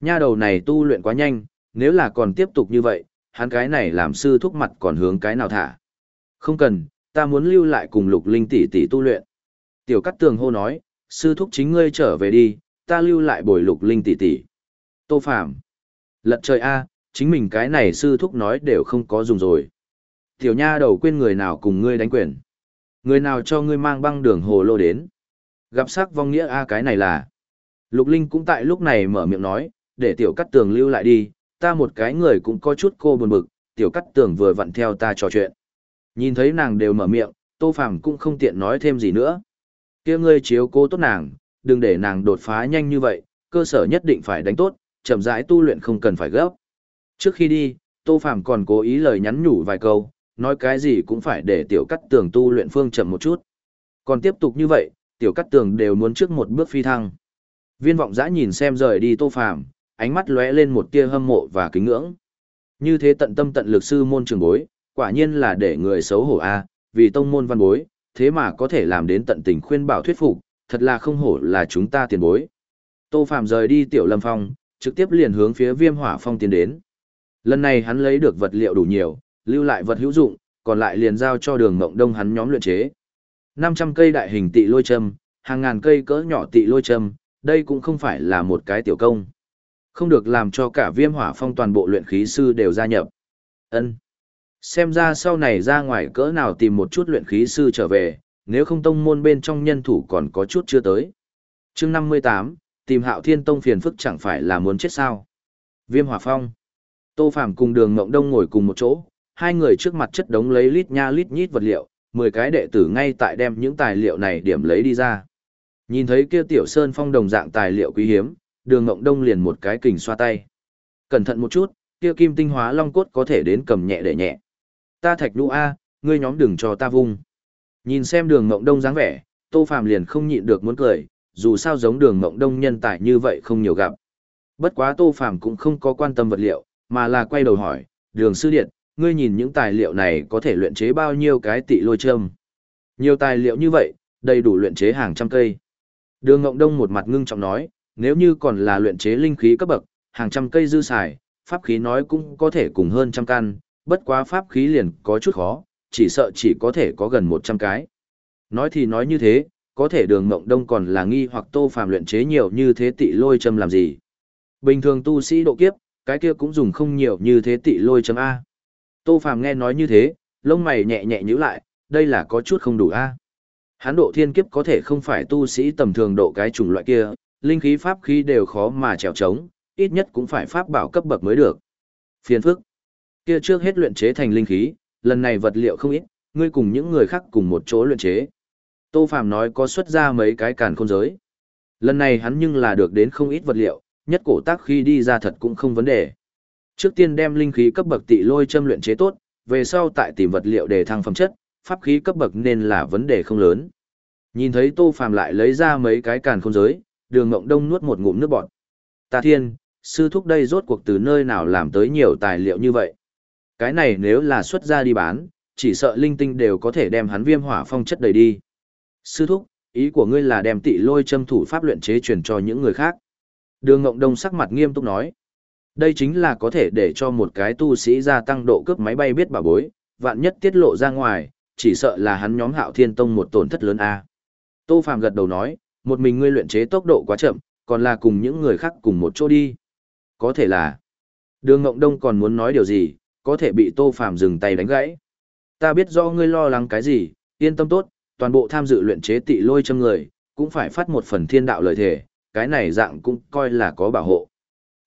Nha đầu này tu luyện quá nhanh, nếu là còn tiếp tục như vậy, hắn cái này làm sư thúc mặt còn hướng cái nào thả. Không cần, ta muốn lưu lại cùng lục linh tỷ tỷ tu luyện. Tiểu cắt tường hô nói, sư thúc chính ngươi trở về đi, ta lưu lại bồi lục linh tỷ tỷ. Tô Phạm. Lật trời A, chính mình cái này sư thúc nói đều không có dùng rồi. Tiểu nha đầu quên người nào cùng ngươi đánh quyền. Người nào cho ngươi mang băng đường hồ lô đến. Gặp sắc vong nghĩa A cái này là. Lục Linh cũng tại lúc này mở miệng nói, để tiểu cắt tường lưu lại đi, ta một cái người cũng có chút cô buồn bực, tiểu cắt tường vừa vặn theo ta trò chuyện. Nhìn thấy nàng đều mở miệng, Tô Phàm cũng không tiện nói thêm gì nữa. Kia ngươi chiếu cố tốt nàng, đừng để nàng đột phá nhanh như vậy, cơ sở nhất định phải đánh tốt, chậm rãi tu luyện không cần phải gấp. Trước khi đi, Tô Phàm còn cố ý lời nhắn nhủ vài câu, nói cái gì cũng phải để tiểu cắt tường tu luyện phương chậm một chút. Còn tiếp tục như vậy, tiểu cắt tường đều muốn trước một bước phi thăng. Viên vọng dã nhìn xem rời đi Tô Phàm, ánh mắt lóe lên một tia hâm mộ và kính ngưỡng. Như thế tận tâm tận lực sư môn trường bối, quả nhiên là để người xấu hổ a, vì tông môn văn bối, thế mà có thể làm đến tận tình khuyên bảo thuyết phục, thật là không hổ là chúng ta tiền bối. Tô Phạm rời đi Tiểu Lâm Phong, trực tiếp liền hướng phía Viêm Hỏa Phong tiến đến. Lần này hắn lấy được vật liệu đủ nhiều, lưu lại vật hữu dụng, còn lại liền giao cho Đường Mộng Đông hắn nhóm luyện chế. 500 cây đại hình tị lôi châm, hàng ngàn cây cỡ nhỏ tị lôi châm, đây cũng không phải là một cái tiểu công. Không được làm cho cả Viêm Hỏa Phong toàn bộ luyện khí sư đều gia nhập. Ân. Xem ra sau này ra ngoài cỡ nào tìm một chút luyện khí sư trở về, nếu không tông môn bên trong nhân thủ còn có chút chưa tới. chương 58, tìm hạo thiên tông phiền phức chẳng phải là muốn chết sao. Viêm hỏa phong. Tô Phạm cùng đường Ngộng Đông ngồi cùng một chỗ, hai người trước mặt chất đống lấy lít nha lít nhít vật liệu, 10 cái đệ tử ngay tại đem những tài liệu này điểm lấy đi ra. Nhìn thấy kia tiểu sơn phong đồng dạng tài liệu quý hiếm, đường Ngộng Đông liền một cái kình xoa tay. Cẩn thận một chút, kia kim tinh hóa long cốt có thể đến cầm nhẹ để nhẹ. Ta thạch lũ A, ngươi nhóm đừng cho ta vung. Nhìn xem đường ngộng đông dáng vẻ, Tô Phàm liền không nhịn được muốn cười, dù sao giống đường ngộng đông nhân tài như vậy không nhiều gặp. Bất quá Tô Phàm cũng không có quan tâm vật liệu, mà là quay đầu hỏi, đường sư điện, ngươi nhìn những tài liệu này có thể luyện chế bao nhiêu cái tị lôi châm. Nhiều tài liệu như vậy, đầy đủ luyện chế hàng trăm cây. Đường Ngộng Đông một mặt ngưng trọng nói, nếu như còn là luyện chế linh khí cấp bậc, hàng trăm cây dư xài, pháp khí nói cũng có thể cùng hơn trăm căn, bất quá pháp khí liền có chút khó, chỉ sợ chỉ có thể có gần 100 cái. Nói thì nói như thế, có thể đường mộng đông còn là nghi hoặc tô phàm luyện chế nhiều như thế tị lôi châm làm gì. Bình thường tu sĩ độ kiếp, cái kia cũng dùng không nhiều như thế tị lôi châm A. Tô phàm nghe nói như thế, lông mày nhẹ nhẹ nhíu lại, đây là có chút không đủ A. Hán độ thiên kiếp có thể không phải tu sĩ tầm thường độ cái chủng loại kia, linh khí pháp khí đều khó mà trèo trống, ít nhất cũng phải pháp bảo cấp bậc mới được. Phiền phức kia trước hết luyện chế thành linh khí, lần này vật liệu không ít, ngươi cùng những người khác cùng một chỗ luyện chế. Tô Phàm nói có xuất ra mấy cái càn khôn giới. Lần này hắn nhưng là được đến không ít vật liệu, nhất cổ tác khi đi ra thật cũng không vấn đề. Trước tiên đem linh khí cấp bậc tị lôi châm luyện chế tốt, về sau tại tìm vật liệu để thăng phẩm chất, pháp khí cấp bậc nên là vấn đề không lớn. Nhìn thấy Tô Phàm lại lấy ra mấy cái càn khôn giới, Đường Ngộng Đông nuốt một ngụm nước bọt. Ta thiên, sư thúc đây rốt cuộc từ nơi nào làm tới nhiều tài liệu như vậy? Cái này nếu là xuất ra đi bán, chỉ sợ linh tinh đều có thể đem hắn viêm hỏa phong chất đầy đi. Sư thúc, ý của ngươi là đem tị lôi châm thủ pháp luyện chế truyền cho những người khác. Đường Ngộng Đông sắc mặt nghiêm túc nói. Đây chính là có thể để cho một cái tu sĩ gia tăng độ cướp máy bay biết bà bối, vạn nhất tiết lộ ra ngoài, chỉ sợ là hắn nhóm hạo thiên tông một tổn thất lớn a. Tô Phàm gật đầu nói, một mình ngươi luyện chế tốc độ quá chậm, còn là cùng những người khác cùng một chỗ đi. Có thể là. Đường Ngộng Đông còn muốn nói điều gì, có thể bị Tô Phàm dừng tay đánh gãy. Ta biết do ngươi lo lắng cái gì, yên tâm tốt, toàn bộ tham dự luyện chế tị lôi châm người, cũng phải phát một phần thiên đạo lời thể, cái này dạng cũng coi là có bảo hộ.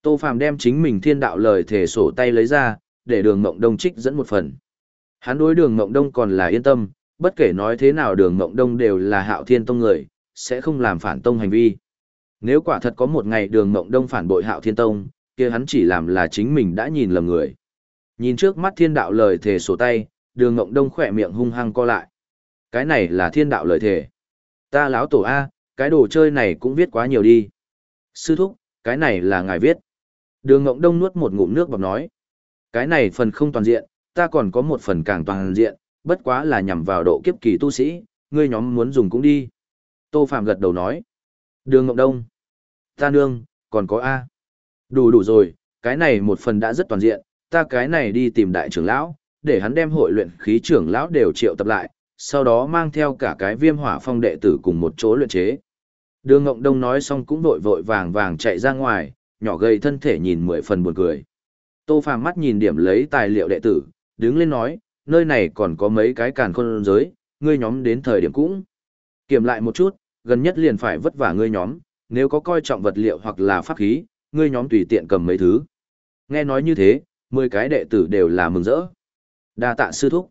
Tô Phàm đem chính mình thiên đạo lời thể sổ tay lấy ra, để đường mộng đông trích dẫn một phần. Hắn đối đường mộng đông còn là yên tâm, bất kể nói thế nào đường mộng đông đều là hạo thiên tông người, sẽ không làm phản tông hành vi. Nếu quả thật có một ngày đường mộng đông phản bội hạo thiên tông, kia hắn chỉ làm là chính mình đã nhìn lầm người. Nhìn trước mắt thiên đạo lời thề sổ tay, đường Mộng đông khỏe miệng hung hăng co lại. Cái này là thiên đạo lời thề. Ta lão tổ A, cái đồ chơi này cũng viết quá nhiều đi. Sư thúc, cái này là ngài viết. Đường ngộng đông nuốt một ngụm nước bọc nói. Cái này phần không toàn diện, ta còn có một phần càng toàn diện, bất quá là nhằm vào độ kiếp kỳ tu sĩ, ngươi nhóm muốn dùng cũng đi. Tô Phạm gật đầu nói. Đường Ngọc Đông. Ta nương, còn có A. Đủ đủ rồi, cái này một phần đã rất toàn diện, ta cái này đi tìm đại trưởng lão, để hắn đem hội luyện khí trưởng lão đều triệu tập lại, sau đó mang theo cả cái viêm hỏa phong đệ tử cùng một chỗ luyện chế. Đường Ngộng Đông nói xong cũng vội vội vàng vàng chạy ra ngoài, nhỏ gầy thân thể nhìn mười phần buồn cười. Tô Phàm mắt nhìn điểm lấy tài liệu đệ tử, đứng lên nói, nơi này còn có mấy cái càn khôn giới, ngươi nhóm đến thời điểm cũng. Kiểm lại một chút, gần nhất liền phải vất vả ngươi nhóm, nếu có coi trọng vật liệu hoặc là pháp khí, ngươi nhóm tùy tiện cầm mấy thứ. Nghe nói như thế, mười cái đệ tử đều là mừng rỡ. Đa tạ sư thúc.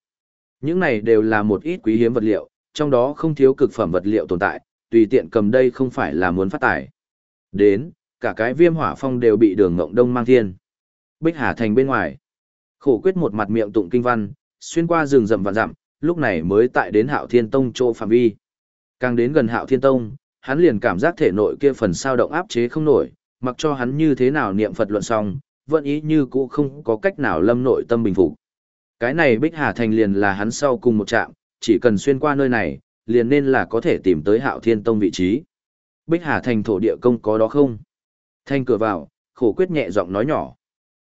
Những này đều là một ít quý hiếm vật liệu, trong đó không thiếu cực phẩm vật liệu tồn tại, tùy tiện cầm đây không phải là muốn phát tài. Đến, cả cái viêm hỏa phong đều bị đường ngộng đông mang thiên. Bích Hà Thành bên ngoài. Khổ quyết một mặt miệng tụng kinh văn, xuyên qua rừng rậm và rậm, lúc này mới tại đến Hạo Thiên Tông chỗ phạm vi. Càng đến gần Hạo Thiên Tông, hắn liền cảm giác thể nội kia phần sao động áp chế không nổi, mặc cho hắn như thế nào niệm Phật luận xong, vẫn ý như cũ không có cách nào lâm nội tâm bình phục. Cái này Bích Hà Thành liền là hắn sau cùng một trạm, chỉ cần xuyên qua nơi này, liền nên là có thể tìm tới Hạo Thiên Tông vị trí. Bích Hà Thành thổ địa công có đó không? Thanh cửa vào, khổ quyết nhẹ giọng nói nhỏ.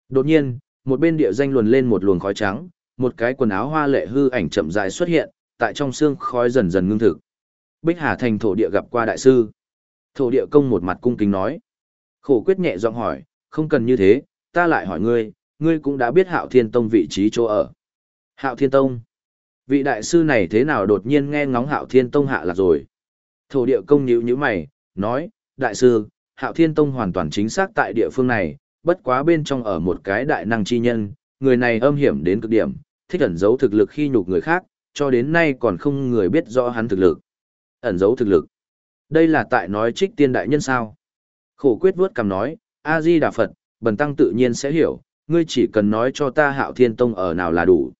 Đột nhiên, một bên địa danh luồn lên một luồng khói trắng, một cái quần áo hoa lệ hư ảnh chậm rãi xuất hiện, tại trong xương khói dần dần ngưng thực. Bích Hà Thành thổ địa gặp qua đại sư. Thổ địa công một mặt cung kính nói. Khổ quyết nhẹ giọng hỏi, không cần như thế, ta lại hỏi ngươi, ngươi cũng đã biết Hạo Thiên Tông vị trí chỗ ở. Hạo Thiên Tông. Vị đại sư này thế nào đột nhiên nghe ngóng Hạo Thiên Tông hạ lạc rồi. Thổ địa công nhíu nhíu mày, nói, đại sư, Hạo Thiên Tông hoàn toàn chính xác tại địa phương này, bất quá bên trong ở một cái đại năng chi nhân, người này âm hiểm đến cực điểm, thích ẩn giấu thực lực khi nhục người khác, cho đến nay còn không người biết rõ hắn thực lực. Ẩn giấu thực lực. Đây là tại nói trích tiên đại nhân sao. Khổ quyết vuốt cằm nói, A-di Đà Phật, bần tăng tự nhiên sẽ hiểu, ngươi chỉ cần nói cho ta hạo thiên tông ở nào là đủ.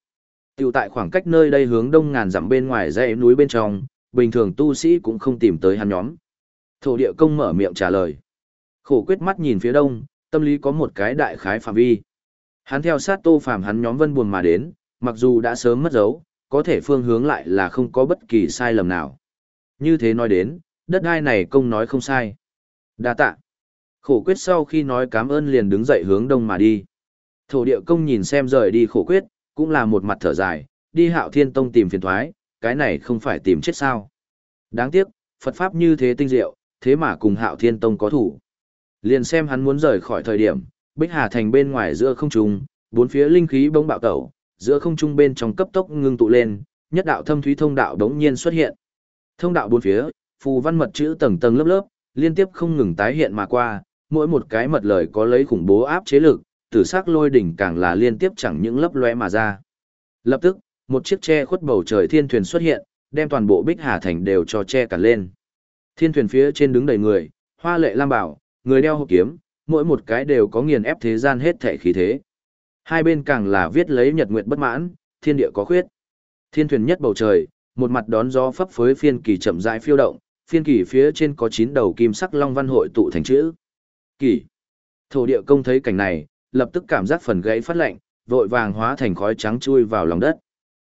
Tiểu tại khoảng cách nơi đây hướng đông ngàn dặm bên ngoài dãy núi bên trong, bình thường tu sĩ cũng không tìm tới hắn nhóm. Thổ địa công mở miệng trả lời. Khổ quyết mắt nhìn phía đông, tâm lý có một cái đại khái phạm vi. Hắn theo sát tô phàm hắn nhóm vân buồn mà đến, mặc dù đã sớm mất dấu, có thể phương hướng lại là không có bất kỳ sai lầm nào. Như thế nói đến, đất đai này công nói không sai. Đa tạ. Khổ quyết sau khi nói cảm ơn liền đứng dậy hướng đông mà đi. Thổ địa công nhìn xem rời đi khổ quyết, cũng là một mặt thở dài, đi hạo thiên tông tìm phiền thoái, cái này không phải tìm chết sao. Đáng tiếc, Phật Pháp như thế tinh diệu, thế mà cùng hạo thiên tông có thủ. Liền xem hắn muốn rời khỏi thời điểm, Bích Hà Thành bên ngoài giữa không trung, bốn phía linh khí bỗng bạo tẩu, giữa không trung bên trong cấp tốc ngưng tụ lên, nhất đạo thâm thúy thông đạo đống nhiên xuất hiện. Thông đạo bốn phía, phù văn mật chữ tầng tầng lớp lớp, liên tiếp không ngừng tái hiện mà qua, mỗi một cái mật lời có lấy khủng bố áp chế lực, tử sắc lôi đỉnh càng là liên tiếp chẳng những lấp lóe mà ra. Lập tức, một chiếc che khuất bầu trời thiên thuyền xuất hiện, đem toàn bộ Bích Hà Thành đều cho che cả lên. Thiên thuyền phía trên đứng đầy người, hoa lệ lam bảo, người đeo hộp kiếm, mỗi một cái đều có nghiền ép thế gian hết thể khí thế. Hai bên càng là viết lấy nhật nguyện bất mãn, thiên địa có khuyết. Thiên thuyền nhất bầu trời, một mặt đón gió phấp phới phiên kỳ chậm rãi phiêu động, phiên kỳ phía trên có chín đầu kim sắc long văn hội tụ thành chữ. Kỳ. Thổ địa công thấy cảnh này, lập tức cảm giác phần gãy phát lạnh, vội vàng hóa thành khói trắng chui vào lòng đất.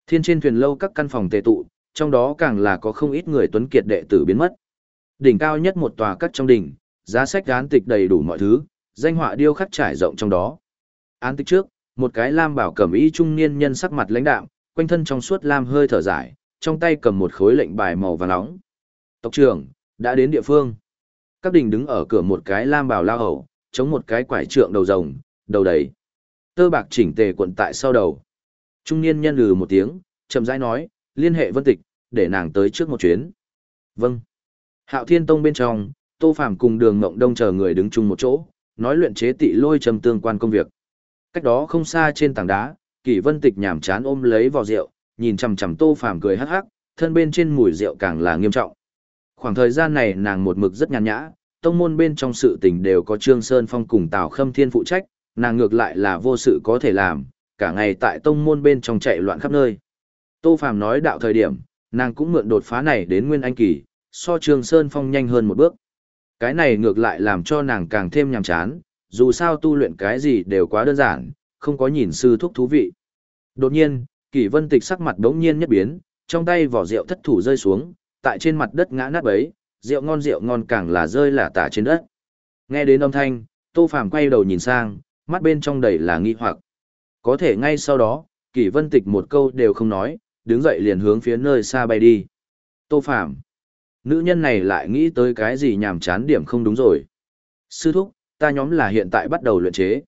Thiên trên thuyền lâu các căn phòng tề tụ, trong đó càng là có không ít người tuấn kiệt đệ tử biến mất. Đỉnh cao nhất một tòa cắt trong đỉnh, giá sách án tịch đầy đủ mọi thứ, danh họa điêu khắc trải rộng trong đó. Án tịch trước, một cái lam bảo cẩm y trung niên nhân sắc mặt lãnh đạm, quanh thân trong suốt lam hơi thở dài, trong tay cầm một khối lệnh bài màu vàng nóng. Tộc trưởng, đã đến địa phương. Các đình đứng ở cửa một cái lam bảo lao hầu, chống một cái quải trượng đầu rồng, đầu đầy. Tơ bạc chỉnh tề quận tại sau đầu. Trung niên nhân lừ một tiếng, chậm rãi nói, liên hệ vân tịch, để nàng tới trước một chuyến. Vâng. Hạo Thiên Tông bên trong, Tô Phàm cùng Đường Ngộng Đông chờ người đứng chung một chỗ, nói luyện chế tị lôi trầm tương quan công việc. Cách đó không xa trên tảng đá, Kỷ Vân Tịch nhảm chán ôm lấy vò rượu, nhìn chằm chằm Tô Phàm cười hắc hắc, thân bên trên mùi rượu càng là nghiêm trọng. Khoảng thời gian này nàng một mực rất nhàn nhã, tông môn bên trong sự tình đều có Trương Sơn Phong cùng Tào Khâm Thiên phụ trách, nàng ngược lại là vô sự có thể làm, cả ngày tại tông môn bên trong chạy loạn khắp nơi. Tô Phàm nói đạo thời điểm, nàng cũng mượn đột phá này đến Nguyên Anh Kỳ, so Trương Sơn Phong nhanh hơn một bước. Cái này ngược lại làm cho nàng càng thêm nhàm chán, dù sao tu luyện cái gì đều quá đơn giản, không có nhìn sư thúc thú vị. Đột nhiên, Kỷ Vân Tịch sắc mặt đống nhiên nhất biến, trong tay vỏ rượu thất thủ rơi xuống, tại trên mặt đất ngã nát bấy, rượu ngon rượu ngon càng là rơi lả tả trên đất. Nghe đến âm thanh, Tô Phàm quay đầu nhìn sang, mắt bên trong đầy là nghi hoặc. Có thể ngay sau đó, Kỷ Vân Tịch một câu đều không nói, đứng dậy liền hướng phía nơi xa bay đi. Tô Phàm Nữ nhân này lại nghĩ tới cái gì nhàm chán điểm không đúng rồi. Sư thúc, ta nhóm là hiện tại bắt đầu luyện chế.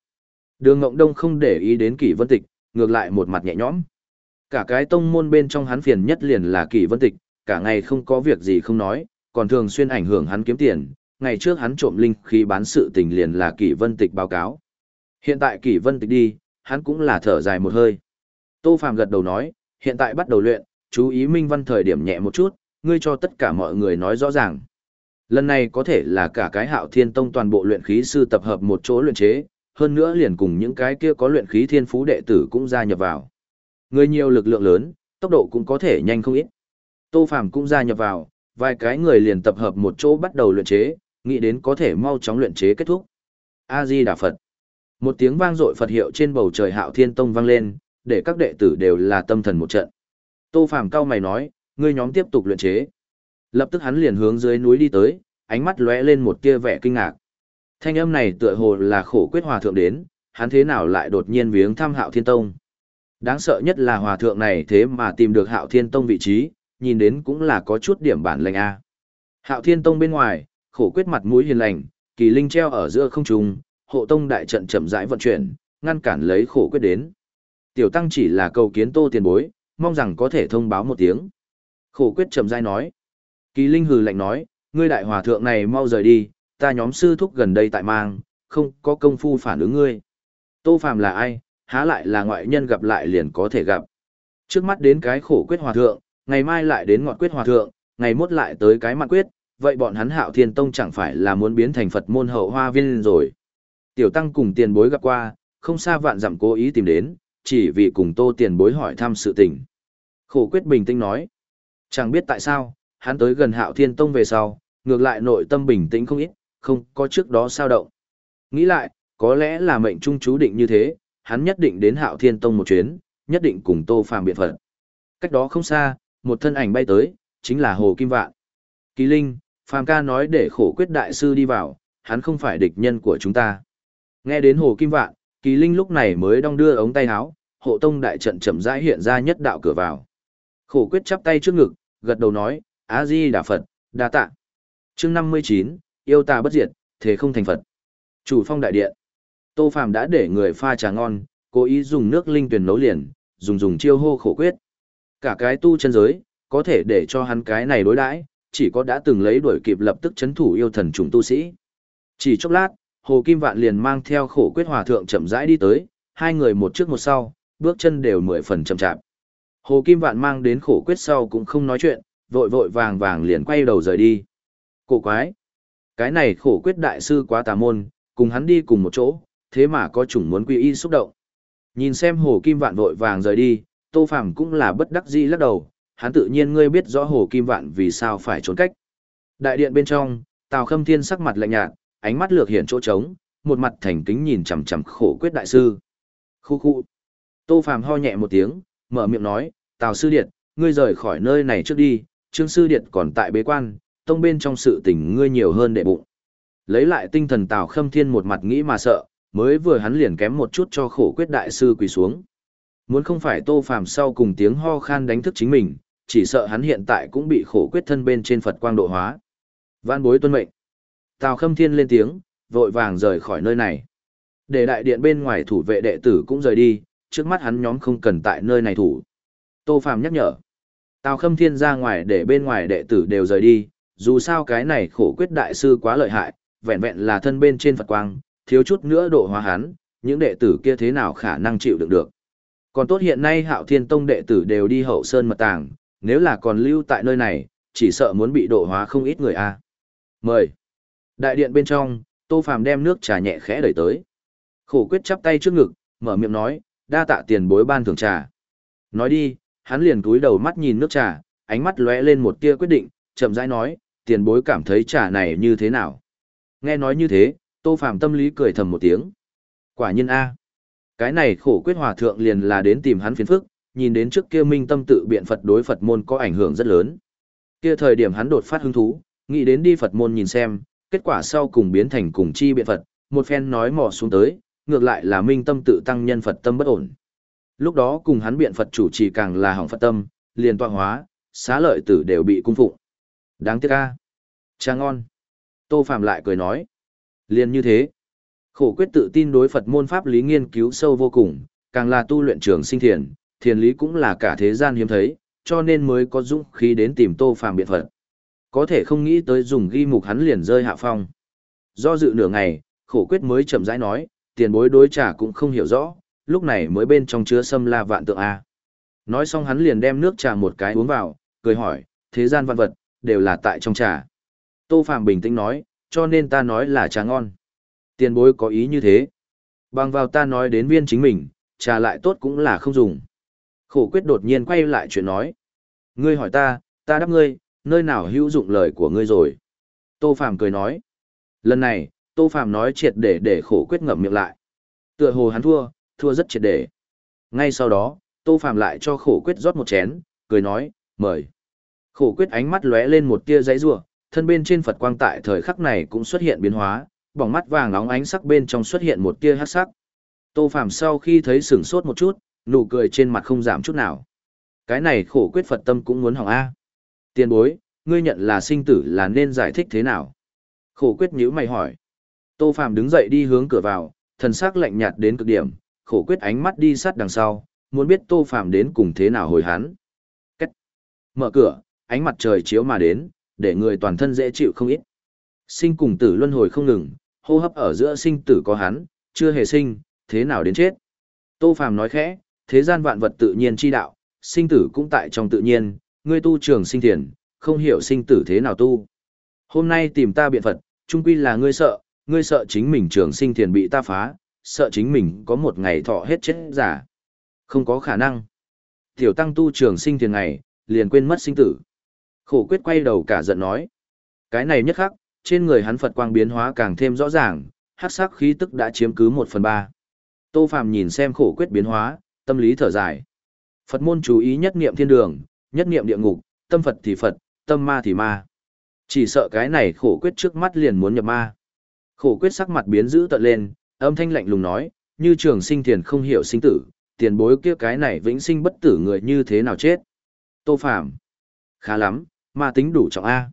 Đường Ngộng Đông không để ý đến Kỷ Vân Tịch, ngược lại một mặt nhẹ nhõm. Cả cái tông môn bên trong hắn phiền nhất liền là Kỷ Vân Tịch, cả ngày không có việc gì không nói, còn thường xuyên ảnh hưởng hắn kiếm tiền. Ngày trước hắn trộm linh khi bán sự tình liền là Kỷ Vân Tịch báo cáo. Hiện tại Kỷ Vân Tịch đi, hắn cũng là thở dài một hơi. Tô Phàm gật đầu nói, hiện tại bắt đầu luyện, chú ý minh văn thời điểm nhẹ một chút, ngươi cho tất cả mọi người nói rõ ràng. Lần này có thể là cả cái hạo thiên tông toàn bộ luyện khí sư tập hợp một chỗ luyện chế, hơn nữa liền cùng những cái kia có luyện khí thiên phú đệ tử cũng gia nhập vào. Người nhiều lực lượng lớn, tốc độ cũng có thể nhanh không ít. Tô Phàm cũng gia nhập vào, vài cái người liền tập hợp một chỗ bắt đầu luyện chế, nghĩ đến có thể mau chóng luyện chế kết thúc. A Di Đà Phật. Một tiếng vang dội Phật hiệu trên bầu trời Hạo Thiên Tông vang lên, để các đệ tử đều là tâm thần một trận. Tô Phàm cao mày nói, ngươi nhóm tiếp tục luyện chế. Lập tức hắn liền hướng dưới núi đi tới, ánh mắt lóe lên một tia vẻ kinh ngạc. Thanh âm này tựa hồ là khổ quyết hòa thượng đến, hắn thế nào lại đột nhiên viếng thăm Hạo Thiên Tông. Đáng sợ nhất là hòa thượng này thế mà tìm được Hạo Thiên Tông vị trí, nhìn đến cũng là có chút điểm bản lệnh a. Hạo Thiên Tông bên ngoài, khổ quyết mặt mũi hiền lành, kỳ linh treo ở giữa không trung, hộ tông đại trận chậm rãi vận chuyển, ngăn cản lấy khổ quyết đến. Tiểu tăng chỉ là cầu kiến Tô tiền bối, mong rằng có thể thông báo một tiếng. Khổ quyết chậm rãi nói. Kỳ linh hừ lạnh nói, ngươi đại hòa thượng này mau rời đi, ta nhóm sư thúc gần đây tại mang, không có công phu phản ứng ngươi. Tô Phàm là ai, há lại là ngoại nhân gặp lại liền có thể gặp. Trước mắt đến cái khổ quyết hòa thượng, ngày mai lại đến ngọt quyết hòa thượng, ngày mốt lại tới cái mặt quyết, vậy bọn hắn hạo thiên tông chẳng phải là muốn biến thành Phật môn hậu hoa viên rồi. Tiểu tăng cùng tiền bối gặp qua, không xa vạn dặm cố ý tìm đến, chỉ vì cùng tô tiền bối hỏi thăm sự tình. Khổ quyết bình tĩnh nói. Chẳng biết tại sao, hắn tới gần hạo thiên tông về sau, ngược lại nội tâm bình tĩnh không ít, không có trước đó sao động. Nghĩ lại, có lẽ là mệnh trung chú định như thế, hắn nhất định đến hạo thiên tông một chuyến, nhất định cùng tô phàm biện phận. Cách đó không xa, một thân ảnh bay tới, chính là Hồ Kim Vạn. Kỳ Linh, Phàm ca nói để khổ quyết đại sư đi vào, hắn không phải địch nhân của chúng ta. Nghe đến Hồ Kim Vạn, Kỳ Linh lúc này mới đong đưa ống tay áo, hộ tông đại trận chậm rãi hiện ra nhất đạo cửa vào. Khổ quyết chắp tay trước ngực, gật đầu nói, A Di Đà Phật, đa tạ. Chương năm mươi chín, yêu ta bất diệt, thế không thành Phật. Chủ phong đại điện. Tô Phàm đã để người pha trà ngon, cố ý dùng nước linh tuyển nấu liền, dùng dùng chiêu hô khổ quyết. Cả cái tu chân giới, có thể để cho hắn cái này đối đãi, chỉ có đã từng lấy đuổi kịp lập tức chấn thủ yêu thần trùng tu sĩ. Chỉ chốc lát, Hồ Kim Vạn liền mang theo khổ quyết hòa thượng chậm rãi đi tới, hai người một trước một sau, bước chân đều mười phần chậm chạp. Hồ Kim Vạn mang đến khổ quyết sau cũng không nói chuyện, vội vội vàng vàng liền quay đầu rời đi. Cổ quái! Cái này khổ quyết đại sư quá tà môn, cùng hắn đi cùng một chỗ, thế mà có chủng muốn quy y xúc động. Nhìn xem Hồ Kim Vạn vội vàng rời đi, Tô Phàm cũng là bất đắc dĩ lắc đầu, hắn tự nhiên ngươi biết rõ Hồ Kim Vạn vì sao phải trốn cách. Đại điện bên trong, Tào Khâm Thiên sắc mặt lạnh nhạt, ánh mắt lược hiện chỗ trống, một mặt thành kính nhìn chằm chằm khổ quyết đại sư. Khu khu. Tô Phàm ho nhẹ một tiếng, mở miệng nói, Tào Sư Điệt, ngươi rời khỏi nơi này trước đi, Trương Sư Điệt còn tại bế quan, tông bên trong sự tình ngươi nhiều hơn đệ bụng. Lấy lại tinh thần Tào Khâm Thiên một mặt nghĩ mà sợ, mới vừa hắn liền kém một chút cho khổ quyết đại sư quỳ xuống. Muốn không phải Tô Phàm sau cùng tiếng ho khan đánh thức chính mình, chỉ sợ hắn hiện tại cũng bị khổ quyết thân bên trên Phật quang độ hóa. văn bối tuân mệnh. Tào Khâm Thiên lên tiếng, vội vàng rời khỏi nơi này. Để đại điện bên ngoài thủ vệ đệ tử cũng rời đi, trước mắt hắn nhóm không cần tại nơi này thủ. Tô Phàm nhắc nhở. Tào Khâm Thiên ra ngoài để bên ngoài đệ tử đều rời đi, dù sao cái này khổ quyết đại sư quá lợi hại, vẹn vẹn là thân bên trên Phật quang, thiếu chút nữa độ hóa hắn, những đệ tử kia thế nào khả năng chịu đựng được. Còn tốt hiện nay Hạo Thiên Tông đệ tử đều đi hậu sơn mật tàng, nếu là còn lưu tại nơi này, chỉ sợ muốn bị độ hóa không ít người a. Mời. Đại điện bên trong, Tô Phàm đem nước trà nhẹ khẽ đẩy tới. Khổ quyết chắp tay trước ngực, mở miệng nói, đa tạ tiền bối ban thưởng trà. Nói đi, hắn liền cúi đầu mắt nhìn nước trà, ánh mắt lóe lên một tia quyết định, chậm rãi nói, tiền bối cảm thấy trà này như thế nào. Nghe nói như thế, Tô Phàm tâm lý cười thầm một tiếng. Quả nhiên a. Cái này khổ quyết hòa thượng liền là đến tìm hắn phiền phức, nhìn đến trước kia minh tâm tự biện Phật đối Phật môn có ảnh hưởng rất lớn. Kia thời điểm hắn đột phát hứng thú, nghĩ đến đi Phật môn nhìn xem, kết quả sau cùng biến thành cùng chi biện Phật, một phen nói mò xuống tới, ngược lại là minh tâm tự tăng nhân Phật tâm bất ổn. Lúc đó cùng hắn biện Phật chủ trì càng là hỏng Phật tâm, liền tọa hóa, xá lợi tử đều bị cung phụng. Đáng tiếc a. Cha ngon. Tô Phạm lại cười nói liên như thế. Khổ quyết tự tin đối Phật môn pháp lý nghiên cứu sâu vô cùng, càng là tu luyện trường sinh thiền, thiền lý cũng là cả thế gian hiếm thấy, cho nên mới có dũng khí đến tìm Tô phàm biện Phật. Có thể không nghĩ tới dùng ghi mục hắn liền rơi hạ phong. Do dự nửa ngày, khổ quyết mới chậm rãi nói, tiền bối đối trả cũng không hiểu rõ, lúc này mới bên trong chứa sâm la vạn tượng A. Nói xong hắn liền đem nước trà một cái uống vào, cười hỏi, thế gian văn vật, đều là tại trong trà. Tô Phạm bình tĩnh nói, cho nên ta nói là trà ngon. Tiền bối có ý như thế. Bằng vào ta nói đến viên chính mình, trà lại tốt cũng là không dùng. Khổ quyết đột nhiên quay lại chuyện nói. Ngươi hỏi ta, ta đáp ngươi, nơi nào hữu dụng lời của ngươi rồi. Tô Phạm cười nói. Lần này, Tô Phạm nói triệt để để khổ quyết ngậm miệng lại. Tựa hồ hắn thua, thua rất triệt để. Ngay sau đó, Tô Phạm lại cho khổ quyết rót một chén, cười nói, mời. Khổ quyết ánh mắt lóe lên một tia giấy rủa thân bên trên Phật quang tại thời khắc này cũng xuất hiện biến hóa, bóng mắt vàng nóng ánh sắc bên trong xuất hiện một tia hắc sắc. Tô Phạm sau khi thấy sửng sốt một chút, nụ cười trên mặt không giảm chút nào. Cái này khổ quyết Phật tâm cũng muốn hỏng A. Tiền bối, ngươi nhận là sinh tử là nên giải thích thế nào? Khổ quyết nhíu mày hỏi. Tô Phạm đứng dậy đi hướng cửa vào, thần sắc lạnh nhạt đến cực điểm, khổ quyết ánh mắt đi sát đằng sau, muốn biết Tô Phạm đến cùng thế nào hồi hắn. Cách. Mở cửa, ánh mặt trời chiếu mà đến, để người toàn thân dễ chịu không ít. Sinh cùng tử luân hồi không ngừng, hô hấp ở giữa sinh tử có hắn, chưa hề sinh, thế nào đến chết. Tô phàm nói khẽ, thế gian vạn vật tự nhiên chi đạo, sinh tử cũng tại trong tự nhiên, ngươi tu trường sinh thiền, không hiểu sinh tử thế nào tu. Hôm nay tìm ta biện Phật, chung quy là ngươi sợ, ngươi sợ chính mình trường sinh thiền bị ta phá, sợ chính mình có một ngày thọ hết chết giả. Không có khả năng. Tiểu tăng tu trường sinh thiền ngày, liền quên mất sinh tử. Khổ quyết quay đầu cả giận nói. Cái này nhất khắc, trên người hắn Phật quang biến hóa càng thêm rõ ràng, hắc sắc khí tức đã chiếm cứ một phần ba. Tô Phàm nhìn xem khổ quyết biến hóa, tâm lý thở dài. Phật môn chú ý nhất niệm thiên đường, nhất niệm địa ngục, tâm Phật thì Phật, tâm ma thì ma. Chỉ sợ cái này khổ quyết trước mắt liền muốn nhập ma. Khổ quyết sắc mặt biến dữ tận lên, âm thanh lạnh lùng nói, như trường sinh thiền không hiểu sinh tử, tiền bối kia cái này vĩnh sinh bất tử người như thế nào chết. Tô Phạm. Khá lắm, ma tính đủ trọng A.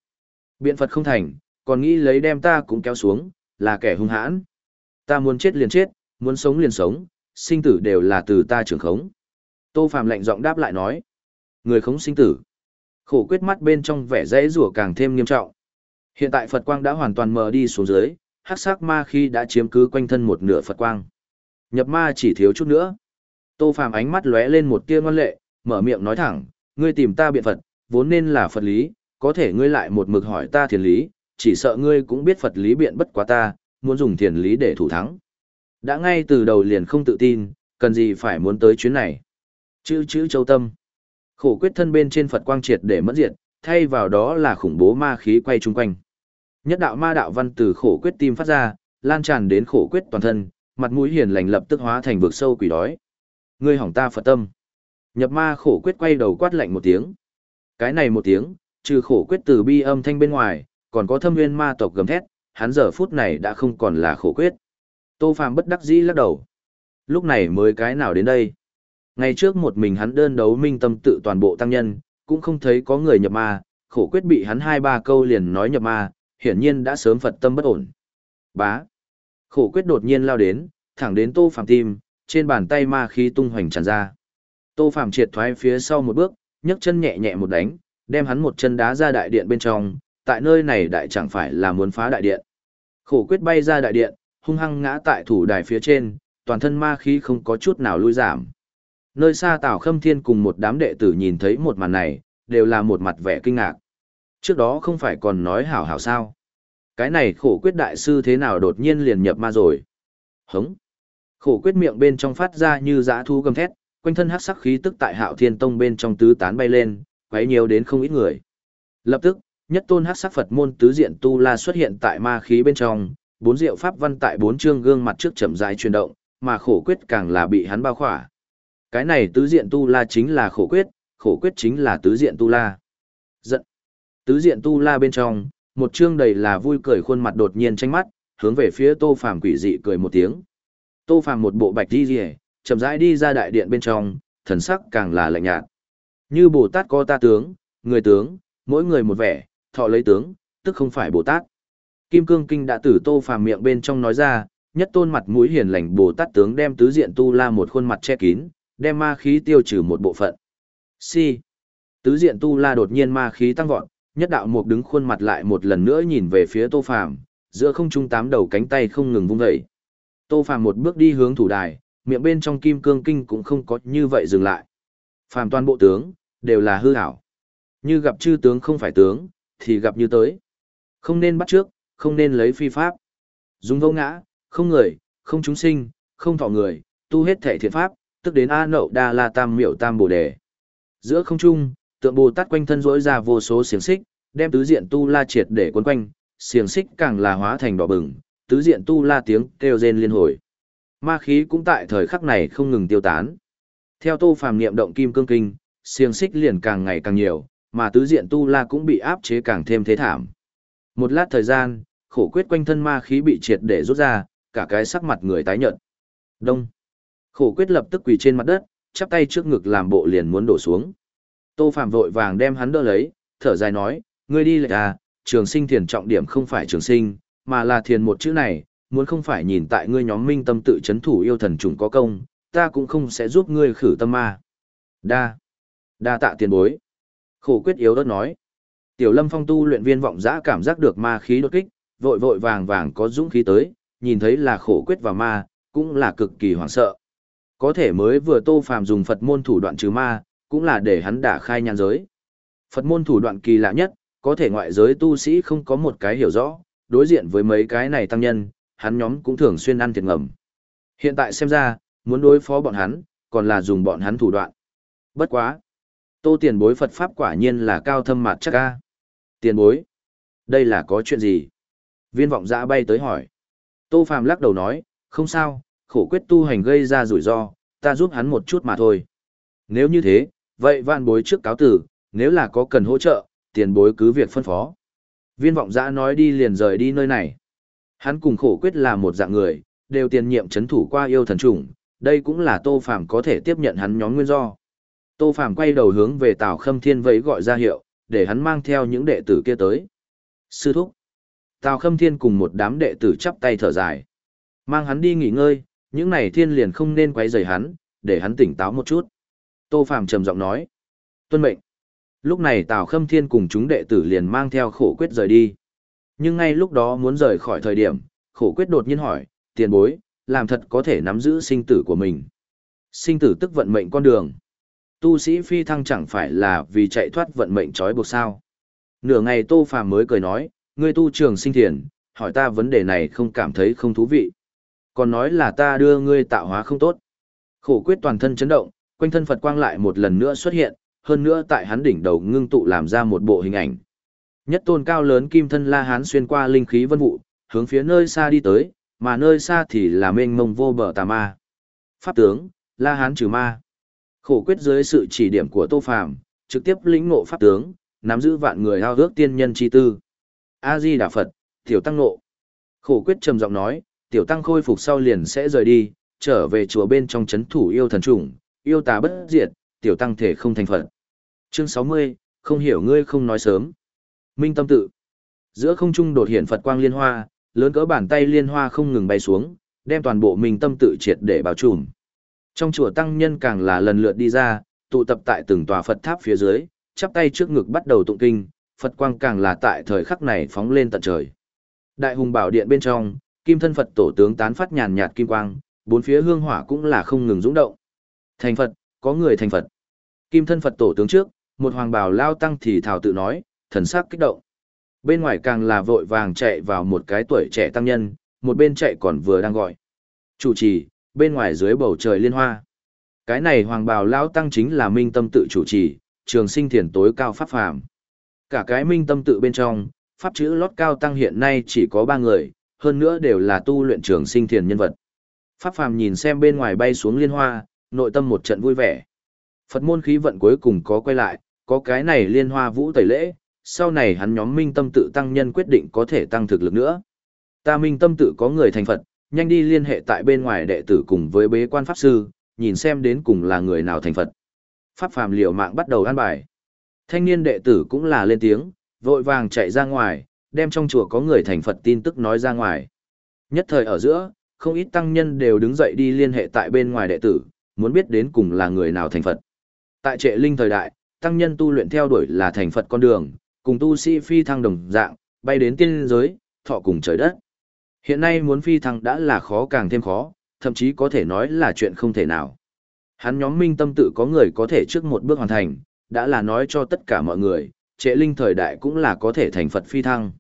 Biện Phật không thành, còn nghĩ lấy đem ta cũng kéo xuống, là kẻ hung hãn. Ta muốn chết liền chết, muốn sống liền sống, sinh tử đều là từ ta trưởng khống. Tô Phạm lạnh giọng đáp lại nói. Người khống sinh tử. Khổ quyết mắt bên trong vẻ dãy rủa càng thêm nghiêm trọng. Hiện tại Phật quang đã hoàn toàn mờ đi xuống dưới, hắc sắc ma khi đã chiếm cứ quanh thân một nửa Phật quang. Nhập ma chỉ thiếu chút nữa. Tô Phạm ánh mắt lóe lên một tia ngoan lệ, mở miệng nói thẳng, ngươi tìm ta biện Phật, vốn nên là Phật lý, có thể ngươi lại một mực hỏi ta thiền lý, chỉ sợ ngươi cũng biết Phật lý biện bất quá ta, muốn dùng thiền lý để thủ thắng. Đã ngay từ đầu liền không tự tin, cần gì phải muốn tới chuyến này. Chữ chữ châu tâm. Khổ quyết thân bên trên Phật quang triệt để mất diệt, thay vào đó là khủng bố ma khí quay chung quanh. Nhất đạo ma đạo văn từ khổ quyết tim phát ra, lan tràn đến khổ quyết toàn thân, mặt mũi hiền lành lập tức hóa thành vực sâu quỷ đói. Ngươi hỏng ta Phật tâm. Nhập ma khổ quyết quay đầu quát lạnh một tiếng. Cái này một tiếng, trừ khổ quyết từ bi âm thanh bên ngoài, còn có thâm nguyên ma tộc gầm thét, hắn giờ phút này đã không còn là khổ quyết. Tô Phàm bất đắc dĩ lắc đầu. Lúc này mới cái nào đến đây? Ngày trước một mình hắn đơn đấu minh tâm tự toàn bộ tăng nhân, cũng không thấy có người nhập ma, khổ quyết bị hắn hai ba câu liền nói nhập ma, hiển nhiên đã sớm Phật tâm bất ổn. Bá. Khổ quyết đột nhiên lao đến, thẳng đến Tô Phàm tim, trên bàn tay ma khí tung hoành tràn ra. Tô Phàm triệt thoái phía sau một bước, nhấc chân nhẹ nhẹ một đánh, đem hắn một chân đá ra đại điện bên trong, tại nơi này đại chẳng phải là muốn phá đại điện. Khổ quyết bay ra đại điện, hung hăng ngã tại thủ đài phía trên, toàn thân ma khí không có chút nào lui giảm. Nơi xa Tào Khâm Thiên cùng một đám đệ tử nhìn thấy một màn này, đều là một mặt vẻ kinh ngạc. Trước đó không phải còn nói hảo hảo sao. Cái này khổ quyết đại sư thế nào đột nhiên liền nhập ma rồi. Hống. Khổ quyết miệng bên trong phát ra như dã thu gầm thét, quanh thân hắc sắc khí tức tại hạo thiên tông bên trong tứ tán bay lên, quấy nhiều đến không ít người. Lập tức, nhất tôn hắc sắc Phật môn tứ diện tu la xuất hiện tại ma khí bên trong, bốn diệu pháp văn tại bốn chương gương mặt trước chậm rãi chuyển động, mà khổ quyết càng là bị hắn bao khỏa. Cái này tứ diện tu la chính là khổ quyết, khổ quyết chính là tứ diện tu la. Giận. Tứ diện tu la bên trong, một chương đầy là vui cười khuôn mặt đột nhiên tranh mắt, hướng về phía Tô Phàm quỷ dị cười một tiếng. Tô Phàm một bộ bạch đi liễu, chậm rãi đi ra đại điện bên trong, thần sắc càng là lạnh nhạt. Như Bồ Tát có ta tướng, người tướng, mỗi người một vẻ, thọ lấy tướng, tức không phải Bồ Tát. Kim Cương Kinh đã tử Tô Phàm miệng bên trong nói ra, nhất tôn mặt mũi hiền lành Bồ Tát tướng đem tứ diện tu la một khuôn mặt che kín, đem ma khí tiêu trừ một bộ phận. Si. Tứ diện tu la đột nhiên ma khí tăng vọt, nhất đạo mục đứng khuôn mặt lại một lần nữa nhìn về phía Tô Phàm, giữa không trung tám đầu cánh tay không ngừng vung dậy. Tô Phàm một bước đi hướng thủ đài, miệng bên trong kim cương kinh cũng không có như vậy dừng lại. Phàm toàn bộ tướng đều là hư ảo. Như gặp chư tướng không phải tướng, thì gặp như tới. Không nên bắt trước, không nên lấy phi pháp. Dùng vô ngã, không người, không chúng sinh, không thọ người, tu hết thể thiện pháp, tức đến A Nậu Đa La Tam Miểu Tam Bồ Đề. Giữa không trung, tượng Bồ Tát quanh thân rỗi ra vô số xiềng xích, đem tứ diện tu la triệt để quấn quanh, xiềng xích càng là hóa thành đỏ bừng, tứ diện tu la tiếng kêu rên liên hồi. Ma khí cũng tại thời khắc này không ngừng tiêu tán. Theo Tô Phàm niệm động kim cương kinh, xiềng xích liền càng ngày càng nhiều, mà tứ diện tu la cũng bị áp chế càng thêm thế thảm. Một lát thời gian, khổ quyết quanh thân ma khí bị triệt để rút ra, cả cái sắc mặt người tái nhợt. Đông. Khổ quyết lập tức quỳ trên mặt đất, chắp tay trước ngực làm bộ liền muốn đổ xuống. Tô Phạm vội vàng đem hắn đỡ lấy, thở dài nói, ngươi đi lệch à, trường sinh thiền trọng điểm không phải trường sinh, mà là thiền một chữ này, muốn không phải nhìn tại ngươi nhóm minh tâm tự chấn thủ yêu thần trùng có công, ta cũng không sẽ giúp ngươi khử tâm ma. Đa. Đa tạ tiền bối. Khổ quyết yếu đất nói. Tiểu lâm phong tu luyện viên vọng giã cảm giác được ma khí đột kích, vội vội vàng vàng có dũng khí tới, nhìn thấy là khổ quyết và ma, cũng là cực kỳ hoảng sợ. Có thể mới vừa tô phàm dùng Phật môn thủ đoạn trừ ma, cũng là để hắn đả khai nhan giới. Phật môn thủ đoạn kỳ lạ nhất, có thể ngoại giới tu sĩ không có một cái hiểu rõ, đối diện với mấy cái này tăng nhân, hắn nhóm cũng thường xuyên ăn thiệt ngầm. Hiện tại xem ra, muốn đối phó bọn hắn, còn là dùng bọn hắn thủ đoạn. Bất quá. Tô tiền bối Phật Pháp quả nhiên là cao thâm mặt chắc ca. Tiền bối. Đây là có chuyện gì? Viên vọng dã bay tới hỏi. Tô Phàm lắc đầu nói, không sao, khổ quyết tu hành gây ra rủi ro, ta giúp hắn một chút mà thôi. Nếu như thế, vậy vạn bối trước cáo tử, nếu là có cần hỗ trợ, tiền bối cứ việc phân phó. Viên vọng dã nói đi liền rời đi nơi này. Hắn cùng khổ quyết là một dạng người, đều tiền nhiệm chấn thủ qua yêu thần trùng, đây cũng là Tô Phàm có thể tiếp nhận hắn nhóm nguyên do. Tô Phàm quay đầu hướng về Tào Khâm Thiên vẫy gọi ra hiệu, để hắn mang theo những đệ tử kia tới. Sư thúc. Tào Khâm Thiên cùng một đám đệ tử chắp tay thở dài. Mang hắn đi nghỉ ngơi, những này thiên liền không nên quấy rầy hắn, để hắn tỉnh táo một chút. Tô Phàm trầm giọng nói. Tuân mệnh. Lúc này Tào Khâm Thiên cùng chúng đệ tử liền mang theo khổ quyết rời đi. Nhưng ngay lúc đó muốn rời khỏi thời điểm, khổ quyết đột nhiên hỏi, tiền bối, làm thật có thể nắm giữ sinh tử của mình. Sinh tử tức vận mệnh con đường. Tu sĩ phi thăng chẳng phải là vì chạy thoát vận mệnh trói buộc sao. Nửa ngày Tô Phàm mới cười nói, ngươi tu trường sinh thiền, hỏi ta vấn đề này không cảm thấy không thú vị. Còn nói là ta đưa ngươi tạo hóa không tốt. Khổ quyết toàn thân chấn động, quanh thân Phật quang lại một lần nữa xuất hiện, hơn nữa tại hắn đỉnh đầu ngưng tụ làm ra một bộ hình ảnh. Nhất tôn cao lớn kim thân La Hán xuyên qua linh khí vân vụ, hướng phía nơi xa đi tới, mà nơi xa thì là mênh mông vô bờ tà ma. Pháp tướng, La Hán trừ ma. Khổ quyết dưới sự chỉ điểm của Tô Phàm, trực tiếp lĩnh ngộ pháp tướng, nắm giữ vạn người ao ước tiên nhân chi tư. A Di Đà Phật, tiểu tăng ngộ. Khổ quyết trầm giọng nói, tiểu tăng khôi phục sau liền sẽ rời đi, trở về chùa bên trong chấn thủ yêu thần trùng, yêu tà bất diệt, tiểu tăng thể không thành phật. Chương 60, không hiểu ngươi không nói sớm. Minh tâm tự. Giữa không trung đột hiện Phật quang liên hoa, lớn cỡ bàn tay liên hoa không ngừng bay xuống, đem toàn bộ Minh tâm tự triệt để bao trùm. Trong chùa tăng nhân càng là lần lượt đi ra, tụ tập tại từng tòa Phật tháp phía dưới, chắp tay trước ngực bắt đầu tụng kinh, Phật quang càng là tại thời khắc này phóng lên tận trời. Đại hùng bảo điện bên trong, kim thân Phật tổ tướng tán phát nhàn nhạt kim quang, bốn phía hương hỏa cũng là không ngừng dũng động. Thành Phật, có người thành Phật. Kim thân Phật tổ tướng trước, một hoàng bào lao tăng thì thảo tự nói, thần sắc kích động. Bên ngoài càng là vội vàng chạy vào một cái tuổi trẻ tăng nhân, một bên chạy còn vừa đang gọi. Chủ trì, bên ngoài dưới bầu trời liên hoa. Cái này hoàng bào lão tăng chính là minh tâm tự chủ trì, trường sinh thiền tối cao pháp phàm. Cả cái minh tâm tự bên trong, pháp chữ lót cao tăng hiện nay chỉ có ba người, hơn nữa đều là tu luyện trường sinh thiền nhân vật. Pháp phàm nhìn xem bên ngoài bay xuống liên hoa, nội tâm một trận vui vẻ. Phật môn khí vận cuối cùng có quay lại, có cái này liên hoa vũ tẩy lễ, sau này hắn nhóm minh tâm tự tăng nhân quyết định có thể tăng thực lực nữa. Ta minh tâm tự có người thành Phật, nhanh đi liên hệ tại bên ngoài đệ tử cùng với bế quan pháp sư, nhìn xem đến cùng là người nào thành Phật. Pháp phàm liều mạng bắt đầu an bài. Thanh niên đệ tử cũng là lên tiếng, vội vàng chạy ra ngoài, đem trong chùa có người thành Phật tin tức nói ra ngoài. Nhất thời ở giữa, không ít tăng nhân đều đứng dậy đi liên hệ tại bên ngoài đệ tử, muốn biết đến cùng là người nào thành Phật. Tại trệ linh thời đại, tăng nhân tu luyện theo đuổi là thành Phật con đường, cùng tu sĩ phi thăng đồng dạng, bay đến tiên giới, thọ cùng trời đất. Hiện nay muốn phi thăng đã là khó càng thêm khó, thậm chí có thể nói là chuyện không thể nào. Hắn nhóm minh tâm tự có người có thể trước một bước hoàn thành, đã là nói cho tất cả mọi người, trệ linh thời đại cũng là có thể thành Phật phi thăng.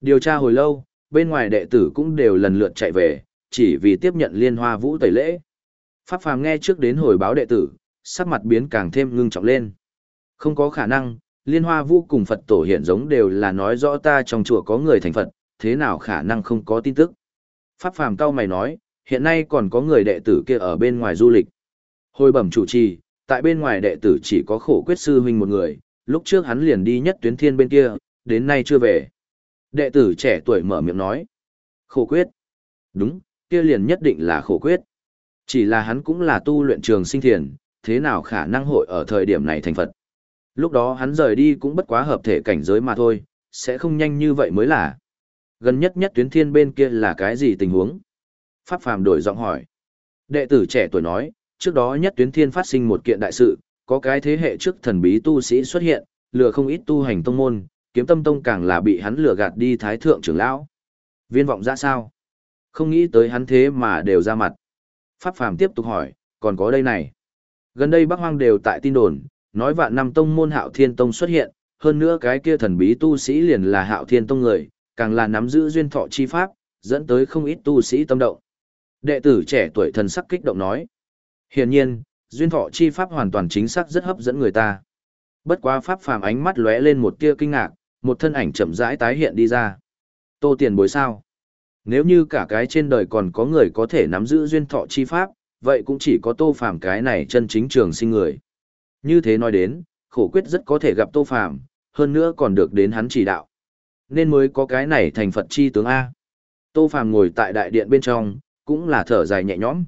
Điều tra hồi lâu, bên ngoài đệ tử cũng đều lần lượt chạy về, chỉ vì tiếp nhận liên hoa vũ tẩy lễ. Pháp phàm nghe trước đến hồi báo đệ tử, sắc mặt biến càng thêm ngưng trọng lên. Không có khả năng, liên hoa vũ cùng Phật tổ hiện giống đều là nói rõ ta trong chùa có người thành Phật, thế nào khả năng không có tin tức. Pháp phàm cao mày nói, hiện nay còn có người đệ tử kia ở bên ngoài du lịch. Hồi bẩm chủ trì, tại bên ngoài đệ tử chỉ có khổ quyết sư huynh một người, lúc trước hắn liền đi nhất tuyến thiên bên kia, đến nay chưa về. Đệ tử trẻ tuổi mở miệng nói. Khổ quyết. Đúng, kia liền nhất định là khổ quyết. Chỉ là hắn cũng là tu luyện trường sinh thiền, thế nào khả năng hội ở thời điểm này thành Phật. Lúc đó hắn rời đi cũng bất quá hợp thể cảnh giới mà thôi, sẽ không nhanh như vậy mới là. Gần nhất nhất tuyến thiên bên kia là cái gì tình huống? Pháp Phàm đổi giọng hỏi. Đệ tử trẻ tuổi nói, trước đó nhất tuyến thiên phát sinh một kiện đại sự, có cái thế hệ trước thần bí tu sĩ xuất hiện, lừa không ít tu hành tông môn, kiếm tâm tông càng là bị hắn lừa gạt đi thái thượng trưởng lão. Viên vọng ra sao? Không nghĩ tới hắn thế mà đều ra mặt. Pháp Phàm tiếp tục hỏi, còn có đây này. Gần đây Bắc Hoang đều tại tin đồn, nói vạn năm tông môn Hạo Thiên Tông xuất hiện, hơn nữa cái kia thần bí tu sĩ liền là Hạo Thiên Tông người, càng là nắm giữ duyên thọ chi pháp, dẫn tới không ít tu sĩ tâm động. Đệ tử trẻ tuổi thần sắc kích động nói. Hiển nhiên, duyên thọ chi pháp hoàn toàn chính xác rất hấp dẫn người ta. Bất quá pháp phàm ánh mắt lóe lên một tia kinh ngạc, một thân ảnh chậm rãi tái hiện đi ra. Tô tiền bối sao? Nếu như cả cái trên đời còn có người có thể nắm giữ duyên thọ chi pháp, vậy cũng chỉ có tô phàm cái này chân chính trường sinh người. Như thế nói đến, khổ quyết rất có thể gặp tô phàm, hơn nữa còn được đến hắn chỉ đạo. Nên mới có cái này thành Phật chi tướng A. Tô phàm ngồi tại đại điện bên trong, cũng là thở dài nhẹ nhõm.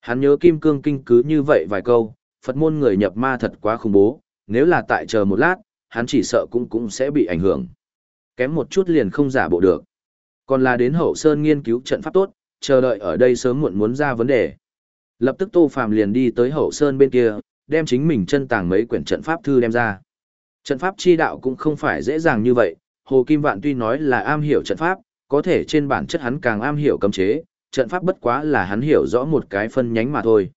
Hắn nhớ kim cương kinh cứ như vậy vài câu, Phật môn người nhập ma thật quá khủng bố, nếu là tại chờ một lát, hắn chỉ sợ cũng cũng sẽ bị ảnh hưởng. Kém một chút liền không giả bộ được. Còn là đến hậu sơn nghiên cứu trận pháp tốt, chờ đợi ở đây sớm muộn muốn ra vấn đề. Lập tức Tô Phàm liền đi tới hậu sơn bên kia, đem chính mình chân tàng mấy quyển trận pháp thư đem ra. Trận pháp chi đạo cũng không phải dễ dàng như vậy, Hồ Kim Vạn tuy nói là am hiểu trận pháp, có thể trên bản chất hắn càng am hiểu cấm chế, trận pháp bất quá là hắn hiểu rõ một cái phân nhánh mà thôi.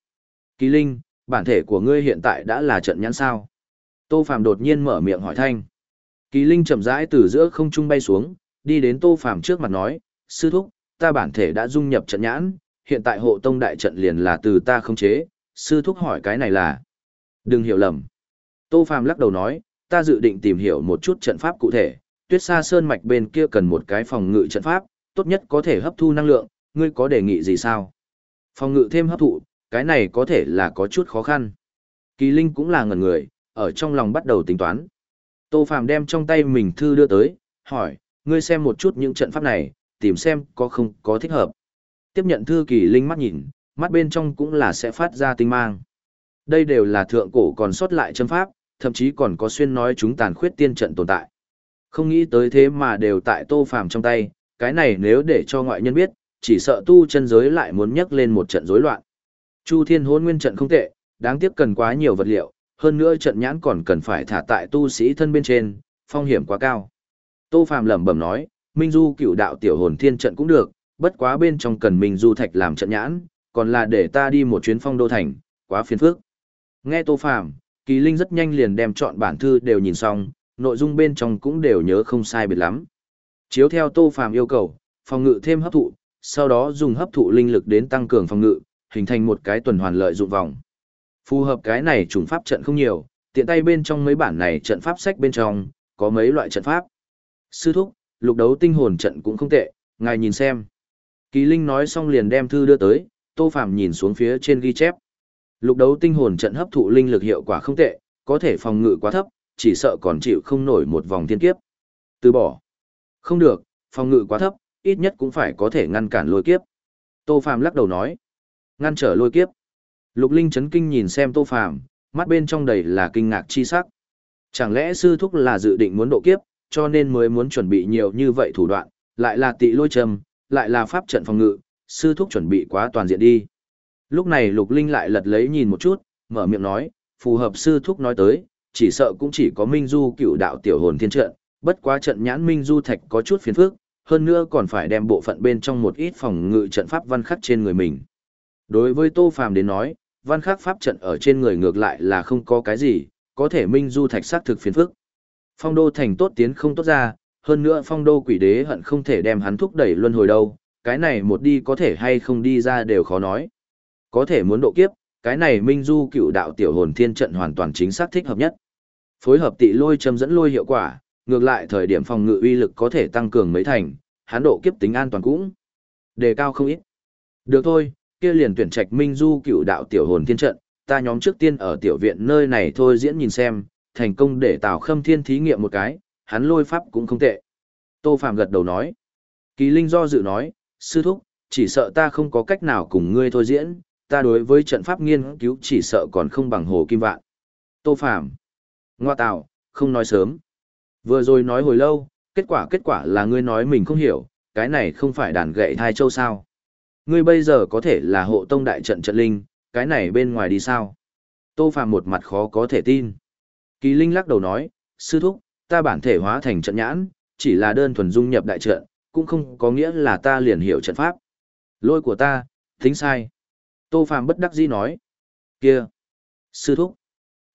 Kỳ Linh, bản thể của ngươi hiện tại đã là trận nhãn sao? Tô Phàm đột nhiên mở miệng hỏi thanh. Kỳ Linh chậm rãi từ giữa không trung bay xuống, đi đến Tô Phàm trước mặt nói, sư thúc, ta bản thể đã dung nhập trận nhãn, hiện tại hộ tông đại trận liền là từ ta không chế, sư thúc hỏi cái này là. Đừng hiểu lầm. Tô Phàm lắc đầu nói, ta dự định tìm hiểu một chút trận pháp cụ thể, tuyết sa sơn mạch bên kia cần một cái phòng ngự trận pháp, tốt nhất có thể hấp thu năng lượng, ngươi có đề nghị gì sao? Phòng ngự thêm hấp thụ, cái này có thể là có chút khó khăn. Kỳ Linh cũng là ngần người, ở trong lòng bắt đầu tính toán. Tô Phàm đem trong tay mình thư đưa tới, hỏi, ngươi xem một chút những trận pháp này, tìm xem có không có thích hợp. Tiếp nhận thư Kỳ Linh mắt nhìn, mắt bên trong cũng là sẽ phát ra tinh mang. Đây đều là thượng cổ còn sót lại chân pháp, thậm chí còn có xuyên nói chúng tàn khuyết tiên trận tồn tại. Không nghĩ tới thế mà đều tại Tô Phàm trong tay, cái này nếu để cho ngoại nhân biết, chỉ sợ tu chân giới lại muốn nhấc lên một trận rối loạn. Chu Thiên Hôn Nguyên trận không tệ, đáng tiếc cần quá nhiều vật liệu, hơn nữa trận nhãn còn cần phải thả tại tu sĩ thân bên trên, phong hiểm quá cao. Tô Phàm lẩm bẩm nói, Minh Du cựu đạo tiểu hồn thiên trận cũng được, bất quá bên trong cần Minh Du thạch làm trận nhãn, còn là để ta đi một chuyến phong đô thành, quá phiền phức. Nghe Tô Phàm, Kỳ Linh rất nhanh liền đem chọn bản thư đều nhìn xong, nội dung bên trong cũng đều nhớ không sai biệt lắm. Chiếu theo Tô Phàm yêu cầu, phòng ngự thêm hấp thụ, sau đó dùng hấp thụ linh lực đến tăng cường phòng ngự, hình thành một cái tuần hoàn lợi dụng vòng. Phù hợp cái này chủng pháp trận không nhiều, tiện tay bên trong mấy bản này trận pháp sách bên trong, có mấy loại trận pháp. Sư thúc, lục đấu tinh hồn trận cũng không tệ, ngài nhìn xem. Kỳ Linh nói xong liền đem thư đưa tới, Tô phàm nhìn xuống phía trên ghi chép. Lục đấu tinh hồn trận hấp thụ linh lực hiệu quả không tệ, có thể phòng ngự quá thấp, chỉ sợ còn chịu không nổi một vòng thiên kiếp. Từ bỏ. Không được, phòng ngự quá thấp, ít nhất cũng phải có thể ngăn cản lôi kiếp. Tô Phàm lắc đầu nói, ngăn trở lôi kiếp. Lục Linh chấn kinh nhìn xem Tô Phàm, mắt bên trong đầy là kinh ngạc chi sắc. Chẳng lẽ sư thúc là dự định muốn độ kiếp, cho nên mới muốn chuẩn bị nhiều như vậy thủ đoạn, lại là tị lôi trầm, lại là pháp trận phòng ngự, sư thúc chuẩn bị quá toàn diện đi. Lúc này Lục Linh lại lật lấy nhìn một chút, mở miệng nói, phù hợp sư thúc nói tới, chỉ sợ cũng chỉ có Minh Du cựu đạo tiểu hồn thiên trận, bất quá trận nhãn Minh Du thạch có chút phiền phức, hơn nữa còn phải đem bộ phận bên trong một ít phòng ngự trận pháp văn khắc trên người mình. Đối với Tô Phàm đến nói, văn khắc pháp trận ở trên người ngược lại là không có cái gì, có thể Minh Du thạch xác thực phiền phức. Phong đô thành tốt tiến không tốt ra, hơn nữa phong đô quỷ đế hận không thể đem hắn thúc đẩy luân hồi đâu, cái này một đi có thể hay không đi ra đều khó nói. Có thể muốn độ kiếp, cái này Minh Du cựu đạo tiểu hồn thiên trận hoàn toàn chính xác thích hợp nhất. Phối hợp tị lôi châm dẫn lôi hiệu quả, ngược lại thời điểm phòng ngự uy lực có thể tăng cường mấy thành, hán độ kiếp tính an toàn cũng đề cao không ít. Được thôi, kia liền tuyển trạch Minh Du cựu đạo tiểu hồn thiên trận, ta nhóm trước tiên ở tiểu viện nơi này thôi diễn nhìn xem, thành công để Tào Khâm Thiên thí nghiệm một cái, hắn lôi pháp cũng không tệ. Tô Phạm gật đầu nói. Kỳ Linh do dự nói, sư thúc, chỉ sợ ta không có cách nào cùng ngươi thôi diễn, ta đối với trận pháp nghiên cứu chỉ sợ còn không bằng hồ kim vạn. Tô phàm, Ngoa tạo, không nói sớm. Vừa rồi nói hồi lâu, kết quả kết quả là ngươi nói mình không hiểu, cái này không phải đàn gậy thai châu sao. Ngươi bây giờ có thể là hộ tông đại trận trận linh, cái này bên ngoài đi sao? Tô phàm một mặt khó có thể tin. Kỳ Linh lắc đầu nói, sư thúc, ta bản thể hóa thành trận nhãn, chỉ là đơn thuần dung nhập đại trận, cũng không có nghĩa là ta liền hiểu trận pháp. Lôi của ta, tính sai. Tô Phạm bất đắc dĩ nói. Kia! Sư thúc!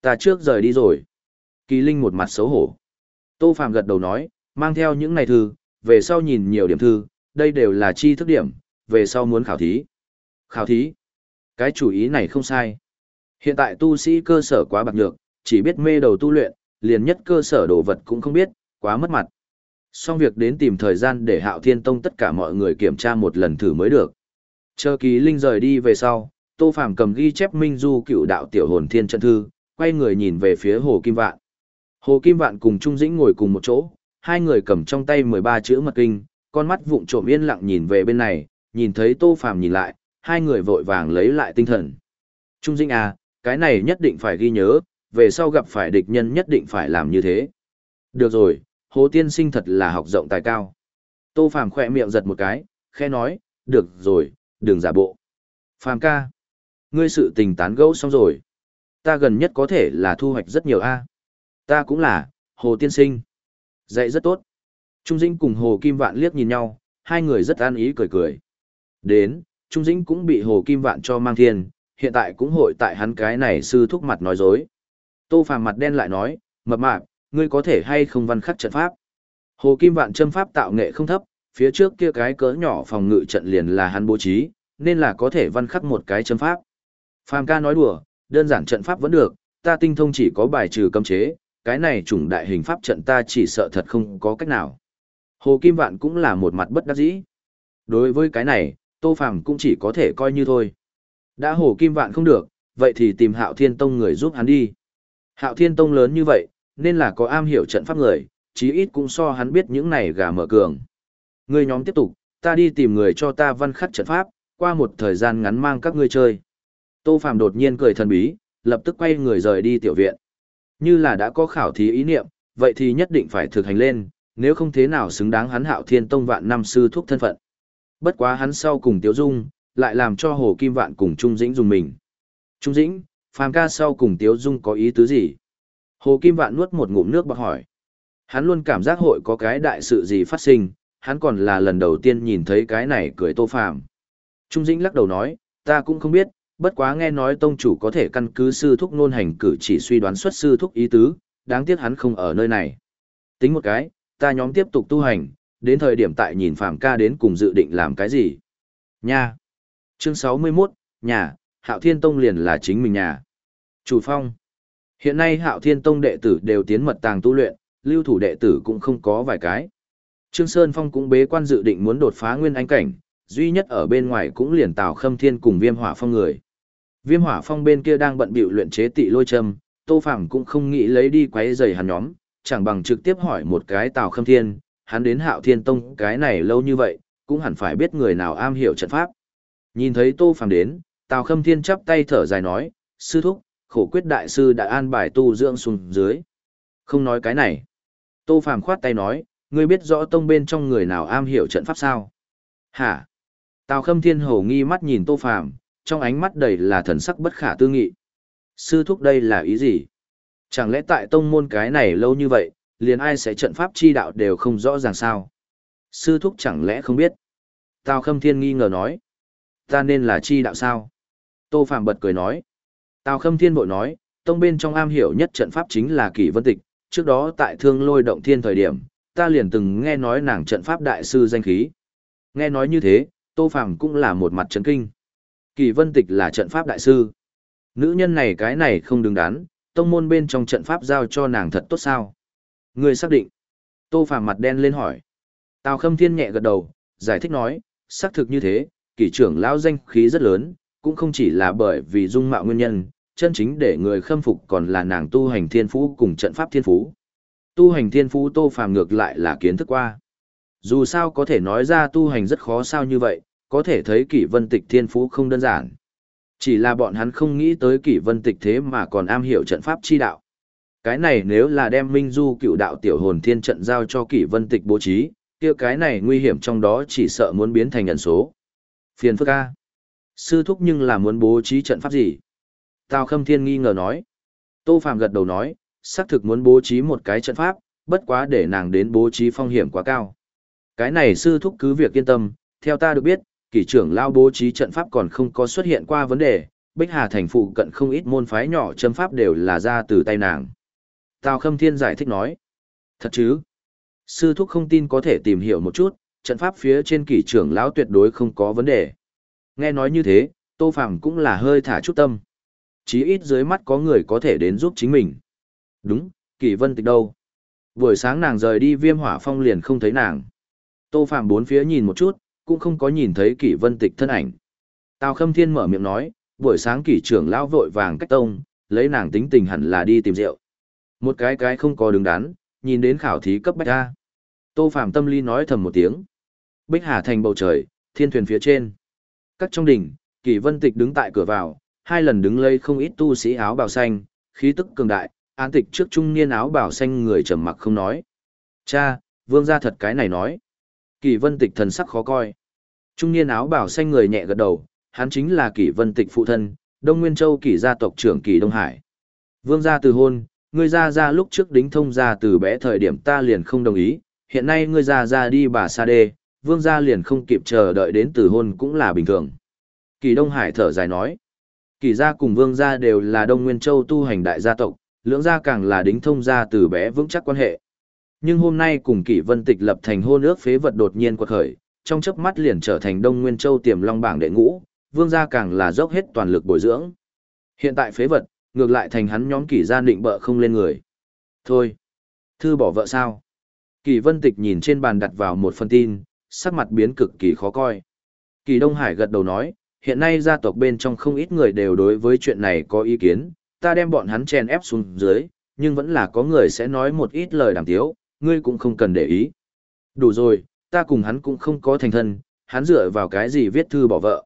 Ta trước rời đi rồi. Kỳ Linh một mặt xấu hổ. Tô Phạm gật đầu nói, mang theo những này thư, về sau nhìn nhiều điểm thư, đây đều là chi thức điểm, về sau muốn khảo thí. Khảo thí? Cái chủ ý này không sai. Hiện tại tu sĩ cơ sở quá bạc nhược, chỉ biết mê đầu tu luyện, liền nhất cơ sở đồ vật cũng không biết, quá mất mặt. Xong việc đến tìm thời gian để Hạo Thiên Tông tất cả mọi người kiểm tra một lần thử mới được. Chờ kỳ linh rời đi về sau, Tô Phàm cầm ghi chép Minh Du cựu đạo tiểu hồn thiên trận thư, quay người nhìn về phía Hồ Kim Vạn. Hồ Kim Vạn cùng Trung Dĩnh ngồi cùng một chỗ, hai người cầm trong tay 13 chữ mật kinh, con mắt vụng trộm yên lặng nhìn về bên này, nhìn thấy Tô Phàm nhìn lại, hai người vội vàng lấy lại tinh thần. Trung Dĩnh à, cái này nhất định phải ghi nhớ, về sau gặp phải địch nhân nhất định phải làm như thế. Được rồi, Hồ Tiên Sinh thật là học rộng tài cao. Tô Phàm khỏe miệng giật một cái, khẽ nói, được rồi, đừng giả bộ. Phàm ca, ngươi sự tình tán gẫu xong rồi. Ta gần nhất có thể là thu hoạch rất nhiều a. Ta cũng là, Hồ Tiên Sinh. Dạy rất tốt. Trung Dĩnh cùng Hồ Kim Vạn liếc nhìn nhau, hai người rất an ý cười cười. Đến, Trung Dĩnh cũng bị Hồ Kim Vạn cho mang thiên, hiện tại cũng hội tại hắn cái này sư thúc mặt nói dối. Tô Phàm mặt đen lại nói, mập mạp, ngươi có thể hay không văn khắc trận pháp. Hồ Kim Vạn châm pháp tạo nghệ không thấp, phía trước kia cái cỡ nhỏ phòng ngự trận liền là hắn bố trí, nên là có thể văn khắc một cái chấm pháp. Phàm ca nói đùa, đơn giản trận pháp vẫn được, ta tinh thông chỉ có bài trừ cấm chế, cái này chủng đại hình pháp trận ta chỉ sợ thật không có cách nào. Hồ Kim Vạn cũng là một mặt bất đắc dĩ. Đối với cái này, Tô Phàm cũng chỉ có thể coi như thôi. Đã Hồ Kim Vạn không được, vậy thì tìm Hạo Thiên Tông người giúp hắn đi. Hạo Thiên Tông lớn như vậy, nên là có am hiểu trận pháp người, chí ít cũng so hắn biết những này gà mở cường. Người nhóm tiếp tục, ta đi tìm người cho ta văn khắc trận pháp, qua một thời gian ngắn mang các ngươi chơi. Tô phạm đột nhiên cười thần bí, lập tức quay người rời đi tiểu viện. Như là đã có khảo thí ý niệm, vậy thì nhất định phải thực hành lên, nếu không thế nào xứng đáng hắn Hạo Thiên Tông vạn năm sư thúc thân phận. Bất quá hắn sau cùng Tiếu Dung, lại làm cho Hồ Kim Vạn cùng Trung Dĩnh dùng mình. Trung Dĩnh, phàm ca sau cùng tiếu dung có ý tứ gì hồ kim vạn nuốt một ngụm nước bạc hỏi hắn luôn cảm giác hội có cái đại sự gì phát sinh hắn còn là lần đầu tiên nhìn thấy cái này cười tô phàm. Trung dĩnh lắc đầu nói ta cũng không biết bất quá nghe nói tông chủ có thể căn cứ sư thúc nôn hành cử chỉ suy đoán xuất sư thúc ý tứ đáng tiếc hắn không ở nơi này. Tính một cái ta nhóm tiếp tục tu hành đến thời điểm tại nhìn phàm ca đến cùng dự định làm cái gì? Nha. Chương sáu mươi 61, nhà hạo thiên tông liền là chính mình nhà. Chủ phong. Hiện nay hạo thiên tông đệ tử đều tiến mật tàng tu luyện, lưu thủ đệ tử cũng không có vài cái. Trương Sơn Phong cũng bế quan dự định muốn đột phá nguyên anh cảnh, duy nhất ở bên ngoài cũng liền Tào Khâm Thiên cùng Viêm Hỏa Phong người. Viêm Hỏa Phong bên kia đang bận bịu luyện chế tị lôi châm, Tô Phàm cũng không nghĩ lấy đi quấy rầy hắn nhóm, chẳng bằng trực tiếp hỏi một cái Tào Khâm Thiên, hắn đến Hạo Thiên Tông cái này lâu như vậy, cũng hẳn phải biết người nào am hiểu trận pháp. Nhìn thấy Tô Phàm đến, Tào Khâm Thiên chắp tay thở dài nói, sư thúc, khổ quyết đại sư đã an bài tu dưỡng xuống dưới. Không nói cái này. Tô Phàm khoát tay nói, ngươi biết rõ tông bên trong người nào am hiểu trận pháp sao? Hả? Tào Khâm Thiên hổ nghi mắt nhìn Tô Phàm, trong ánh mắt đầy là thần sắc bất khả tư nghị. Sư thúc đây là ý gì? Chẳng lẽ tại tông môn cái này lâu như vậy, liền ai sẽ trận pháp chi đạo đều không rõ ràng sao? Sư thúc chẳng lẽ không biết? Tào Khâm Thiên nghi ngờ nói. Ta nên là chi đạo sao? Tô Phạm bật cười nói. Tào Khâm Thiên bội nói, tông bên trong am hiểu nhất trận pháp chính là Kỷ Vân Tịch, trước đó tại Thương Lôi động thiên thời điểm, ta liền từng nghe nói nàng trận pháp đại sư danh khí. Nghe nói như thế, Tô Phàm cũng là một mặt chấn kinh. kỳ Vân Tịch là trận pháp đại sư. Nữ nhân này cái này không đứng đắn, tông môn bên trong trận pháp giao cho nàng thật tốt sao? Người xác định. Tô Phàm mặt đen lên hỏi. Tào Khâm Thiên nhẹ gật đầu, giải thích nói, xác thực như thế, kỳ trưởng lão danh khí rất lớn, cũng không chỉ là bởi vì dung mạo nguyên nhân, chân chính để người khâm phục còn là nàng tu hành thiên phú cùng trận pháp thiên phú. Tu hành thiên phú Tô Phàm ngược lại là kiến thức qua. Dù sao có thể nói ra tu hành rất khó sao như vậy, có thể thấy kỷ vân tịch thiên phú không đơn giản. Chỉ là bọn hắn không nghĩ tới kỷ vân tịch thế mà còn am hiểu trận pháp chi đạo. Cái này nếu là đem Minh Du cựu đạo tiểu hồn thiên trận giao cho kỷ vân tịch bố trí, kia cái này nguy hiểm trong đó chỉ sợ muốn biến thành ẩn số. Phiền phức A. Sư thúc nhưng là muốn bố trí trận pháp gì? Tào Khâm Thiên nghi ngờ nói. Tô Phạm gật đầu nói, xác thực muốn bố trí một cái trận pháp, bất quá để nàng đến bố trí phong hiểm quá cao. Cái này sư thúc cứ việc yên tâm, theo ta được biết, kỷ trưởng lao bố trí trận pháp còn không có xuất hiện qua vấn đề, Bích Hà thành phụ cận không ít môn phái nhỏ châm pháp đều là ra từ tay nàng. Tào Khâm Thiên giải thích nói. Thật chứ? Sư thúc không tin có thể tìm hiểu một chút, trận pháp phía trên kỷ trưởng lão tuyệt đối không có vấn đề. Nghe nói như thế, Tô Phàm cũng là hơi thả chút tâm. Chí ít dưới mắt có người có thể đến giúp chính mình. Đúng, kỷ vân tịch đâu? Buổi sáng nàng rời đi viêm hỏa phong liền không thấy nàng. Tô phạm bốn phía nhìn một chút, cũng không có nhìn thấy kỷ vân tịch thân ảnh. Tào Khâm Thiên mở miệng nói, buổi sáng kỷ trưởng lão vội vàng cách tông, lấy nàng tính tình hẳn là đi tìm rượu. Một cái cái không có đứng đắn, nhìn đến khảo thí cấp bách ra. Tô Phạm tâm lý nói thầm một tiếng. Bích Hà thành bầu trời, thiên thuyền phía trên. Các trong đỉnh, kỷ Vân Tịch đứng tại cửa vào, hai lần đứng lây không ít tu sĩ áo bào xanh, khí tức cường đại, an tịch trước trung niên áo bảo xanh người trầm mặc không nói. Cha, vương gia thật cái này nói. Kỳ Vân Tịch thần sắc khó coi. Trung niên áo bảo xanh người nhẹ gật đầu, hắn chính là Kỳ Vân Tịch phụ thân, Đông Nguyên Châu Kỳ gia tộc trưởng Kỳ Đông Hải. Vương gia từ hôn, ngươi ra ra lúc trước đính thông ra từ bé thời điểm ta liền không đồng ý, hiện nay ngươi ra ra đi bà sa đê, vương gia liền không kịp chờ đợi đến từ hôn cũng là bình thường. Kỳ Đông Hải thở dài nói, kỳ gia cùng vương gia đều là Đông Nguyên Châu tu hành đại gia tộc, lưỡng gia càng là đính thông gia từ bé vững chắc quan hệ. Nhưng hôm nay cùng Kỷ Vân Tịch lập thành hôn ước phế vật đột nhiên quật khởi, trong chớp mắt liền trở thành Đông Nguyên Châu tiềm long bảng đệ ngũ, vương gia càng là dốc hết toàn lực bồi dưỡng. Hiện tại phế vật, ngược lại thành hắn nhóm kỷ gia định bợ không lên người. Thôi, thư bỏ vợ sao? kỷ vân tịch nhìn trên bàn đặt vào một phần tin, sắc mặt biến cực kỳ khó coi. Kỳ Đông Hải gật đầu nói, hiện nay gia tộc bên trong không ít người đều đối với chuyện này có ý kiến, ta đem bọn hắn chen ép xuống dưới, nhưng vẫn là có người sẽ nói một ít lời đàm tiếu, ngươi cũng không cần để ý. Đủ rồi, ta cùng hắn cũng không có thành thân, hắn dựa vào cái gì viết thư bỏ vợ.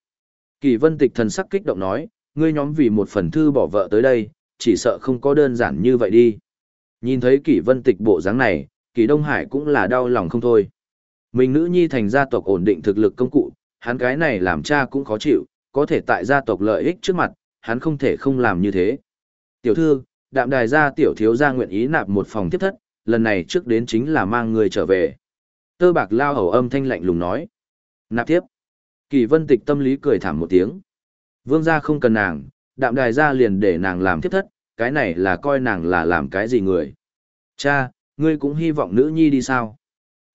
Kỳ vân tịch thần sắc kích động nói, ngươi nhóm vì một phần thư bỏ vợ tới đây, chỉ sợ không có đơn giản như vậy đi. Nhìn thấy kỷ vân tịch bộ dáng này, kỷ Đông Hải cũng là đau lòng không thôi. Mình nữ nhi thành gia tộc ổn định thực lực công cụ, hắn cái này làm cha cũng khó chịu, có thể tại gia tộc lợi ích trước mặt, hắn không thể không làm như thế. Tiểu thư, đạm đài gia tiểu thiếu gia nguyện ý nạp một phòng tiếp thất, lần này trước đến chính là mang người trở về. Tơ bạc lao hầu âm thanh lạnh lùng nói. Nạp tiếp. Kỳ vân tịch tâm lý cười thảm một tiếng. Vương gia không cần nàng, đạm đài gia liền để nàng làm tiếp thất, cái này là coi nàng là làm cái gì người. Cha, ngươi cũng hy vọng nữ nhi đi sao?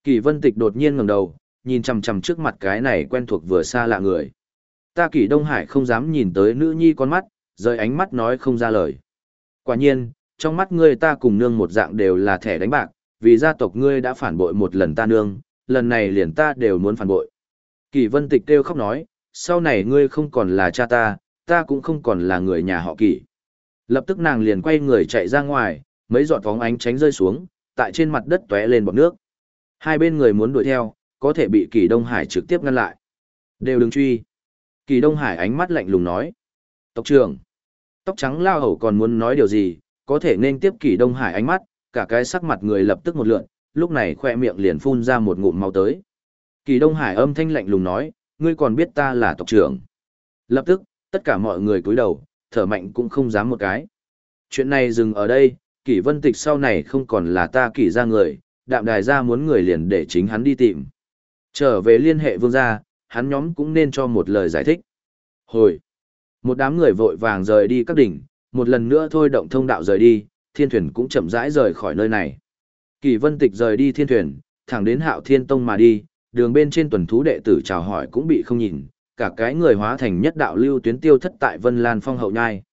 Kỳ vân tịch đột nhiên ngẩng đầu, nhìn chằm chằm trước mặt cái này quen thuộc vừa xa lạ người. Ta kỳ Đông Hải không dám nhìn tới nữ nhi con mắt, rời ánh mắt nói không ra lời. Quả nhiên, trong mắt ngươi ta cùng nương một dạng đều là thẻ đánh bạc, vì gia tộc ngươi đã phản bội một lần ta nương, lần này liền ta đều muốn phản bội. Kỳ vân tịch kêu khóc nói, sau này ngươi không còn là cha ta, ta cũng không còn là người nhà họ kỳ. Lập tức nàng liền quay người chạy ra ngoài, mấy giọt phóng ánh tránh rơi xuống, tại trên mặt đất tóe lên bọt nước. Hai bên người muốn đuổi theo, có thể bị Kỳ Đông Hải trực tiếp ngăn lại. Đều đừng truy. Kỳ Đông Hải ánh mắt lạnh lùng nói. Tộc trưởng. Tóc trắng lao hầu còn muốn nói điều gì, có thể nên tiếp Kỳ Đông Hải ánh mắt, cả cái sắc mặt người lập tức một lượn, lúc này khoe miệng liền phun ra một ngụm máu tới. Kỳ Đông Hải âm thanh lạnh lùng nói, ngươi còn biết ta là tộc trưởng. Lập tức, tất cả mọi người cúi đầu, thở mạnh cũng không dám một cái. Chuyện này dừng ở đây, Kỷ Vân Tịch sau này không còn là ta kỷ ra người, đạm đài ra muốn người liền để chính hắn đi tìm. Trở về liên hệ vương gia, hắn nhóm cũng nên cho một lời giải thích. Hồi, một đám người vội vàng rời đi các đỉnh, một lần nữa thôi động thông đạo rời đi, thiên thuyền cũng chậm rãi rời khỏi nơi này. Kỳ vân tịch rời đi thiên thuyền, thẳng đến hạo thiên tông mà đi, đường bên trên tuần thú đệ tử chào hỏi cũng bị không nhìn, cả cái người hóa thành nhất đạo lưu tuyến tiêu thất tại Vân Lan Phong hậu nhai.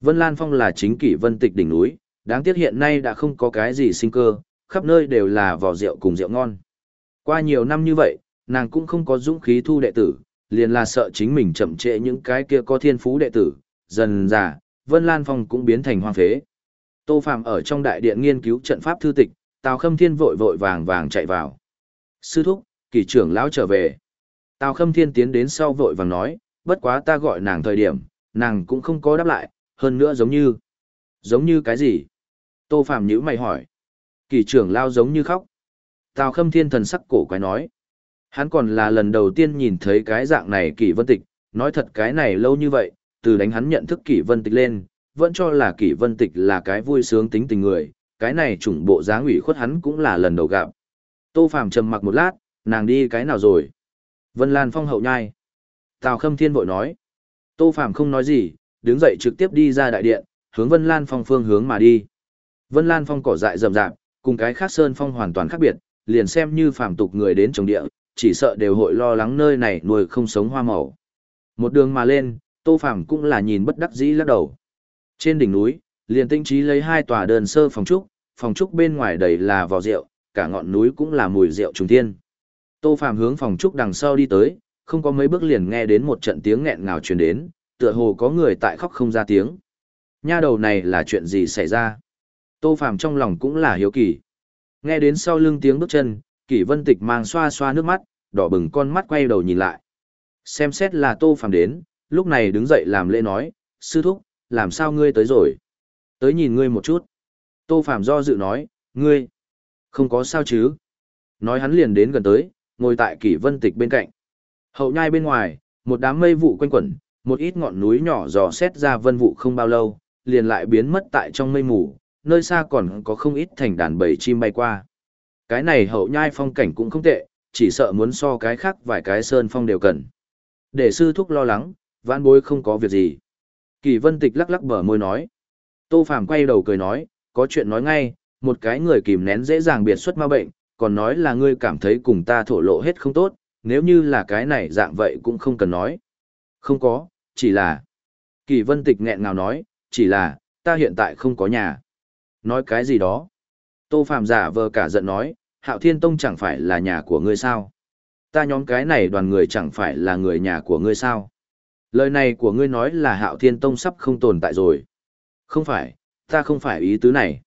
Vân Lan Phong là chính kỷ vân tịch đỉnh núi, đáng tiếc hiện nay đã không có cái gì sinh cơ, khắp nơi đều là vỏ rượu cùng rượu ngon. Qua nhiều năm như vậy, nàng cũng không có dũng khí thu đệ tử, liền là sợ chính mình chậm trễ những cái kia có thiên phú đệ tử, dần dà, Vân Lan Phong cũng biến thành hoang phế. Tô Phạm ở trong đại điện nghiên cứu trận pháp thư tịch, Tào Khâm Thiên vội vội vàng vàng chạy vào. Sư thúc, kỳ trưởng lão trở về. Tào Khâm Thiên tiến đến sau vội vàng nói, bất quá ta gọi nàng thời điểm, nàng cũng không có đáp lại, hơn nữa giống như. Giống như cái gì? Tô Phạm nhữ mày hỏi. Kỳ trưởng lao giống như khóc. Tào Khâm Thiên thần sắc cổ quái nói. Hắn còn là lần đầu tiên nhìn thấy cái dạng này kỷ vân tịch, nói thật cái này lâu như vậy, từ đánh hắn nhận thức kỷ vân tịch lên, vẫn cho là kỷ vân tịch là cái vui sướng tính tình người, cái này chủng bộ dáng ủy khuất hắn cũng là lần đầu gặp. Tô Phàm trầm mặc một lát, nàng đi cái nào rồi? Vân Lan Phong hậu nhai. Tào Khâm Thiên vội nói. Tô Phàm không nói gì, đứng dậy trực tiếp đi ra đại điện, hướng Vân Lan Phong phương hướng mà đi. Vân Lan Phong cỏ dại rậm rạp, cùng cái khác sơn phong hoàn toàn khác biệt, liền xem như phàm tục người đến trồng địa, chỉ sợ đều hội lo lắng nơi này nuôi không sống hoa màu. Một đường mà lên, Tô Phàm cũng là nhìn bất đắc dĩ lắc đầu. Trên đỉnh núi, liền tinh trí lấy hai tòa đơn sơ phòng trúc, phòng trúc bên ngoài đầy là vò rượu, cả ngọn núi cũng là mùi rượu trùng thiên. Tô Phàm hướng phòng trúc đằng sau đi tới, không có mấy bước liền nghe đến một trận tiếng nghẹn ngào truyền đến, tựa hồ có người tại khóc không ra tiếng. Nha đầu này là chuyện gì xảy ra? Tô Phàm trong lòng cũng là hiếu kỳ. Nghe đến sau lưng tiếng bước chân, Kỷ Vân Tịch mang xoa xoa nước mắt, đỏ bừng con mắt quay đầu nhìn lại. Xem xét là Tô Phàm đến, lúc này đứng dậy làm lễ nói, sư thúc, làm sao ngươi tới rồi? Tới nhìn ngươi một chút. Tô Phàm do dự nói, ngươi, không có sao chứ? Nói hắn liền đến gần tới, ngồi tại Kỷ Vân Tịch bên cạnh. Hậu nhai bên ngoài, một đám mây vụ quanh quẩn, một ít ngọn núi nhỏ dò xét ra vân vụ không bao lâu, liền lại biến mất tại trong mây mù, nơi xa còn có không ít thành đàn bầy chim bay qua. Cái này hậu nhai phong cảnh cũng không tệ, chỉ sợ muốn so cái khác vài cái sơn phong đều cần. Để sư thúc lo lắng, vãn bối không có việc gì. Kỳ vân tịch lắc lắc bờ môi nói. Tô Phàm quay đầu cười nói, có chuyện nói ngay, một cái người kìm nén dễ dàng biệt xuất ma bệnh, còn nói là ngươi cảm thấy cùng ta thổ lộ hết không tốt, nếu như là cái này dạng vậy cũng không cần nói. Không có, chỉ là... Kỳ vân tịch nghẹn ngào nói, chỉ là, ta hiện tại không có nhà. Nói cái gì đó? Tô Phạm giả vờ cả giận nói, Hạo Thiên Tông chẳng phải là nhà của ngươi sao? Ta nhóm cái này đoàn người chẳng phải là người nhà của ngươi sao? Lời này của ngươi nói là Hạo Thiên Tông sắp không tồn tại rồi. Không phải, ta không phải ý tứ này.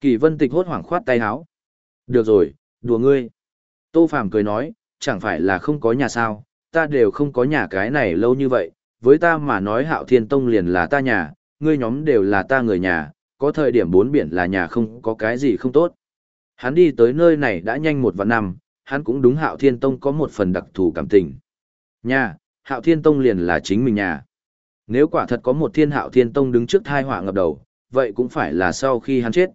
Kỳ Vân Tịch hốt hoảng khoát tay áo. Được rồi, đùa ngươi. Tô Phàm cười nói, chẳng phải là không có nhà sao, ta đều không có nhà cái này lâu như vậy, với ta mà nói Hạo Thiên Tông liền là ta nhà, ngươi nhóm đều là ta người nhà, có thời điểm bốn biển là nhà không có cái gì không tốt. Hắn đi tới nơi này đã nhanh một vạn năm, hắn cũng đúng Hạo Thiên Tông có một phần đặc thù cảm tình. Nhà, Hạo Thiên Tông liền là chính mình nhà. Nếu quả thật có một thiên Hạo Thiên Tông đứng trước thai họa ngập đầu, vậy cũng phải là sau khi hắn chết.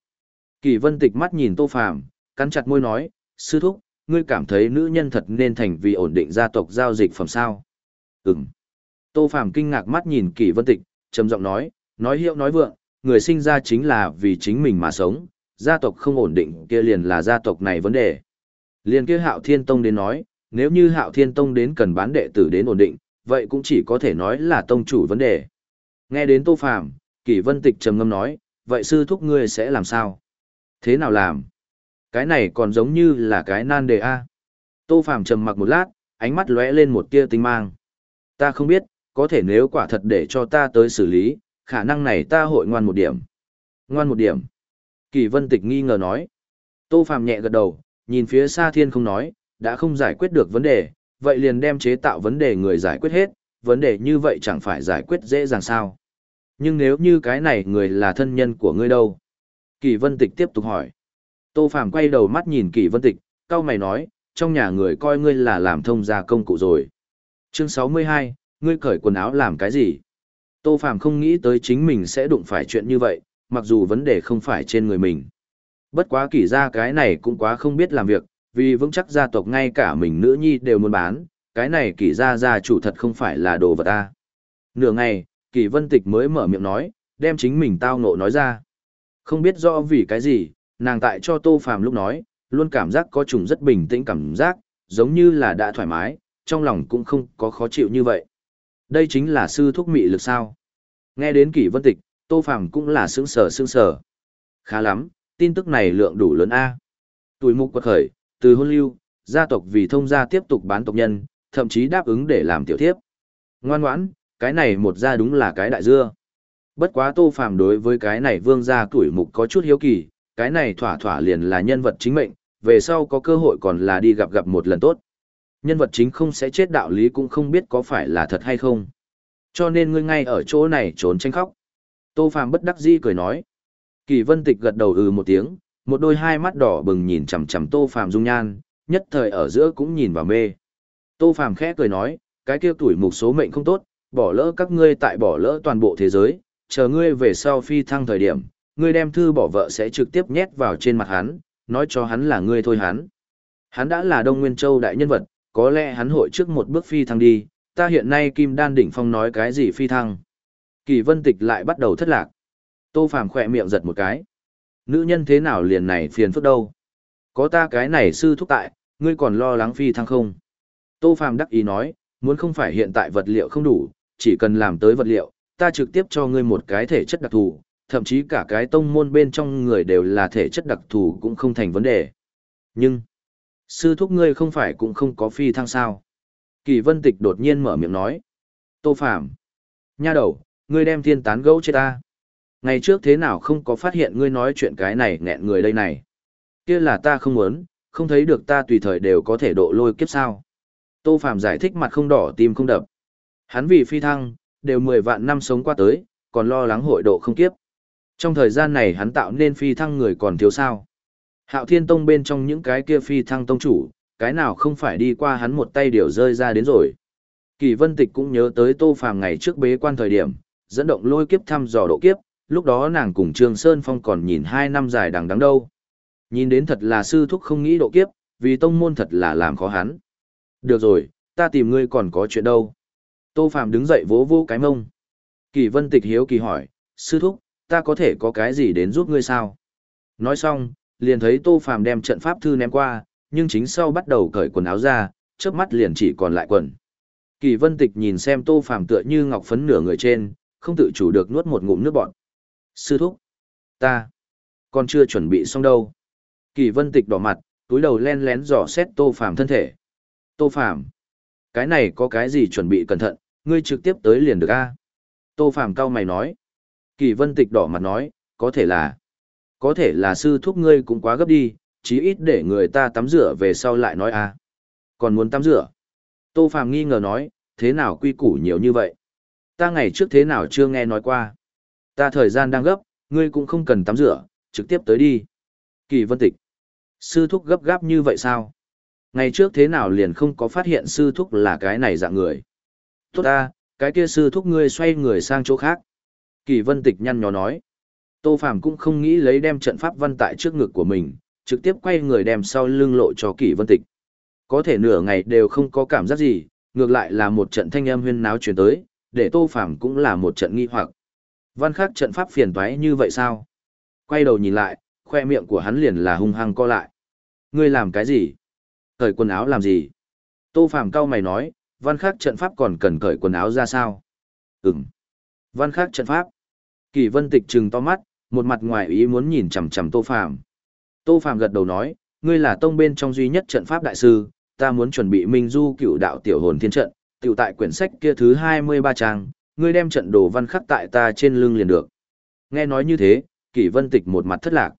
Kỳ Vân Tịch mắt nhìn Tô Phàm, cắn chặt môi nói, sư thúc, ngươi cảm thấy nữ nhân thật nên thành vì ổn định gia tộc giao dịch phẩm sao? Ừm. Tô Phàm kinh ngạc mắt nhìn Kỳ Vân Tịch, trầm giọng nói, nói hiệu nói vượng, người sinh ra chính là vì chính mình mà sống, gia tộc không ổn định kia liền là gia tộc này vấn đề. Liền kia Hạo Thiên Tông đến nói, nếu như Hạo Thiên Tông đến cần bán đệ tử đến ổn định, vậy cũng chỉ có thể nói là tông chủ vấn đề. Nghe đến Tô Phàm, Kỷ Vân Tịch trầm ngâm nói, vậy sư thúc ngươi sẽ làm sao? Thế nào làm? Cái này còn giống như là cái nan đề a. Tô Phàm trầm mặc một lát, ánh mắt lóe lên một tia tinh mang. Ta không biết, có thể nếu quả thật để cho ta tới xử lý, khả năng này ta hội ngoan một điểm. Ngoan một điểm. Kỳ vân tịch nghi ngờ nói. Tô Phàm nhẹ gật đầu, nhìn phía xa thiên không nói, đã không giải quyết được vấn đề, vậy liền đem chế tạo vấn đề người giải quyết hết, vấn đề như vậy chẳng phải giải quyết dễ dàng sao. Nhưng nếu như cái này người là thân nhân của ngươi đâu? Kỳ Vân Tịch tiếp tục hỏi. Tô Phàm quay đầu mắt nhìn Kỳ Vân Tịch, cao mày nói, trong nhà người coi ngươi là làm thông gia công cụ rồi. Chương 62, ngươi cởi quần áo làm cái gì? Tô Phàm không nghĩ tới chính mình sẽ đụng phải chuyện như vậy, mặc dù vấn đề không phải trên người mình. Bất quá kỳ ra cái này cũng quá không biết làm việc, vì vững chắc gia tộc ngay cả mình nữ nhi đều muốn bán, cái này kỳ ra gia chủ thật không phải là đồ vật ta. Nửa ngày, kỳ vân tịch mới mở miệng nói, đem chính mình tao ngộ nói ra. Không biết rõ vì cái gì, nàng tại cho Tô Phàm lúc nói, luôn cảm giác có trùng rất bình tĩnh cảm giác, giống như là đã thoải mái, trong lòng cũng không có khó chịu như vậy. Đây chính là sư thúc mị lực sao. Nghe đến kỷ vân tịch, Tô Phàm cũng là xương sở xương sở. Khá lắm, tin tức này lượng đủ lớn A. Tuổi mục quật khởi, từ hôn lưu, gia tộc vì thông gia tiếp tục bán tộc nhân, thậm chí đáp ứng để làm tiểu thiếp. Ngoan ngoãn, cái này một gia đúng là cái đại dưa. Bất quá Tô Phàm đối với cái này vương gia tuổi mục có chút hiếu kỳ, cái này thỏa thỏa liền là nhân vật chính mệnh, về sau có cơ hội còn là đi gặp gặp một lần tốt. Nhân vật chính không sẽ chết đạo lý cũng không biết có phải là thật hay không. Cho nên ngươi ngay ở chỗ này trốn tranh khóc. Tô Phàm bất đắc dĩ cười nói. Kỳ Vân Tịch gật đầu ừ một tiếng, một đôi hai mắt đỏ bừng nhìn chằm chằm Tô Phàm dung nhan, nhất thời ở giữa cũng nhìn vào mê. Tô Phàm khẽ cười nói, cái kia tuổi mục số mệnh không tốt, bỏ lỡ các ngươi tại bỏ lỡ toàn bộ thế giới, chờ ngươi về sau phi thăng thời điểm, ngươi đem thư bỏ vợ sẽ trực tiếp nhét vào trên mặt hắn, nói cho hắn là ngươi thôi hắn. Hắn đã là Đông Nguyên Châu đại nhân vật, có lẽ hắn hội trước một bước phi thăng đi, ta hiện nay Kim Đan đỉnh phong nói cái gì phi thăng. Kỳ Vân Tịch lại bắt đầu thất lạc. Tô Phàm khỏe miệng giật một cái. Nữ nhân thế nào liền này phiền phức đâu? Có ta cái này sư thúc tại, ngươi còn lo lắng phi thăng không? Tô Phàm đắc ý nói, muốn không phải hiện tại vật liệu không đủ, chỉ cần làm tới vật liệu, ta trực tiếp cho ngươi một cái thể chất đặc thù, thậm chí cả cái tông môn bên trong người đều là thể chất đặc thù cũng không thành vấn đề. Nhưng, sư thúc ngươi không phải cũng không có phi thăng sao? Kỳ vân tịch đột nhiên mở miệng nói. Tô Phạm, nha đầu, ngươi đem thiên tán gấu chết ta. Ngày trước thế nào không có phát hiện ngươi nói chuyện cái này nghẹn người đây này. kia là ta không muốn, không thấy được ta tùy thời đều có thể độ lôi kiếp sao. Tô Phạm giải thích mặt không đỏ tim không đập. Hắn vì phi thăng, đều 10 vạn năm sống qua tới, còn lo lắng hội độ không kiếp. Trong thời gian này hắn tạo nên phi thăng người còn thiếu sao. Hạo Thiên Tông bên trong những cái kia phi thăng tông chủ, cái nào không phải đi qua hắn một tay điều rơi ra đến rồi. Kỳ Vân Tịch cũng nhớ tới Tô Phàm ngày trước bế quan thời điểm, dẫn động lôi kiếp thăm dò độ kiếp, lúc đó nàng cùng Trương Sơn Phong còn nhìn hai năm dài đằng đắng đâu. Nhìn đến thật là sư thúc không nghĩ độ kiếp, vì tông môn thật là làm khó hắn. Được rồi, ta tìm ngươi còn có chuyện đâu. Tô Phàm đứng dậy vỗ vỗ cái mông. Kỳ Vân Tịch hiếu kỳ hỏi, sư thúc, ta có thể có cái gì đến giúp ngươi sao? Nói xong, liền thấy Tô Phàm đem trận pháp thư ném qua, nhưng chính sau bắt đầu cởi quần áo ra, chớp mắt liền chỉ còn lại quần. Kỳ Vân Tịch nhìn xem Tô Phàm tựa như ngọc phấn nửa người trên, không tự chủ được nuốt một ngụm nước bọt. Sư thúc, ta còn chưa chuẩn bị xong đâu. Kỳ Vân Tịch đỏ mặt, túi đầu len lén dò xét Tô Phàm thân thể. Tô Phàm, cái này có cái gì chuẩn bị cẩn thận, ngươi trực tiếp tới liền được a. Tô Phàm cao mày nói. Kỳ Vân Tịch đỏ mặt nói, có thể là, có thể là sư thúc ngươi cũng quá gấp đi, chí ít để người ta tắm rửa về sau lại nói a. Còn muốn tắm rửa? Tô Phàm nghi ngờ nói, thế nào quy củ nhiều như vậy? Ta ngày trước thế nào chưa nghe nói qua? Ta thời gian đang gấp, ngươi cũng không cần tắm rửa, trực tiếp tới đi. Kỳ Vân Tịch. Sư thúc gấp gáp như vậy sao? Ngày trước thế nào liền không có phát hiện sư thúc là cái này dạng người? Tốt ta, cái kia sư thúc ngươi xoay người sang chỗ khác. Kỳ Vân Tịch nhăn nhó nói. Tô Phàm cũng không nghĩ lấy đem trận pháp văn tại trước ngực của mình, trực tiếp quay người đem sau lưng lộ cho Kỳ Vân Tịch. Có thể nửa ngày đều không có cảm giác gì, ngược lại là một trận thanh âm huyên náo truyền tới, để Tô Phàm cũng là một trận nghi hoặc. Văn khắc trận pháp phiền toái như vậy sao? Quay đầu nhìn lại, khoe miệng của hắn liền là hung hăng co lại. Ngươi làm cái gì? Cởi quần áo làm gì? Tô Phàm cau mày nói, văn khắc trận pháp còn cần cởi quần áo ra sao? Ừm. Văn khắc trận pháp. Kỳ vân tịch trừng to mắt, một mặt ngoài ý muốn nhìn chằm chằm Tô Phàm. Tô Phàm gật đầu nói, ngươi là tông bên trong duy nhất trận pháp đại sư, ta muốn chuẩn bị Minh Du cựu đạo tiểu hồn thiên trận, tiểu tại quyển sách kia thứ 23 trang, ngươi đem trận đồ văn khắc tại ta trên lưng liền được. Nghe nói như thế, Kỷ Vân Tịch một mặt thất lạc.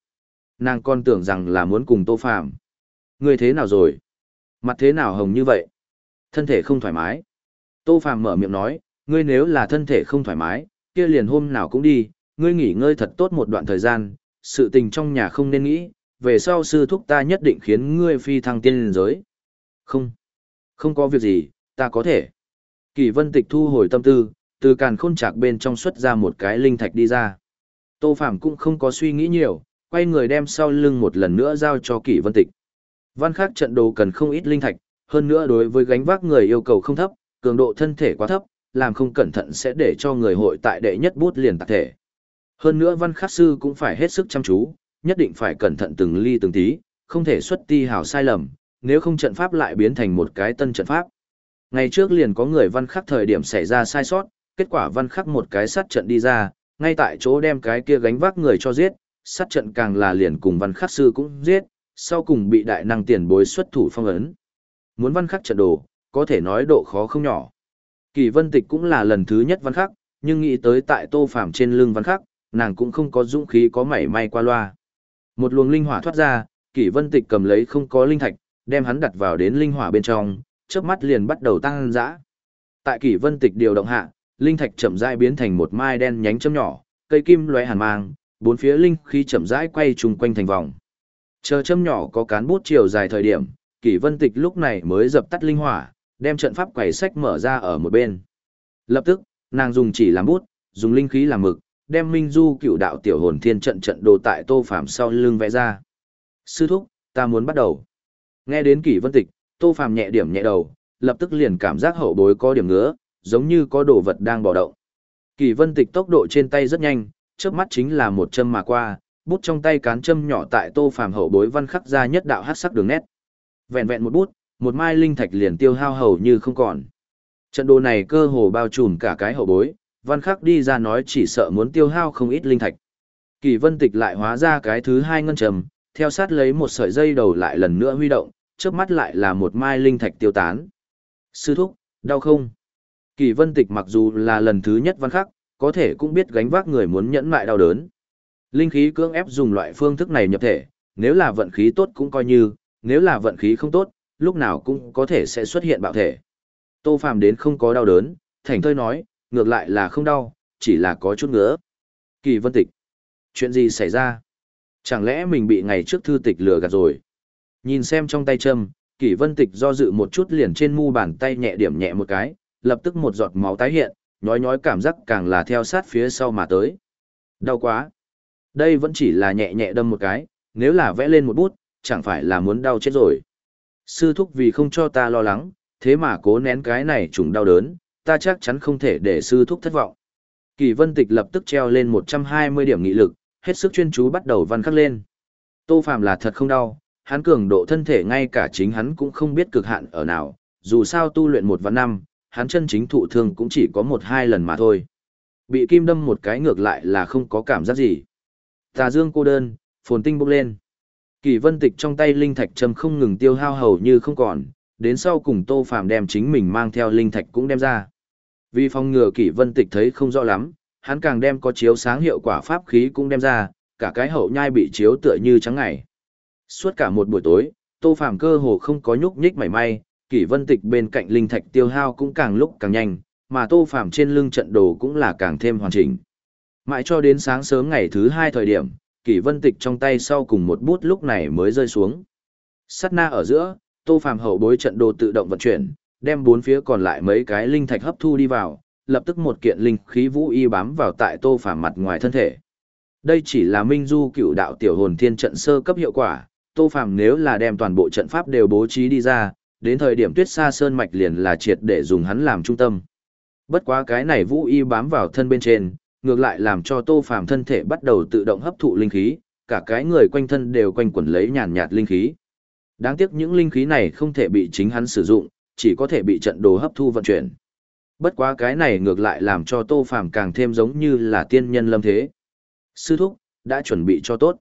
Nàng còn tưởng rằng là muốn cùng Tô Phàm. Ngươi thế nào rồi? Mặt thế nào hồng như vậy? Thân thể không thoải mái. Tô Phàm mở miệng nói, ngươi nếu là thân thể không thoải mái, kia liền hôm nào cũng đi, ngươi nghỉ ngơi thật tốt một đoạn thời gian, sự tình trong nhà không nên nghĩ, về sau sư thúc ta nhất định khiến ngươi phi thăng tiên giới. Không, không có việc gì, ta có thể. Kỳ vân tịch thu hồi tâm tư, từ càn khôn chạc bên trong xuất ra một cái linh thạch đi ra. Tô Phạm cũng không có suy nghĩ nhiều, quay người đem sau lưng một lần nữa giao cho Kỷ Vân Tịch. Văn khắc trận đồ cần không ít linh thạch, hơn nữa đối với gánh vác người yêu cầu không thấp, cường độ thân thể quá thấp, làm không cẩn thận sẽ để cho người hội tại đệ nhất bút liền tạc thể. Hơn nữa văn khắc sư cũng phải hết sức chăm chú, nhất định phải cẩn thận từng ly từng tí, không thể xuất ti hào sai lầm, nếu không trận pháp lại biến thành một cái tân trận pháp. Ngày trước liền có người văn khắc thời điểm xảy ra sai sót, kết quả văn khắc một cái sát trận đi ra, ngay tại chỗ đem cái kia gánh vác người cho giết, sát trận càng là liền cùng văn khắc sư cũng giết, sau cùng bị đại năng tiền bối xuất thủ phong ấn. Muốn văn khắc trận đồ, có thể nói độ khó không nhỏ. Kỳ vân tịch cũng là lần thứ nhất văn khắc, nhưng nghĩ tới tại tô phạm trên lưng văn khắc, nàng cũng không có dũng khí có mảy may qua loa. Một luồng linh hỏa thoát ra, Kỷ Vân Tịch cầm lấy không có linh thạch, đem hắn đặt vào đến linh hỏa bên trong, chớp mắt liền bắt đầu tăng dã. Tại Kỷ Vân Tịch điều động hạ, linh thạch chậm rãi biến thành một mai đen nhánh chấm nhỏ, cây kim lóe hàn mang, bốn phía linh khí chậm rãi quay trùng quanh thành vòng. Chờ châm nhỏ có cán bút chiều dài thời điểm, Kỷ Vân Tịch lúc này mới dập tắt linh hỏa, đem trận pháp quầy sách mở ra ở một bên. Lập tức, nàng dùng chỉ làm bút, dùng linh khí làm mực, đem Minh Du cựu đạo tiểu hồn thiên trận trận đồ tại Tô Phàm sau lưng vẽ ra. Sư thúc, ta muốn bắt đầu. Nghe đến Kỷ Vân Tịch, Tô Phàm nhẹ điểm nhẹ đầu, lập tức liền cảm giác hậu bối có điểm ngứa, giống như có đồ vật đang bỏ động. Kỷ Vân Tịch tốc độ trên tay rất nhanh, chớp mắt chính là một châm mà qua, bút trong tay cán châm nhỏ tại Tô Phàm hậu bối văn khắc ra nhất đạo hắc sắc đường nét. Vẹn vẹn một bút, một mai linh thạch liền tiêu hao hầu như không còn. Trận đồ này cơ hồ bao trùm cả cái hậu bối, văn khắc đi ra nói chỉ sợ muốn tiêu hao không ít linh thạch. Kỳ vân tịch lại hóa ra cái thứ hai ngân trầm, theo sát lấy một sợi dây đầu lại lần nữa huy động, chớp mắt lại là một mai linh thạch tiêu tán. Sư thúc, đau không? Kỳ vân tịch mặc dù là lần thứ nhất văn khắc, có thể cũng biết gánh vác người muốn nhẫn lại đau đớn. Linh khí cưỡng ép dùng loại phương thức này nhập thể, nếu là vận khí tốt cũng coi như, nếu là vận khí không tốt, lúc nào cũng có thể sẽ xuất hiện bạo thể. Tô Phàm đến không có đau đớn, thành thơi nói, ngược lại là không đau, chỉ là có chút ngứa. Kỳ vân tịch. Chuyện gì xảy ra? Chẳng lẽ mình bị ngày trước thư tịch lừa gạt rồi? Nhìn xem trong tay châm, kỷ vân tịch do dự một chút liền trên mu bàn tay nhẹ điểm nhẹ một cái, lập tức một giọt máu tái hiện, nhói nhói cảm giác càng là theo sát phía sau mà tới. Đau quá. Đây vẫn chỉ là nhẹ nhẹ đâm một cái, nếu là vẽ lên một bút, chẳng phải là muốn đau chết rồi. Sư thúc vì không cho ta lo lắng, thế mà cố nén cái này trùng đau đớn, ta chắc chắn không thể để sư thúc thất vọng. Kỳ vân tịch lập tức treo lên 120 điểm nghị lực, hết sức chuyên chú bắt đầu văn khắc lên. Tô Phạm là thật không đau, hắn cường độ thân thể ngay cả chính hắn cũng không biết cực hạn ở nào, dù sao tu luyện một và năm, hắn chân chính thụ thương cũng chỉ có một hai lần mà thôi. Bị kim đâm một cái ngược lại là không có cảm giác gì. Tà dương cô đơn, phồn tinh bốc lên. Kỳ vân tịch trong tay linh thạch châm không ngừng tiêu hao hầu như không còn, đến sau cùng Tô Phàm đem chính mình mang theo linh thạch cũng đem ra. Vì phòng ngừa Kỷ Vân Tịch thấy không rõ lắm, hắn càng đem có chiếu sáng hiệu quả pháp khí cũng đem ra, cả cái hậu nhai bị chiếu tựa như trắng ngày. Suốt cả một buổi tối, Tô Phàm cơ hồ không có nhúc nhích mảy may, Kỷ Vân Tịch bên cạnh linh thạch tiêu hao cũng càng lúc càng nhanh, mà Tô Phàm trên lưng trận đồ cũng là càng thêm hoàn chỉnh. Mãi cho đến sáng sớm ngày thứ hai thời điểm, Kỷ Vân Tịch trong tay sau cùng một bút lúc này mới rơi xuống. Sát na ở giữa, Tô Phàm hậu bối trận đồ tự động vận chuyển, đem bốn phía còn lại mấy cái linh thạch hấp thu đi vào, lập tức một kiện linh khí vũ y bám vào tại Tô Phàm mặt ngoài thân thể. Đây chỉ là Minh Du Cựu Đạo Tiểu Hồn Thiên trận sơ cấp hiệu quả, Tô Phàm nếu là đem toàn bộ trận pháp đều bố trí đi ra, đến thời điểm Tuyết Sa Sơn mạch liền là triệt để dùng hắn làm trung tâm. Bất quá cái này vũ y bám vào thân bên trên, ngược lại làm cho Tô Phàm thân thể bắt đầu tự động hấp thụ linh khí, cả cái người quanh thân đều quanh quẩn lấy nhàn nhạt linh khí. Đáng tiếc những linh khí này không thể bị chính hắn sử dụng, chỉ có thể bị trận đồ hấp thu vận chuyển. Bất quá cái này ngược lại làm cho Tô Phàm càng thêm giống như là tiên nhân lâm thế. Sư thúc, đã chuẩn bị cho tốt.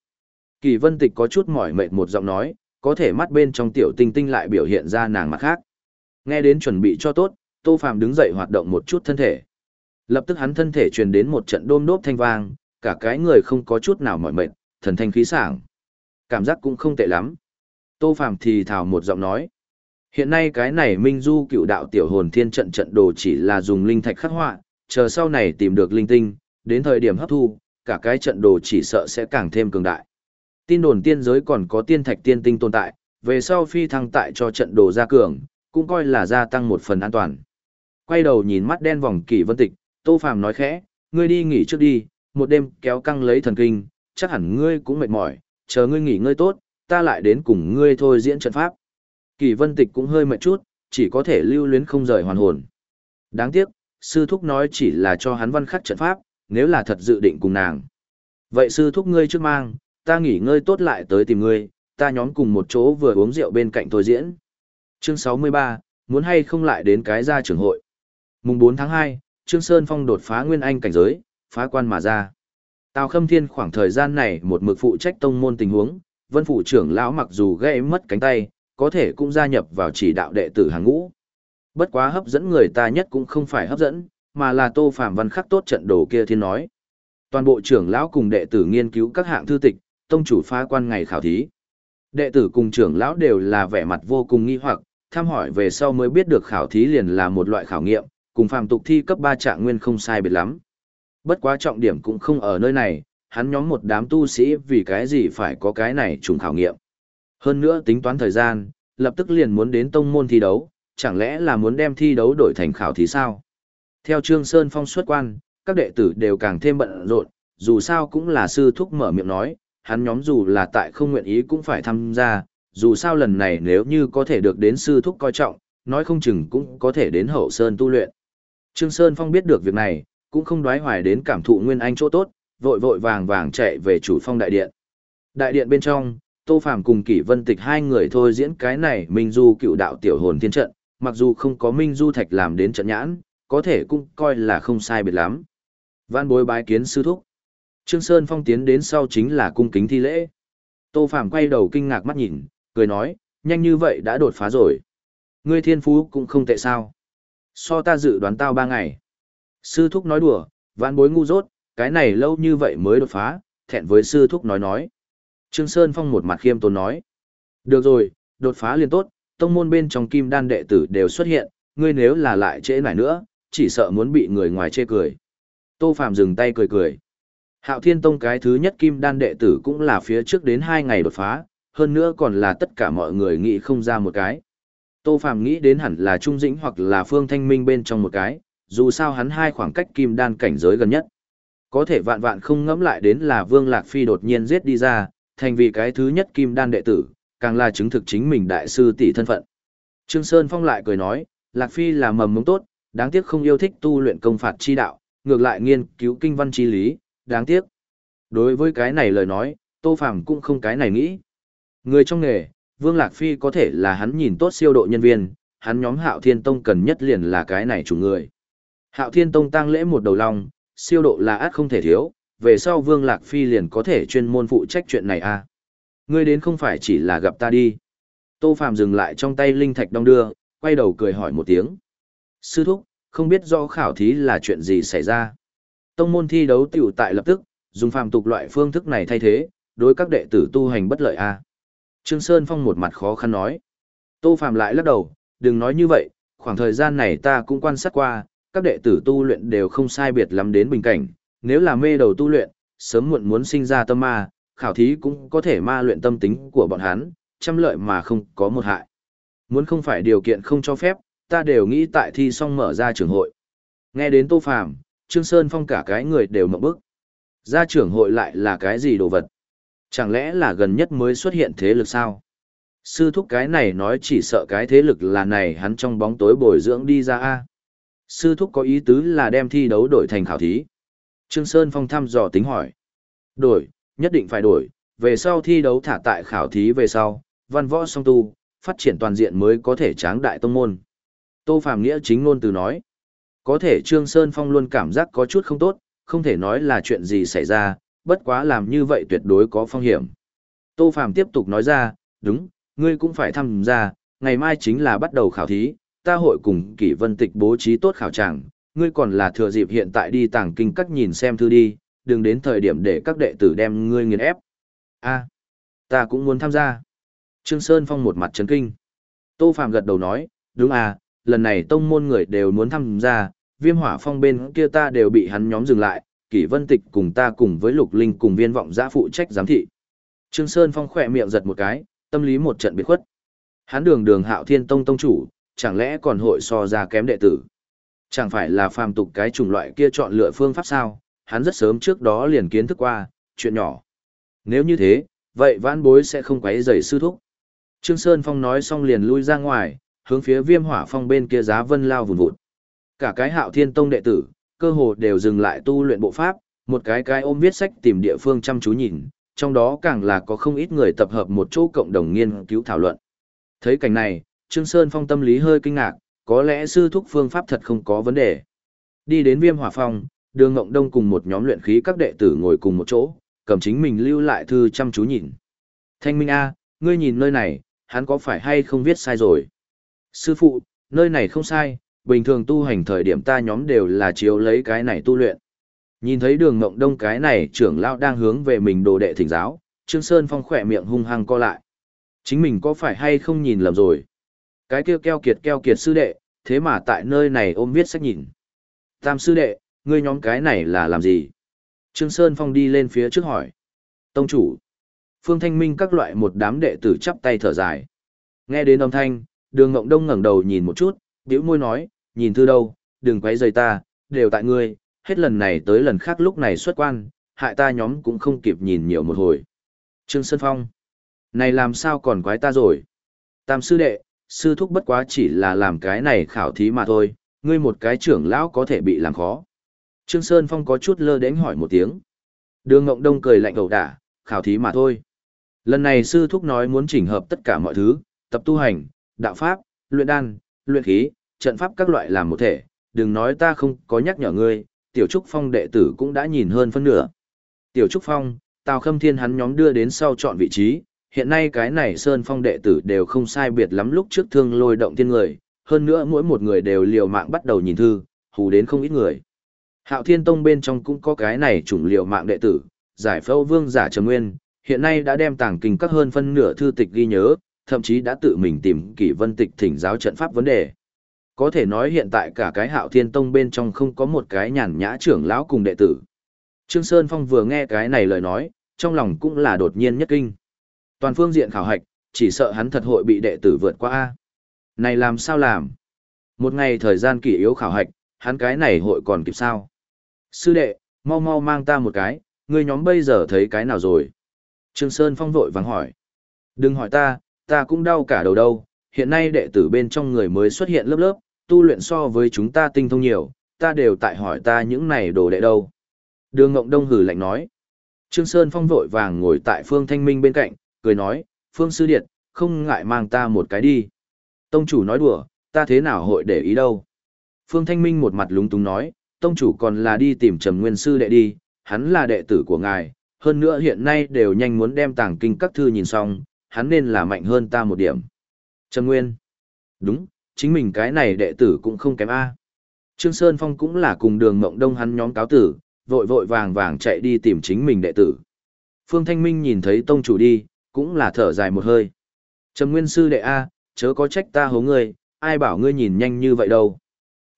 Kỳ vân tịch có chút mỏi mệt một giọng nói, có thể mắt bên trong tiểu tinh tinh lại biểu hiện ra nàng mặt khác. Nghe đến chuẩn bị cho tốt, Tô Phàm đứng dậy hoạt động một chút thân thể. Lập tức hắn thân thể truyền đến một trận đôm đốp thanh vang, cả cái người không có chút nào mỏi mệt, thần thanh khí sảng. Cảm giác cũng không tệ lắm. Tô Phàm thì thào một giọng nói. Hiện nay cái này Minh Du cựu đạo tiểu hồn thiên trận trận đồ chỉ là dùng linh thạch khắc họa, chờ sau này tìm được linh tinh, đến thời điểm hấp thu, cả cái trận đồ chỉ sợ sẽ càng thêm cường đại. Tin đồn tiên giới còn có tiên thạch tiên tinh tồn tại, về sau phi thăng tại cho trận đồ gia cường, cũng coi là gia tăng một phần an toàn. Quay đầu nhìn mắt đen vòng kỳ vân tịch, Tô Phàm nói khẽ, ngươi đi nghỉ trước đi, một đêm kéo căng lấy thần kinh, chắc hẳn ngươi cũng mệt mỏi, chờ ngươi nghỉ ngơi tốt, ta lại đến cùng ngươi thôi diễn trận pháp. kỳ vân tịch cũng hơi mệt chút, chỉ có thể lưu luyến không rời hoàn hồn. Đáng tiếc, sư thúc nói chỉ là cho hắn văn khắc trận pháp, nếu là thật dự định cùng nàng. Vậy sư thúc ngươi trước mang, ta nghỉ ngơi tốt lại tới tìm ngươi, ta nhóm cùng một chỗ vừa uống rượu bên cạnh thôi diễn. Chương 63, muốn hay không lại đến cái gia trưởng hội. Mùng 4 tháng 2, Trương Sơn Phong đột phá nguyên anh cảnh giới, phá quan mà ra. Tào Khâm Thiên khoảng thời gian này một mực phụ trách tông môn tình huống, Vân phụ trưởng lão mặc dù gãy mất cánh tay, có thể cũng gia nhập vào chỉ đạo đệ tử hàng ngũ. Bất quá hấp dẫn người ta nhất cũng không phải hấp dẫn, mà là Tô Phạm Văn khắc tốt trận đồ kia thiên nói. Toàn bộ trưởng lão cùng đệ tử nghiên cứu các hạng thư tịch, tông chủ phá quan ngày khảo thí. Đệ tử cùng trưởng lão đều là vẻ mặt vô cùng nghi hoặc, tham hỏi về sau mới biết được khảo thí liền là một loại khảo nghiệm, cùng phàm tục thi cấp 3 trạng nguyên không sai biệt lắm. Bất quá trọng điểm cũng không ở nơi này, hắn nhóm một đám tu sĩ vì cái gì phải có cái này trùng khảo nghiệm. Hơn nữa tính toán thời gian, lập tức liền muốn đến tông môn thi đấu, chẳng lẽ là muốn đem thi đấu đổi thành khảo thí sao? Theo Trương Sơn Phong xuất quan, các đệ tử đều càng thêm bận rộn, dù sao cũng là sư thúc mở miệng nói, hắn nhóm dù là tại không nguyện ý cũng phải tham gia, dù sao lần này nếu như có thể được đến sư thúc coi trọng, nói không chừng cũng có thể đến hậu sơn tu luyện. Trương Sơn Phong biết được việc này, cũng không đoái hoài đến cảm thụ nguyên anh chỗ tốt, vội vội vàng vàng chạy về chủ phong đại điện. Đại điện bên trong, Tô Phàm cùng Kỷ Vân Tịch hai người thôi diễn cái này Minh Du cựu đạo tiểu hồn thiên trận, mặc dù không có Minh Du thạch làm đến trận nhãn, có thể cũng coi là không sai biệt lắm. Văn bối bái kiến sư thúc. Trương Sơn Phong tiến đến sau chính là cung kính thi lễ. Tô Phạm quay đầu kinh ngạc mắt nhìn, cười nói, nhanh như vậy đã đột phá rồi. Ngươi thiên phú cũng không tệ sao. So ta dự đoán tao ba ngày. Sư thúc nói đùa, vạn bối ngu dốt, cái này lâu như vậy mới đột phá, thẹn với sư thúc nói nói. Trương Sơn Phong một mặt khiêm tốn nói. Được rồi, đột phá liền tốt, tông môn bên trong kim đan đệ tử đều xuất hiện, ngươi nếu là lại trễ nải nữa, chỉ sợ muốn bị người ngoài chê cười. Tô Phạm dừng tay cười cười. Hạo Thiên Tông cái thứ nhất kim đan đệ tử cũng là phía trước đến hai ngày đột phá, hơn nữa còn là tất cả mọi người nghĩ không ra một cái. Tô Phạm nghĩ đến hẳn là Trung Dĩnh hoặc là Phương Thanh Minh bên trong một cái, dù sao hắn hai khoảng cách kim đan cảnh giới gần nhất. Có thể vạn vạn không ngẫm lại đến là Vương Lạc Phi đột nhiên giết đi ra, thành vì cái thứ nhất kim đan đệ tử, càng là chứng thực chính mình đại sư tỷ thân phận. Trương Sơn Phong lại cười nói, Lạc Phi là mầm mống tốt, đáng tiếc không yêu thích tu luyện công phạt chi đạo, ngược lại nghiên cứu kinh văn chi lý, đáng tiếc. Đối với cái này lời nói, Tô Phàm cũng không cái này nghĩ. Người trong nghề, Vương Lạc Phi có thể là hắn nhìn tốt siêu độ nhân viên, hắn nhóm Hạo Thiên Tông cần nhất liền là cái này chủ người. Hạo Thiên Tông tăng lễ một đầu long, siêu độ là át không thể thiếu, về sau Vương Lạc Phi liền có thể chuyên môn phụ trách chuyện này à. Ngươi đến không phải chỉ là gặp ta đi. Tô Phàm dừng lại trong tay linh thạch đong đưa, quay đầu cười hỏi một tiếng. Sư thúc, không biết do khảo thí là chuyện gì xảy ra. Tông môn thi đấu tiểu tại lập tức, dùng phàm tục loại phương thức này thay thế, đối các đệ tử tu hành bất lợi a. À? Trương Sơn Phong một mặt khó khăn nói. Tô Phàm lại lắc đầu, đừng nói như vậy, khoảng thời gian này ta cũng quan sát qua, các đệ tử tu luyện đều không sai biệt lắm đến bình cảnh, nếu là mê đầu tu luyện, sớm muộn muốn sinh ra tâm ma, khảo thí cũng có thể ma luyện tâm tính của bọn hắn, trăm lợi mà không có một hại. Muốn không phải điều kiện không cho phép, ta đều nghĩ tại thi xong mở ra trường hội. Nghe đến Tô Phàm, Trương Sơn Phong cả cái người đều mộng bức. gia trưởng hội lại là cái gì đồ vật? Chẳng lẽ là gần nhất mới xuất hiện thế lực sao? Sư thúc cái này nói chỉ sợ cái thế lực là này hắn trong bóng tối bồi dưỡng đi ra a. Sư thúc có ý tứ là đem thi đấu đổi thành khảo thí. Trương Sơn Phong thăm dò tính hỏi. Đổi, nhất định phải đổi, về sau thi đấu thả tại khảo thí về sau, văn võ song tu, phát triển toàn diện mới có thể tráng đại tông môn. Tô Phạm Nghĩa chính ngôn từ nói. Có thể Trương Sơn Phong luôn cảm giác có chút không tốt, không thể nói là chuyện gì xảy ra, bất quá làm như vậy tuyệt đối có phong hiểm. Tô Phạm tiếp tục nói ra, đúng, ngươi cũng phải tham gia, ngày mai chính là bắt đầu khảo thí, ta hội cùng kỷ vân tịch bố trí tốt khảo tràng, ngươi còn là thừa dịp hiện tại đi tàng kinh các nhìn xem thư đi, đừng đến thời điểm để các đệ tử đem ngươi nghiền ép. a ta cũng muốn tham gia. Trương Sơn Phong một mặt chấn kinh. Tô Phạm gật đầu nói, đúng à, lần này tông môn người đều muốn tham gia, viêm hỏa phong bên kia ta đều bị hắn nhóm dừng lại, kỷ vân tịch cùng ta cùng với lục linh cùng viên vọng giã phụ trách giám thị. Trương Sơn Phong khỏe miệng giật một cái, tâm lý một trận biệt khuất. Hắn đường đường hạo thiên tông tông chủ, chẳng lẽ còn hội so ra kém đệ tử. Chẳng phải là phàm tục cái chủng loại kia chọn lựa phương pháp sao, hắn rất sớm trước đó liền kiến thức qua, chuyện nhỏ. Nếu như thế, vậy vãn bối sẽ không quấy rầy sư thúc. Trương Sơn Phong nói xong liền lui ra ngoài, hướng phía viêm hỏa phong bên kia giá vân lao vùn vụt. Cả cái hạo thiên tông đệ tử, cơ hồ đều dừng lại tu luyện bộ pháp, một cái cái ôm viết sách tìm địa phương chăm chú nhìn, trong đó càng là có không ít người tập hợp một chỗ cộng đồng nghiên cứu thảo luận. Thấy cảnh này, Trương Sơn Phong tâm lý hơi kinh ngạc, có lẽ sư thúc phương pháp thật không có vấn đề. Đi đến viêm hỏa phong, đường ngộng đông cùng một nhóm luyện khí các đệ tử ngồi cùng một chỗ, cầm chính mình lưu lại thư chăm chú nhìn. Thanh Minh A, ngươi nhìn nơi này, hắn có phải hay không viết sai rồi? Sư phụ, nơi này không sai, bình thường tu hành thời điểm ta nhóm đều là chiếu lấy cái này tu luyện. Nhìn thấy đường mộng đông cái này trưởng lão đang hướng về mình đồ đệ thỉnh giáo, Trương Sơn Phong khỏe miệng hung hăng co lại. Chính mình có phải hay không nhìn lầm rồi? Cái kia keo kiệt keo kiệt sư đệ, thế mà tại nơi này ôm viết sách nhìn. Tam sư đệ, ngươi nhóm cái này là làm gì? Trương Sơn Phong đi lên phía trước hỏi. Tông chủ. Phương Thanh Minh các loại một đám đệ tử chắp tay thở dài. Nghe đến âm thanh, đường ngộng đông ngẩng đầu nhìn một chút, bĩu môi nói, nhìn thư đâu, đừng quấy rầy ta, đều tại ngươi, hết lần này tới lần khác lúc này xuất quan, hại ta nhóm cũng không kịp nhìn nhiều một hồi. Trương Sơn Phong. Này làm sao còn quái ta rồi? Tam sư đệ, sư thúc bất quá chỉ là làm cái này khảo thí mà thôi, ngươi một cái trưởng lão có thể bị làm khó. Trương Sơn Phong có chút lơ đến hỏi một tiếng. Đường Ngộng Đông cười lạnh đầu đả, khảo thí mà thôi. Lần này sư thúc nói muốn chỉnh hợp tất cả mọi thứ, tập tu hành, đạo pháp, luyện đan, luyện khí, trận pháp các loại làm một thể, đừng nói ta không có nhắc nhở ngươi, Tiểu Trúc Phong đệ tử cũng đã nhìn hơn phân nửa. Tiểu Trúc Phong, Tào Khâm Thiên hắn nhóm đưa đến sau chọn vị trí, hiện nay cái này Sơn Phong đệ tử đều không sai biệt lắm lúc trước thương lôi động thiên người, hơn nữa mỗi một người đều liều mạng bắt đầu nhìn thư, hù đến không ít người. Hạo Thiên Tông bên trong cũng có cái này chủng liều mạng đệ tử, giải phẫu vương giả trầm nguyên, hiện nay đã đem tàng kinh các hơn phân nửa thư tịch ghi nhớ, thậm chí đã tự mình tìm kỷ vân tịch thỉnh giáo trận pháp vấn đề. Có thể nói hiện tại cả cái Hạo Thiên Tông bên trong không có một cái nhàn nhã trưởng lão cùng đệ tử. Trương Sơn Phong vừa nghe cái này lời nói, trong lòng cũng là đột nhiên nhất kinh. Toàn phương diện khảo hạch, chỉ sợ hắn thật hội bị đệ tử vượt qua A. Này làm sao làm? Một ngày thời gian kỷ yếu khảo hạch, hắn cái này hội còn kịp sao? Sư đệ, mau mau mang ta một cái, người nhóm bây giờ thấy cái nào rồi? Trương Sơn Phong vội vàng hỏi. Đừng hỏi ta, ta cũng đau cả đầu đâu, hiện nay đệ tử bên trong người mới xuất hiện lớp lớp, tu luyện so với chúng ta tinh thông nhiều, ta đều tại hỏi ta những này đồ đệ đâu. Đường Ngộng Đông hử lạnh nói. Trương Sơn Phong vội vàng ngồi tại Phương Thanh Minh bên cạnh, cười nói, Phương Sư Điệt, không ngại mang ta một cái đi. Tông chủ nói đùa, ta thế nào hội để ý đâu. Phương Thanh Minh một mặt lúng túng nói, tông chủ còn là đi tìm Trầm Nguyên Sư đệ đi, hắn là đệ tử của ngài, hơn nữa hiện nay đều nhanh muốn đem tàng kinh các thư nhìn xong, hắn nên là mạnh hơn ta một điểm. Trầm Nguyên. Đúng, chính mình cái này đệ tử cũng không kém A. Trương Sơn Phong cũng là cùng đường mộng đông hắn nhóm cáo tử, vội vội vàng vàng chạy đi tìm chính mình đệ tử. Phương Thanh Minh nhìn thấy tông chủ đi, cũng là thở dài một hơi. Trầm Nguyên Sư đệ A, chớ có trách ta hố ngươi, ai bảo ngươi nhìn nhanh như vậy đâu.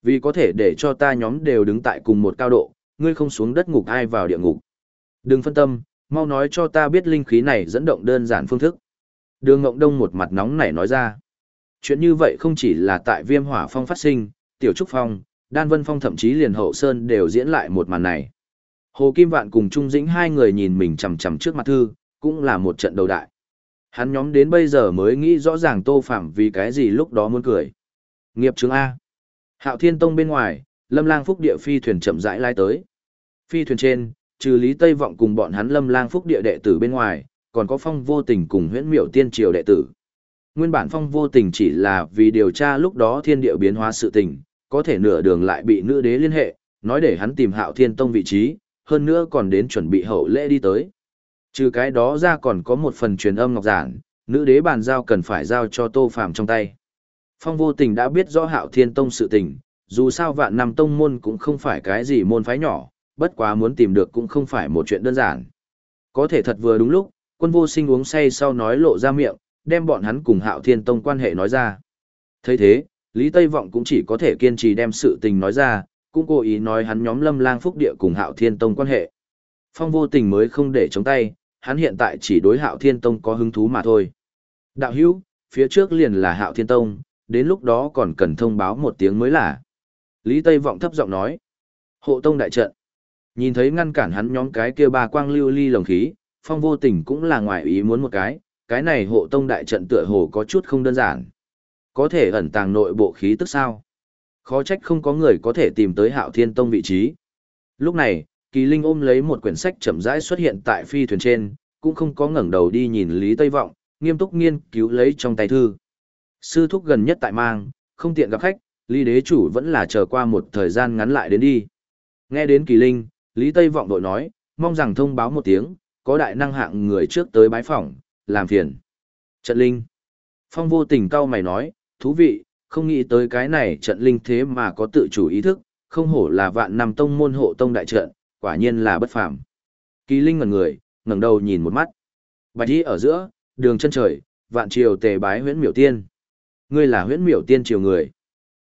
Vì có thể để cho ta nhóm đều đứng tại cùng một cao độ, ngươi không xuống đất ngục ai vào địa ngục. Đừng phân tâm, mau nói cho ta biết linh khí này dẫn động đơn giản phương thức. Đường Ngộng Đông một mặt nóng nảy nói ra. Chuyện như vậy không chỉ là tại viêm hỏa phong phát sinh, tiểu trúc phong, đan vân phong thậm chí liền hậu sơn đều diễn lại một màn này. Hồ Kim Vạn cùng Trung Dĩnh hai người nhìn mình chằm chằm trước mặt thư, cũng là một trận đầu đại. Hắn nhóm đến bây giờ mới nghĩ rõ ràng Tô Phạm vì cái gì lúc đó muốn cười. Nghiệp chứng A. Hạo Thiên Tông bên ngoài, Lâm Lang Phúc địa phi thuyền chậm rãi lai tới. Phi thuyền trên, trừ Lý Tây Vọng cùng bọn hắn Lâm Lang Phúc địa đệ tử bên ngoài, còn có Phong Vô Tình cùng Huyễn Miểu Tiên Triều đệ tử. Nguyên bản Phong Vô Tình chỉ là vì điều tra lúc đó thiên địa biến hóa sự tình, có thể nửa đường lại bị nữ đế liên hệ, nói để hắn tìm Hạo Thiên Tông vị trí, hơn nữa còn đến chuẩn bị hậu lễ đi tới. Trừ cái đó ra còn có một phần truyền âm ngọc giản, nữ đế bàn giao cần phải giao cho Tô Phàm trong tay. Phong vô tình đã biết rõ hạo thiên tông sự tình, dù sao vạn năm tông môn cũng không phải cái gì môn phái nhỏ, bất quá muốn tìm được cũng không phải một chuyện đơn giản. Có thể thật vừa đúng lúc, quân vô sinh uống say sau nói lộ ra miệng, đem bọn hắn cùng hạo thiên tông quan hệ nói ra. thấy thế, Lý Tây Vọng cũng chỉ có thể kiên trì đem sự tình nói ra, cũng cố ý nói hắn nhóm lâm lang phúc địa cùng hạo thiên tông quan hệ. Phong vô tình mới không để chống tay, hắn hiện tại chỉ đối hạo thiên tông có hứng thú mà thôi. Đạo hữu, phía trước liền là hạo thiên tông, đến lúc đó còn cần thông báo một tiếng mới là. Lý Tây Vọng thấp giọng nói. Hộ tông đại trận. Nhìn thấy ngăn cản hắn nhóm cái kia ba quang lưu ly lồng khí, phong vô tình cũng là ngoài ý muốn một cái, cái này hộ tông đại trận tựa hồ có chút không đơn giản. Có thể ẩn tàng nội bộ khí tức sao? Khó trách không có người có thể tìm tới hạo thiên tông vị trí. Lúc này, kỳ linh ôm lấy một quyển sách chậm rãi xuất hiện tại phi thuyền trên, cũng không có ngẩng đầu đi nhìn Lý Tây Vọng, nghiêm túc nghiên cứu lấy trong tay thư. Sư thúc gần nhất tại mang, không tiện gặp khách, Lý đế chủ vẫn là chờ qua một thời gian ngắn lại đến đi. Nghe đến kỳ linh, Lý Tây Vọng đội nói, mong rằng thông báo một tiếng, có đại năng hạng người trước tới bái phỏng, làm phiền. Trận linh. Phong vô tình cao mày nói, thú vị, không nghĩ tới cái này trận linh thế mà có tự chủ ý thức, không hổ là vạn năm tông môn hộ tông đại trận, quả nhiên là bất phàm. Kỳ linh ngẩn người, ngẩng đầu nhìn một mắt. Bạch y ở giữa, đường chân trời, vạn triều tề bái huyễn miểu tiên. Ngươi là huyễn miểu tiên triều người.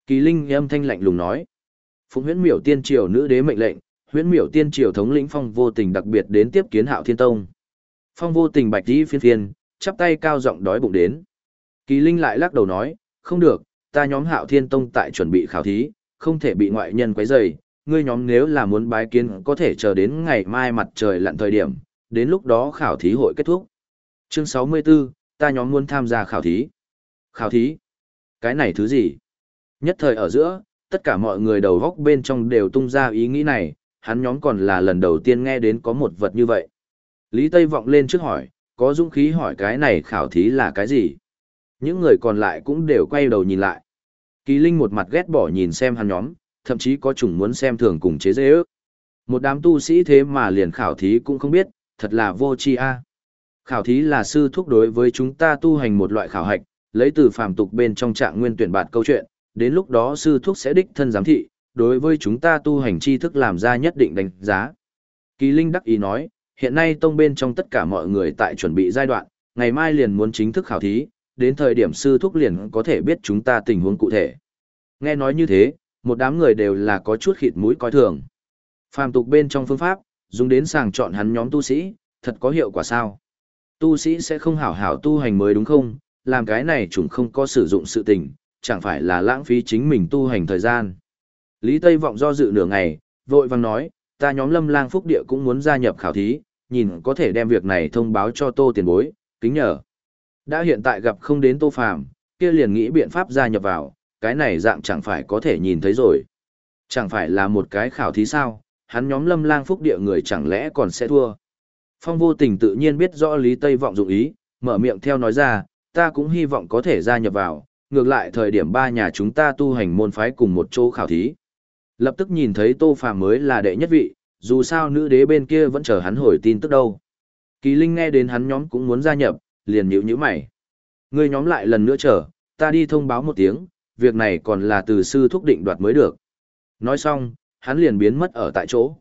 Kỳ linh âm thanh lạnh lùng nói. Phụng huyễn miểu tiên triều nữ đế mệnh lệnh, huyễn miểu tiên triều thống lĩnh phong vô tình đặc biệt đến tiếp kiến hạo thiên tông. Phong vô tình bạch đi phiên phiên, chắp tay cao giọng đói bụng đến. Kỳ linh lại lắc đầu nói, không được, ta nhóm hạo thiên tông tại chuẩn bị khảo thí, không thể bị ngoại nhân quấy rầy. ngươi nhóm nếu là muốn bái kiến có thể chờ đến ngày mai mặt trời lặn thời điểm, đến lúc đó khảo thí hội kết thúc. Chương 64, ta nhóm muốn tham gia khảo thí. Khảo thí? Cái này thứ gì? Nhất thời ở giữa, tất cả mọi người đầu góc bên trong đều tung ra ý nghĩ này, hắn nhóm còn là lần đầu tiên nghe đến có một vật như vậy. Lý Tây vọng lên trước hỏi, có dũng khí hỏi cái này khảo thí là cái gì? Những người còn lại cũng đều quay đầu nhìn lại. Kỳ Linh một mặt ghét bỏ nhìn xem hắn nhóm, thậm chí có chủng muốn xem thường cùng chế dễ ước. Một đám tu sĩ thế mà liền khảo thí cũng không biết, thật là vô tri a. Khảo thí là sư thúc đối với chúng ta tu hành một loại khảo hạch, lấy từ phàm tục bên trong trạng nguyên tuyển bạt câu chuyện, đến lúc đó sư thúc sẽ đích thân giám thị, đối với chúng ta tu hành tri thức làm ra nhất định đánh giá. Kỳ Linh đắc ý nói, hiện nay tông bên trong tất cả mọi người tại chuẩn bị giai đoạn, ngày mai liền muốn chính thức khảo thí, đến thời điểm sư thúc liền có thể biết chúng ta tình huống cụ thể. Nghe nói như thế, một đám người đều là có chút khịt mũi coi thường. Phàm tục bên trong phương pháp, dùng đến sàng chọn hắn nhóm tu sĩ, thật có hiệu quả sao? Tu sĩ sẽ không hảo hảo tu hành mới đúng không? Làm cái này chúng không có sử dụng sự tình, chẳng phải là lãng phí chính mình tu hành thời gian. Lý Tây Vọng do dự nửa ngày, vội vàng nói, ta nhóm lâm lang phúc địa cũng muốn gia nhập khảo thí, nhìn có thể đem việc này thông báo cho tô tiền bối, kính nhờ. Đã hiện tại gặp không đến tô phàm, kia liền nghĩ biện pháp gia nhập vào, cái này dạng chẳng phải có thể nhìn thấy rồi. Chẳng phải là một cái khảo thí sao, hắn nhóm lâm lang phúc địa người chẳng lẽ còn sẽ thua. Phong vô tình tự nhiên biết rõ Lý Tây Vọng dụng ý, mở miệng theo nói ra, ta cũng hy vọng có thể gia nhập vào, ngược lại thời điểm ba nhà chúng ta tu hành môn phái cùng một chỗ khảo thí. Lập tức nhìn thấy Tô Phàm mới là đệ nhất vị, dù sao nữ đế bên kia vẫn chờ hắn hồi tin tức đâu. Kỳ Linh nghe đến hắn nhóm cũng muốn gia nhập, liền nhíu nhíu mày. Ngươi nhóm lại lần nữa chờ, ta đi thông báo một tiếng, việc này còn là từ sư thúc định đoạt mới được. Nói xong, hắn liền biến mất ở tại chỗ.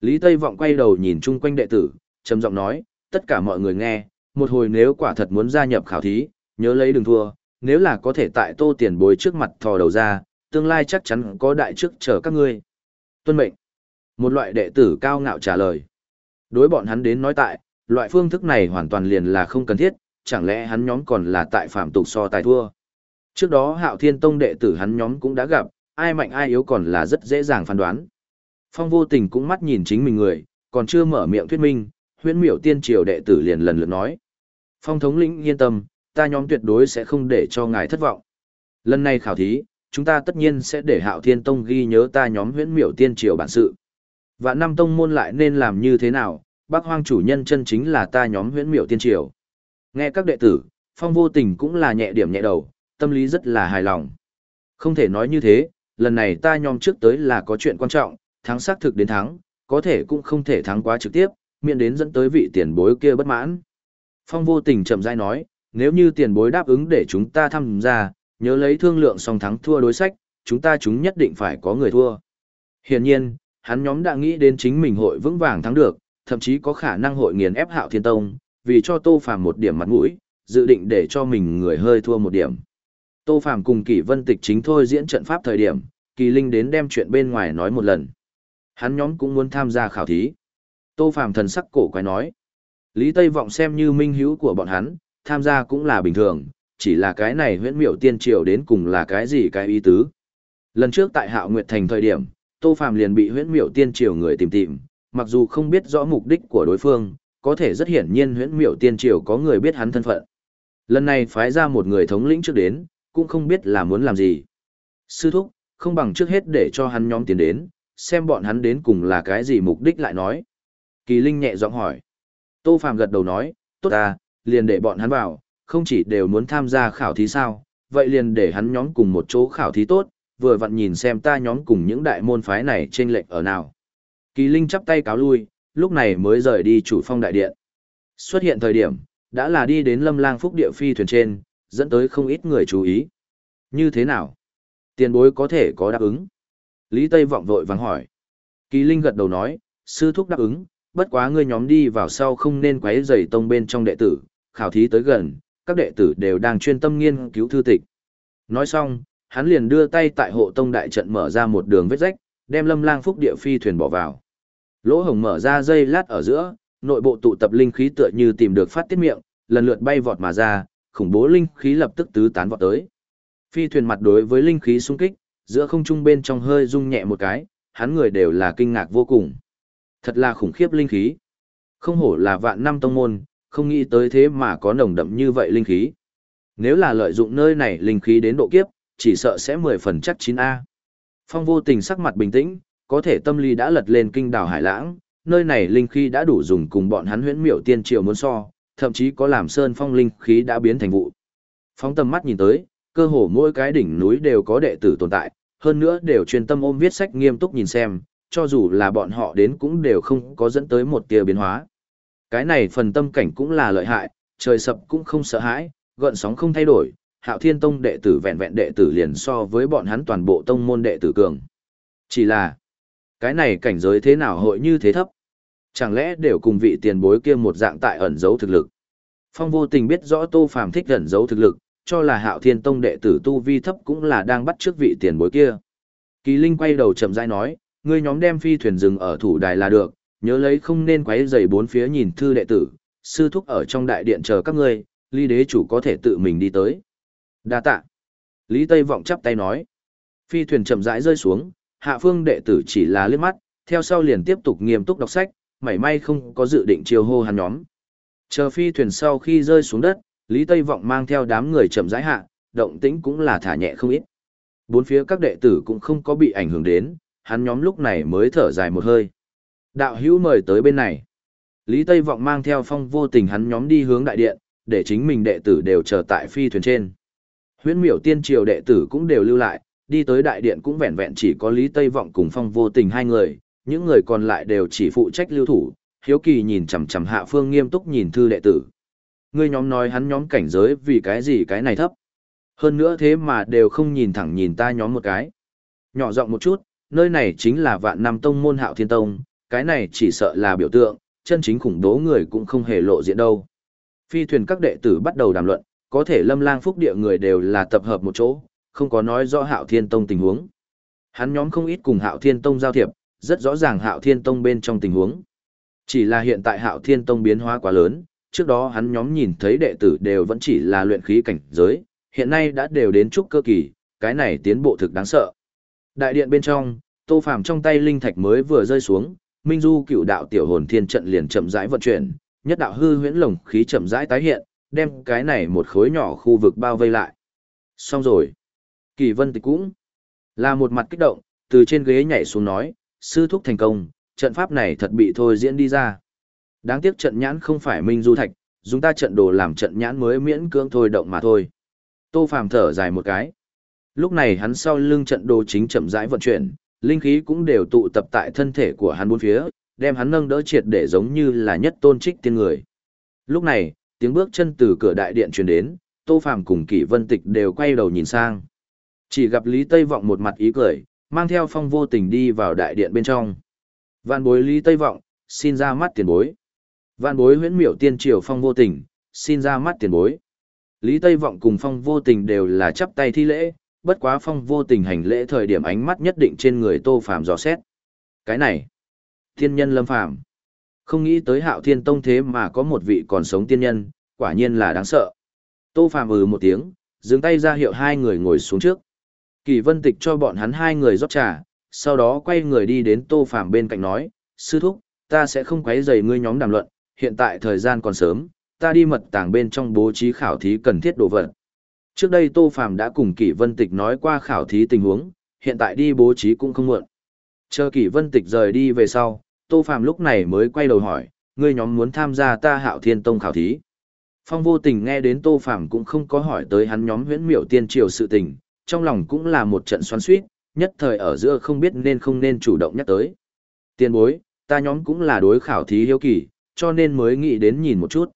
Lý Tây Vọng quay đầu nhìn chung quanh đệ tử, trầm giọng nói, tất cả mọi người nghe, một hồi nếu quả thật muốn gia nhập khảo thí, nhớ lấy đừng thua, nếu là có thể tại tô tiền bối trước mặt thò đầu ra, tương lai chắc chắn có đại chức chờ các ngươi. Tuân mệnh. Một loại đệ tử cao ngạo trả lời. Đối bọn hắn đến nói tại, loại phương thức này hoàn toàn liền là không cần thiết, chẳng lẽ hắn nhóm còn là tại phạm tục so tài thua. Trước đó hạo thiên tông đệ tử hắn nhóm cũng đã gặp, ai mạnh ai yếu còn là rất dễ dàng phán đoán. Phong vô tình cũng mắt nhìn chính mình người, còn chưa mở miệng thuyết minh, huyễn miểu tiên triều đệ tử liền lần lượt nói. Phong thống lĩnh yên tâm, ta nhóm tuyệt đối sẽ không để cho ngài thất vọng. Lần này khảo thí, chúng ta tất nhiên sẽ để hạo thiên tông ghi nhớ ta nhóm huyễn miểu tiên triều bản sự. Và năm tông môn lại nên làm như thế nào, bác hoang chủ nhân chân chính là ta nhóm huyễn miểu tiên triều. Nghe các đệ tử, phong vô tình cũng là nhẹ điểm nhẹ đầu, tâm lý rất là hài lòng. Không thể nói như thế, lần này ta nhóm trước tới là có chuyện quan trọng, thắng xác thực đến thắng, có thể cũng không thể thắng quá trực tiếp, miễn đến dẫn tới vị tiền bối kia bất mãn. Phong vô tình chậm rãi nói, nếu như tiền bối đáp ứng để chúng ta tham gia, nhớ lấy thương lượng song thắng thua đối sách, chúng ta chúng nhất định phải có người thua. Hiển nhiên, hắn nhóm đã nghĩ đến chính mình hội vững vàng thắng được, thậm chí có khả năng hội nghiền ép hạo thiên tông, vì cho tô phàm một điểm mặt mũi, dự định để cho mình người hơi thua một điểm. Tô Phàm cùng Kỷ Vân Tịch chính thôi diễn trận pháp thời điểm, Kỳ Linh đến đem chuyện bên ngoài nói một lần. Hắn nhóm cũng muốn tham gia khảo thí. Tô Phàm thần sắc cổ quái nói. Lý Tây Vọng xem như minh hữu của bọn hắn, tham gia cũng là bình thường, chỉ là cái này huyễn miểu tiên triều đến cùng là cái gì cái ý tứ. Lần trước tại Hạo Nguyệt Thành thời điểm, Tô Phàm liền bị huyễn Miểu tiên triều người tìm tìm, mặc dù không biết rõ mục đích của đối phương, có thể rất hiển nhiên huyễn Miểu tiên triều có người biết hắn thân phận. Lần này phái ra một người thống lĩnh trước đến, cũng không biết là muốn làm gì. Sư thúc, không bằng trước hết để cho hắn nhóm tiến đến, xem bọn hắn đến cùng là cái gì mục đích lại nói. Kỳ Linh nhẹ giọng hỏi. Tô Phàm gật đầu nói, tốt à, liền để bọn hắn vào, không chỉ đều muốn tham gia khảo thí sao, vậy liền để hắn nhóm cùng một chỗ khảo thí tốt, vừa vặn nhìn xem ta nhóm cùng những đại môn phái này trên lệnh ở nào. Kỳ Linh chắp tay cáo lui, lúc này mới rời đi chủ phong đại điện. Xuất hiện thời điểm, đã là đi đến lâm lang phúc địa phi thuyền trên, dẫn tới không ít người chú ý. Như thế nào? Tiền bối có thể có đáp ứng. Lý Tây vọng vội vàng hỏi. Kỳ Linh gật đầu nói, sư thúc đáp ứng, bất quá ngươi nhóm đi vào sau không nên quấy rầy tông bên trong đệ tử, khảo thí tới gần, các đệ tử đều đang chuyên tâm nghiên cứu thư tịch. Nói xong, hắn liền đưa tay tại hộ tông đại trận mở ra một đường vết rách, đem lâm lang phúc địa phi thuyền bỏ vào. Lỗ hồng mở ra dây lát ở giữa, nội bộ tụ tập linh khí tựa như tìm được phát tiết miệng, lần lượt bay vọt mà ra, khủng bố linh khí lập tức tứ tán vọt tới. Phi thuyền mặt đối với linh khí xung kích, giữa không trung bên trong hơi rung nhẹ một cái, hắn người đều là kinh ngạc vô cùng. Thật là khủng khiếp linh khí. Không hổ là vạn năm tông môn, không nghĩ tới thế mà có nồng đậm như vậy linh khí. Nếu là lợi dụng nơi này linh khí đến độ kiếp, chỉ sợ sẽ mười phần chắc chín a Phong vô tình sắc mặt bình tĩnh, có thể tâm lý đã lật lên kinh đảo hải lãng, nơi này linh khí đã đủ dùng cùng bọn hắn huyễn miểu tiên triều muốn so, thậm chí có làm sơn phong linh khí đã biến thành vụ. Phóng tầm mắt nhìn tới, cơ hồ mỗi cái đỉnh núi đều có đệ tử tồn tại, hơn nữa đều chuyên tâm ôm viết sách nghiêm túc nhìn xem, cho dù là bọn họ đến cũng đều không có dẫn tới một tia biến hóa. Cái này phần tâm cảnh cũng là lợi hại, trời sập cũng không sợ hãi, gợn sóng không thay đổi, hạo thiên tông đệ tử vẹn vẹn đệ tử liền so với bọn hắn toàn bộ tông môn đệ tử cường. Chỉ là, cái này cảnh giới thế nào hội như thế thấp? Chẳng lẽ đều cùng vị tiền bối kia một dạng tại ẩn giấu thực lực? Phong vô tình biết rõ Tô Phàm thích ẩn giấu thực lực, cho là Hạo Thiên Tông đệ tử tu vi thấp cũng là đang bắt trước vị tiền bối kia. Kỳ Linh quay đầu chậm rãi nói, ngươi nhóm đem phi thuyền dừng ở thủ đài là được, nhớ lấy không nên quấy rầy bốn phía nhìn thư đệ tử, sư thúc ở trong đại điện chờ các ngươi, ly đế chủ có thể tự mình đi tới. Đa tạ. Lý Tây Vọng chắp tay nói. Phi thuyền chậm rãi rơi xuống, hạ phương đệ tử chỉ là liếc mắt, theo sau liền tiếp tục nghiêm túc đọc sách, mảy may không có dự định chiêu hô hắn nhóm. Chờ phi thuyền sau khi rơi xuống đất, Lý Tây Vọng mang theo đám người chậm rãi hạ, động tĩnh cũng là thả nhẹ không ít. Bốn phía các đệ tử cũng không có bị ảnh hưởng đến, hắn nhóm lúc này mới thở dài một hơi. Đạo hữu mời tới bên này. Lý Tây Vọng mang theo phong vô tình hắn nhóm đi hướng đại điện, để chính mình đệ tử đều chờ tại phi thuyền trên. Huyễn miểu tiên triều đệ tử cũng đều lưu lại, đi tới đại điện cũng vẹn vẹn chỉ có Lý Tây Vọng cùng phong vô tình hai người, những người còn lại đều chỉ phụ trách lưu thủ, hiếu kỳ nhìn chằm chằm hạ phương nghiêm túc nhìn thư đệ tử. Ngươi nhóm nói hắn nhóm cảnh giới vì cái gì cái này thấp. Hơn nữa thế mà đều không nhìn thẳng nhìn ta nhóm một cái. Nhỏ giọng một chút, nơi này chính là vạn năm tông môn hạo thiên tông, cái này chỉ sợ là biểu tượng, chân chính khủng bố người cũng không hề lộ diện đâu. Phi thuyền các đệ tử bắt đầu đàm luận, có thể lâm lang phúc địa người đều là tập hợp một chỗ, không có nói rõ hạo thiên tông tình huống. Hắn nhóm không ít cùng hạo thiên tông giao thiệp, rất rõ ràng hạo thiên tông bên trong tình huống. Chỉ là hiện tại hạo thiên tông biến hóa quá lớn, trước đó hắn nhóm nhìn thấy đệ tử đều vẫn chỉ là luyện khí cảnh giới, hiện nay đã đều đến trúc cơ kỳ, cái này tiến bộ thực đáng sợ. Đại điện bên trong, tô phàm trong tay linh thạch mới vừa rơi xuống, minh du cựu đạo tiểu hồn thiên trận liền chậm rãi vận chuyển, nhất đạo hư huyễn lồng khí chậm rãi tái hiện, đem cái này một khối nhỏ khu vực bao vây lại. Xong rồi. Kỳ vân tịch cũng là một mặt kích động, từ trên ghế nhảy xuống nói, sư thúc thành công, trận pháp này thật bị thôi diễn đi ra. Đáng tiếc trận nhãn không phải minh du thạch, dùng ta trận đồ làm trận nhãn mới miễn cưỡng thôi động mà thôi. Tô Phàm thở dài một cái. Lúc này hắn sau lưng trận đồ chính chậm rãi vận chuyển, linh khí cũng đều tụ tập tại thân thể của hắn bốn phía, đem hắn nâng đỡ triệt để giống như là nhất tôn trích tiên người. Lúc này, tiếng bước chân từ cửa đại điện truyền đến, Tô Phàm cùng Kỷ Vân Tịch đều quay đầu nhìn sang. Chỉ gặp Lý Tây Vọng một mặt ý cười, mang theo phong vô tình đi vào đại điện bên trong. Vạn bối Lý Tây Vọng, xin ra mắt tiền bối. Vạn bối huyễn miểu tiên triều phong vô tình, xin ra mắt tiền bối. Lý Tây Vọng cùng Phong vô tình đều là chắp tay thi lễ, bất quá Phong vô tình hành lễ thời điểm ánh mắt nhất định trên người Tô Phàm dò xét. Cái này, thiên nhân lâm phàm. Không nghĩ tới hạo thiên tông thế mà có một vị còn sống tiên nhân, quả nhiên là đáng sợ. Tô Phàm ừ một tiếng, dừng tay ra hiệu hai người ngồi xuống trước. Kỳ vân tịch cho bọn hắn hai người rót trà, sau đó quay người đi đến Tô Phàm bên cạnh nói, sư thúc, ta sẽ không quấy rầy ngươi nhóm đàm luận, hiện tại thời gian còn sớm, ta đi mật tàng bên trong bố trí khảo thí cần thiết đồ vật. Trước đây Tô Phàm đã cùng Kỷ Vân Tịch nói qua khảo thí tình huống, hiện tại đi bố trí cũng không muộn. Chờ Kỷ Vân Tịch rời đi về sau, Tô Phàm lúc này mới quay đầu hỏi, ngươi nhóm muốn tham gia ta Hạo Thiên Tông khảo thí. Phong vô tình nghe đến Tô Phàm cũng không có hỏi tới hắn nhóm huyễn miểu tiên triều sự tình, trong lòng cũng là một trận xoắn xuýt, nhất thời ở giữa không biết nên không nên chủ động nhắc tới. Tiên bối, ta nhóm cũng là đối khảo thí hiếu kỳ, cho nên mới nghĩ đến nhìn một chút.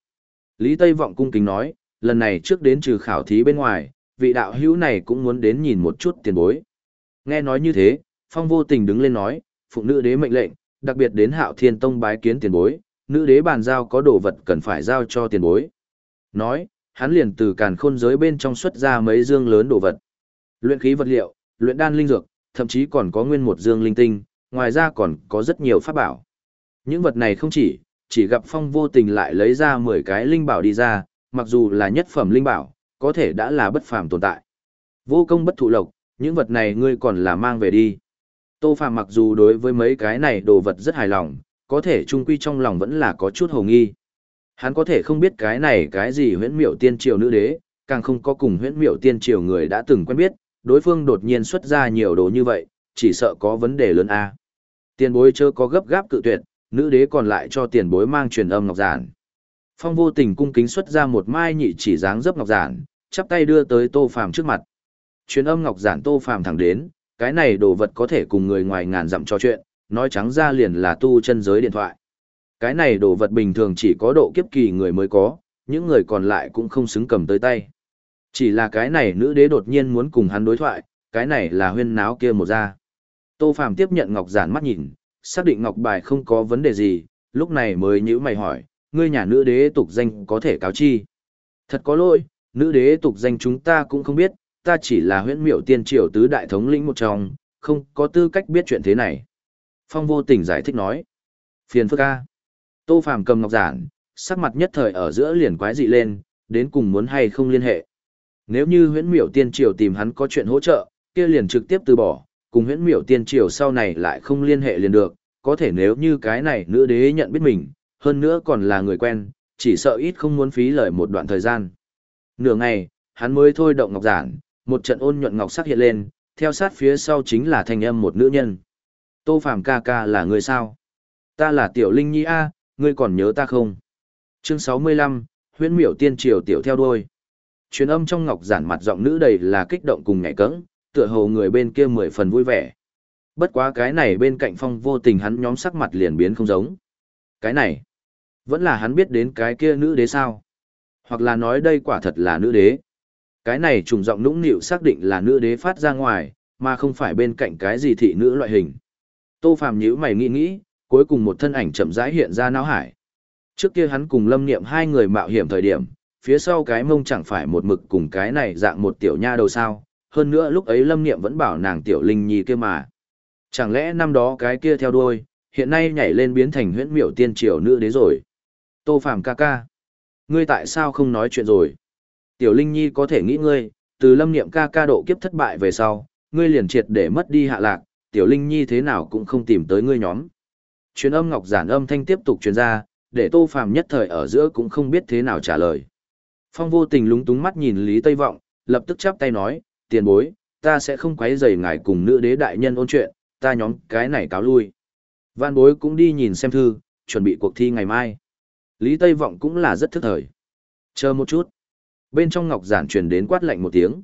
Lý Tây Vọng cung kính nói, lần này trước đến trừ khảo thí bên ngoài, vị đạo hữu này cũng muốn đến nhìn một chút tiền bối. Nghe nói như thế, Phong vô tình đứng lên nói, phụ nữ đế mệnh lệnh, đặc biệt đến hạo thiên tông bái kiến tiền bối, nữ đế bàn giao có đồ vật cần phải giao cho tiền bối. Nói, hắn liền từ càn khôn giới bên trong xuất ra mấy dương lớn đồ vật. Luyện khí vật liệu, luyện đan linh dược, thậm chí còn có nguyên một dương linh tinh, ngoài ra còn có rất nhiều pháp bảo. Những vật này không chỉ, chỉ gặp phong vô tình lại lấy ra 10 cái linh bảo đi ra, mặc dù là nhất phẩm linh bảo, có thể đã là bất phàm tồn tại. Vô công bất thụ lộc, những vật này ngươi còn là mang về đi. Tô Phàm mặc dù đối với mấy cái này đồ vật rất hài lòng, có thể trung quy trong lòng vẫn là có chút hồ nghi. Hắn có thể không biết cái này cái gì huyễn miệu tiên triều nữ đế, càng không có cùng huyễn miệu tiên triều người đã từng quen biết, đối phương đột nhiên xuất ra nhiều đồ như vậy, chỉ sợ có vấn đề lớn a. Tiền bối chớ có gấp gáp cự tuyệt, nữ đế còn lại cho tiền bối mang truyền âm ngọc giản. Phong vô tình cung kính xuất ra một mai nhị chỉ dáng dấp ngọc giản, chắp tay đưa tới Tô Phàm trước mặt. Truyền âm ngọc giản Tô Phàm thẳng đến, cái này đồ vật có thể cùng người ngoài ngàn dặm trò chuyện, nói trắng ra liền là tu chân giới điện thoại. Cái này đồ vật bình thường chỉ có độ kiếp kỳ người mới có, những người còn lại cũng không xứng cầm tới tay. Chỉ là cái này nữ đế đột nhiên muốn cùng hắn đối thoại, cái này là huyên náo kia một ra. Tô Phàm tiếp nhận ngọc giản mắt nhìn, xác định ngọc bài không có vấn đề gì, lúc này mới nhữ mày hỏi, ngươi nhà nữ đế tục danh có thể cáo chi. Thật có lỗi, nữ đế tục danh chúng ta cũng không biết, ta chỉ là huyễn miệu tiên triều tứ đại thống lĩnh một trong, không có tư cách biết chuyện thế này. Phong vô tình giải thích nói. Phiền phức ca. Tô Phàm cầm ngọc giản, sắc mặt nhất thời ở giữa liền quái dị lên, đến cùng muốn hay không liên hệ. Nếu như huyễn miểu tiên triều tìm hắn có chuyện hỗ trợ, kia liền trực tiếp từ bỏ, cùng huyễn miểu tiên triều sau này lại không liên hệ liền được, có thể nếu như cái này nữ đế nhận biết mình, hơn nữa còn là người quen, chỉ sợ ít không muốn phí lời một đoạn thời gian. Nửa ngày, hắn mới thôi động ngọc giản, một trận ôn nhuận ngọc sắc hiện lên, theo sát phía sau chính là thanh âm một nữ nhân. Tô Phàm ca ca là người sao? Ta là Tiểu Linh Nhi A, ngươi còn nhớ ta không? Chương 65, huyễn miểu tiên triều tiểu theo đuôi. Truyền âm trong ngọc giản mặt giọng nữ đầy là kích động cùng nhảy cẫng, tựa hồ người bên kia mười phần vui vẻ. Bất quá cái này bên cạnh phong vô tình hắn nhóm sắc mặt liền biến không giống. Cái này, vẫn là hắn biết đến cái kia nữ đế sao? Hoặc là nói đây quả thật là nữ đế. Cái này trùng giọng nũng nịu xác định là nữ đế phát ra ngoài, mà không phải bên cạnh cái gì thị nữ loại hình. Tô Phàm nhíu mày nghĩ nghĩ, cuối cùng một thân ảnh chậm rãi hiện ra não hải. Trước kia hắn cùng Lâm Niệm hai người mạo hiểm thời điểm, phía sau cái mông chẳng phải một mực cùng cái này dạng một tiểu nha đầu sao, hơn nữa lúc ấy Lâm Niệm vẫn bảo nàng tiểu linh nhi kia mà. Chẳng lẽ năm đó cái kia theo đuôi, hiện nay nhảy lên biến thành huyễn miểu tiên triều nữ đế rồi. Tô Phàm ca ca. Ngươi tại sao không nói chuyện rồi? Tiểu Linh Nhi có thể nghĩ ngươi, từ lâm niệm ca ca độ kiếp thất bại về sau, ngươi liền triệt để mất đi hạ lạc, Tiểu Linh Nhi thế nào cũng không tìm tới ngươi nhóm. Truyền âm ngọc giản âm thanh tiếp tục truyền ra, để Tô Phàm nhất thời ở giữa cũng không biết thế nào trả lời. Phong vô tình lúng túng mắt nhìn Lý Tây Vọng, lập tức chắp tay nói, tiền bối, ta sẽ không quấy rầy ngài cùng nữ đế đại nhân ôn chuyện, ta nhóm cái này cáo lui. Văn bối cũng đi nhìn xem thư, chuẩn bị cuộc thi ngày mai. Lý Tây Vọng cũng là rất thức thời. Chờ một chút. Bên trong ngọc giản truyền đến quát lạnh một tiếng.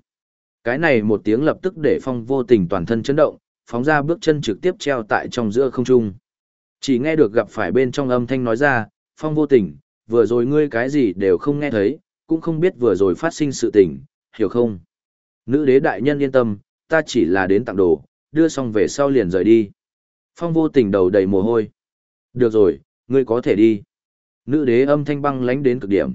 Cái này một tiếng lập tức để phong vô tình toàn thân chấn động, phóng ra bước chân trực tiếp treo tại trong giữa không trung. Chỉ nghe được gặp phải bên trong âm thanh nói ra, phong vô tình, vừa rồi ngươi cái gì đều không nghe thấy, cũng không biết vừa rồi phát sinh sự tình, hiểu không? Nữ đế đại nhân yên tâm, ta chỉ là đến tặng đồ, đưa xong về sau liền rời đi. Phong vô tình đầu đầy mồ hôi. Được rồi, ngươi có thể đi. Nữ đế âm thanh băng lánh đến cực điểm.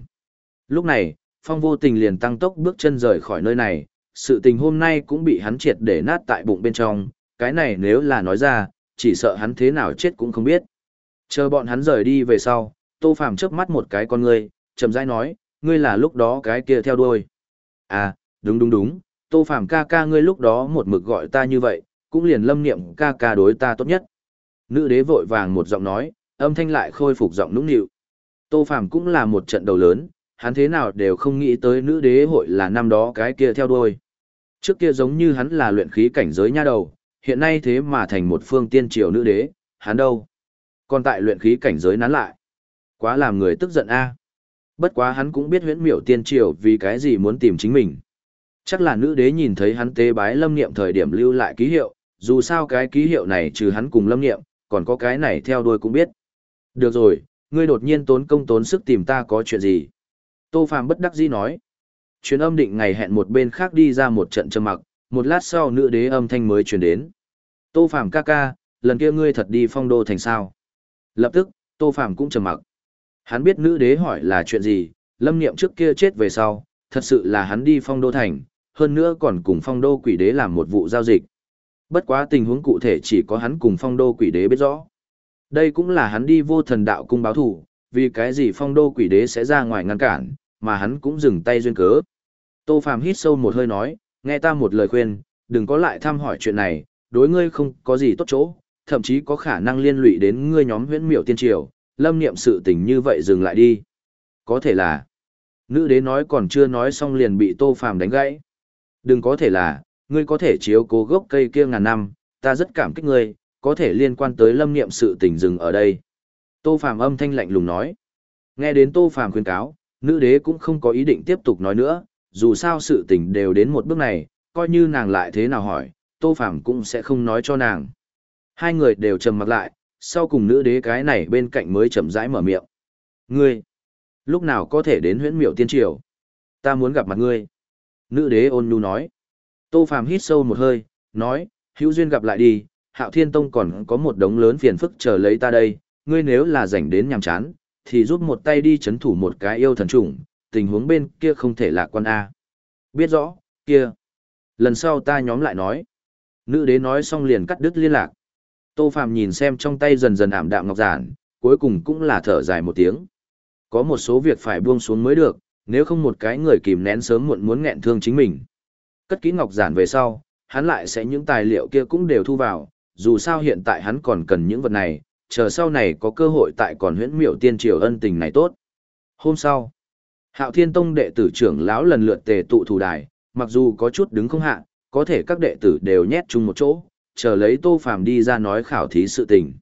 Lúc này, phong vô tình liền tăng tốc bước chân rời khỏi nơi này, sự tình hôm nay cũng bị hắn triệt để nát tại bụng bên trong, cái này nếu là nói ra, chỉ sợ hắn thế nào chết cũng không biết. Chờ bọn hắn rời đi về sau, Tô Phàm chớp mắt một cái con ngươi, chậm rãi nói, ngươi là lúc đó cái kia theo đuôi. À, đúng đúng đúng, Tô Phàm ca ca ngươi lúc đó một mực gọi ta như vậy, cũng liền lâm niệm ca ca đối ta tốt nhất. Nữ đế vội vàng một giọng nói, âm thanh lại khôi phục giọng nũng nịu. Tô Phàm cũng là một trận đầu lớn, hắn thế nào đều không nghĩ tới nữ đế hội là năm đó cái kia theo đuôi. Trước kia giống như hắn là luyện khí cảnh giới nha đầu, hiện nay thế mà thành một phương tiên triều nữ đế, hắn đâu? Còn tại luyện khí cảnh giới nán lại. Quá làm người tức giận a. Bất quá hắn cũng biết huyễn miểu tiên triều vì cái gì muốn tìm chính mình. Chắc là nữ đế nhìn thấy hắn tế bái lâm niệm thời điểm lưu lại ký hiệu, dù sao cái ký hiệu này trừ hắn cùng lâm niệm, còn có cái này theo đuôi cũng biết. Được rồi, ngươi đột nhiên tốn công tốn sức tìm ta có chuyện gì? Tô Phàm bất đắc dĩ nói. Chuyến âm định ngày hẹn một bên khác đi ra một trận trầm mặc, một lát sau nữ đế âm thanh mới truyền đến. Tô Phàm ca ca, lần kia ngươi thật đi phong đô thành sao? Lập tức, Tô Phàm cũng trầm mặc. Hắn biết nữ đế hỏi là chuyện gì, lâm niệm trước kia chết về sau, thật sự là hắn đi phong đô thành, hơn nữa còn cùng phong đô quỷ đế làm một vụ giao dịch. Bất quá tình huống cụ thể chỉ có hắn cùng phong đô quỷ đế biết rõ. Đây cũng là hắn đi vô thần đạo cung báo thủ, vì cái gì phong đô quỷ đế sẽ ra ngoài ngăn cản, mà hắn cũng dừng tay duyên cớ. Tô Phàm hít sâu một hơi nói, nghe ta một lời khuyên, đừng có lại thăm hỏi chuyện này, đối ngươi không có gì tốt chỗ, thậm chí có khả năng liên lụy đến ngươi nhóm huyễn miểu tiên triều, lâm niệm sự tình như vậy dừng lại đi. Có thể là, nữ đế nói còn chưa nói xong liền bị Tô Phàm đánh gãy. Đừng có thể là, ngươi có thể chiếu cố gốc cây kia ngàn năm, ta rất cảm kích ngươi, có thể liên quan tới lâm niệm sự tình dừng ở đây. Tô Phàm âm thanh lạnh lùng nói. Nghe đến Tô Phàm khuyên cáo, nữ đế cũng không có ý định tiếp tục nói nữa, dù sao sự tình đều đến một bước này, coi như nàng lại thế nào hỏi, Tô Phàm cũng sẽ không nói cho nàng. Hai người đều trầm mặc lại, sau cùng nữ đế cái này bên cạnh mới chậm rãi mở miệng. Ngươi, lúc nào có thể đến huyễn miệu tiên triều? Ta muốn gặp mặt ngươi. Nữ đế ôn nhu nói. Tô Phàm hít sâu một hơi, nói, hữu duyên gặp lại đi, hạo thiên tông còn có một đống lớn phiền phức chờ lấy ta đây, ngươi nếu là rảnh đến nhàm chán, thì giúp một tay đi chấn thủ một cái yêu thần trùng, tình huống bên kia không thể lạc quan A. Biết rõ, kia. Lần sau ta nhóm lại nói. Nữ đế nói xong liền cắt đứt liên lạc. Tô Phạm nhìn xem trong tay dần dần ảm đạm ngọc giản, cuối cùng cũng là thở dài một tiếng. Có một số việc phải buông xuống mới được, nếu không một cái người kìm nén sớm muộn muốn nghẹn thương chính mình. Cất kỹ ngọc giản về sau, hắn lại sẽ những tài liệu kia cũng đều thu vào, dù sao hiện tại hắn còn cần những vật này, chờ sau này có cơ hội tại còn huyễn miểu tiên triều ân tình này tốt. Hôm sau, Hạo Thiên Tông đệ tử trưởng lão lần lượt tề tụ thủ đài, mặc dù có chút đứng không hạ, có thể các đệ tử đều nhét chung một chỗ, chờ lấy Tô Phàm đi ra nói khảo thí sự tình.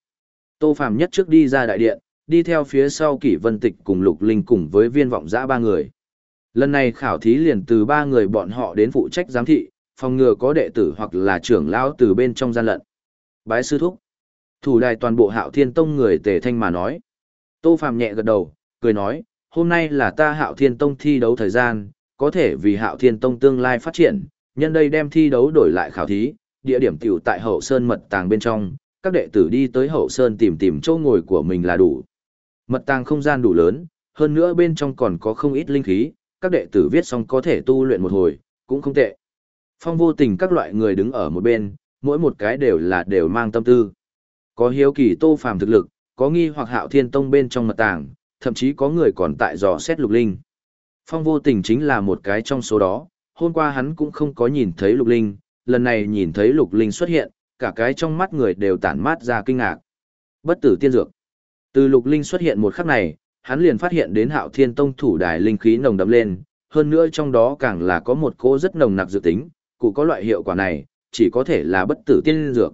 Tô Phàm nhất trước đi ra đại điện, đi theo phía sau Kỷ Vân Tịch cùng Lục Linh cùng với viên vọng Giã ba người. Lần này khảo thí liền từ ba người bọn họ đến phụ trách giám thị, phòng ngừa có đệ tử hoặc là trưởng lão từ bên trong gian lận. Bái sư thúc. Thủ đài toàn bộ Hạo Thiên Tông người tề thanh mà nói. Tô Phàm nhẹ gật đầu, cười nói, hôm nay là ta Hạo Thiên Tông thi đấu thời gian, có thể vì Hạo Thiên Tông tương lai phát triển, nhân đây đem thi đấu đổi lại khảo thí, địa điểm tiểu tại hậu sơn mật tàng bên trong, các đệ tử đi tới hậu sơn tìm tìm chỗ ngồi của mình là đủ. Mật tàng không gian đủ lớn, hơn nữa bên trong còn có không ít linh khí, các đệ tử viết xong có thể tu luyện một hồi, cũng không tệ. Phong vô tình các loại người đứng ở một bên, mỗi một cái đều là đều mang tâm tư. Có hiếu kỳ tô phàm thực lực, có nghi hoặc hạo thiên tông bên trong mật tàng, thậm chí có người còn tại dò xét lục linh. Phong vô tình chính là một cái trong số đó, hôm qua hắn cũng không có nhìn thấy lục linh, lần này nhìn thấy lục linh xuất hiện, cả cái trong mắt người đều tản mát ra kinh ngạc. Bất tử tiên dược. Từ lục linh xuất hiện một khắc này, hắn liền phát hiện đến hạo thiên tông thủ đài linh khí nồng đậm lên, hơn nữa trong đó càng là có một cỗ rất nồng nặc dự tính, cụ có loại hiệu quả này, chỉ có thể là bất tử tiên dược.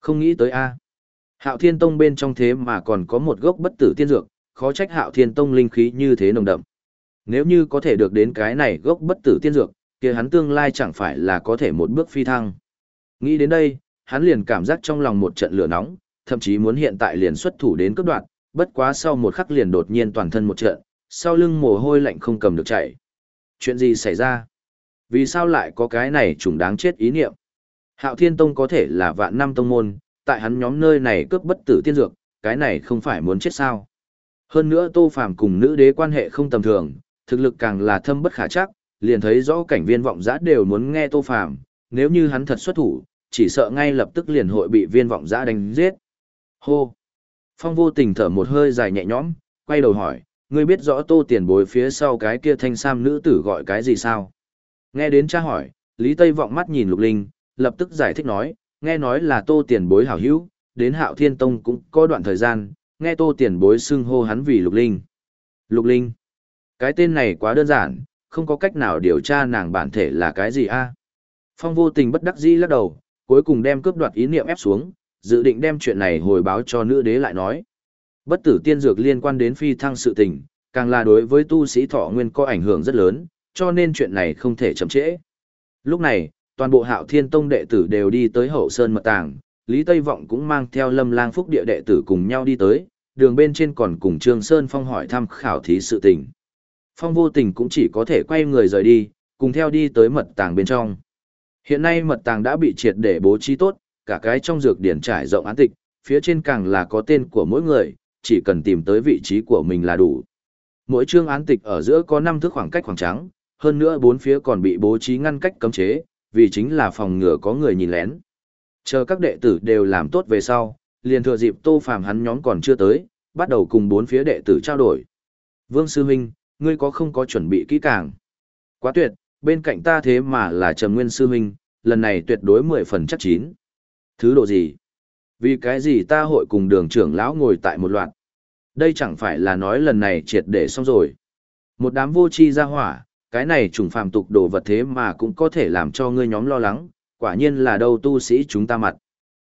Không nghĩ tới a Hạo thiên tông bên trong thế mà còn có một gốc bất tử tiên dược, khó trách hạo thiên tông linh khí như thế nồng đậm. Nếu như có thể được đến cái này gốc bất tử tiên dược, kia hắn tương lai chẳng phải là có thể một bước phi thăng. Nghĩ đến đây, hắn liền cảm giác trong lòng một trận lửa nóng, thậm chí muốn hiện tại liền xuất thủ đến cướp đoạn, bất quá sau một khắc liền đột nhiên toàn thân một trận, sau lưng mồ hôi lạnh không cầm được chảy. Chuyện gì xảy ra? Vì sao lại có cái này trùng đáng chết ý niệm? Hạo Thiên Tông có thể là vạn năm tông môn, tại hắn nhóm nơi này cướp bất tử tiên dược, cái này không phải muốn chết sao? Hơn nữa Tô Phàm cùng nữ đế quan hệ không tầm thường, thực lực càng là thâm bất khả chắc, liền thấy rõ cảnh viên vọng giã đều muốn nghe Tô Phàm, nếu như hắn thật xuất thủ, chỉ sợ ngay lập tức liền hội bị viên vọng giã đánh giết. Hô! Phong vô tình thở một hơi dài nhẹ nhõm, quay đầu hỏi, ngươi biết rõ tô tiền bối phía sau cái kia thanh sam nữ tử gọi cái gì sao? Nghe đến cha hỏi, Lý Tây vọng mắt nhìn Lục Linh, lập tức giải thích nói, nghe nói là tô tiền bối hảo hữu, đến hạo thiên tông cũng có đoạn thời gian, nghe tô tiền bối xưng hô hắn vì Lục Linh. Lục Linh. Cái tên này quá đơn giản, không có cách nào điều tra nàng bản thể là cái gì a Phong vô tình bất đắc dĩ lắc đầu, cuối cùng đem cướp đoạt ý niệm ép xuống, dự định đem chuyện này hồi báo cho nữ đế lại nói. Bất tử tiên dược liên quan đến phi thăng sự tình, càng là đối với tu sĩ thọ nguyên có ảnh hưởng rất lớn, cho nên chuyện này không thể chậm trễ. Lúc này, toàn bộ hạo thiên tông đệ tử đều đi tới hậu sơn mật tàng, Lý Tây Vọng cũng mang theo lâm lang phúc địa đệ tử cùng nhau đi tới, đường bên trên còn cùng Trương Sơn Phong hỏi thăm khảo thí sự tình. Phong vô tình cũng chỉ có thể quay người rời đi, cùng theo đi tới mật tàng bên trong. Hiện nay mật tàng đã bị triệt để bố trí tốt, cả cái trong dược điển trải rộng án tịch, phía trên càng là có tên của mỗi người, chỉ cần tìm tới vị trí của mình là đủ. Mỗi chương án tịch ở giữa có năm thước khoảng cách khoảng trắng, hơn nữa bốn phía còn bị bố trí ngăn cách cấm chế, vì chính là phòng ngừa có người nhìn lén. Chờ các đệ tử đều làm tốt về sau, liền thừa dịp Tô Phàm hắn nhóm còn chưa tới, bắt đầu cùng bốn phía đệ tử trao đổi. Vương sư huynh, ngươi có không có chuẩn bị kỹ càng? Quá tuyệt, bên cạnh ta thế mà là Trầm Nguyên sư huynh, lần này tuyệt đối 10 phần chắc chín. Thứ độ gì? Vì cái gì ta hội cùng đường trưởng lão ngồi tại một loạt? Đây chẳng phải là nói lần này triệt để xong rồi. Một đám vô tri ra hỏa, cái này trùng phàm tục đồ vật thế mà cũng có thể làm cho ngươi nhóm lo lắng, quả nhiên là đâu tu sĩ chúng ta mặt.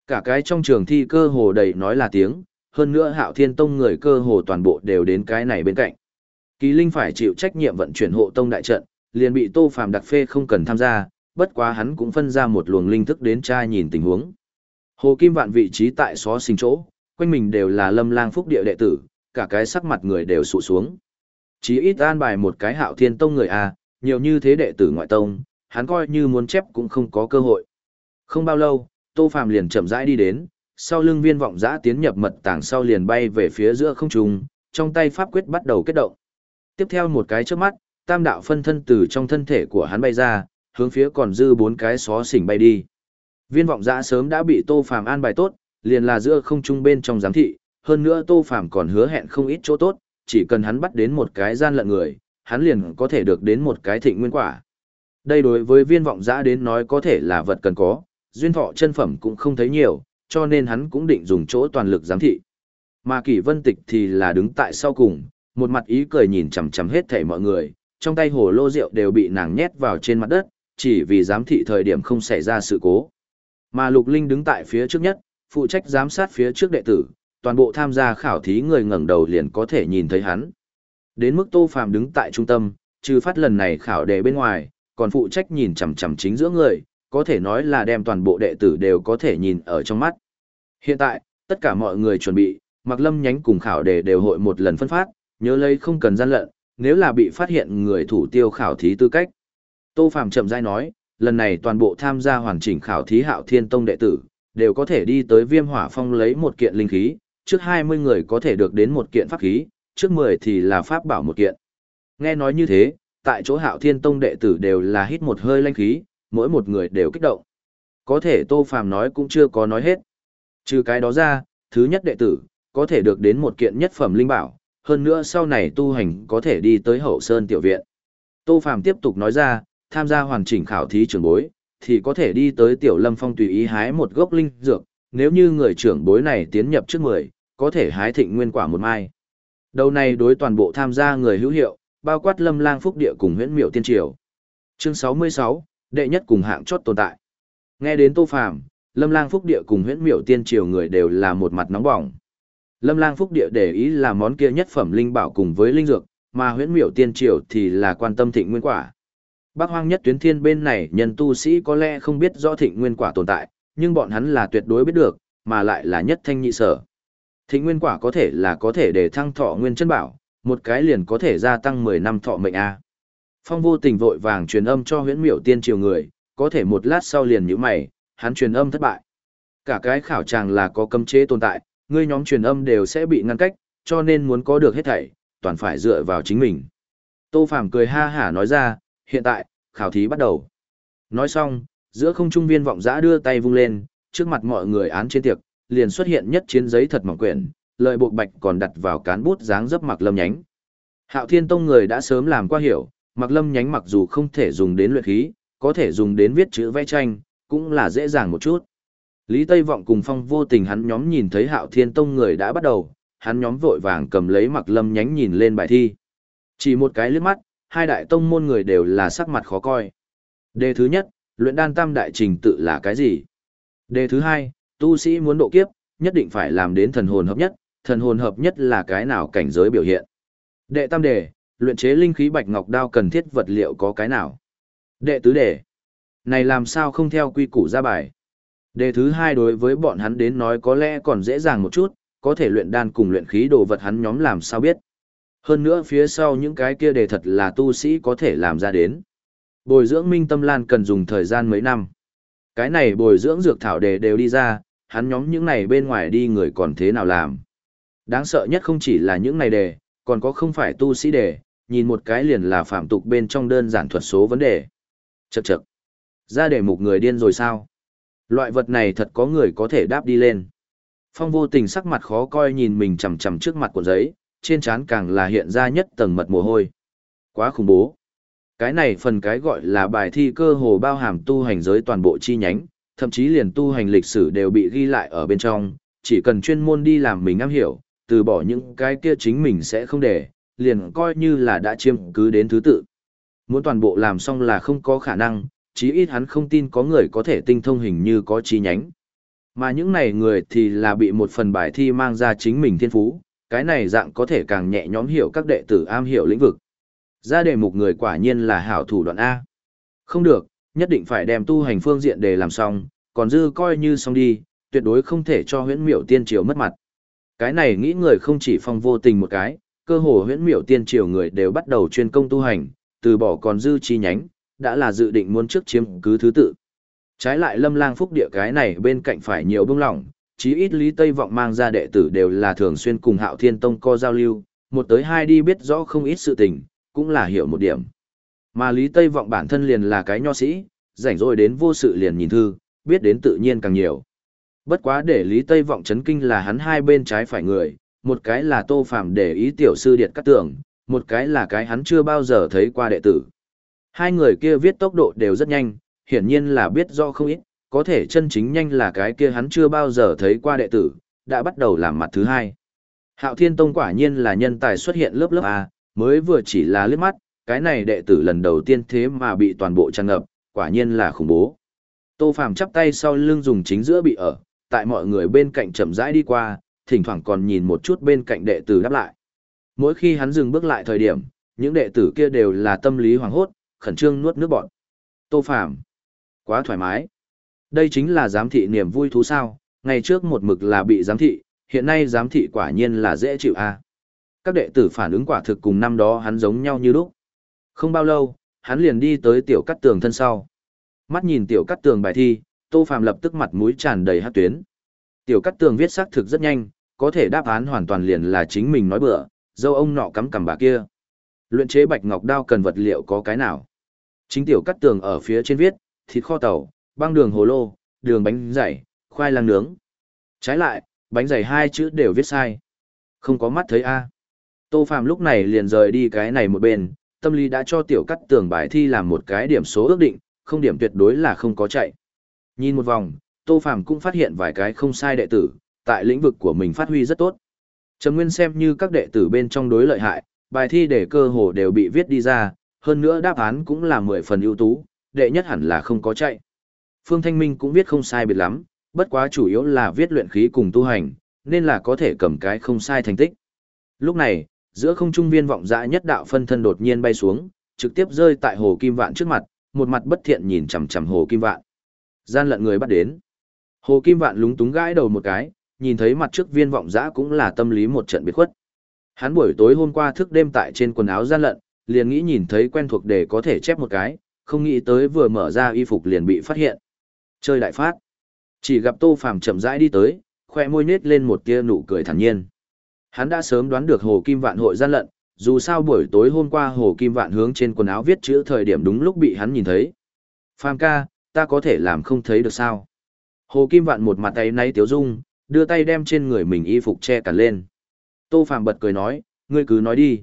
Cả cái trong trường thi cơ hồ đầy nói là tiếng, hơn nữa hạo thiên tông người cơ hồ toàn bộ đều đến cái này bên cạnh. Kỳ Linh phải chịu trách nhiệm vận chuyển hộ tông đại trận, liền bị Tô Phàm đặc phê không cần tham gia, bất quá hắn cũng phân ra một luồng linh thức đến tra nhìn tình huống. Hồ Kim Vạn vị trí tại xó sinh chỗ, quanh mình đều là lâm lang phúc địa đệ tử, cả cái sắc mặt người đều sụ xuống. Chỉ ít an bài một cái hạo thiên tông người a, nhiều như thế đệ tử ngoại tông, hắn coi như muốn chép cũng không có cơ hội. Không bao lâu, Tô Phàm liền chậm rãi đi đến, sau lưng viên vọng giã tiến nhập mật tàng sau liền bay về phía giữa không trung, trong tay pháp quyết bắt đầu kết động. Tiếp theo một cái trước mắt, tam đạo phân thân từ trong thân thể của hắn bay ra, hướng phía còn dư bốn cái xó xỉnh bay đi. Viên vọng giã sớm đã bị Tô Phàm an bài tốt, liền là giữa không trung bên trong giám thị, hơn nữa Tô Phàm còn hứa hẹn không ít chỗ tốt, chỉ cần hắn bắt đến một cái gian lận người, hắn liền có thể được đến một cái thịnh nguyên quả. Đây đối với viên vọng giã đến nói có thể là vật cần có, duyên thọ chân phẩm cũng không thấy nhiều, cho nên hắn cũng định dùng chỗ toàn lực giám thị. Mà kỷ vân tịch thì là đứng tại sau cùng, một mặt ý cười nhìn chằm chằm hết thảy mọi người, trong tay hồ lô rượu đều bị nàng nhét vào trên mặt đất, chỉ vì giám thị thời điểm không xảy ra sự cố. Mà Lục Linh đứng tại phía trước nhất, phụ trách giám sát phía trước đệ tử, toàn bộ tham gia khảo thí người ngẩng đầu liền có thể nhìn thấy hắn. Đến mức Tô Phàm đứng tại trung tâm, trừ phát lần này khảo đề bên ngoài, còn phụ trách nhìn chằm chằm chính giữa người, có thể nói là đem toàn bộ đệ tử đều có thể nhìn ở trong mắt. Hiện tại, tất cả mọi người chuẩn bị, Mặc Lâm nhánh cùng khảo đề đều hội một lần phân phát, nhớ lấy không cần gian lận, nếu là bị phát hiện người thủ tiêu khảo thí tư cách. Tô Phàm chậm rãi nói, lần này toàn bộ tham gia hoàn chỉnh khảo thí Hạo Thiên Tông đệ tử, đều có thể đi tới Viêm Hỏa Phong lấy một kiện linh khí, trước 20 người có thể được đến một kiện pháp khí, trước 10 thì là pháp bảo một kiện. Nghe nói như thế, tại chỗ Hạo Thiên Tông đệ tử đều là hít một hơi linh khí, mỗi một người đều kích động. Có thể Tô Phàm nói cũng chưa có nói hết. Trừ cái đó ra, thứ nhất đệ tử, có thể được đến một kiện nhất phẩm linh bảo, hơn nữa sau này tu hành có thể đi tới hậu sơn tiểu viện. Tô Phàm tiếp tục nói ra, tham gia hoàn chỉnh khảo thí trường bối, thì có thể đi tới tiểu lâm phong tùy ý hái một gốc linh dược, nếu như người trưởng bối này tiến nhập trước 10, có thể hái thịnh nguyên quả một mai. Đầu này đối toàn bộ tham gia người hữu hiệu, bao quát lâm lang phúc địa cùng huyễn miệu tiên triều. Chương 66, đệ nhất cùng hạng chót tồn tại. Nghe đến Tô Phàm, lâm lang phúc địa cùng huyễn miệu tiên triều người đều là một mặt nóng bỏng. Lâm lang phúc địa để ý là món kia nhất phẩm linh bảo cùng với linh dược, mà huyễn miệu tiên triều thì là quan tâm thịnh nguyên quả. Bác hoang nhất tuyến thiên bên này nhân tu sĩ có lẽ không biết rõ thịnh nguyên quả tồn tại, nhưng bọn hắn là tuyệt đối biết được, mà lại là nhất thanh nhị sở. Thịnh nguyên quả có thể là có thể để thăng thọ nguyên chân bảo, một cái liền có thể gia tăng 10 năm thọ mệnh A. Phong vô tình vội vàng truyền âm cho huyễn miểu tiên triều người, có thể một lát sau liền như mày, hắn truyền âm thất bại. Cả cái khảo tràng là có cấm chế tồn tại, ngươi nhóm truyền âm đều sẽ bị ngăn cách, cho nên muốn có được hết thảy, toàn phải dựa vào chính mình. Tô Phàm cười ha hả nói ra, hiện tại, khảo thí bắt đầu. Nói xong, giữa không trung viên vọng giã đưa tay vung lên, trước mặt mọi người án trên tiệc, liền xuất hiện nhất chiến giấy thật mỏng quyển, lợi buộc bạch còn đặt vào cán bút dáng dấp mặc lâm nhánh. Hạo Thiên Tông người đã sớm làm qua hiểu, mặc lâm nhánh mặc dù không thể dùng đến luyện khí, có thể dùng đến viết chữ vẽ tranh, cũng là dễ dàng một chút. Lý Tây Vọng cùng Phong vô tình hắn nhóm nhìn thấy Hạo Thiên Tông người đã bắt đầu, hắn nhóm vội vàng cầm lấy mặc lâm nhánh nhìn lên bài thi. Chỉ một cái liếc mắt, hai đại tông môn người đều là sắc mặt khó coi. Đề thứ nhất, luyện đan tam đại trình tự là cái gì? Đề thứ hai, tu sĩ muốn độ kiếp, nhất định phải làm đến thần hồn hợp nhất, thần hồn hợp nhất là cái nào cảnh giới biểu hiện. Đệ tam đề, luyện chế linh khí bạch ngọc đao cần thiết vật liệu có cái nào. Đệ tứ đề, này làm sao không theo quy củ ra bài. Đề thứ hai đối với bọn hắn đến nói có lẽ còn dễ dàng một chút, có thể luyện đan cùng luyện khí đồ vật hắn nhóm làm sao biết. Hơn nữa phía sau những cái kia đề thật là tu sĩ có thể làm ra đến. Bồi dưỡng minh tâm lan cần dùng thời gian mấy năm. Cái này bồi dưỡng dược thảo đề đều đi ra, hắn nhóm những này bên ngoài đi người còn thế nào làm. Đáng sợ nhất không chỉ là những này đề, còn có không phải tu sĩ đề, nhìn một cái liền là phạm tục bên trong đơn giản thuật số vấn đề. Chậc chậc. Ra đề mục người điên rồi sao? Loại vật này thật có người có thể đáp đi lên. Phong vô tình sắc mặt khó coi nhìn mình chằm chằm trước mặt cuộn giấy, trên trán càng là hiện ra nhất tầng mật mồ hôi. Quá khủng bố. Cái này phần cái gọi là bài thi cơ hồ bao hàm tu hành giới toàn bộ chi nhánh, thậm chí liền tu hành lịch sử đều bị ghi lại ở bên trong, chỉ cần chuyên môn đi làm mình am hiểu, từ bỏ những cái kia chính mình sẽ không để, liền coi như là đã chiêm cứ đến thứ tự. Muốn toàn bộ làm xong là không có khả năng, chí ít hắn không tin có người có thể tinh thông hình như có chi nhánh. Mà những này người thì là bị một phần bài thi mang ra chính mình thiên phú, cái này dạng có thể càng nhẹ nhõm hiểu các đệ tử am hiểu lĩnh vực. Ra đề mục người quả nhiên là hảo thủ đoạn A. Không được, nhất định phải đem tu hành phương diện để làm xong, còn dư coi như xong đi, tuyệt đối không thể cho huyễn miểu tiên triều mất mặt. Cái này nghĩ người không chỉ phong vô tình một cái, cơ hồ huyễn miểu tiên triều người đều bắt đầu chuyên công tu hành, từ bỏ còn dư chi nhánh, đã là dự định muốn trước chiếm cứ thứ tự. Trái lại lâm lang phúc địa cái này bên cạnh phải nhiều bông lỏng, chí ít Lý Tây Vọng mang ra đệ tử đều là thường xuyên cùng Hạo Thiên Tông co giao lưu, một tới hai đi biết rõ không ít sự tình, cũng là hiểu một điểm. Mà Lý Tây Vọng bản thân liền là cái nho sĩ, rảnh rỗi đến vô sự liền nhìn thư, biết đến tự nhiên càng nhiều. Bất quá để Lý Tây Vọng chấn kinh là hắn hai bên trái phải người, một cái là Tô Phàm để ý tiểu sư Điệt Cát Tường, một cái là cái hắn chưa bao giờ thấy qua đệ tử. Hai người kia viết tốc độ đều rất nhanh, hiển nhiên là biết do không ít, có thể chân chính nhanh là cái kia hắn chưa bao giờ thấy qua đệ tử, đã bắt đầu làm mặt thứ hai. Hạo Thiên Tông quả nhiên là nhân tài xuất hiện lớp lớp A, mới vừa chỉ là liếc mắt, cái này đệ tử lần đầu tiên thế mà bị toàn bộ tràn ngập, quả nhiên là khủng bố. Tô Phàm chắp tay sau lưng dùng chính giữa bị ở, tại mọi người bên cạnh chậm rãi đi qua, thỉnh thoảng còn nhìn một chút bên cạnh đệ tử đáp lại. Mỗi khi hắn dừng bước lại thời điểm, những đệ tử kia đều là tâm lý hoảng hốt, khẩn trương nuốt nước bọt. Tô Phàm, quá thoải mái. Đây chính là giám thị niềm vui thú sao, ngày trước một mực là bị giám thị, hiện nay giám thị quả nhiên là dễ chịu a. Các đệ tử phản ứng quả thực cùng năm đó hắn giống nhau như lúc. Không bao lâu, hắn liền đi tới tiểu cắt tường thân sau. Mắt nhìn tiểu cắt tường bài thi, Tô Phàm lập tức mặt mũi tràn đầy hát tuyến. Tiểu cắt tường viết xác thực rất nhanh, có thể đáp án hoàn toàn liền là chính mình nói bừa, dâu ông nọ cắm cằm bà kia. Luyện chế bạch ngọc đao cần vật liệu có cái nào? Chính tiểu cắt tường ở phía trên viết, thịt kho tàu, băng đường hồ lô, đường bánh dày, khoai lang nướng. Trái lại, bánh dày hai chữ đều viết sai. Không có mắt thấy a. Tô Phàm lúc này liền rời đi cái này một bên, tâm lý đã cho tiểu cắt tường bài thi làm một cái điểm số ước định, không điểm tuyệt đối là không có chạy. Nhìn một vòng, Tô Phàm cũng phát hiện vài cái không sai đệ tử, tại lĩnh vực của mình phát huy rất tốt. Trầm Nguyên xem như các đệ tử bên trong đối lợi hại, bài thi để cơ hồ đều bị viết đi ra, hơn nữa đáp án cũng là mười phần ưu tú, đệ nhất hẳn là không có chạy. Phương Thanh Minh cũng viết không sai biệt lắm, bất quá chủ yếu là viết luyện khí cùng tu hành, nên là có thể cầm cái không sai thành tích. Lúc này, giữa không trung viên vọng dã nhất đạo phân thân đột nhiên bay xuống, trực tiếp rơi tại hồ kim vạn trước mặt, một mặt bất thiện nhìn chằm chằm hồ kim vạn. Gian lận người bắt đến. Hồ kim vạn lúng túng gãi đầu một cái, nhìn thấy mặt trước viên vọng dã cũng là tâm lý một trận biệt khuất. Hắn buổi tối hôm qua thức đêm tại trên quần áo gian lận, liền nghĩ nhìn thấy quen thuộc để có thể chép một cái, không nghĩ tới vừa mở ra y phục liền bị phát hiện. Chơi đại phát. Chỉ gặp Tô Phàm chậm rãi đi tới, khoe môi nết lên một tia nụ cười thản nhiên. Hắn đã sớm đoán được Hồ Kim Vạn hội gian lận, dù sao buổi tối hôm qua Hồ Kim Vạn hướng trên quần áo viết chữ thời điểm đúng lúc bị hắn nhìn thấy. Phàm ca, ta có thể làm không thấy được sao? Hồ Kim Vạn một mặt tay nay tiếu dung, đưa tay đem trên người mình y phục che cản lên. Tô Phàm bật cười nói, ngươi cứ nói đi.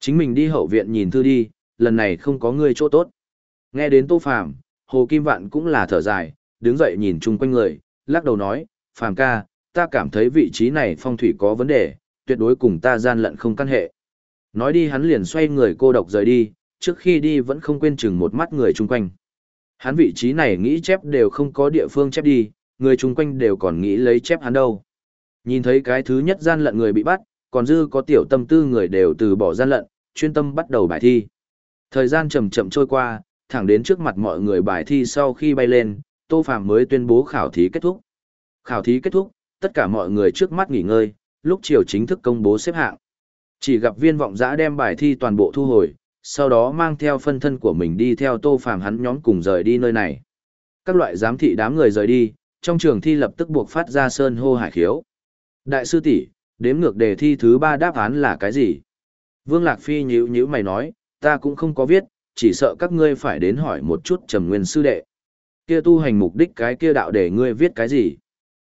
Chính mình đi hậu viện nhìn thư đi, lần này không có ngươi chỗ tốt. Nghe đến Tô Phàm, Hồ Kim Vạn cũng là thở dài, đứng dậy nhìn chung quanh người, lắc đầu nói, Phàm ca, ta cảm thấy vị trí này phong thủy có vấn đề, tuyệt đối cùng ta gian lận không căn hệ. Nói đi hắn liền xoay người cô độc rời đi, trước khi đi vẫn không quên chừng một mắt người chung quanh. Hắn vị trí này nghĩ chép đều không có địa phương chép đi, người chung quanh đều còn nghĩ lấy chép hắn đâu. Nhìn thấy cái thứ nhất gian lận người bị bắt, còn dư có tiểu tâm tư người đều từ bỏ gian lận, chuyên tâm bắt đầu bài thi. Thời gian chậm chậm trôi qua, thẳng đến trước mặt mọi người bài thi sau khi bay lên, Tô Phạm mới tuyên bố khảo thí kết thúc. Khảo thí kết thúc, tất cả mọi người trước mắt nghỉ ngơi, lúc chiều chính thức công bố xếp hạng. Chỉ gặp viên vọng giã đem bài thi toàn bộ thu hồi, sau đó mang theo phân thân của mình đi theo Tô phàm hắn nhóm cùng rời đi nơi này. Các loại giám thị đám người rời đi, trong trường thi lập tức buộc phát ra sơn hô hải khiếu. Đại sư tỷ, đếm ngược đề thi thứ ba đáp án là cái gì? Vương Lạc Phi nhíu nhíu mày nói, ta cũng không có viết, chỉ sợ các ngươi phải đến hỏi một chút trầm nguyên sư đệ. Kia tu hành mục đích cái kia đạo để ngươi viết cái gì?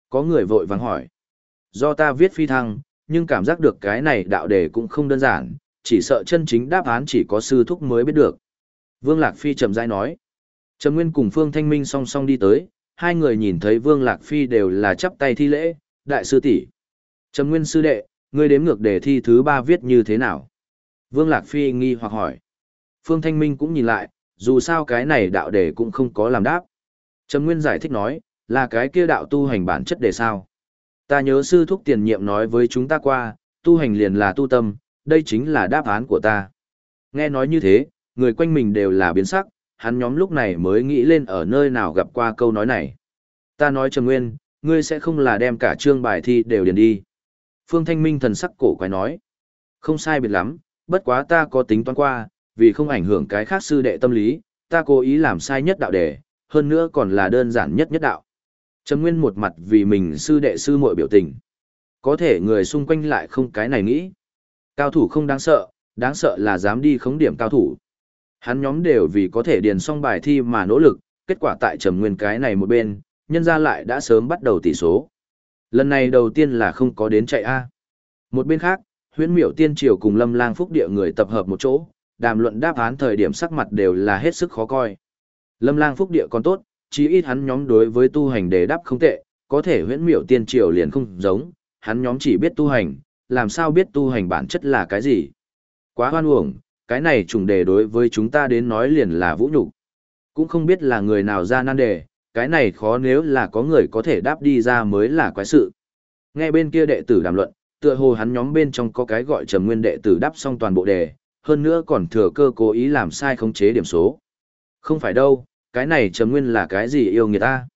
Có người vội vàng hỏi. Do ta viết phi thăng, nhưng cảm giác được cái này đạo đề cũng không đơn giản, chỉ sợ chân chính đáp án chỉ có sư thúc mới biết được. Vương Lạc Phi chậm rãi nói. Trầm Nguyên cùng Phương Thanh Minh song song đi tới, hai người nhìn thấy Vương Lạc Phi đều là chắp tay thi lễ, đại sư tỷ. Trầm Nguyên sư đệ, ngươi đếm ngược đề thi thứ ba viết như thế nào? Vương Lạc Phi nghi hoặc hỏi. Phương Thanh Minh cũng nhìn lại, dù sao cái này đạo đề cũng không có làm đáp. Trầm Nguyên giải thích nói, là cái kia đạo tu hành bản chất đề sao. Ta nhớ sư thúc tiền nhiệm nói với chúng ta qua, tu hành liền là tu tâm, đây chính là đáp án của ta. Nghe nói như thế, người quanh mình đều là biến sắc, hắn nhóm lúc này mới nghĩ lên ở nơi nào gặp qua câu nói này. Ta nói Trần Nguyên, ngươi sẽ không là đem cả chương bài thi đều điền đi. Phương Thanh Minh thần sắc cổ quái nói. Không sai biệt lắm, bất quá ta có tính toán qua, vì không ảnh hưởng cái khác sư đệ tâm lý, ta cố ý làm sai nhất đạo đề, hơn nữa còn là đơn giản nhất nhất đạo. Trầm Nguyên một mặt vì mình sư đệ sư muội biểu tình. Có thể người xung quanh lại không cái này nghĩ. Cao thủ không đáng sợ, đáng sợ là dám đi khống điểm cao thủ. Hắn nhóm đều vì có thể điền xong bài thi mà nỗ lực, kết quả tại Trầm Nguyên cái này một bên, nhân ra lại đã sớm bắt đầu tỷ số. Lần này đầu tiên là không có đến chạy A. Một bên khác, huyễn miểu tiên triều cùng lâm lang phúc địa người tập hợp một chỗ, đàm luận đáp án thời điểm sắc mặt đều là hết sức khó coi. Lâm lang phúc địa còn tốt, chí ít hắn nhóm đối với tu hành đề đáp không tệ, có thể huyễn miểu tiên triều liền không giống, hắn nhóm chỉ biết tu hành, làm sao biết tu hành bản chất là cái gì. Quá hoan uổng, cái này trùng đề đối với chúng ta đến nói liền là vũ nhục Cũng không biết là người nào ra nan đề, cái này khó nếu là có người có thể đáp đi ra mới là quái sự. Nghe bên kia đệ tử đàm luận, tựa hồ hắn nhóm bên trong có cái gọi trầm nguyên đệ tử đáp xong toàn bộ đề, hơn nữa còn thừa cơ cố ý làm sai khống chế điểm số. Không phải đâu, cái này trầm nguyên là cái gì yêu người ta.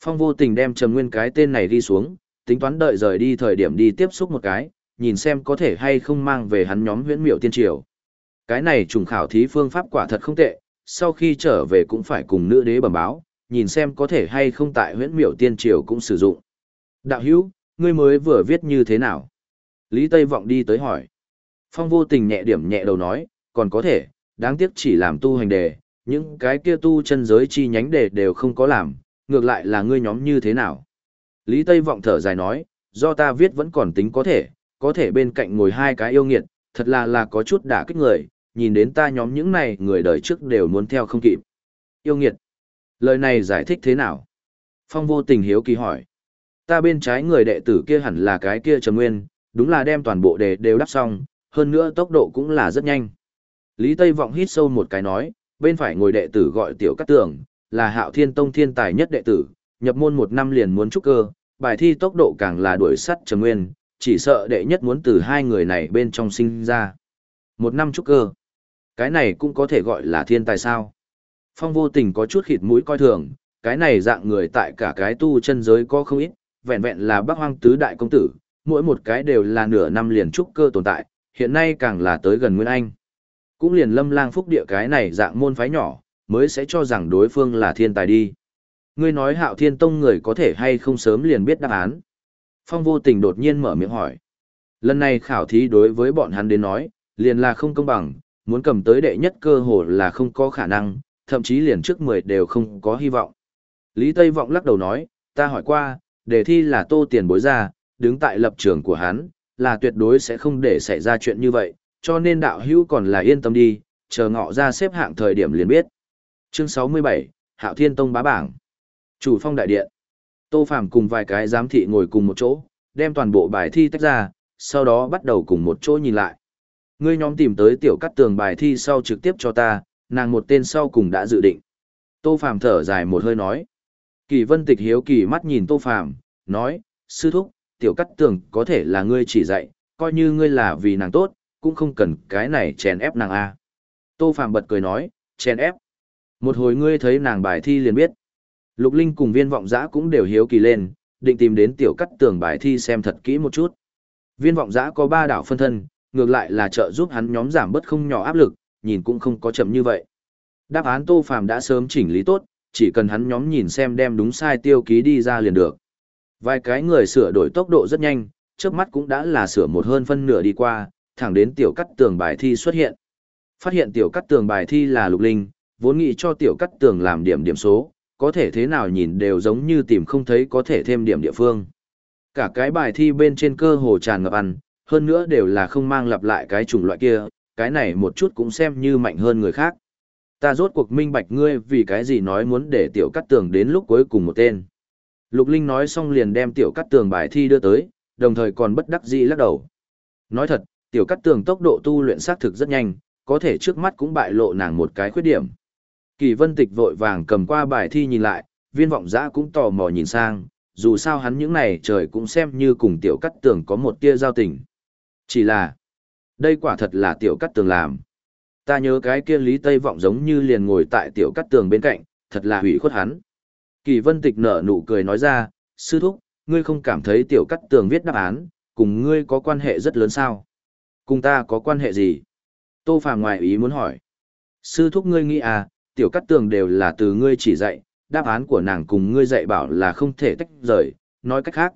Phong vô tình đem trầm nguyên cái tên này đi xuống, tính toán đợi rời đi thời điểm đi tiếp xúc một cái, nhìn xem có thể hay không mang về hắn nhóm huyễn miệu tiên triều. Cái này trùng khảo thí phương pháp quả thật không tệ, sau khi trở về cũng phải cùng nữ đế bẩm báo, nhìn xem có thể hay không tại huyễn miệu tiên triều cũng sử dụng. Đạo hữu, ngươi mới vừa viết như thế nào? Lý Tây Vọng đi tới hỏi. Phong vô tình nhẹ điểm nhẹ đầu nói, còn có thể, đáng tiếc chỉ làm tu hành đề, những cái kia tu chân giới chi nhánh đề đều không có làm, ngược lại là ngươi nhóm như thế nào? Lý Tây Vọng thở dài nói, do ta viết vẫn còn tính có thể, có thể bên cạnh ngồi hai cái yêu nghiệt, thật là là có chút đả kích người, nhìn đến ta nhóm những này người đời trước đều muốn theo không kịp. Yêu nghiệt. Lời này giải thích thế nào? Phong vô tình hiếu kỳ hỏi. Ta bên trái người đệ tử kia hẳn là cái kia trầm nguyên, đúng là đem toàn bộ đề đều đắp xong, hơn nữa tốc độ cũng là rất nhanh. Lý Tây Vọng hít sâu một cái nói, bên phải ngồi đệ tử gọi Tiểu Cát Tường, là hạo thiên tông thiên tài nhất đệ tử, nhập môn một năm liền muốn trúc cơ, bài thi tốc độ càng là đuổi sắt trầm nguyên, chỉ sợ đệ nhất muốn từ hai người này bên trong sinh ra. Một năm trúc cơ. Cái này cũng có thể gọi là thiên tài sao. Phong vô tình có chút khịt mũi coi thường, cái này dạng người tại cả cái tu chân giới có không ít, vẹn vẹn là bác hoang tứ đại công tử, mỗi một cái đều là nửa năm liền trúc cơ tồn tại, hiện nay càng là tới gần Nguyên Anh. Cũng liền lâm lang phúc địa cái này dạng môn phái nhỏ, mới sẽ cho rằng đối phương là thiên tài đi. Ngươi nói hạo thiên tông người có thể hay không sớm liền biết đáp án. Phong vô tình đột nhiên mở miệng hỏi. Lần này khảo thí đối với bọn hắn đến nói, liền là không công bằng, muốn cầm tới đệ nhất cơ hội là không có khả năng, thậm chí liền trước 10 đều không có hy vọng. Lý Tây Vọng lắc đầu nói, ta hỏi qua, đề thi là tô tiền bối ra, đứng tại lập trường của hắn, là tuyệt đối sẽ không để xảy ra chuyện như vậy, cho nên đạo hữu còn là yên tâm đi, chờ ngọ ra xếp hạng thời điểm liền biết. Chương 67, Hạo Thiên Tông bá bảng. Chủ phong đại điện. Tô Phàm cùng vài cái giám thị ngồi cùng một chỗ, đem toàn bộ bài thi tách ra, sau đó bắt đầu cùng một chỗ nhìn lại. Ngươi nhóm tìm tới tiểu cắt tường bài thi sau trực tiếp cho ta, nàng một tên sau cùng đã dự định. Tô Phàm thở dài một hơi nói. Kỳ vân tịch hiếu kỳ mắt nhìn Tô Phàm nói, sư thúc, tiểu cắt tường có thể là ngươi chỉ dạy, coi như ngươi là vì nàng tốt, cũng không cần cái này chèn ép nàng a. Tô Phàm bật cười nói, chèn ép. Một hồi ngươi thấy nàng bài thi liền biết. Lục Linh cùng viên vọng giã cũng đều hiếu kỳ lên, định tìm đến tiểu cắt tường bài thi xem thật kỹ một chút. Viên vọng giã có ba đảo phân thân, ngược lại là trợ giúp hắn nhóm giảm bớt không nhỏ áp lực, nhìn cũng không có chậm như vậy. Đáp án Tô Phàm đã sớm chỉnh lý tốt, chỉ cần hắn nhóm nhìn xem đem đúng sai tiêu ký đi ra liền được. Vài cái người sửa đổi tốc độ rất nhanh, trước mắt cũng đã là sửa một hơn phân nửa đi qua, thẳng đến tiểu cắt tường bài thi xuất hiện. Phát hiện tiểu cắt tường bài thi là lục linh, vốn nghĩ cho tiểu cắt tường làm điểm điểm số, có thể thế nào nhìn đều giống như tìm không thấy có thể thêm điểm địa phương. Cả cái bài thi bên trên cơ hồ tràn ngập ăn, hơn nữa đều là không mang lặp lại cái chủng loại kia, cái này một chút cũng xem như mạnh hơn người khác. Ta rốt cuộc minh bạch ngươi vì cái gì nói muốn để tiểu cắt tường đến lúc cuối cùng một tên. Lục Linh nói xong liền đem tiểu cắt tường bài thi đưa tới, đồng thời còn bất đắc dĩ lắc đầu. Nói thật, tiểu cắt tường tốc độ tu luyện xác thực rất nhanh, có thể trước mắt cũng bại lộ nàng một cái khuyết điểm. Kỳ vân tịch vội vàng cầm qua bài thi nhìn lại, viên vọng giã cũng tò mò nhìn sang, dù sao hắn những này trời cũng xem như cùng tiểu cắt tường có một tia giao tình. Chỉ là, đây quả thật là tiểu cắt tường làm. Ta nhớ cái kia lý tây vọng giống như liền ngồi tại tiểu cắt tường bên cạnh, thật là hủy khuất hắn. Kỳ vân tịch nở nụ cười nói ra, sư thúc, ngươi không cảm thấy tiểu cắt tường viết đáp án, cùng ngươi có quan hệ rất lớn sao? Cùng ta có quan hệ gì? Tô Phàm ngoài ý muốn hỏi. Sư thúc ngươi nghĩ à, tiểu cắt tường đều là từ ngươi chỉ dạy, đáp án của nàng cùng ngươi dạy bảo là không thể tách rời, nói cách khác.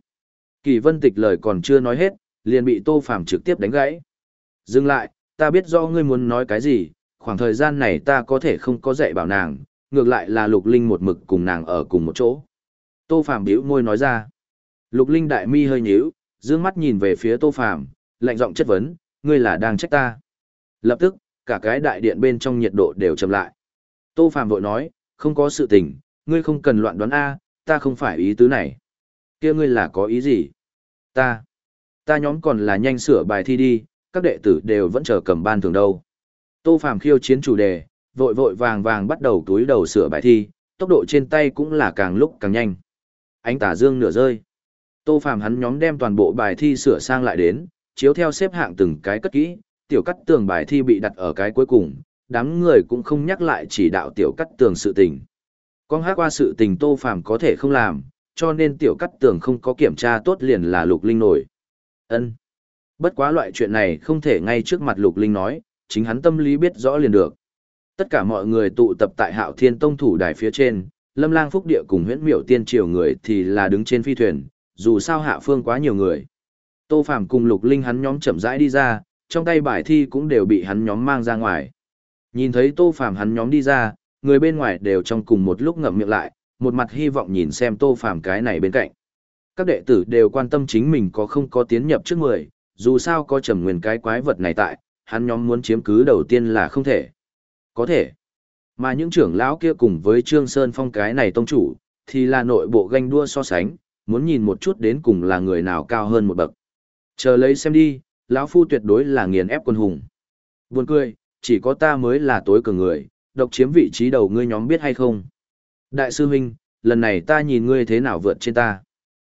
Kỳ vân tịch lời còn chưa nói hết, liền bị Tô Phàm trực tiếp đánh gãy. Dừng lại, ta biết do ngươi muốn nói cái gì, khoảng thời gian này ta có thể không có dạy bảo nàng, ngược lại là Lục Linh một mực cùng nàng ở cùng một chỗ. Tô Phàm bĩu môi nói ra. Lục Linh đại mi hơi nhíu, dương mắt nhìn về phía Tô Phàm, lạnh giọng chất vấn, ngươi là đang trách ta. Lập tức, cả cái đại điện bên trong nhiệt độ đều chậm lại. Tô Phạm vội nói, không có sự tình, ngươi không cần loạn đoán A, ta không phải ý tứ này. kia ngươi là có ý gì? Ta, ta nhóm còn là nhanh sửa bài thi đi, các đệ tử đều vẫn chờ cầm ban thường đâu. Tô Phạm khiêu chiến chủ đề, vội vội vàng vàng bắt đầu túi đầu sửa bài thi, tốc độ trên tay cũng là càng lúc càng nhanh. Ánh tả dương nửa rơi. Tô Phạm hắn nhóm đem toàn bộ bài thi sửa sang lại đến, chiếu theo xếp hạng từng cái cất kỹ, tiểu cắt tường bài thi bị đặt ở cái cuối cùng, đám người cũng không nhắc lại chỉ đạo tiểu cắt tường sự tình. Con hát qua sự tình Tô Phàm có thể không làm, cho nên tiểu cắt tường không có kiểm tra tốt liền là lục linh nổi. ân Bất quá loại chuyện này không thể ngay trước mặt lục linh nói, chính hắn tâm lý biết rõ liền được. Tất cả mọi người tụ tập tại hạo thiên tông thủ đài phía trên, lâm lang phúc địa cùng huyễn miểu tiên triều người thì là đứng trên phi thuyền, dù sao hạ phương quá nhiều người. Tô Phàm cùng lục linh hắn nhóm chậm rãi đi ra, trong tay bài thi cũng đều bị hắn nhóm mang ra ngoài. Nhìn thấy Tô Phàm hắn nhóm đi ra, người bên ngoài đều trong cùng một lúc ngậm miệng lại, một mặt hy vọng nhìn xem Tô Phàm cái này bên cạnh. Các đệ tử đều quan tâm chính mình có không có tiến nhập trước mười, dù sao có trầm nguyên cái quái vật này tại, hắn nhóm muốn chiếm cứ đầu tiên là không thể. Có thể. Mà những trưởng lão kia cùng với Trương Sơn Phong cái này tông chủ, thì là nội bộ ganh đua so sánh, muốn nhìn một chút đến cùng là người nào cao hơn một bậc. Chờ lấy xem đi, lão phu tuyệt đối là nghiền ép quân hùng. Buồn cười, chỉ có ta mới là tối cường người, độc chiếm vị trí đầu ngươi nhóm biết hay không. Đại sư huynh, lần này ta nhìn ngươi thế nào vượt trên ta.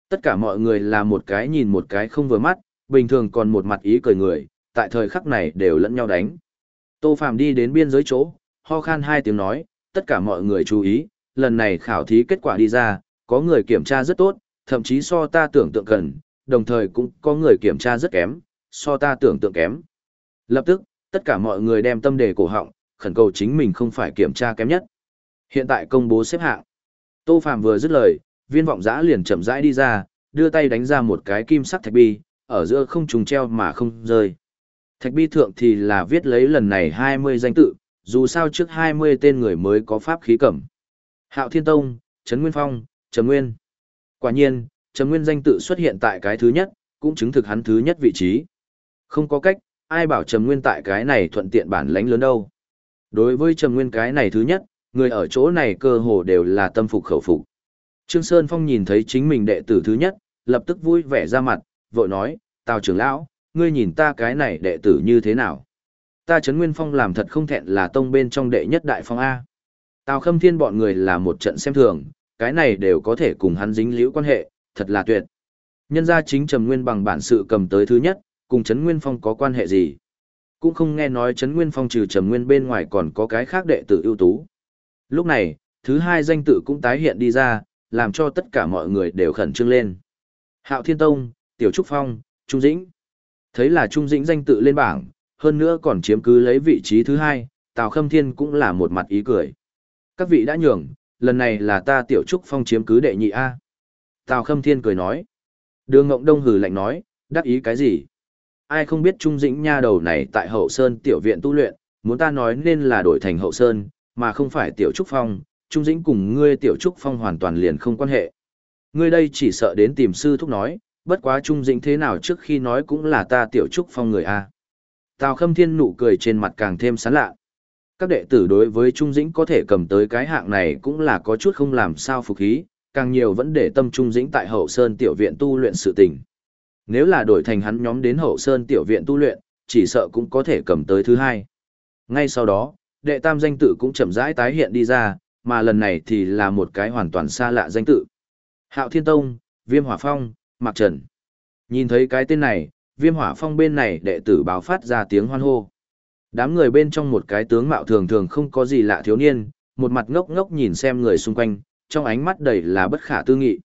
Tất cả mọi người là một cái nhìn một cái không vừa mắt, bình thường còn một mặt ý cười người, tại thời khắc này đều lẫn nhau đánh. Tô Phàm đi đến biên giới chỗ, ho khan hai tiếng nói, tất cả mọi người chú ý, lần này khảo thí kết quả đi ra, có người kiểm tra rất tốt, thậm chí so ta tưởng tượng cần, đồng thời cũng có người kiểm tra rất kém, so ta tưởng tượng kém. Lập tức, tất cả mọi người đem tâm đề cổ họng, khẩn cầu chính mình không phải kiểm tra kém nhất. Hiện tại công bố xếp hạng. Tô Phạm vừa dứt lời, viên vọng giã liền chậm rãi đi ra, đưa tay đánh ra một cái kim sắc thạch bi, ở giữa không trùng treo mà không rơi. Thạch bi thượng thì là viết lấy lần này 20 danh tự, dù sao trước 20 tên người mới có pháp khí cẩm. Hạo Thiên Tông, Trấn Nguyên Phong, Trầm Nguyên. Quả nhiên, Trầm Nguyên danh tự xuất hiện tại cái thứ nhất, cũng chứng thực hắn thứ nhất vị trí. Không có cách, ai bảo Trầm Nguyên tại cái này thuận tiện bản lãnh lớn đâu. Đối với Trầm Nguyên cái này thứ nhất, người ở chỗ này cơ hồ đều là tâm phục khẩu phục. Trương Sơn Phong nhìn thấy chính mình đệ tử thứ nhất, lập tức vui vẻ ra mặt, vội nói, Tào trưởng lão, ngươi nhìn ta cái này đệ tử như thế nào? Ta Trấn Nguyên Phong làm thật không thẹn là tông bên trong đệ nhất đại phong A. Tào Khâm Thiên bọn người là một trận xem thường, cái này đều có thể cùng hắn dính liễu quan hệ, thật là tuyệt. Nhân gia chính Trầm Nguyên bằng bản sự cầm tới thứ nhất, cùng Trấn Nguyên Phong có quan hệ gì? Cũng không nghe nói Trấn Nguyên Phong trừ Trầm Nguyên bên ngoài còn có cái khác đệ tử ưu tú. Lúc này, thứ hai danh tự cũng tái hiện đi ra, làm cho tất cả mọi người đều khẩn trương lên. Hạo Thiên Tông, Tiểu Trúc Phong, Trung Dĩnh. Thấy là Trung Dĩnh danh tự lên bảng, hơn nữa còn chiếm cứ lấy vị trí thứ hai, Tào Khâm Thiên cũng là một mặt ý cười. Các vị đã nhường, lần này là ta Tiểu Trúc Phong chiếm cứ đệ nhị A. Tào Khâm Thiên cười nói. Đường Ngộng Đông hừ lạnh nói, đắc ý cái gì? Ai không biết Trung Dĩnh nha đầu này tại Hậu Sơn Tiểu Viện tu luyện, muốn ta nói nên là đổi thành Hậu Sơn, mà không phải Tiểu Trúc Phong, Trung Dĩnh cùng ngươi Tiểu Trúc Phong hoàn toàn liền không quan hệ. Ngươi đây chỉ sợ đến tìm sư thúc nói, bất quá Trung Dĩnh thế nào trước khi nói cũng là ta Tiểu Trúc Phong người A. Tào Khâm Thiên nụ cười trên mặt càng thêm sán lạ. Các đệ tử đối với Trung Dĩnh có thể cầm tới cái hạng này cũng là có chút không làm sao phục khí, càng nhiều vẫn để tâm Trung Dĩnh tại Hậu Sơn Tiểu Viện tu luyện sự tình. Nếu là đổi thành hắn nhóm đến Hậu Sơn Tiểu Viện tu luyện, chỉ sợ cũng có thể cầm tới thứ hai. Ngay sau đó, đệ tam danh tự cũng chậm rãi tái hiện đi ra, mà lần này thì là một cái hoàn toàn xa lạ danh tự. Hạo Thiên Tông, Viêm Hỏa Phong, Mạc Trần. Nhìn thấy cái tên này, Viêm Hỏa Phong bên này đệ tử báo phát ra tiếng hoan hô. Đám người bên trong một cái tướng mạo thường thường không có gì lạ thiếu niên, một mặt ngốc ngốc nhìn xem người xung quanh, trong ánh mắt đầy là bất khả tư nghị.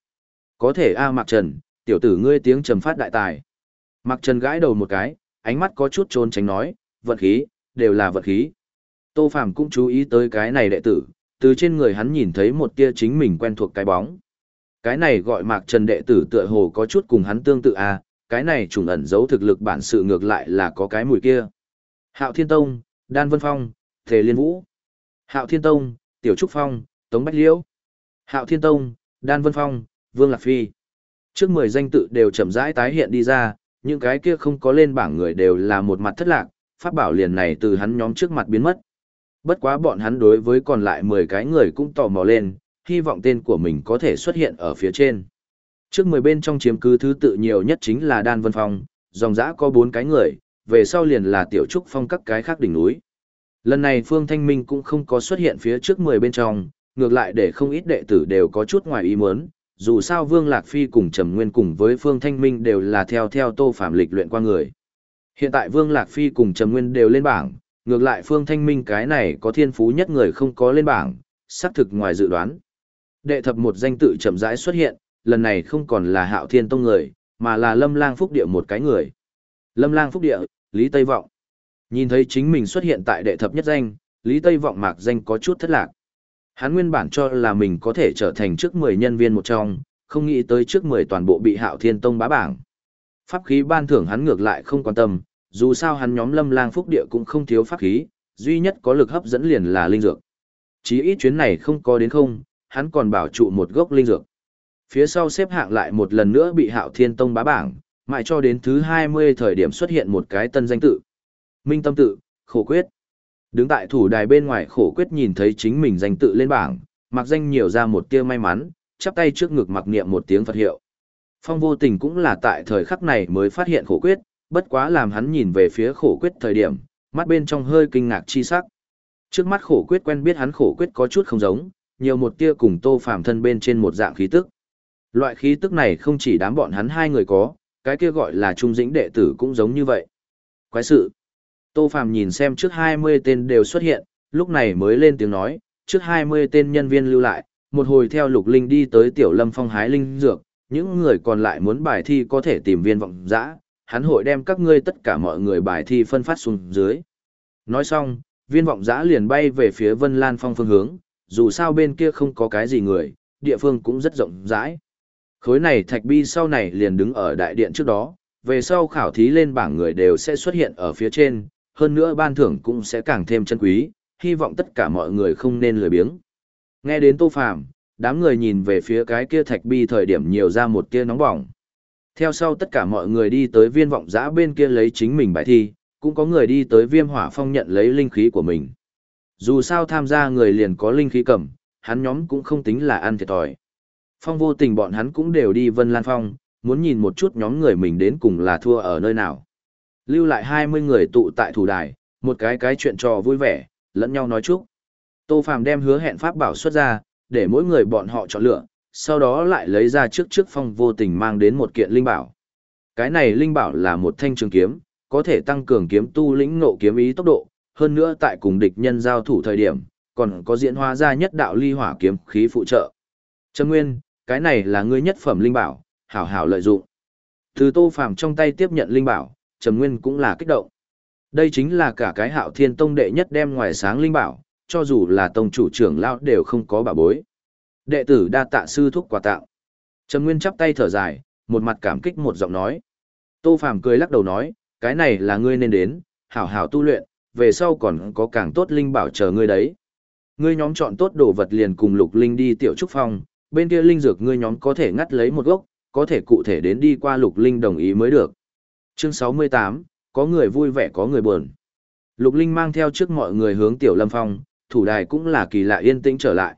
Có thể a Mạc Trần, tiểu tử ngươi tiếng trầm phát đại tài. Mạc Trần gãi đầu một cái, ánh mắt có chút trốn tránh nói, vận khí, đều là vận khí. Tô Phàm cũng chú ý tới cái này đệ tử, từ trên người hắn nhìn thấy một tia chính mình quen thuộc cái bóng. Cái này gọi Mạc Trần đệ tử tựa hồ có chút cùng hắn tương tự à, cái này trùng ẩn giấu thực lực bản sự ngược lại là có cái mùi kia. Hạo Thiên Tông, Đan Vân Phong, Thề Liên Vũ. Hạo Thiên Tông, Tiểu Trúc Phong, Tống Bách Liễu. Hạo Thiên Tông, Đan Vân Phong, Vương Lạc Phi. Trước 10 danh tự đều chậm rãi tái hiện đi ra, những cái kia không có lên bảng người đều là một mặt thất lạc, pháp bảo liền này từ hắn nhóm trước mặt biến mất. Bất quá bọn hắn đối với còn lại 10 cái người cũng tò mò lên, hy vọng tên của mình có thể xuất hiện ở phía trên. Trước 10 bên trong chiếm cứ thứ tự nhiều nhất chính là Đan Vân Phong, dòng dã có 4 cái người, về sau liền là Tiểu Trúc Phong các cái khác đỉnh núi. Lần này Phương Thanh Minh cũng không có xuất hiện phía trước 10 bên trong, ngược lại để không ít đệ tử đều có chút ngoài ý muốn, dù sao Vương Lạc Phi cùng Trầm Nguyên cùng với Phương Thanh Minh đều là theo theo Tô Phạm lịch luyện qua người. Hiện tại Vương Lạc Phi cùng Trầm Nguyên đều lên bảng, ngược lại Phương Thanh Minh cái này có thiên phú nhất người không có lên bảng, xác thực ngoài dự đoán. Đệ thập một danh tự chậm rãi xuất hiện, lần này không còn là Hạo Thiên Tông người, mà là Lâm Lang Phúc Địa một cái người. Lâm Lang Phúc Địa, Lý Tây Vọng. Nhìn thấy chính mình xuất hiện tại đệ thập nhất danh, Lý Tây Vọng mạc danh có chút thất lạc. Hắn nguyên bản cho là mình có thể trở thành trước 10 nhân viên một trong, không nghĩ tới trước 10 toàn bộ bị Hạo Thiên Tông bá bảng. Pháp khí ban thưởng hắn ngược lại không quan tâm, dù sao hắn nhóm Lâm Lang Phúc Địa cũng không thiếu pháp khí, duy nhất có lực hấp dẫn liền là linh dược. Chí ít chuyến này không có đến không, hắn còn bảo trụ một gốc linh dược. Phía sau xếp hạng lại một lần nữa bị Hạo Thiên Tông bá bảng, mãi cho đến thứ 20 thời điểm xuất hiện một cái tân danh tự. Minh Tâm Tự, Khổ Quyết. Đứng tại thủ đài bên ngoài Khổ Quyết nhìn thấy chính mình danh tự lên bảng, mặc danh nhiều ra một tia may mắn, chắp tay trước ngực mặc niệm một tiếng Phật hiệu. Phong vô tình cũng là tại thời khắc này mới phát hiện Khổ Quyết, bất quá làm hắn nhìn về phía Khổ Quyết thời điểm, mắt bên trong hơi kinh ngạc chi sắc. Trước mắt Khổ Quyết quen biết hắn Khổ Quyết có chút không giống, nhiều một tia cùng Tô Phàm thân bên trên một dạng khí tức. Loại khí tức này không chỉ đám bọn hắn hai người có, cái kia gọi là trung dĩnh đệ tử cũng giống như vậy. Quái sự. Tô Phàm nhìn xem trước 20 tên đều xuất hiện, lúc này mới lên tiếng nói, trước 20 tên nhân viên lưu lại, một hồi theo Lục Linh đi tới Tiểu Lâm Phong hái linh dược, những người còn lại muốn bài thi có thể tìm viên vọng dã, hắn hội đem các ngươi tất cả mọi người bài thi phân phát xuống dưới. Nói xong, viên vọng dã liền bay về phía Vân Lan Phong phương hướng, dù sao bên kia không có cái gì người, địa phương cũng rất rộng rãi. Khối này thạch bi sau này liền đứng ở đại điện trước đó, về sau khảo thí lên bảng người đều sẽ xuất hiện ở phía trên, hơn nữa ban thưởng cũng sẽ càng thêm chân quý, hy vọng tất cả mọi người không nên lười biếng. Nghe đến Tô Phàm, đám người nhìn về phía cái kia thạch bi thời điểm nhiều ra một tia nóng bỏng. Theo sau tất cả mọi người đi tới viên vọng giã bên kia lấy chính mình bài thi, cũng có người đi tới viêm hỏa phong nhận lấy linh khí của mình. Dù sao tham gia người liền có linh khí cầm, hắn nhóm cũng không tính là ăn thiệt thòi. Phong vô tình bọn hắn cũng đều đi Vân Lan Phong, muốn nhìn một chút nhóm người mình đến cùng là thua ở nơi nào. Lưu lại 20 người tụ tại thủ đài, một cái cái chuyện trò vui vẻ, lẫn nhau nói chúc. Tô Phàm đem hứa hẹn pháp bảo xuất ra, để mỗi người bọn họ chọn lựa, sau đó lại lấy ra trước trước phong vô tình mang đến một kiện linh bảo. Cái này linh bảo là một thanh trường kiếm, có thể tăng cường kiếm tu lĩnh ngộ kiếm ý tốc độ, hơn nữa tại cùng địch nhân giao thủ thời điểm, còn có diễn hóa ra nhất đạo ly hỏa kiếm khí phụ trợ. Trâm Nguyên, cái này là ngươi nhất phẩm linh bảo, hảo hảo lợi dụng. Từ Tô Phàm trong tay tiếp nhận linh bảo, Trầm Nguyên cũng là kích động. Đây chính là cả cái Hạo Thiên Tông đệ nhất đem ngoài sáng linh bảo, cho dù là tông chủ trưởng lão đều không có bảo bối. Đệ tử đa tạ sư thúc quà tặng, Trầm Nguyên chắp tay thở dài, một mặt cảm kích một giọng nói. Tô Phàm cười lắc đầu nói, cái này là ngươi nên đến, hảo hảo tu luyện, về sau còn có càng tốt linh bảo chờ ngươi đấy. Ngươi nhóm chọn tốt đồ vật liền cùng Lục Linh đi tiểu trúc phong, bên kia linh dược ngươi nhóm có thể ngắt lấy một gốc, có thể cụ thể đến đi qua Lục Linh đồng ý mới được. Chương 68, có người vui vẻ có người buồn. Lục Linh mang theo trước mọi người hướng tiểu lâm phong, thủ đài cũng là kỳ lạ yên tĩnh trở lại.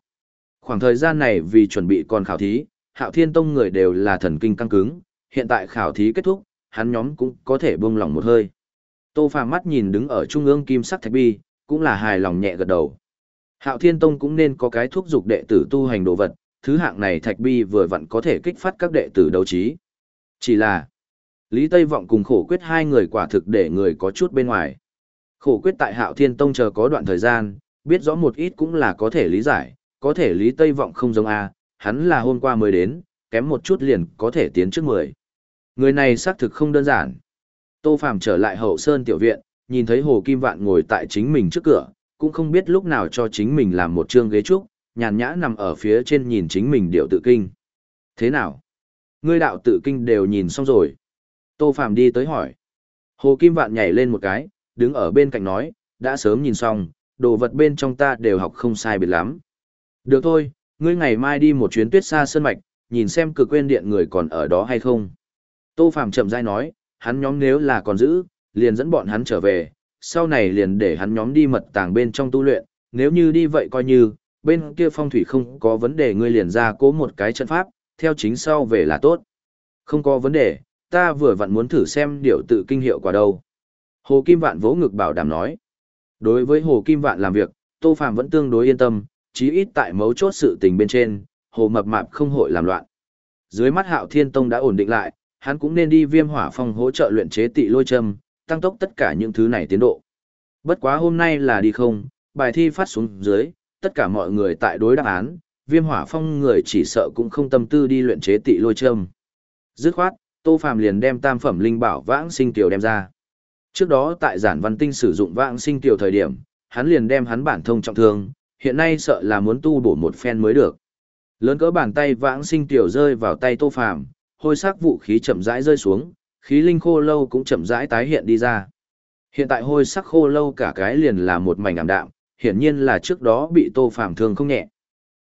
Khoảng thời gian này vì chuẩn bị còn khảo thí, Hạo Thiên Tông người đều là thần kinh căng cứng, hiện tại khảo thí kết thúc, hắn nhóm cũng có thể buông lỏng một hơi. Tô Phàm mắt nhìn đứng ở trung ương kim sắc thạch bi, cũng là hài lòng nhẹ gật đầu. Hạo Thiên Tông cũng nên có cái thuốc dục đệ tử tu hành đồ vật, thứ hạng này thạch bi vừa vặn có thể kích phát các đệ tử đấu trí. Chỉ là, Lý Tây Vọng cùng khổ quyết hai người quả thực để người có chút bên ngoài. Khổ quyết tại Hạo Thiên Tông chờ có đoạn thời gian, biết rõ một ít cũng là có thể lý giải, có thể Lý Tây Vọng không giống A, hắn là hôm qua mới đến, kém một chút liền có thể tiến trước mười. Người này xác thực không đơn giản. Tô Phàm trở lại hậu sơn tiểu viện, nhìn thấy Hồ Kim Vạn ngồi tại chính mình trước cửa, cũng không biết lúc nào cho chính mình làm một chương ghế trúc, nhàn nhã nằm ở phía trên nhìn chính mình điệu tự kinh. Thế nào? Ngươi đạo tự kinh đều nhìn xong rồi. Tô Phàm đi tới hỏi. Hồ Kim Vạn nhảy lên một cái, đứng ở bên cạnh nói, đã sớm nhìn xong, đồ vật bên trong ta đều học không sai biệt lắm. Được thôi, ngươi ngày mai đi một chuyến tuyết xa sơn mạch, nhìn xem cực quên điện người còn ở đó hay không. Tô Phàm chậm rãi nói, hắn nhóm nếu là còn giữ, liền dẫn bọn hắn trở về, sau này liền để hắn nhóm đi mật tàng bên trong tu luyện, nếu như đi vậy coi như, bên kia phong thủy không có vấn đề ngươi liền ra cố một cái trận pháp, theo chính sau về là tốt. Không có vấn đề, ta vừa vặn muốn thử xem điều tự kinh hiệu quả đâu. Hồ Kim Vạn vỗ ngực bảo đảm nói. Đối với Hồ Kim Vạn làm việc, Tô phạm vẫn tương đối yên tâm, chí ít tại mấu chốt sự tình bên trên, Hồ Mập Mạp không hội làm loạn. Dưới mắt Hạo Thiên Tông đã ổn định lại, hắn cũng nên đi Viêm Hỏa Phong hỗ trợ luyện chế tị lôi châm, tăng tốc tất cả những thứ này tiến độ. Bất quá hôm nay là đi không, bài thi phát xuống dưới, tất cả mọi người tại đối đáp án, Viêm Hỏa Phong người chỉ sợ cũng không tâm tư đi luyện chế tị lôi châm. Dứt khoát, Tô Phàm liền đem tam phẩm linh bảo vãng sinh tiểu đem ra. Trước đó tại giản văn tinh sử dụng vãng sinh tiểu thời điểm, hắn liền đem hắn bản thông trọng thương, hiện nay sợ là muốn tu bổ một phen mới được. Lớn cỡ bàn tay vãng sinh tiểu rơi vào tay Tô Phàm, hôi sắc vũ khí chậm rãi rơi xuống, khí linh khô lâu cũng chậm rãi tái hiện đi ra. Hiện tại hôi sắc khô lâu cả cái liền là một mảnh ảm đạm, hiển nhiên là trước đó bị Tô Phàm thương không nhẹ.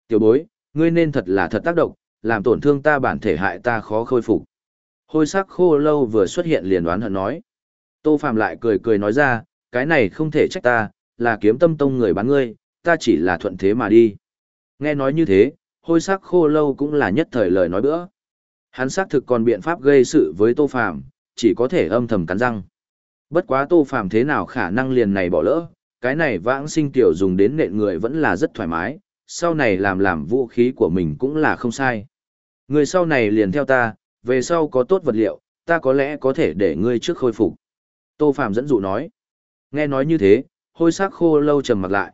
Tiểu bối, ngươi nên thật là thật tác động, làm tổn thương ta bản thể hại ta khó khôi phục. Hôi sắc khô lâu vừa xuất hiện liền đoán hận nói. Tô phạm lại cười cười nói ra, cái này không thể trách ta, là kiếm tâm tông người bán ngươi, ta chỉ là thuận thế mà đi. Nghe nói như thế, hôi sắc khô lâu cũng là nhất thời lời nói bữa. Hắn xác thực còn biện pháp gây sự với Tô phạm, chỉ có thể âm thầm cắn răng. Bất quá Tô phạm thế nào khả năng liền này bỏ lỡ, cái này vãng sinh tiểu dùng đến nện người vẫn là rất thoải mái, sau này làm làm vũ khí của mình cũng là không sai. Người sau này liền theo ta, về sau có tốt vật liệu, ta có lẽ có thể để ngươi trước khôi phục. Tô Phạm dẫn dụ nói. Nghe nói như thế, hôi sắc khô lâu trầm mặt lại.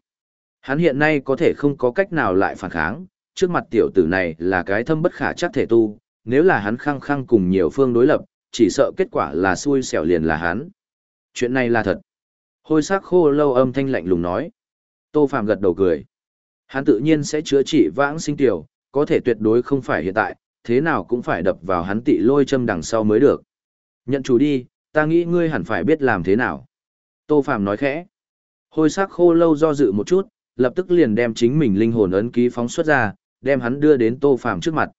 Hắn hiện nay có thể không có cách nào lại phản kháng, trước mặt tiểu tử này là cái thâm bất khả chắc thể tu, nếu là hắn khăng khăng cùng nhiều phương đối lập, chỉ sợ kết quả là xui xẻo liền là hắn. Chuyện này là thật. Hôi sắc khô lâu âm thanh lạnh lùng nói. Tô Phạm gật đầu cười. Hắn tự nhiên sẽ chữa trị vãng sinh tiểu, có thể tuyệt đối không phải hiện tại, thế nào cũng phải đập vào hắn tị lôi châm đằng sau mới được. Nhận chủ đi, ta nghĩ ngươi hẳn phải biết làm thế nào. Tô Phạm nói khẽ. Hôi sắc khô lâu do dự một chút, lập tức liền đem chính mình linh hồn ấn ký phóng xuất ra, đem hắn đưa đến Tô Phạm trước mặt.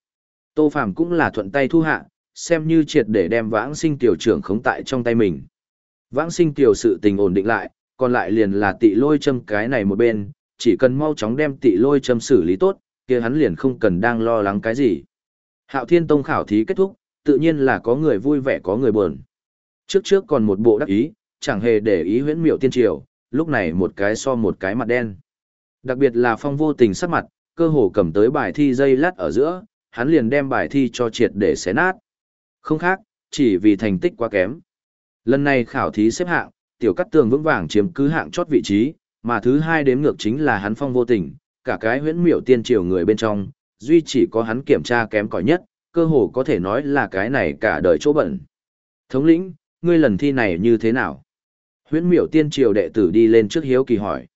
Tô Phạm cũng là thuận tay thu hạ, xem như triệt để đem vãng sinh tiểu trưởng khống tại trong tay mình. Vãng sinh tiểu sự tình ổn định lại, còn lại liền là tị lôi châm cái này một bên, chỉ cần mau chóng đem tị lôi châm xử lý tốt, kia hắn liền không cần đang lo lắng cái gì. Hạo Thiên Tông khảo thí kết thúc, tự nhiên là có người vui vẻ có người buồn. Trước trước còn một bộ đắc ý, chẳng hề để ý huyễn miệu tiên triều, lúc này một cái so một cái mặt đen. Đặc biệt là phong vô tình sắc mặt, cơ hồ cầm tới bài thi dây lát ở giữa, hắn liền đem bài thi cho triệt để xé nát. Không khác, chỉ vì thành tích quá kém. Lần này khảo thí xếp hạng, tiểu cắt tường vững vàng chiếm cứ hạng chót vị trí, mà thứ hai đếm ngược chính là hắn phong vô tình, cả cái huyễn miệu tiên triều người bên trong, duy chỉ có hắn kiểm tra kém cỏi nhất, cơ hồ có thể nói là cái này cả đời chỗ bẩn. Thống lĩnh, ngươi lần thi này như thế nào? Huyễn miểu tiên triều đệ tử đi lên trước hiếu kỳ hỏi.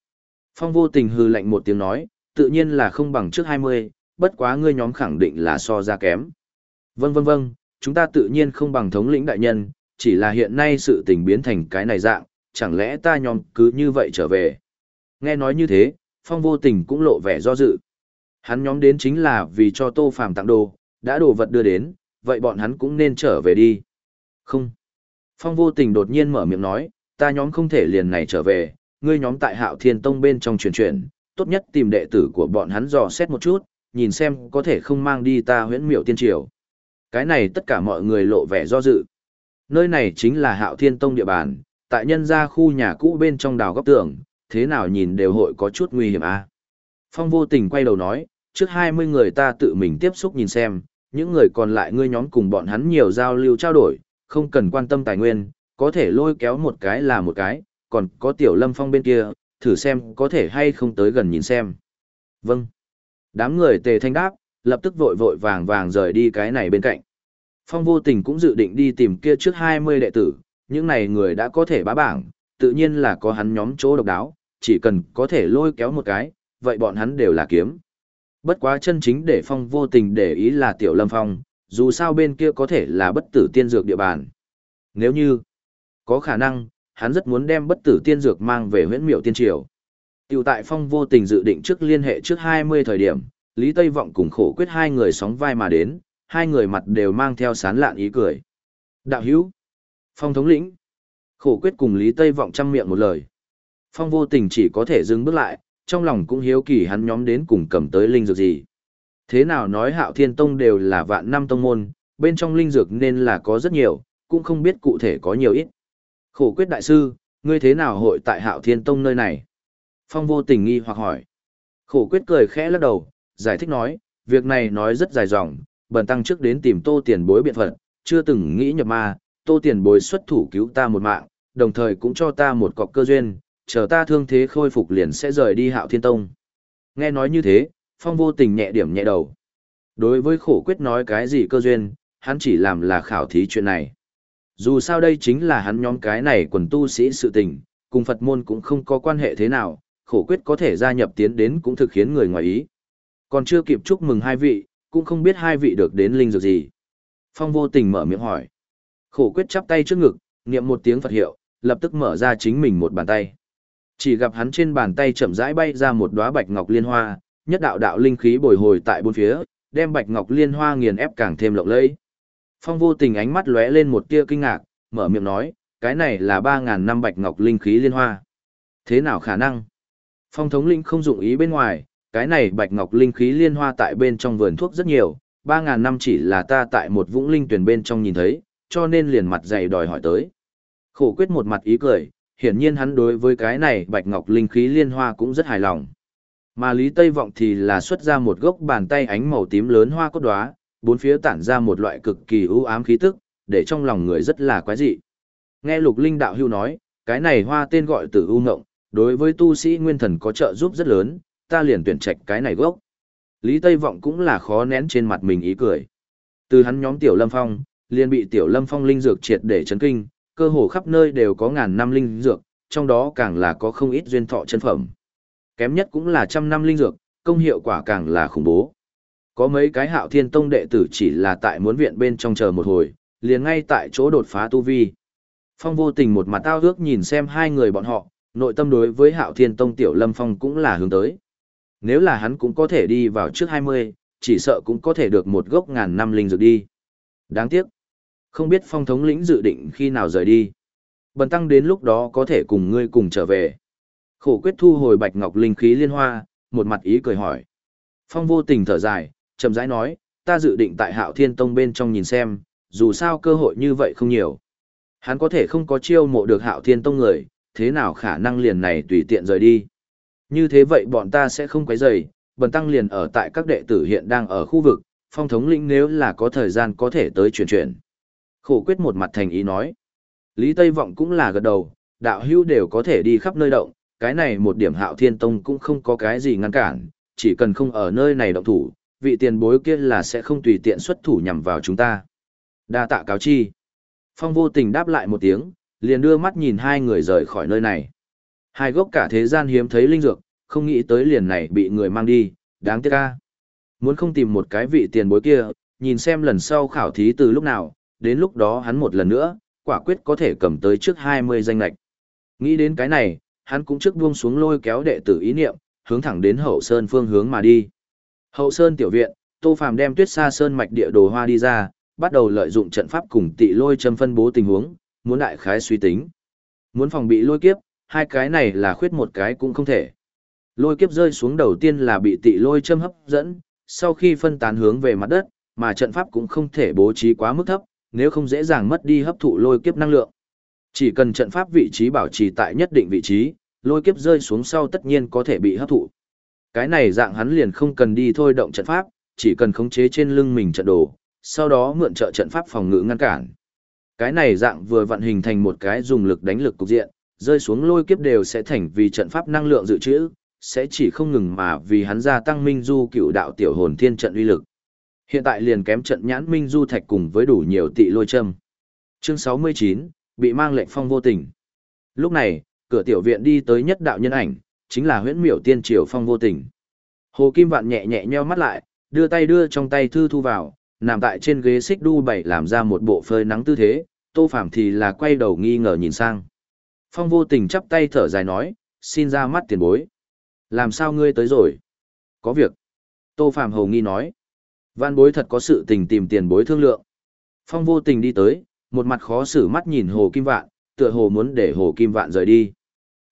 Phong vô tình hư lạnh một tiếng nói, tự nhiên là không bằng trước 20, bất quá ngươi nhóm khẳng định là so ra kém. Vâng vâng vâng, chúng ta tự nhiên không bằng thống lĩnh đại nhân, chỉ là hiện nay sự tình biến thành cái này dạng, chẳng lẽ ta nhóm cứ như vậy trở về. Nghe nói như thế, phong vô tình cũng lộ vẻ do dự. Hắn nhóm đến chính là vì cho tô phàm tặng đồ, đã đồ vật đưa đến, vậy bọn hắn cũng nên trở về đi. Không. Phong vô tình đột nhiên mở miệng nói, ta nhóm không thể liền này trở về, ngươi nhóm tại hạo thiên tông bên trong truyền truyền, tốt nhất tìm đệ tử của bọn hắn dò xét một chút, nhìn xem có thể không mang đi ta huyễn miệu tiên triều. Cái này tất cả mọi người lộ vẻ do dự. Nơi này chính là hạo thiên tông địa bàn, tại nhân gia khu nhà cũ bên trong đào góc tường, thế nào nhìn đều hội có chút nguy hiểm à. Phong vô tình quay đầu nói, trước 20 người ta tự mình tiếp xúc nhìn xem, những người còn lại ngươi nhóm cùng bọn hắn nhiều giao lưu trao đổi, không cần quan tâm tài nguyên, có thể lôi kéo một cái là một cái, còn có tiểu lâm phong bên kia, thử xem có thể hay không tới gần nhìn xem. Vâng. Đám người tề thanh đáp, lập tức vội vội vàng vàng rời đi cái này bên cạnh. Phong vô tình cũng dự định đi tìm kia trước 20 đệ tử, những này người đã có thể bá bảng, tự nhiên là có hắn nhóm chỗ độc đáo, chỉ cần có thể lôi kéo một cái, vậy bọn hắn đều là kiếm. Bất quá chân chính để phong vô tình để ý là tiểu lâm phong, dù sao bên kia có thể là bất tử tiên dược địa bàn. Nếu như có khả năng, hắn rất muốn đem bất tử tiên dược mang về huyễn miệu tiên triều. Tiểu tại phong vô tình dự định trước liên hệ trước 20 thời điểm, Lý Tây Vọng cùng khổ quyết hai người sóng vai mà đến, hai người mặt đều mang theo sán lạn ý cười. Đạo hữu, phong thống lĩnh, khổ quyết cùng Lý Tây Vọng chăm miệng một lời. Phong vô tình chỉ có thể dừng bước lại, trong lòng cũng hiếu kỳ hắn nhóm đến cùng cầm tới linh dược gì. Thế nào nói hạo thiên tông đều là vạn năm tông môn, bên trong linh dược nên là có rất nhiều, cũng không biết cụ thể có nhiều ít. Khổ quyết đại sư, ngươi thế nào hội tại hạo thiên tông nơi này? Phong vô tình nghi hoặc hỏi. Khổ quyết cười khẽ lắc đầu, giải thích nói, việc này nói rất dài dòng, bần tăng trước đến tìm tô tiền bối biện phật, chưa từng nghĩ nhập ma, tô tiền bối xuất thủ cứu ta một mạng, đồng thời cũng cho ta một cọc cơ duyên, chờ ta thương thế khôi phục liền sẽ rời đi hạo thiên tông. Nghe nói như thế, phong vô tình nhẹ điểm nhẹ đầu. Đối với khổ quyết nói cái gì cơ duyên, hắn chỉ làm là khảo thí chuyện này. Dù sao đây chính là hắn nhóm cái này quần tu sĩ sự tình, cùng Phật môn cũng không có quan hệ thế nào, khổ quyết có thể gia nhập tiến đến cũng thực khiến người ngoài ý. Còn chưa kịp chúc mừng hai vị, cũng không biết hai vị được đến linh dược gì. Phong vô tình mở miệng hỏi. Khổ quyết chắp tay trước ngực, niệm một tiếng Phật hiệu, lập tức mở ra chính mình một bàn tay. Chỉ gặp hắn trên bàn tay chậm rãi bay ra một đóa bạch ngọc liên hoa, nhất đạo đạo linh khí bồi hồi tại bốn phía, đem bạch ngọc liên hoa nghiền ép càng thêm lộng lẫy. Phong vô tình ánh mắt lóe lên một tia kinh ngạc, mở miệng nói, cái này là 3.000 năm bạch ngọc linh khí liên hoa. Thế nào khả năng? Phong thống linh không dụng ý bên ngoài, cái này bạch ngọc linh khí liên hoa tại bên trong vườn thuốc rất nhiều, 3.000 năm chỉ là ta tại một vũng linh tuyển bên trong nhìn thấy, cho nên liền mặt dày đòi hỏi tới. Khổ quyết một mặt ý cười, hiển nhiên hắn đối với cái này bạch ngọc linh khí liên hoa cũng rất hài lòng. Mà Lý Tây Vọng thì là xuất ra một gốc bàn tay ánh màu tím lớn hoa cốt đóa, bốn phía tản ra một loại cực kỳ u ám khí tức, để trong lòng người rất là quái dị. Nghe Lục Linh đạo hưu nói, cái này hoa tên gọi Tử U Ngộng, đối với tu sĩ nguyên thần có trợ giúp rất lớn, ta liền tuyển trạch cái này gốc. Lý Tây Vọng cũng là khó nén trên mặt mình ý cười. Từ hắn nhóm Tiểu Lâm Phong, liền bị Tiểu Lâm Phong linh dược triệt để chấn kinh, cơ hồ khắp nơi đều có ngàn năm linh dược, trong đó càng là có không ít duyên thọ chân phẩm. Kém nhất cũng là trăm năm linh dược, công hiệu quả càng là khủng bố. Có mấy cái hạo thiên tông đệ tử chỉ là tại muốn viện bên trong chờ một hồi, liền ngay tại chỗ đột phá tu vi. Phong vô tình một mặt tao ước nhìn xem hai người bọn họ, nội tâm đối với hạo thiên tông tiểu lâm phong cũng là hướng tới. Nếu là hắn cũng có thể đi vào trước 20, chỉ sợ cũng có thể được một gốc ngàn năm linh dược đi. Đáng tiếc. Không biết phong thống lĩnh dự định khi nào rời đi. Bần tăng đến lúc đó có thể cùng ngươi cùng trở về. Khổ quyết thu hồi bạch ngọc linh khí liên hoa, một mặt ý cười hỏi. Phong vô tình thở dài, chậm rãi nói, ta dự định tại hạo thiên tông bên trong nhìn xem, dù sao cơ hội như vậy không nhiều. Hắn có thể không có chiêu mộ được hạo thiên tông người, thế nào khả năng liền này tùy tiện rời đi. Như thế vậy bọn ta sẽ không quấy rầy, bần tăng liền ở tại các đệ tử hiện đang ở khu vực, phong thống lĩnh nếu là có thời gian có thể tới chuyển chuyển. Khổ quyết một mặt thành ý nói. Lý Tây Vọng cũng là gật đầu, đạo hữu đều có thể đi khắp nơi động, cái này một điểm hạo thiên tông cũng không có cái gì ngăn cản, chỉ cần không ở nơi này động thủ, vị tiền bối kia là sẽ không tùy tiện xuất thủ nhằm vào chúng ta. Đa tạ cáo chi. Phong vô tình đáp lại một tiếng, liền đưa mắt nhìn hai người rời khỏi nơi này. Hai gốc cả thế gian hiếm thấy linh dược, không nghĩ tới liền này bị người mang đi, đáng tiếc ca. Muốn không tìm một cái vị tiền bối kia, nhìn xem lần sau khảo thí từ lúc nào, đến lúc đó hắn một lần nữa, quả quyết có thể cầm tới trước 20 danh lạch. Nghĩ đến cái này, hắn cũng trước buông xuống lôi kéo đệ tử ý niệm, hướng thẳng đến hậu sơn phương hướng mà đi. Hậu sơn tiểu viện, Tô Phàm đem tuyết sa sơn mạch địa đồ hoa đi ra, bắt đầu lợi dụng trận pháp cùng tị lôi châm phân bố tình huống, muốn đại khái suy tính. Muốn phòng bị lôi kiếp, hai cái này là khuyết một cái cũng không thể. Lôi kiếp rơi xuống đầu tiên là bị tị lôi châm hấp dẫn, sau khi phân tán hướng về mặt đất, mà trận pháp cũng không thể bố trí quá mức thấp, nếu không dễ dàng mất đi hấp thụ lôi kiếp năng lượng. Chỉ cần trận pháp vị trí bảo trì tại nhất định vị trí, lôi kiếp rơi xuống sau tất nhiên có thể bị hấp thụ. Cái này dạng hắn liền không cần đi thôi động trận pháp, chỉ cần khống chế trên lưng mình trận đồ, sau đó mượn trợ trận pháp phòng ngự ngăn cản. Cái này dạng vừa vận hình thành một cái dùng lực đánh lực cục diện, rơi xuống lôi kiếp đều sẽ thành vì trận pháp năng lượng dự trữ, sẽ chỉ không ngừng mà vì hắn gia tăng minh du cựu đạo tiểu hồn thiên trận uy lực. Hiện tại liền kém trận nhãn minh du thạch cùng với đủ nhiều tị lôi châm. Chương 69, bị mang lệnh phong vô tình. Lúc này, cửa tiểu viện đi tới nhất đạo nhân ảnh, chính là huyễn miểu tiên triều phong vô tình. Hồ Kim Vạn nhẹ nhẹ nheo mắt lại, đưa tay đưa trong tay thư thu vào, nằm tại trên ghế xích đu bảy làm ra một bộ phơi nắng tư thế, tô phạm thì là quay đầu nghi ngờ nhìn sang. Phong vô tình chắp tay thở dài nói, xin ra mắt tiền bối. Làm sao ngươi tới rồi? Có việc. Tô phạm hầu nghi nói. Văn bối thật có sự tình tìm tiền bối thương lượng. Phong vô tình đi tới, một mặt khó xử mắt nhìn Hồ Kim Vạn, tựa hồ muốn để Hồ Kim Vạn rời đi.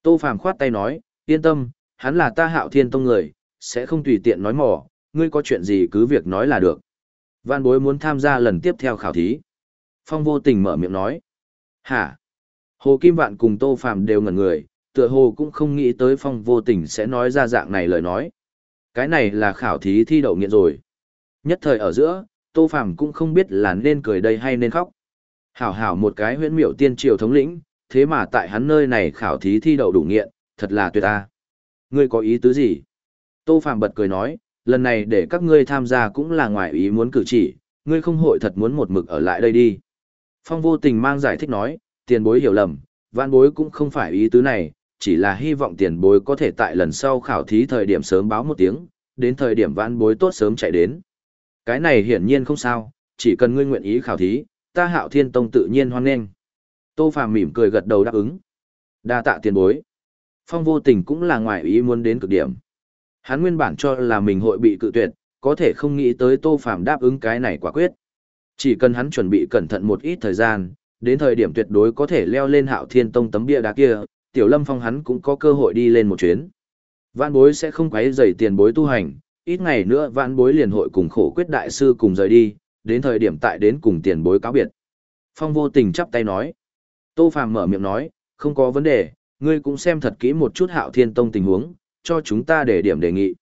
Tô Phàm khoát tay nói, yên tâm, hắn là ta hạo thiên tông người, sẽ không tùy tiện nói mỏ, ngươi có chuyện gì cứ việc nói là được. Văn bối muốn tham gia lần tiếp theo khảo thí. Phong vô tình mở miệng nói. Hả? Hồ Kim Vạn cùng Tô Phàm đều ngẩn người, tựa hồ cũng không nghĩ tới Phong vô tình sẽ nói ra dạng này lời nói. Cái này là khảo thí thi đậu nghiện rồi. Nhất thời ở giữa, Tô Phàm cũng không biết là nên cười đây hay nên khóc. Hảo hảo một cái huyễn miểu tiên triều thống lĩnh, thế mà tại hắn nơi này khảo thí thi đậu đủ nghiện, thật là tuyệt ta. Ngươi có ý tứ gì? Tô Phàm bật cười nói, lần này để các ngươi tham gia cũng là ngoài ý muốn cử chỉ, ngươi không hội thật muốn một mực ở lại đây đi. Phong vô tình mang giải thích nói, tiền bối hiểu lầm, vạn bối cũng không phải ý tứ này, chỉ là hy vọng tiền bối có thể tại lần sau khảo thí thời điểm sớm báo một tiếng, đến thời điểm vạn bối tốt sớm chạy đến. Cái này hiển nhiên không sao, chỉ cần ngươi nguyện ý khảo thí, ta hạo thiên tông tự nhiên hoan nghênh. Tô Phàm mỉm cười gật đầu đáp ứng. Đa tạ tiền bối. Phong vô tình cũng là ngoài ý muốn đến cực điểm. Hắn nguyên bản cho là mình hội bị cự tuyệt, có thể không nghĩ tới Tô Phàm đáp ứng cái này quả quyết. Chỉ cần hắn chuẩn bị cẩn thận một ít thời gian, đến thời điểm tuyệt đối có thể leo lên hạo thiên tông tấm bia đá kia, tiểu lâm phong hắn cũng có cơ hội đi lên một chuyến. Vạn bối sẽ không quấy rầy tiền bối tu hành, ít ngày nữa vãn bối liền hội cùng khổ quyết đại sư cùng rời đi, đến thời điểm tại đến cùng tiền bối cáo biệt. Phong vô tình chắp tay nói. Tô Phàm mở miệng nói, không có vấn đề, ngươi cũng xem thật kỹ một chút hạo thiên tông tình huống, cho chúng ta để điểm đề nghị.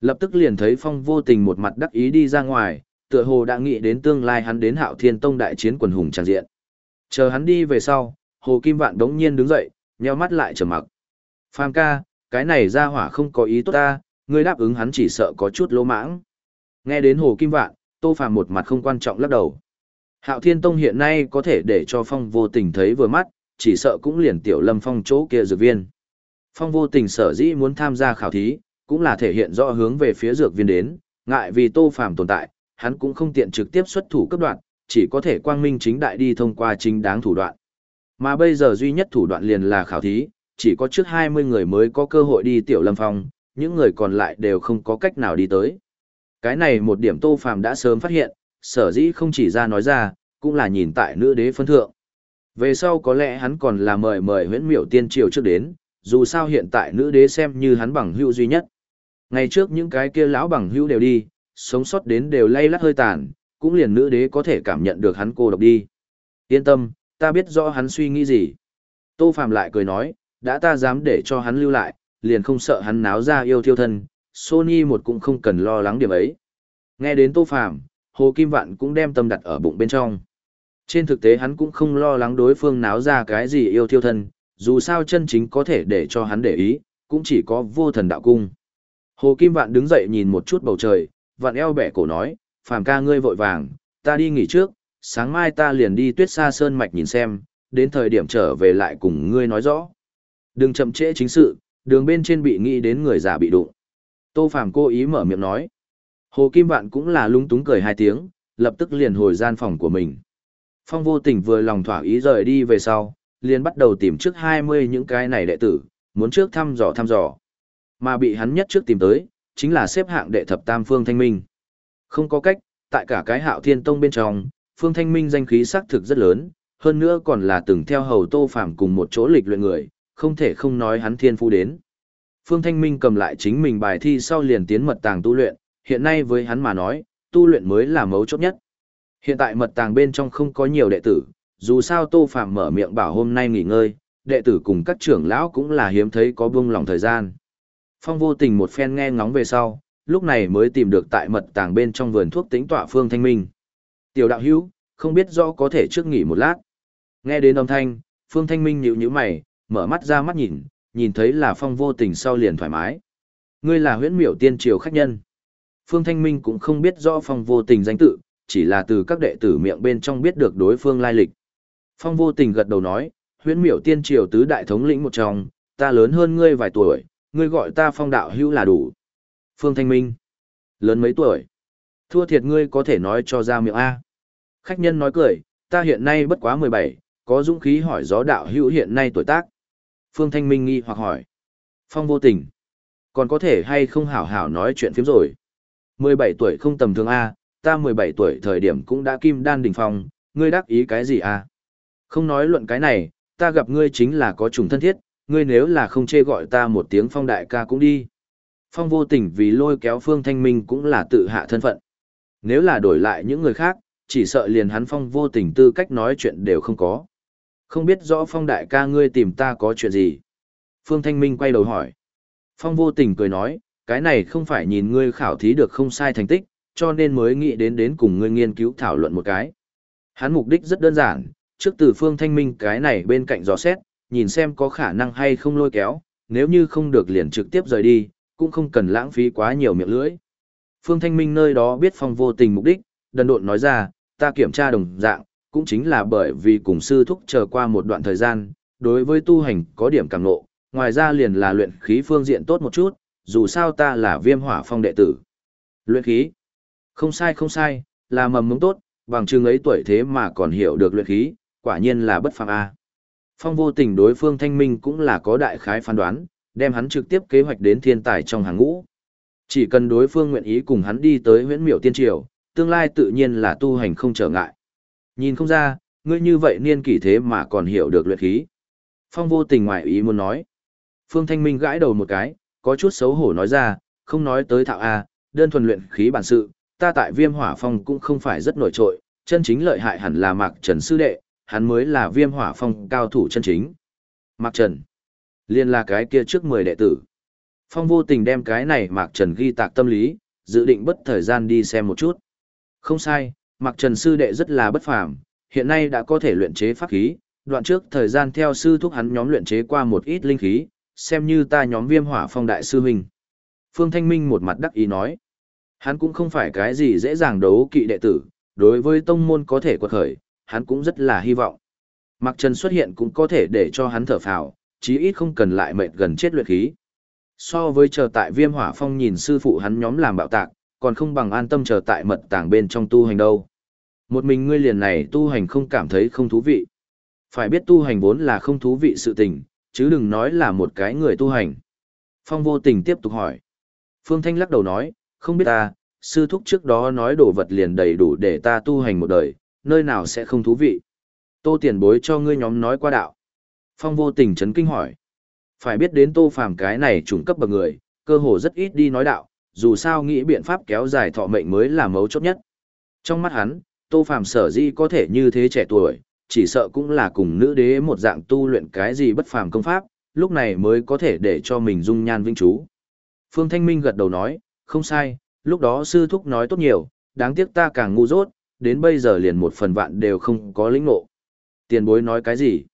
Lập tức liền thấy Phong vô tình một mặt đắc ý đi ra ngoài, tựa hồ đã nghĩ đến tương lai hắn đến hạo thiên tông đại chiến quần hùng tràn diện. Chờ hắn đi về sau, Hồ Kim Vạn đống nhiên đứng dậy, nheo mắt lại trở mặc. Phàm ca, cái này ra hỏa không có ý tốt ta, ngươi đáp ứng hắn chỉ sợ có chút lỗ mãng. Nghe đến Hồ Kim Vạn, Tô Phàm một mặt không quan trọng lắc đầu. Hạo Thiên Tông hiện nay có thể để cho Phong vô tình thấy vừa mắt, chỉ sợ cũng liền tiểu lâm phong chỗ kia dược viên. Phong vô tình sở dĩ muốn tham gia khảo thí, cũng là thể hiện rõ hướng về phía dược viên đến, ngại vì Tô Phàm tồn tại, hắn cũng không tiện trực tiếp xuất thủ cấp đoạn, chỉ có thể quang minh chính đại đi thông qua chính đáng thủ đoạn. Mà bây giờ duy nhất thủ đoạn liền là khảo thí, chỉ có trước 20 người mới có cơ hội đi tiểu lâm phong, những người còn lại đều không có cách nào đi tới. Cái này một điểm Tô Phàm đã sớm phát hiện, sở dĩ không chỉ ra nói ra, cũng là nhìn tại nữ đế phân thượng. Về sau có lẽ hắn còn là mời mời huyễn miểu tiên triều trước đến, dù sao hiện tại nữ đế xem như hắn bằng hữu duy nhất. Ngày trước những cái kia lão bằng hữu đều đi, sống sót đến đều lay lắt hơi tàn, cũng liền nữ đế có thể cảm nhận được hắn cô độc đi. Yên tâm, ta biết rõ hắn suy nghĩ gì. Tô Phạm lại cười nói, đã ta dám để cho hắn lưu lại, liền không sợ hắn náo ra yêu thiêu thân, Sony một cũng không cần lo lắng điểm ấy. Nghe đến Tô phàm, Hồ Kim Vạn cũng đem tâm đặt ở bụng bên trong. Trên thực tế hắn cũng không lo lắng đối phương náo ra cái gì yêu thiêu thân, dù sao chân chính có thể để cho hắn để ý, cũng chỉ có vô thần đạo cung. Hồ Kim Vạn đứng dậy nhìn một chút bầu trời, vạn eo bẻ cổ nói, phàm ca ngươi vội vàng, ta đi nghỉ trước, sáng mai ta liền đi tuyết xa sơn mạch nhìn xem, đến thời điểm trở về lại cùng ngươi nói rõ. Đừng chậm trễ chính sự, đường bên trên bị nghĩ đến người già bị đụng. Tô Phàm cố ý mở miệng nói. Hồ Kim Vạn cũng là lung túng cười hai tiếng, lập tức liền hồi gian phòng của mình. Phong vô tình vừa lòng thỏa ý rời đi về sau, liền bắt đầu tìm trước 20 những cái này đệ tử, muốn trước thăm dò thăm dò. Mà bị hắn nhất trước tìm tới, chính là xếp hạng đệ thập tam Phương Thanh Minh. Không có cách, tại cả cái hạo thiên tông bên trong, Phương Thanh Minh danh khí xác thực rất lớn, hơn nữa còn là từng theo hầu tô phạm cùng một chỗ lịch luyện người, không thể không nói hắn thiên phu đến. Phương Thanh Minh cầm lại chính mình bài thi sau liền tiến mật tàng tu luyện, hiện nay với hắn mà nói, tu luyện mới là mấu chốt nhất. Hiện tại mật tàng bên trong không có nhiều đệ tử, dù sao Tô Phạm mở miệng bảo hôm nay nghỉ ngơi, đệ tử cùng các trưởng lão cũng là hiếm thấy có buông lòng thời gian. Phong vô tình một phen nghe ngóng về sau, lúc này mới tìm được tại mật tàng bên trong vườn thuốc tính tọa Phương Thanh Minh. Tiểu đạo hữu, không biết rõ có thể trước nghỉ một lát. Nghe đến âm thanh, Phương Thanh Minh nhíu nhíu mày, mở mắt ra mắt nhìn, nhìn thấy là Phong vô tình sau liền thoải mái. Ngươi là huyễn miểu tiên triều khách nhân. Phương Thanh Minh cũng không biết rõ Phong vô tình danh tự, chỉ là từ các đệ tử miệng bên trong biết được đối phương lai lịch. Phong vô tình gật đầu nói, huyễn miểu tiên triều tứ đại thống lĩnh một trong, ta lớn hơn ngươi vài tuổi, ngươi gọi ta phong đạo hữu là đủ. Phương Thanh Minh, lớn mấy tuổi? Thua thiệt ngươi có thể nói cho ra miệng A. Khách nhân nói cười, ta hiện nay bất quá 17, có dũng khí hỏi gió đạo hữu hiện nay tuổi tác. Phương Thanh Minh nghi hoặc hỏi. Phong vô tình, còn có thể hay không hảo hảo nói chuyện phiếm rồi. 17 tuổi không tầm thường A, ta 17 tuổi thời điểm cũng đã kim đan đỉnh phong, ngươi đắc ý cái gì A? Không nói luận cái này, ta gặp ngươi chính là có trùng thân thiết, ngươi nếu là không chê gọi ta một tiếng phong đại ca cũng đi. Phong vô tình vì lôi kéo Phương Thanh Minh cũng là tự hạ thân phận. Nếu là đổi lại những người khác, chỉ sợ liền hắn phong vô tình tư cách nói chuyện đều không có. Không biết rõ phong đại ca ngươi tìm ta có chuyện gì. Phương Thanh Minh quay đầu hỏi. Phong vô tình cười nói, cái này không phải nhìn ngươi khảo thí được không sai thành tích, cho nên mới nghĩ đến đến cùng ngươi nghiên cứu thảo luận một cái. Hắn mục đích rất đơn giản, trước từ Phương Thanh Minh cái này bên cạnh dò xét, nhìn xem có khả năng hay không lôi kéo, nếu như không được liền trực tiếp rời đi, cũng không cần lãng phí quá nhiều miệng lưỡi. Phương Thanh Minh nơi đó biết phong vô tình mục đích, đần độn nói ra, ta kiểm tra đồng dạng, cũng chính là bởi vì cùng sư thúc chờ qua một đoạn thời gian, đối với tu hành có điểm càng ngộ, ngoài ra liền là luyện khí phương diện tốt một chút, dù sao ta là viêm hỏa phong đệ tử. Luyện khí? Không sai không sai, là mầm mống tốt, bằng chừng ấy tuổi thế mà còn hiểu được luyện khí, quả nhiên là bất phàm a. Phong vô tình đối phương thanh minh cũng là có đại khái phán đoán, đem hắn trực tiếp kế hoạch đến thiên tài trong hàng ngũ. Chỉ cần đối phương nguyện ý cùng hắn đi tới huyễn miểu tiên triều, tương lai tự nhiên là tu hành không trở ngại. Nhìn không ra, ngươi như vậy niên kỷ thế mà còn hiểu được luyện khí. Phong vô tình ngoại ý muốn nói. Phương Thanh Minh gãi đầu một cái, có chút xấu hổ nói ra, không nói tới thạo A, đơn thuần luyện khí bản sự, ta tại viêm hỏa phong cũng không phải rất nổi trội, chân chính lợi hại hẳn là Mạc Trần Sư Đệ, hắn mới là viêm hỏa phong cao thủ chân chính. Mạc Trần, liên là cái kia trước 10 đệ tử. Phong vô tình đem cái này Mạc Trần ghi tạc tâm lý, dự định bất thời gian đi xem một chút. Không sai, Mạc Trần Sư Đệ rất là bất phàm, hiện nay đã có thể luyện chế pháp khí, đoạn trước thời gian theo sư thúc hắn nhóm luyện chế qua một ít linh khí, xem như ta nhóm viêm hỏa phong đại sư huynh. Phương Thanh Minh một mặt đắc ý nói, hắn cũng không phải cái gì dễ dàng đấu kỵ đệ tử, đối với tông môn có thể quật khởi, hắn cũng rất là hy vọng. Mạc Trần xuất hiện cũng có thể để cho hắn thở phào, chí ít không cần lại mệt gần chết luyện khí. So với chờ tại viêm hỏa phong nhìn sư phụ hắn nhóm làm bạo tạc, còn không bằng an tâm chờ tại mật tàng bên trong tu hành đâu. Một mình ngươi liền này tu hành không cảm thấy không thú vị. Phải biết tu hành vốn là không thú vị sự tình, chứ đừng nói là một cái người tu hành. Phong vô tình tiếp tục hỏi. Phương Thanh lắc đầu nói, không biết ta, sư thúc trước đó nói đồ vật liền đầy đủ để ta tu hành một đời, nơi nào sẽ không thú vị. Tô tiền bối cho ngươi nhóm nói qua đạo. Phong vô tình chấn kinh hỏi. Phải biết đến tô phàm cái này trùng cấp bậc người, cơ hồ rất ít đi nói đạo, dù sao nghĩ biện pháp kéo dài thọ mệnh mới là mấu chốt nhất. Trong mắt hắn, tô phàm sở di có thể như thế trẻ tuổi, chỉ sợ cũng là cùng nữ đế một dạng tu luyện cái gì bất phàm công pháp, lúc này mới có thể để cho mình dung nhan vinh chú. Phương Thanh Minh gật đầu nói, không sai, lúc đó sư thúc nói tốt nhiều, đáng tiếc ta càng ngu dốt, đến bây giờ liền một phần vạn đều không có lĩnh ngộ. Tiền bối nói cái gì?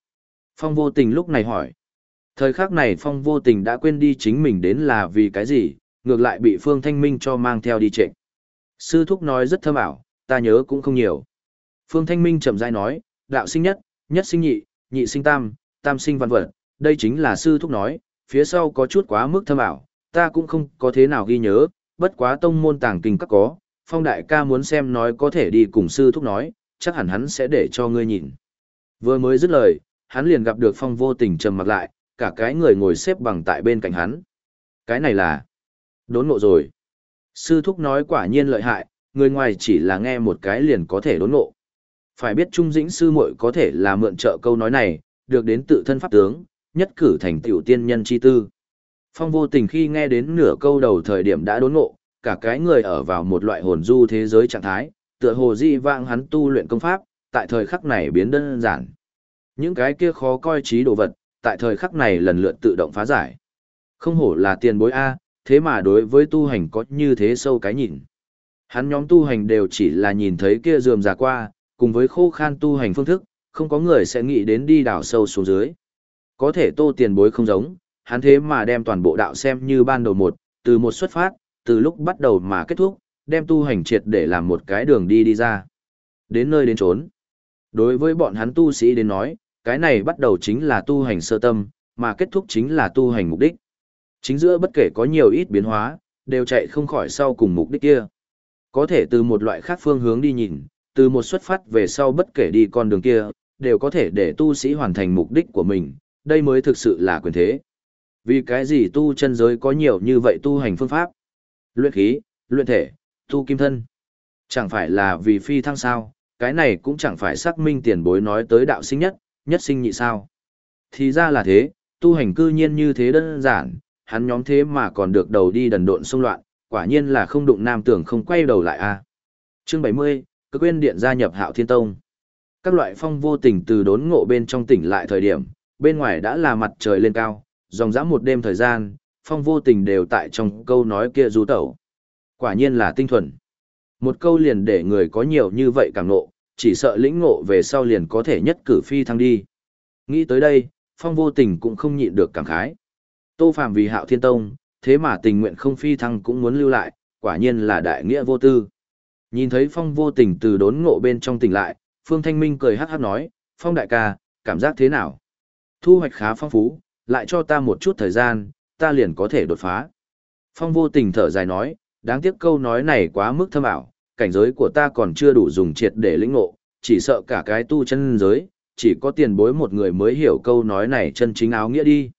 Phong vô tình lúc này hỏi. Thời khắc này Phong vô tình đã quên đi chính mình đến là vì cái gì, ngược lại bị Phương Thanh Minh cho mang theo đi trịnh. Sư thúc nói rất thơm ảo, ta nhớ cũng không nhiều. Phương Thanh Minh chậm rãi nói, đạo sinh nhất, nhất sinh nhị, nhị sinh tam, tam sinh văn vật, đây chính là sư thúc nói, phía sau có chút quá mức thâm ảo, ta cũng không có thế nào ghi nhớ, bất quá tông môn tàng kinh các có, phong đại ca muốn xem nói có thể đi cùng sư thúc nói, chắc hẳn hắn sẽ để cho ngươi nhìn. Vừa mới dứt lời, hắn liền gặp được phong vô tình trầm mặt lại, cả cái người ngồi xếp bằng tại bên cạnh hắn. Cái này là đốn ngộ rồi. Sư thúc nói quả nhiên lợi hại, người ngoài chỉ là nghe một cái liền có thể đốn ngộ. Phải biết Trung Dĩnh sư muội có thể là mượn trợ câu nói này, được đến tự thân pháp tướng, nhất cử thành tiểu tiên nhân chi tư. Phong vô tình khi nghe đến nửa câu đầu thời điểm đã đốn ngộ, cả cái người ở vào một loại hồn du thế giới trạng thái, tựa hồ di vang hắn tu luyện công pháp, tại thời khắc này biến đơn giản. Những cái kia khó coi trí đồ vật, tại thời khắc này lần lượt tự động phá giải. Không hổ là tiền bối A, thế mà đối với tu hành có như thế sâu cái nhìn. Hắn nhóm tu hành đều chỉ là nhìn thấy kia dườm già qua, cùng với khô khan tu hành phương thức, không có người sẽ nghĩ đến đi đào sâu xuống dưới. Có thể tô tiền bối không giống, hắn thế mà đem toàn bộ đạo xem như ban đầu một, từ một xuất phát, từ lúc bắt đầu mà kết thúc, đem tu hành triệt để làm một cái đường đi đi ra. Đến nơi đến trốn. Đối với bọn hắn tu sĩ đến nói, cái này bắt đầu chính là tu hành sơ tâm, mà kết thúc chính là tu hành mục đích. Chính giữa bất kể có nhiều ít biến hóa, đều chạy không khỏi sau cùng mục đích kia. Có thể từ một loại khác phương hướng đi nhìn, từ một xuất phát về sau bất kể đi con đường kia, đều có thể để tu sĩ hoàn thành mục đích của mình, đây mới thực sự là quyền thế. Vì cái gì tu chân giới có nhiều như vậy tu hành phương pháp? Luyện khí, luyện thể, tu kim thân. Chẳng phải là vì phi thăng sao, cái này cũng chẳng phải xác minh tiền bối nói tới đạo sinh nhất, nhất sinh nhị sao. Thì ra là thế, tu hành cư nhiên như thế đơn giản, hắn nhóm thế mà còn được đầu đi đần độn xung loạn, quả nhiên là không đụng nam tưởng không quay đầu lại a. À. Chương 70, cơ quên điện gia nhập Hạo Thiên Tông. Các loại phong vô tình từ đốn ngộ bên trong tỉnh lại thời điểm, bên ngoài đã là mặt trời lên cao, dòng dã một đêm thời gian, phong vô tình đều tại trong câu nói kia rú tẩu. Quả nhiên là tinh thuần. Một câu liền để người có nhiều như vậy càng ngộ, chỉ sợ lĩnh ngộ về sau liền có thể nhất cử phi thăng đi. Nghĩ tới đây, phong vô tình cũng không nhịn được cảm khái. Tô Phạm vì hạo thiên tông, thế mà tình nguyện không phi thăng cũng muốn lưu lại, quả nhiên là đại nghĩa vô tư. Nhìn thấy phong vô tình từ đốn ngộ bên trong tỉnh lại, Phương Thanh Minh cười hát hát nói, phong đại ca, cảm giác thế nào? Thu hoạch khá phong phú, lại cho ta một chút thời gian, ta liền có thể đột phá. Phong vô tình thở dài nói, đáng tiếc câu nói này quá mức thâm ảo, cảnh giới của ta còn chưa đủ dùng triệt để lĩnh ngộ, chỉ sợ cả cái tu chân giới, chỉ có tiền bối một người mới hiểu câu nói này chân chính áo nghĩa đi.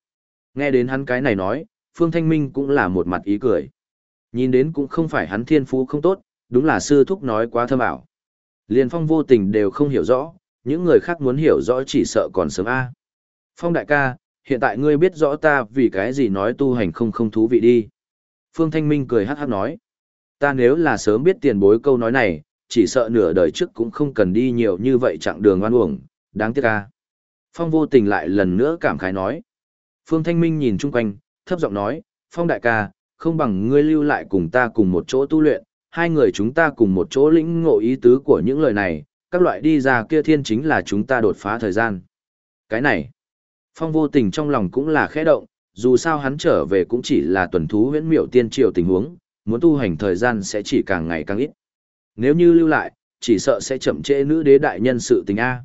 Nghe đến hắn cái này nói, Phương Thanh Minh cũng là một mặt ý cười. Nhìn đến cũng không phải hắn thiên phú không tốt, đúng là sư thúc nói quá thâm ảo. Liên phong vô tình đều không hiểu rõ, những người khác muốn hiểu rõ chỉ sợ còn sớm A. Phong đại ca, hiện tại ngươi biết rõ ta vì cái gì nói tu hành không không thú vị đi. Phương Thanh Minh cười hát hát nói. Ta nếu là sớm biết tiền bối câu nói này, chỉ sợ nửa đời trước cũng không cần đi nhiều như vậy chặng đường oan uổng, đáng tiếc ca. Phong vô tình lại lần nữa cảm khái nói. Phương Thanh Minh nhìn chung quanh, thấp giọng nói, Phong đại ca, không bằng ngươi lưu lại cùng ta cùng một chỗ tu luyện, hai người chúng ta cùng một chỗ lĩnh ngộ ý tứ của những lời này, các loại đi ra kia thiên chính là chúng ta đột phá thời gian. Cái này, Phong vô tình trong lòng cũng là khẽ động, dù sao hắn trở về cũng chỉ là tuần thú huyễn miểu tiên triều tình huống, muốn tu hành thời gian sẽ chỉ càng ngày càng ít. Nếu như lưu lại, chỉ sợ sẽ chậm trễ nữ đế đại nhân sự tình A.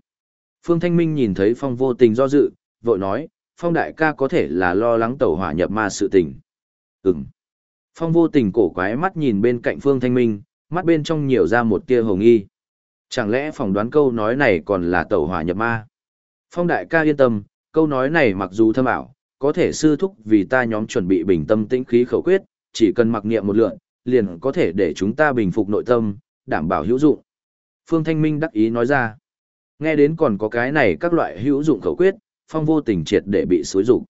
Phương Thanh Minh nhìn thấy Phong vô tình do dự, vội nói, Phong đại ca có thể là lo lắng tẩu hỏa nhập ma sự tình. Ừm. Phong vô tình cổ quái mắt nhìn bên cạnh Phương Thanh Minh, mắt bên trong nhiều ra một tia hồng nghi. Chẳng lẽ phỏng đoán câu nói này còn là tẩu hỏa nhập ma? Phong đại ca yên tâm, câu nói này mặc dù thâm ảo, có thể sư thúc vì ta nhóm chuẩn bị bình tâm tĩnh khí khẩu quyết, chỉ cần mặc niệm một lượn, liền có thể để chúng ta bình phục nội tâm, đảm bảo hữu dụng. Phương Thanh Minh đắc ý nói ra. Nghe đến còn có cái này các loại hữu dụng khẩu quyết, phong vô tình triệt để bị xối rụng.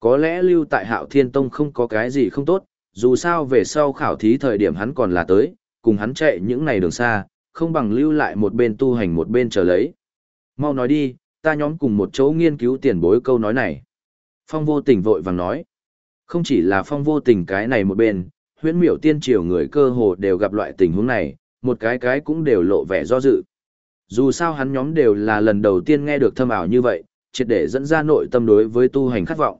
Có lẽ lưu tại hạo thiên tông không có cái gì không tốt, dù sao về sau khảo thí thời điểm hắn còn là tới, cùng hắn chạy những ngày đường xa, không bằng lưu lại một bên tu hành một bên chờ lấy. Mau nói đi, ta nhóm cùng một chỗ nghiên cứu tiền bối câu nói này. Phong vô tình vội vàng nói. Không chỉ là phong vô tình cái này một bên, huyễn miểu tiên triều người cơ hồ đều gặp loại tình huống này, một cái cái cũng đều lộ vẻ do dự. Dù sao hắn nhóm đều là lần đầu tiên nghe được thâm ảo như vậy, triệt để dẫn ra nội tâm đối với tu hành khát vọng.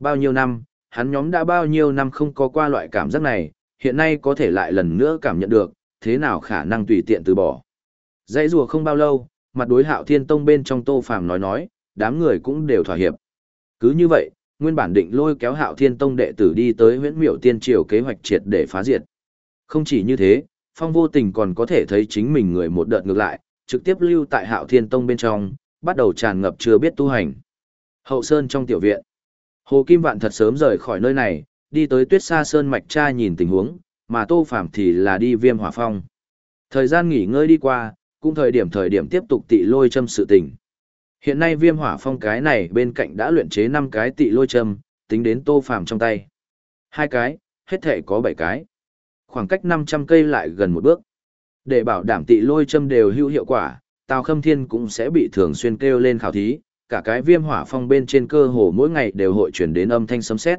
Bao nhiêu năm, hắn nhóm đã bao nhiêu năm không có qua loại cảm giác này, hiện nay có thể lại lần nữa cảm nhận được, thế nào khả năng tùy tiện từ bỏ. Dãy rùa không bao lâu, mặt đối hạo thiên tông bên trong tô phàm nói nói, đám người cũng đều thỏa hiệp. Cứ như vậy, nguyên bản định lôi kéo hạo thiên tông đệ tử đi tới huyễn miểu tiên triều kế hoạch triệt để phá diệt. Không chỉ như thế, phong vô tình còn có thể thấy chính mình người một đợt ngược lại, trực tiếp lưu tại hạo thiên tông bên trong, bắt đầu tràn ngập chưa biết tu hành. Hậu Sơn trong tiểu viện. Hồ Kim Vạn thật sớm rời khỏi nơi này, đi tới tuyết xa sơn mạch cha nhìn tình huống, mà Tô phạm thì là đi viêm hỏa phong. Thời gian nghỉ ngơi đi qua, cũng thời điểm thời điểm tiếp tục tị lôi châm sự tình. Hiện nay viêm hỏa phong cái này bên cạnh đã luyện chế 5 cái tị lôi châm, tính đến Tô phạm trong tay. Hai cái, hết thể có 7 cái. Khoảng cách 500 cây lại gần một bước. Để bảo đảm tị lôi châm đều hữu hiệu quả, Tào Khâm Thiên cũng sẽ bị thường xuyên kêu lên khảo thí, cả cái viêm hỏa phong bên trên cơ hồ mỗi ngày đều hội chuyển đến âm thanh sấm sét.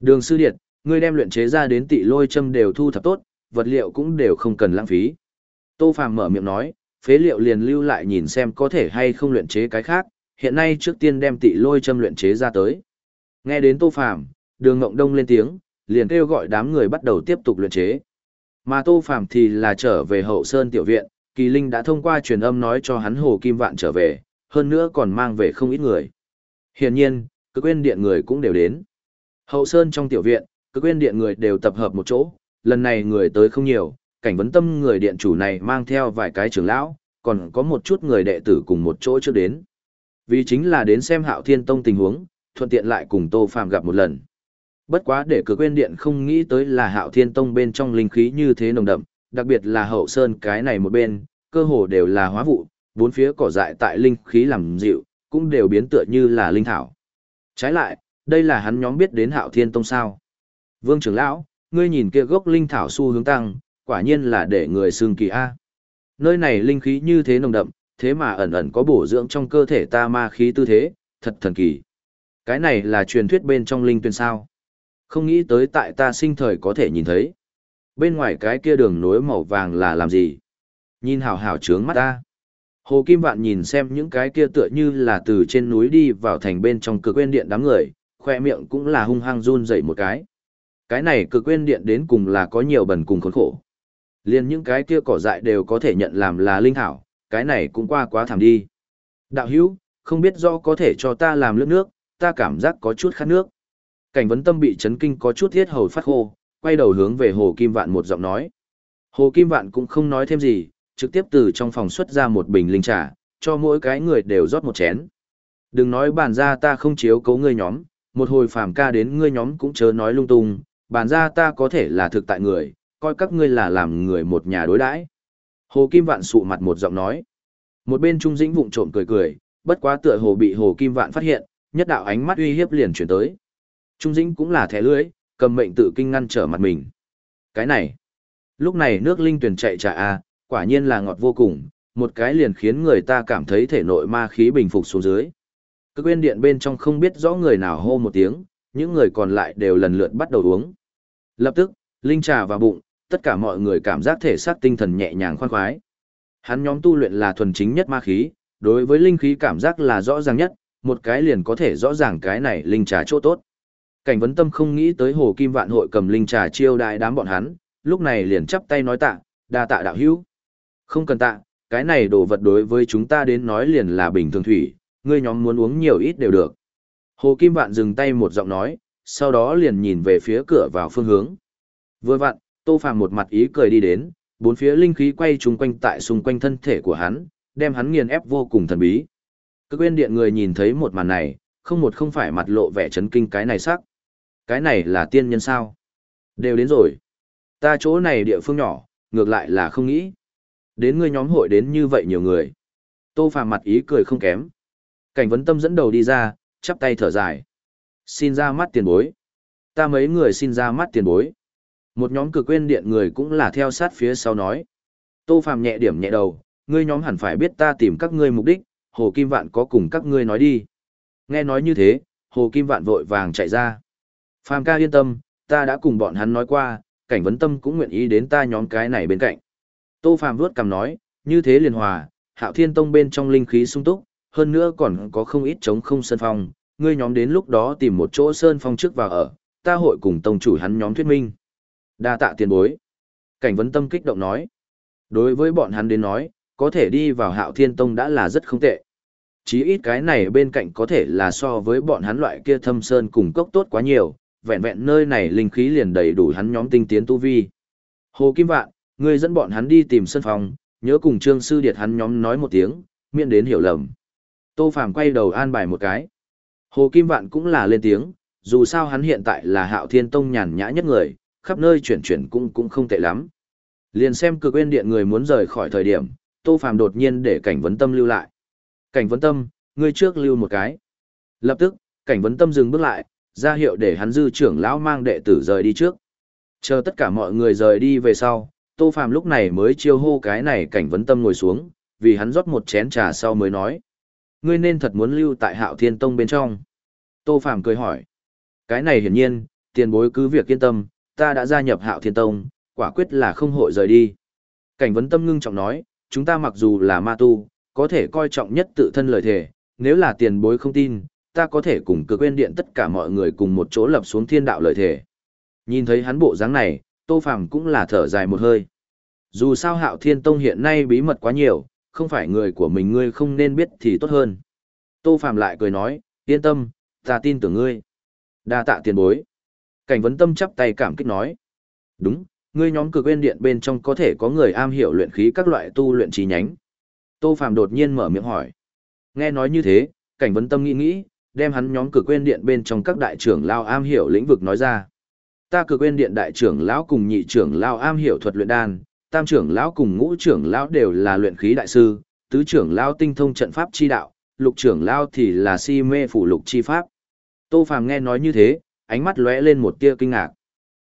Đường sư điệt, ngươi đem luyện chế ra đến tị lôi châm đều thu thập tốt, vật liệu cũng đều không cần lãng phí. Tô Phàm mở miệng nói, phế liệu liền lưu lại nhìn xem có thể hay không luyện chế cái khác, hiện nay trước tiên đem tị lôi châm luyện chế ra tới. Nghe đến Tô Phàm, Đường Ngộng Đông lên tiếng, liền kêu gọi đám người bắt đầu tiếp tục luyện chế. Mà Tô Phàm thì là trở về Hậu Sơn tiểu viện, Kỳ Linh đã thông qua truyền âm nói cho hắn Hồ Kim Vạn trở về, hơn nữa còn mang về không ít người. Hiển nhiên, cực quên điện người cũng đều đến. Hậu Sơn trong tiểu viện, cực quên điện người đều tập hợp một chỗ, lần này người tới không nhiều, cảnh vấn tâm người điện chủ này mang theo vài cái trưởng lão, còn có một chút người đệ tử cùng một chỗ trước đến. Vì chính là đến xem hạo thiên tông tình huống, thuận tiện lại cùng Tô Phàm gặp một lần. Bất quá để cực quên điện không nghĩ tới là hạo thiên tông bên trong linh khí như thế nồng đậm, đặc biệt là hậu sơn cái này một bên, cơ hồ đều là hóa vụ, bốn phía cỏ dại tại linh khí làm dịu, cũng đều biến tựa như là linh thảo. Trái lại, đây là hắn nhóm biết đến hạo thiên tông sao. Vương trưởng lão, ngươi nhìn kia gốc linh thảo xu hướng tăng, quả nhiên là để người xương kỳ A. Nơi này linh khí như thế nồng đậm, thế mà ẩn ẩn có bổ dưỡng trong cơ thể ta ma khí tư thế, thật thần kỳ. Cái này là truyền thuyết bên trong linh tuyên sao. Không nghĩ tới tại ta sinh thời có thể nhìn thấy. Bên ngoài cái kia đường nối màu vàng là làm gì? Nhìn hào hào trướng mắt ta. Hồ Kim Vạn nhìn xem những cái kia tựa như là từ trên núi đi vào thành bên trong cực quên điện đám người, khoe miệng cũng là hung hăng run dậy một cái. Cái này cực quên điện đến cùng là có nhiều bẩn cùng khốn khổ. Liên những cái kia cỏ dại đều có thể nhận làm là linh thảo, cái này cũng qua quá thảm đi. Đạo hữu, không biết do có thể cho ta làm nước nước, ta cảm giác có chút khát nước. Cảnh vấn tâm bị chấn kinh có chút thiết hầu phát khô, quay đầu hướng về Hồ Kim Vạn một giọng nói. Hồ Kim Vạn cũng không nói thêm gì, trực tiếp từ trong phòng xuất ra một bình linh trà, cho mỗi cái người đều rót một chén. Đừng nói bản ra ta không chiếu cấu ngươi nhóm, một hồi phàm ca đến ngươi nhóm cũng chớ nói lung tung, bản ra ta có thể là thực tại người, coi các ngươi là làm người một nhà đối đãi. Hồ Kim Vạn sụ mặt một giọng nói. Một bên Trung Dĩnh vụng trộm cười cười, bất quá tựa hồ bị Hồ Kim Vạn phát hiện, nhất đạo ánh mắt uy hiếp liền chuyển tới. Trung Dĩnh cũng là thẻ lưới, cầm mệnh tự kinh ngăn trở mặt mình. Cái này, lúc này nước linh tuyển chạy trà a, quả nhiên là ngọt vô cùng, một cái liền khiến người ta cảm thấy thể nội ma khí bình phục xuống dưới. Cơ quên điện bên trong không biết rõ người nào hô một tiếng, những người còn lại đều lần lượt bắt đầu uống. Lập tức, linh trà vào bụng, tất cả mọi người cảm giác thể xác tinh thần nhẹ nhàng khoan khoái. Hắn nhóm tu luyện là thuần chính nhất ma khí, đối với linh khí cảm giác là rõ ràng nhất, một cái liền có thể rõ ràng cái này linh trà chỗ tốt. Cảnh vấn tâm không nghĩ tới hồ kim vạn hội cầm linh trà chiêu đại đám bọn hắn, lúc này liền chắp tay nói tạ, đa tạ đạo hữu. Không cần tạ, cái này đồ vật đối với chúng ta đến nói liền là bình thường thủy, ngươi nhóm muốn uống nhiều ít đều được. Hồ Kim Vạn dừng tay một giọng nói, sau đó liền nhìn về phía cửa vào phương hướng. Vừa vặn, Tô Phàm một mặt ý cười đi đến, bốn phía linh khí quay chung quanh tại xung quanh thân thể của hắn, đem hắn nghiền ép vô cùng thần bí. cơ quên điện người nhìn thấy một màn này, không một không phải mặt lộ vẻ chấn kinh cái này sắc. Cái này là tiên nhân sao? Đều đến rồi. Ta chỗ này địa phương nhỏ, ngược lại là không nghĩ. Đến ngươi nhóm hội đến như vậy nhiều người. Tô Phàm mặt ý cười không kém. Cảnh vấn tâm dẫn đầu đi ra, chắp tay thở dài. Xin ra mắt tiền bối. Ta mấy người xin ra mắt tiền bối. Một nhóm cực quên điện người cũng là theo sát phía sau nói. Tô Phàm nhẹ điểm nhẹ đầu, ngươi nhóm hẳn phải biết ta tìm các ngươi mục đích, Hồ Kim Vạn có cùng các ngươi nói đi. Nghe nói như thế, Hồ Kim Vạn vội vàng chạy ra. Phàm ca yên tâm, ta đã cùng bọn hắn nói qua, cảnh vấn tâm cũng nguyện ý đến ta nhóm cái này bên cạnh. Tô Phàm vuốt cằm nói, như thế liền hòa, Hạo Thiên Tông bên trong linh khí sung túc, hơn nữa còn có không ít chống không sơn phong, ngươi nhóm đến lúc đó tìm một chỗ sơn phong trước vào ở, ta hội cùng tông chủ hắn nhóm thuyết minh. Đa tạ tiền bối. Cảnh vấn tâm kích động nói. Đối với bọn hắn đến nói, có thể đi vào Hạo Thiên Tông đã là rất không tệ. Chí ít cái này bên cạnh có thể là so với bọn hắn loại kia thâm sơn cùng cốc tốt quá nhiều, vẹn vẹn nơi này linh khí liền đầy đủ hắn nhóm tinh tiến tu vi. Hồ Kim Vạn, ngươi dẫn bọn hắn đi tìm sân phòng, nhớ cùng Trương Sư Điệt hắn nhóm nói một tiếng, miễn đến hiểu lầm. Tô Phàm quay đầu an bài một cái. Hồ Kim Vạn cũng là lên tiếng, dù sao hắn hiện tại là Hạo Thiên Tông nhàn nhã nhất người, khắp nơi chuyển chuyển cũng cũng không tệ lắm. Liền xem cực quên điện người muốn rời khỏi thời điểm, Tô Phàm đột nhiên để cảnh vấn tâm lưu lại. Cảnh vấn tâm, ngươi trước lưu một cái. Lập tức, cảnh vấn tâm dừng bước lại, ra hiệu để hắn dư trưởng lão mang đệ tử rời đi trước. Chờ tất cả mọi người rời đi về sau, Tô Phàm lúc này mới chiêu hô cái này cảnh vấn tâm ngồi xuống, vì hắn rót một chén trà sau mới nói. Ngươi nên thật muốn lưu tại hạo thiên tông bên trong. Tô Phàm cười hỏi. Cái này hiển nhiên, tiền bối cứ việc yên tâm, ta đã gia nhập hạo thiên tông, quả quyết là không hội rời đi. Cảnh vấn tâm ngưng trọng nói, chúng ta mặc dù là ma tu, có thể coi trọng nhất tự thân lời thể, nếu là tiền bối không tin, ta có thể cùng cực quên điện tất cả mọi người cùng một chỗ lập xuống thiên đạo lợi thể Nhìn thấy hắn bộ dáng này, Tô Phàm cũng là thở dài một hơi. Dù sao Hạo Thiên Tông hiện nay bí mật quá nhiều, không phải người của mình ngươi không nên biết thì tốt hơn. Tô Phàm lại cười nói, yên tâm, ta tin tưởng ngươi. Đa tạ tiền bối. Cảnh vấn tâm chắp tay cảm kích nói. Đúng, ngươi nhóm cực quên điện bên trong có thể có người am hiểu luyện khí các loại tu luyện trí nhánh. Tô Phàm đột nhiên mở miệng hỏi. Nghe nói như thế, cảnh vấn tâm nghĩ nghĩ, đem hắn nhóm cực quên điện bên trong các đại trưởng lao am hiểu lĩnh vực nói ra. Ta cực quên điện đại trưởng lão cùng nhị trưởng lao am hiểu thuật luyện đan, tam trưởng lão cùng ngũ trưởng lão đều là luyện khí đại sư, tứ trưởng lão tinh thông trận pháp chi đạo, lục trưởng lão thì là si mê phủ lục chi pháp. Tô Phàm nghe nói như thế, ánh mắt lóe lên một tia kinh ngạc.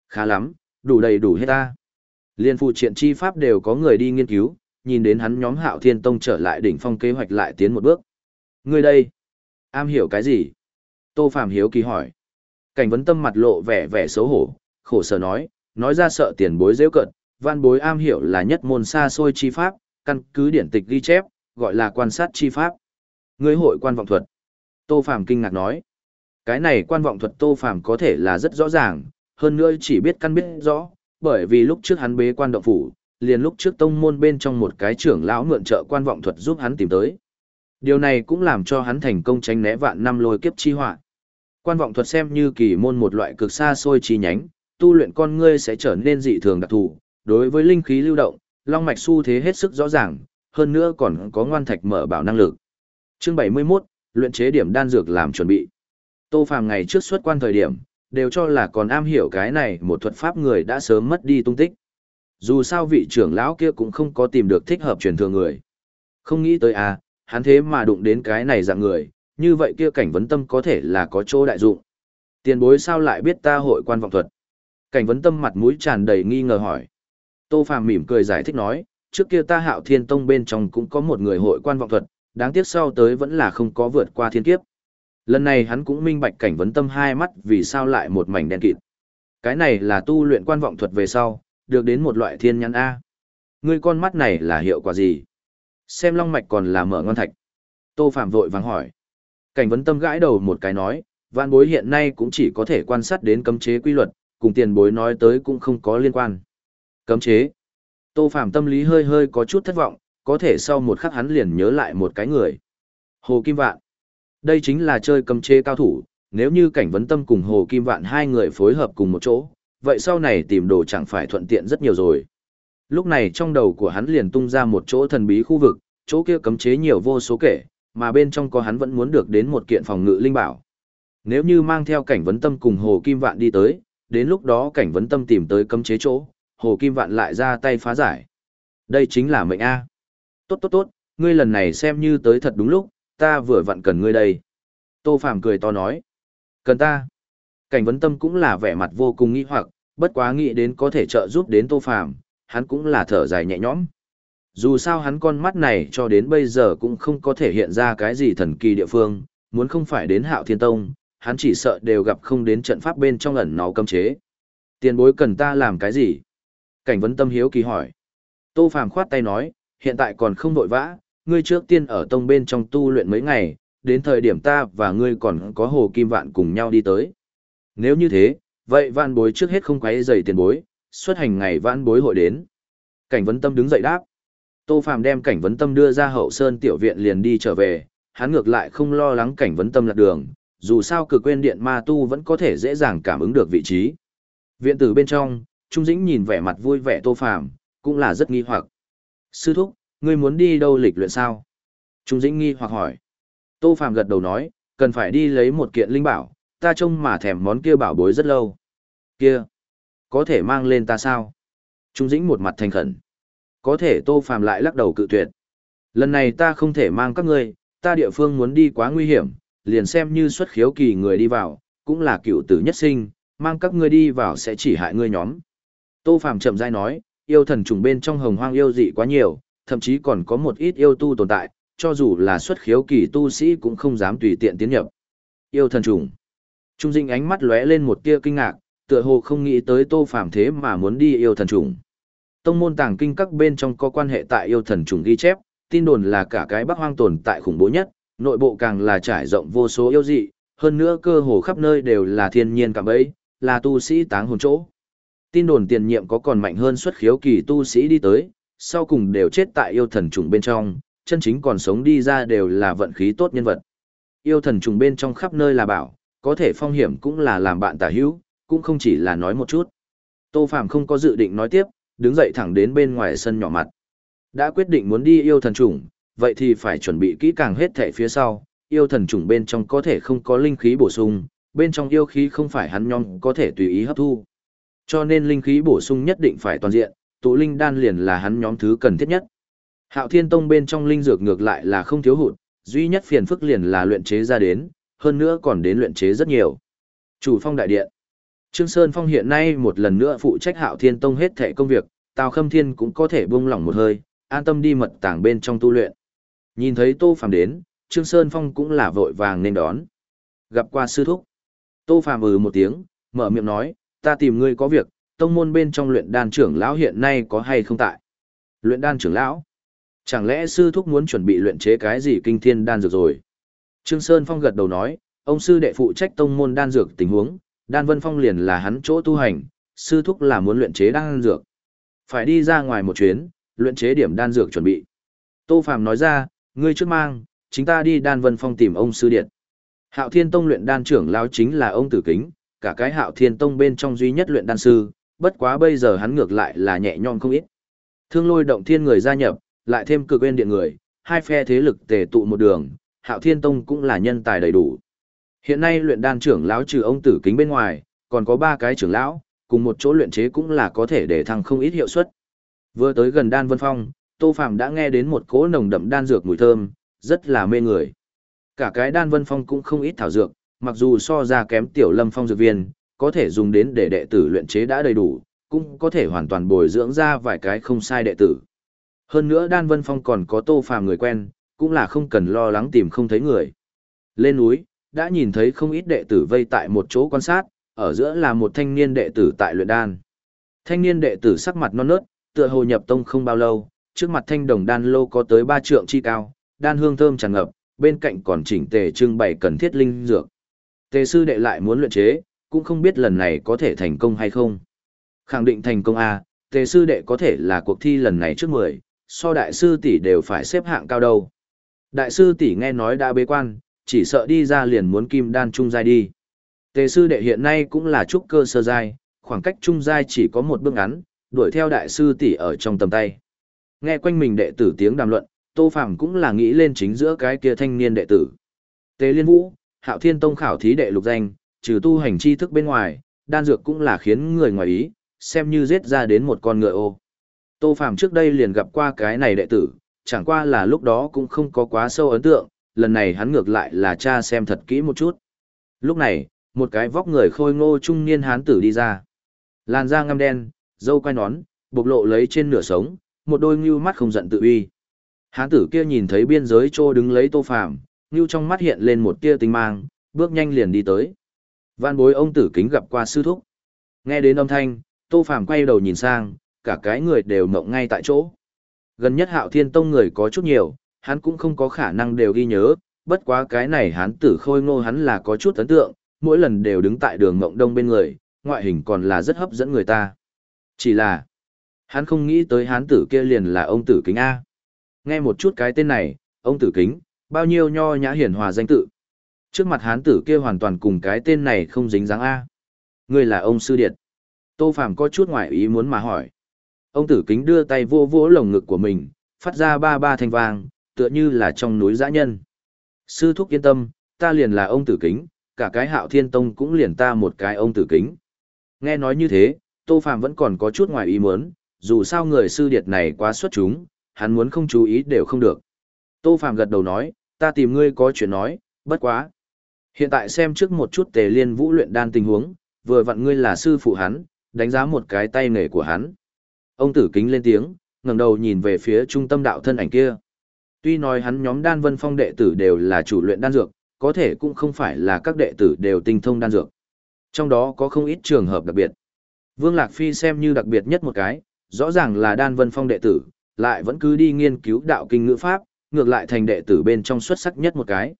Khá lắm, đủ đầy đủ hết ta. Liên phụ triện chi pháp đều có người đi nghiên cứu, nhìn đến hắn nhóm Hạo Thiên Tông trở lại đỉnh phong kế hoạch lại tiến một bước. Ngươi đây, am hiểu cái gì? Tô Phàm hiếu kỳ hỏi. Cảnh vấn tâm mặt lộ vẻ vẻ xấu hổ, khổ sở nói, nói ra sợ tiền bối dễ cận, văn bối am hiểu là nhất môn xa xôi chi pháp, căn cứ điển tịch ghi chép, gọi là quan sát chi pháp. Ngươi hội quan vọng thuật. Tô Phàm kinh ngạc nói. Cái này quan vọng thuật Tô Phàm có thể là rất rõ ràng, hơn nữa chỉ biết căn biết rõ, bởi vì lúc trước hắn bế quan động phủ, liền lúc trước tông môn bên trong một cái trưởng lão mượn trợ quan vọng thuật giúp hắn tìm tới. Điều này cũng làm cho hắn thành công tránh né vạn năm lôi kiếp chi họa. Quan vọng thuật xem như kỳ môn một loại cực xa xôi chi nhánh, tu luyện con ngươi sẽ trở nên dị thường đặc thù, đối với linh khí lưu động, long mạch xu thế hết sức rõ ràng, hơn nữa còn có ngoan thạch mở bảo năng lực. Chương 71, luyện chế điểm đan dược làm chuẩn bị. Tô Phàm ngày trước xuất quan thời điểm, đều cho là còn am hiểu cái này một thuật pháp người đã sớm mất đi tung tích. Dù sao vị trưởng lão kia cũng không có tìm được thích hợp truyền thừa người. Không nghĩ tới à, hắn thế mà đụng đến cái này dạng người, như vậy kia cảnh vấn tâm có thể là có chỗ đại dụng. Tiền bối sao lại biết ta hội quan vọng thuật? Cảnh vấn tâm mặt mũi tràn đầy nghi ngờ hỏi. Tô Phàm mỉm cười giải thích nói, trước kia ta hạo thiên tông bên trong cũng có một người hội quan vọng thuật, đáng tiếc sau tới vẫn là không có vượt qua thiên kiếp. Lần này hắn cũng minh bạch cảnh vấn tâm hai mắt vì sao lại một mảnh đen kịt. Cái này là tu luyện quan vọng thuật về sau, được đến một loại thiên nhãn A. Ngươi con mắt này là hiệu quả gì? Xem long mạch còn là mở ngon thạch. Tô Phạm vội vàng hỏi. Cảnh vấn tâm gãi đầu một cái nói, vạn bối hiện nay cũng chỉ có thể quan sát đến cấm chế quy luật, cùng tiền bối nói tới cũng không có liên quan. Cấm chế. Tô Phạm tâm lý hơi hơi có chút thất vọng, có thể sau một khắc hắn liền nhớ lại một cái người. Hồ Kim Vạn. Đây chính là chơi cấm chế cao thủ, nếu như cảnh vấn tâm cùng Hồ Kim Vạn hai người phối hợp cùng một chỗ, vậy sau này tìm đồ chẳng phải thuận tiện rất nhiều rồi. Lúc này trong đầu của hắn liền tung ra một chỗ thần bí khu vực, chỗ kia cấm chế nhiều vô số kể, mà bên trong có hắn vẫn muốn được đến một kiện phòng ngự linh bảo. Nếu như mang theo cảnh vấn tâm cùng Hồ Kim Vạn đi tới, đến lúc đó cảnh vấn tâm tìm tới cấm chế chỗ, Hồ Kim Vạn lại ra tay phá giải. Đây chính là mệnh A. Tốt tốt tốt, ngươi lần này xem như tới thật đúng lúc, ta vừa vặn cần ngươi đây. Tô Phàm cười to nói. Cần ta. Cảnh vấn tâm cũng là vẻ mặt vô cùng nghi hoặc, bất quá nghĩ đến có thể trợ giúp đến Tô Phàm, hắn cũng là thở dài nhẹ nhõm. Dù sao hắn con mắt này cho đến bây giờ cũng không có thể hiện ra cái gì thần kỳ địa phương, muốn không phải đến Hạo Thiên Tông, hắn chỉ sợ đều gặp không đến trận pháp bên trong ẩn nó cấm chế. Tiền bối cần ta làm cái gì? Cảnh vấn tâm hiếu kỳ hỏi. Tô Phàm khoát tay nói, hiện tại còn không vội vã, ngươi trước tiên ở tông bên trong tu luyện mấy ngày, đến thời điểm ta và ngươi còn có hồ kim vạn cùng nhau đi tới. Nếu như thế, vậy vạn bối trước hết không quấy rầy tiền bối, xuất hành ngày vãn bối hội đến. Cảnh vấn tâm đứng dậy đáp. Tô Phàm đem cảnh vấn tâm đưa ra hậu sơn tiểu viện liền đi trở về, hắn ngược lại không lo lắng cảnh vấn tâm lạc đường, dù sao cực quên điện ma tu vẫn có thể dễ dàng cảm ứng được vị trí. Viện tử bên trong, Trung Dĩnh nhìn vẻ mặt vui vẻ Tô Phàm, cũng là rất nghi hoặc. Sư thúc, ngươi muốn đi đâu lịch luyện sao? Trung Dĩnh nghi hoặc hỏi. Tô Phàm gật đầu nói, cần phải đi lấy một kiện linh bảo, ta trông mà thèm món kia bảo bối rất lâu. Kia, có thể mang lên ta sao? Trung Dĩnh một mặt thành khẩn. Có thể Tô Phàm lại lắc đầu cự tuyệt. Lần này ta không thể mang các ngươi, ta địa phương muốn đi quá nguy hiểm, liền xem như xuất khiếu kỳ người đi vào, cũng là cựu tử nhất sinh, mang các ngươi đi vào sẽ chỉ hại ngươi nhóm. Tô Phàm chậm rãi nói, yêu thần trùng bên trong hồng hoang yêu dị quá nhiều, thậm chí còn có một ít yêu tu tồn tại, cho dù là xuất khiếu kỳ tu sĩ cũng không dám tùy tiện tiến nhập. Yêu thần trùng. Trung Dinh ánh mắt lóe lên một tia kinh ngạc, tựa hồ không nghĩ tới Tô Phàm thế mà muốn đi yêu thần trùng. Tông môn tàng kinh các bên trong có quan hệ tại yêu thần trùng ghi chép, tin đồn là cả cái Bắc Hoang tồn tại khủng bố nhất, nội bộ càng là trải rộng vô số yêu dị, hơn nữa cơ hồ khắp nơi đều là thiên nhiên cảm ấy, là tu sĩ táng hồn chỗ. Tin đồn tiền nhiệm có còn mạnh hơn xuất khiếu kỳ tu sĩ đi tới, sau cùng đều chết tại yêu thần trùng bên trong, chân chính còn sống đi ra đều là vận khí tốt nhân vật. Yêu thần trùng bên trong khắp nơi là bảo, có thể phong hiểm cũng là làm bạn tả hữu, cũng không chỉ là nói một chút. Tô Phạm không có dự định nói tiếp, đứng dậy thẳng đến bên ngoài sân nhỏ mặt. Đã quyết định muốn đi yêu thần trùng, vậy thì phải chuẩn bị kỹ càng hết thẻ phía sau, yêu thần trùng bên trong có thể không có linh khí bổ sung, bên trong yêu khí không phải hắn nhong có thể tùy ý hấp thu. Cho nên linh khí bổ sung nhất định phải toàn diện, tụ linh đan liền là hắn nhóm thứ cần thiết nhất. Hạo Thiên Tông bên trong linh dược ngược lại là không thiếu hụt, duy nhất phiền phức liền là luyện chế ra đến, hơn nữa còn đến luyện chế rất nhiều. Chủ phong đại điện. Trương Sơn Phong hiện nay một lần nữa phụ trách Hạo Thiên Tông hết thảy công việc, Tào Khâm Thiên cũng có thể buông lỏng một hơi, an tâm đi mật tàng bên trong tu luyện. Nhìn thấy Tô Phàm đến, Trương Sơn Phong cũng là vội vàng nên đón. Gặp qua sư thúc. Tô Phàm ừ một tiếng, mở miệng nói, ta tìm ngươi có việc, tông môn bên trong luyện đan trưởng lão hiện nay có hay không tại? Luyện đan trưởng lão? Chẳng lẽ sư thúc muốn chuẩn bị luyện chế cái gì kinh thiên đan dược rồi? Trương Sơn Phong gật đầu nói, ông sư đệ phụ trách tông môn đan dược tình huống, đan vân phong liền là hắn chỗ tu hành, sư thúc là muốn luyện chế đan dược. Phải đi ra ngoài một chuyến, luyện chế điểm đan dược chuẩn bị. Tô Phàm nói ra, ngươi trước mang, chính ta đi đan vân phong tìm ông sư điện. Hạo Thiên Tông luyện đan trưởng lão chính là ông Tử Kính, cả cái Hạo Thiên Tông bên trong duy nhất luyện đan sư, bất quá bây giờ hắn ngược lại là nhẹ nhõm không ít. Thương Lôi động thiên người gia nhập, lại thêm cực bên điện người, hai phe thế lực tề tụ một đường, Hạo Thiên Tông cũng là nhân tài đầy đủ. Hiện nay luyện đan trưởng lão trừ ông Tử Kính bên ngoài, còn có ba cái trưởng lão, cùng một chỗ luyện chế cũng là có thể để thăng không ít hiệu suất. Vừa tới gần Đan Vân Phong, Tô Phạm đã nghe đến một cỗ nồng đậm đan dược mùi thơm, rất là mê người. Cả cái Đan Vân Phong cũng không ít thảo dược, mặc dù so ra kém Tiểu Lâm Phong dược viên, có thể dùng đến để đệ tử luyện chế đã đầy đủ, cũng có thể hoàn toàn bồi dưỡng ra vài cái không sai đệ tử. Hơn nữa Đan Vân Phong còn có Tô Phàm người quen, cũng là không cần lo lắng tìm không thấy người. Lên núi, đã nhìn thấy không ít đệ tử vây tại một chỗ quan sát, ở giữa là một thanh niên đệ tử tại luyện đan. Thanh niên đệ tử sắc mặt non nớt, tựa hồ nhập tông không bao lâu, trước mặt thanh đồng đan lô có tới ba trượng chi cao, đan hương thơm tràn ngập, bên cạnh còn chỉnh tề trưng bày cần thiết linh dược. Tề sư đệ lại muốn luyện chế, cũng không biết lần này có thể thành công hay không. Khẳng định thành công a, tề sư đệ có thể là cuộc thi lần này trước 10, so đại sư tỷ đều phải xếp hạng cao đâu. Đại sư tỷ nghe nói đã bế quan, chỉ sợ đi ra liền muốn kim đan trung giai đi. Tề sư đệ hiện nay cũng là trúc cơ sơ giai, khoảng cách trung giai chỉ có một bước ngắn, đuổi theo đại sư tỷ ở trong tầm tay. Nghe quanh mình đệ tử tiếng đàm luận, Tô Phàm cũng là nghĩ lên chính giữa cái kia thanh niên đệ tử. Tề Liên Vũ, Hạo Thiên Tông khảo thí đệ lục danh, trừ tu hành chi thức bên ngoài, đan dược cũng là khiến người ngoài ý, xem như giết ra đến một con ngựa ô. Tô Phàm trước đây liền gặp qua cái này đệ tử, chẳng qua là lúc đó cũng không có quá sâu ấn tượng, lần này hắn ngược lại là cha xem thật kỹ một chút. Lúc này, một cái vóc người khôi ngô trung niên hán tử đi ra. Làn da ngăm đen, dâu quai nón, bộc lộ lấy trên nửa sống, một đôi ngưu mắt không giận tự uy. Hán tử kia nhìn thấy biên giới trô đứng lấy tô phàm, ngưu trong mắt hiện lên một tia tinh mang, bước nhanh liền đi tới. Văn bối ông tử kính gặp qua sư thúc. Nghe đến âm thanh, tô phàm quay đầu nhìn sang, cả cái người đều mộng ngay tại chỗ. Gần nhất hạo thiên tông người có chút nhiều, hắn cũng không có khả năng đều ghi nhớ, bất quá cái này hán tử khôi ngô hắn là có chút ấn tượng, mỗi lần đều đứng tại đường mộng đông bên người, ngoại hình còn là rất hấp dẫn người ta. Chỉ là, hắn không nghĩ tới hán tử kia liền là ông tử kính A. Nghe một chút cái tên này, ông tử kính, bao nhiêu nho nhã hiển hòa danh tự. Trước mặt hán tử kia hoàn toàn cùng cái tên này không dính dáng A. Người là ông sư điệt. Tô Phàm có chút ngoại ý muốn mà hỏi. Ông tử kính đưa tay vô vỗ lồng ngực của mình, phát ra ba ba thanh vang, tựa như là trong núi dã nhân. Sư thúc yên tâm, ta liền là ông tử kính, cả cái hạo thiên tông cũng liền ta một cái ông tử kính. Nghe nói như thế, Tô Phàm vẫn còn có chút ngoài ý muốn, dù sao người sư điệt này quá xuất chúng, hắn muốn không chú ý đều không được. Tô Phàm gật đầu nói, ta tìm ngươi có chuyện nói, bất quá. Hiện tại xem trước một chút tề liên vũ luyện đan tình huống, vừa vặn ngươi là sư phụ hắn, đánh giá một cái tay nghề của hắn. Ông tử kính lên tiếng, ngẩng đầu nhìn về phía trung tâm đạo thân ảnh kia. Tuy nói hắn nhóm đan vân phong đệ tử đều là chủ luyện đan dược, có thể cũng không phải là các đệ tử đều tinh thông đan dược. Trong đó có không ít trường hợp đặc biệt. Vương Lạc Phi xem như đặc biệt nhất một cái, rõ ràng là đan vân phong đệ tử, lại vẫn cứ đi nghiên cứu đạo kinh ngữ pháp, ngược lại thành đệ tử bên trong xuất sắc nhất một cái.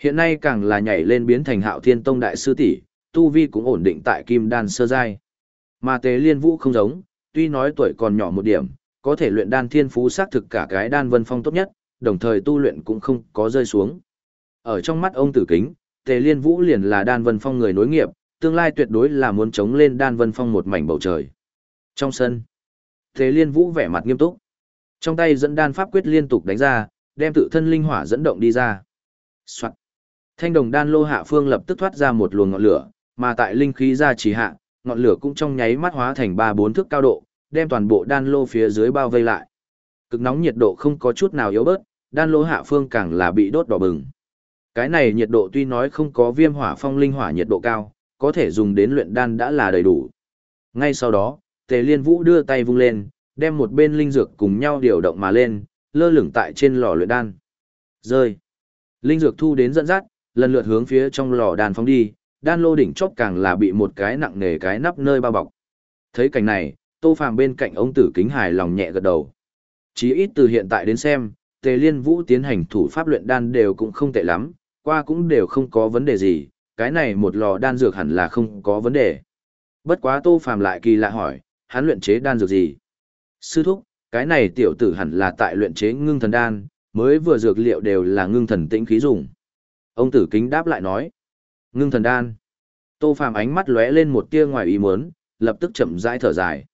Hiện nay càng là nhảy lên biến thành hạo thiên tông đại sư tỷ, tu vi cũng ổn định tại kim đan sơ giai. Mà tế liên vũ không giống, tuy nói tuổi còn nhỏ một điểm, có thể luyện đan thiên phú xác thực cả cái đan vân phong tốt nhất, đồng thời tu luyện cũng không có rơi xuống. Ở trong mắt ông tử kính, Tề Liên Vũ liền là đan vân phong người nối nghiệp, tương lai tuyệt đối là muốn chống lên đan vân phong một mảnh bầu trời. Trong sân, Tề Liên Vũ vẻ mặt nghiêm túc. Trong tay dẫn đan pháp quyết liên tục đánh ra, đem tự thân linh hỏa dẫn động đi ra. Soạn. Thanh đồng đan lô hạ phương lập tức thoát ra một luồng ngọn lửa, mà tại linh khí ra chỉ hạ, ngọn lửa cũng trong nháy mắt hóa thành ba bốn thước cao độ, đem toàn bộ đan lô phía dưới bao vây lại. Cực nóng nhiệt độ không có chút nào yếu bớt, đan lô hạ phương càng là bị đốt đỏ bừng. Cái này nhiệt độ tuy nói không có viêm hỏa phong linh hỏa nhiệt độ cao, có thể dùng đến luyện đan đã là đầy đủ. Ngay sau đó, Tề Liên Vũ đưa tay vung lên, đem một bên linh dược cùng nhau điều động mà lên, lơ lửng tại trên lò luyện đan. Rơi. Linh dược thu đến dẫn dắt, lần lượt hướng phía trong lò đan phóng đi, đan lô đỉnh chóp càng là bị một cái nặng nề cái nắp nơi bao bọc. Thấy cảnh này, Tô Phàm bên cạnh ông tử kính hài lòng nhẹ gật đầu. Chí ít từ hiện tại đến xem, Tề Liên Vũ tiến hành thủ pháp luyện đan đều cũng không tệ lắm, qua cũng đều không có vấn đề gì, cái này một lò đan dược hẳn là không có vấn đề. Bất quá Tô Phàm lại kỳ lạ hỏi, hắn luyện chế đan dược gì? Sư thúc, cái này tiểu tử hẳn là tại luyện chế ngưng thần đan, mới vừa dược liệu đều là ngưng thần tĩnh khí dùng. Ông tử kính đáp lại nói, ngưng thần đan. Tô Phàm ánh mắt lóe lên một tia ngoài ý muốn, lập tức chậm rãi thở dài.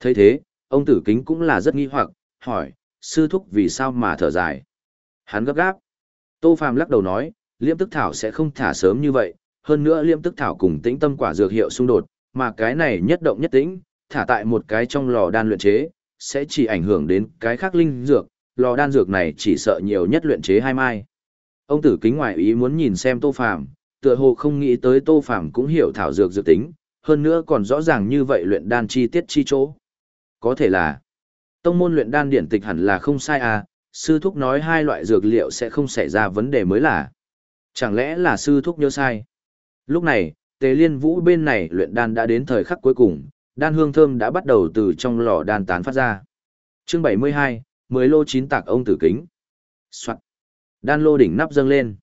thấy thế, ông tử kính cũng là rất nghi hoặc, hỏi, sư thúc vì sao mà thở dài. Hắn gấp gáp. Tô Phàm lắc đầu nói, liễm tức thảo sẽ không thả sớm như vậy, hơn nữa liễm tức thảo cùng tĩnh tâm quả dược hiệu xung đột, mà cái này nhất động nhất tĩnh, thả tại một cái trong lò đan luyện chế, sẽ chỉ ảnh hưởng đến cái khác linh dược, lò đan dược này chỉ sợ nhiều nhất luyện chế hai mai. Ông tử kính ngoại ý muốn nhìn xem Tô Phàm, tựa hồ không nghĩ tới Tô Phàm cũng hiểu thảo dược dược tính, hơn nữa còn rõ ràng như vậy luyện đan chi tiết chi chỗ. Có thể là Tông môn luyện đan điển tịch hẳn là không sai à, sư thúc nói hai loại dược liệu sẽ không xảy ra vấn đề mới là. Chẳng lẽ là sư thúc nhớ sai? Lúc này, Tề Liên Vũ bên này luyện đan đã đến thời khắc cuối cùng, đan hương thơm đã bắt đầu từ trong lò đan tán phát ra. Chương 72, 10 lô chín tạc ông tử kính. Soạn. Đan lô đỉnh nắp dâng lên.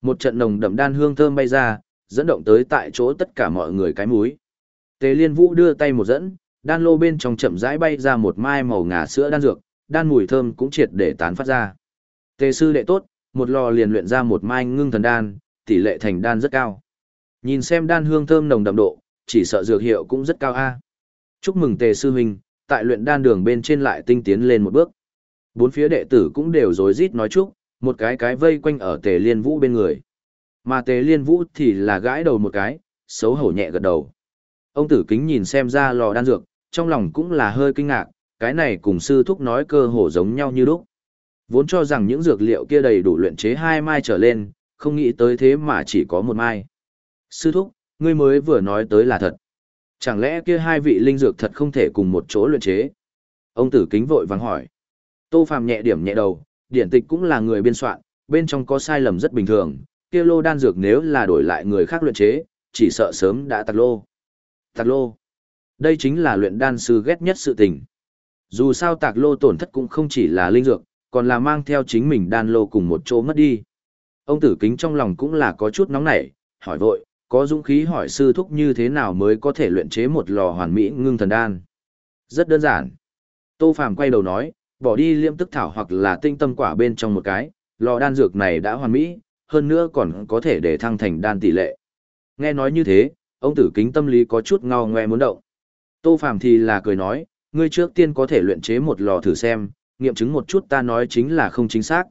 Một trận nồng đậm đan hương thơm bay ra, dẫn động tới tại chỗ tất cả mọi người cái múi. Tề Liên Vũ đưa tay một dẫn, đan lô bên trong chậm rãi bay ra một mai màu ngà sữa đan dược, đan mùi thơm cũng triệt để tán phát ra. Tề sư đệ tốt, một lò liền luyện ra một mai ngưng thần đan, tỷ lệ thành đan rất cao. Nhìn xem đan hương thơm nồng đậm độ, chỉ sợ dược hiệu cũng rất cao a. Chúc mừng Tề sư huynh, tại luyện đan đường bên trên lại tinh tiến lên một bước. Bốn phía đệ tử cũng đều rối rít nói chúc, một cái cái vây quanh ở Tề Liên Vũ bên người. Mà Tề Liên Vũ thì là gãi đầu một cái, xấu hổ nhẹ gật đầu. Ông tử kính nhìn xem ra lò đan dược, trong lòng cũng là hơi kinh ngạc, cái này cùng sư thúc nói cơ hồ giống nhau như lúc. Vốn cho rằng những dược liệu kia đầy đủ luyện chế hai mai trở lên, không nghĩ tới thế mà chỉ có một mai. Sư thúc, ngươi mới vừa nói tới là thật. Chẳng lẽ kia hai vị linh dược thật không thể cùng một chỗ luyện chế? Ông tử kính vội vàng hỏi. Tô Phàm nhẹ điểm nhẹ đầu, điển tịch cũng là người biên soạn, bên trong có sai lầm rất bình thường, kia lô đan dược nếu là đổi lại người khác luyện chế, chỉ sợ sớm đã tạc lô. Tạc lô. Đây chính là luyện đan sư ghét nhất sự tình. Dù sao tạc lô tổn thất cũng không chỉ là linh dược, còn là mang theo chính mình đan lô cùng một chỗ mất đi. Ông tử kính trong lòng cũng là có chút nóng nảy, hỏi vội, có dũng khí hỏi sư thúc như thế nào mới có thể luyện chế một lò hoàn mỹ ngưng thần đan. Rất đơn giản. Tô Phàm quay đầu nói, bỏ đi liêm tức thảo hoặc là tinh tâm quả bên trong một cái, lò đan dược này đã hoàn mỹ, hơn nữa còn có thể để thăng thành đan tỷ lệ. Nghe nói như thế, ông tử kính tâm lý có chút ngao ngoe muốn động. Tô Phàm thì là cười nói, ngươi trước tiên có thể luyện chế một lò thử xem, nghiệm chứng một chút ta nói chính là không chính xác.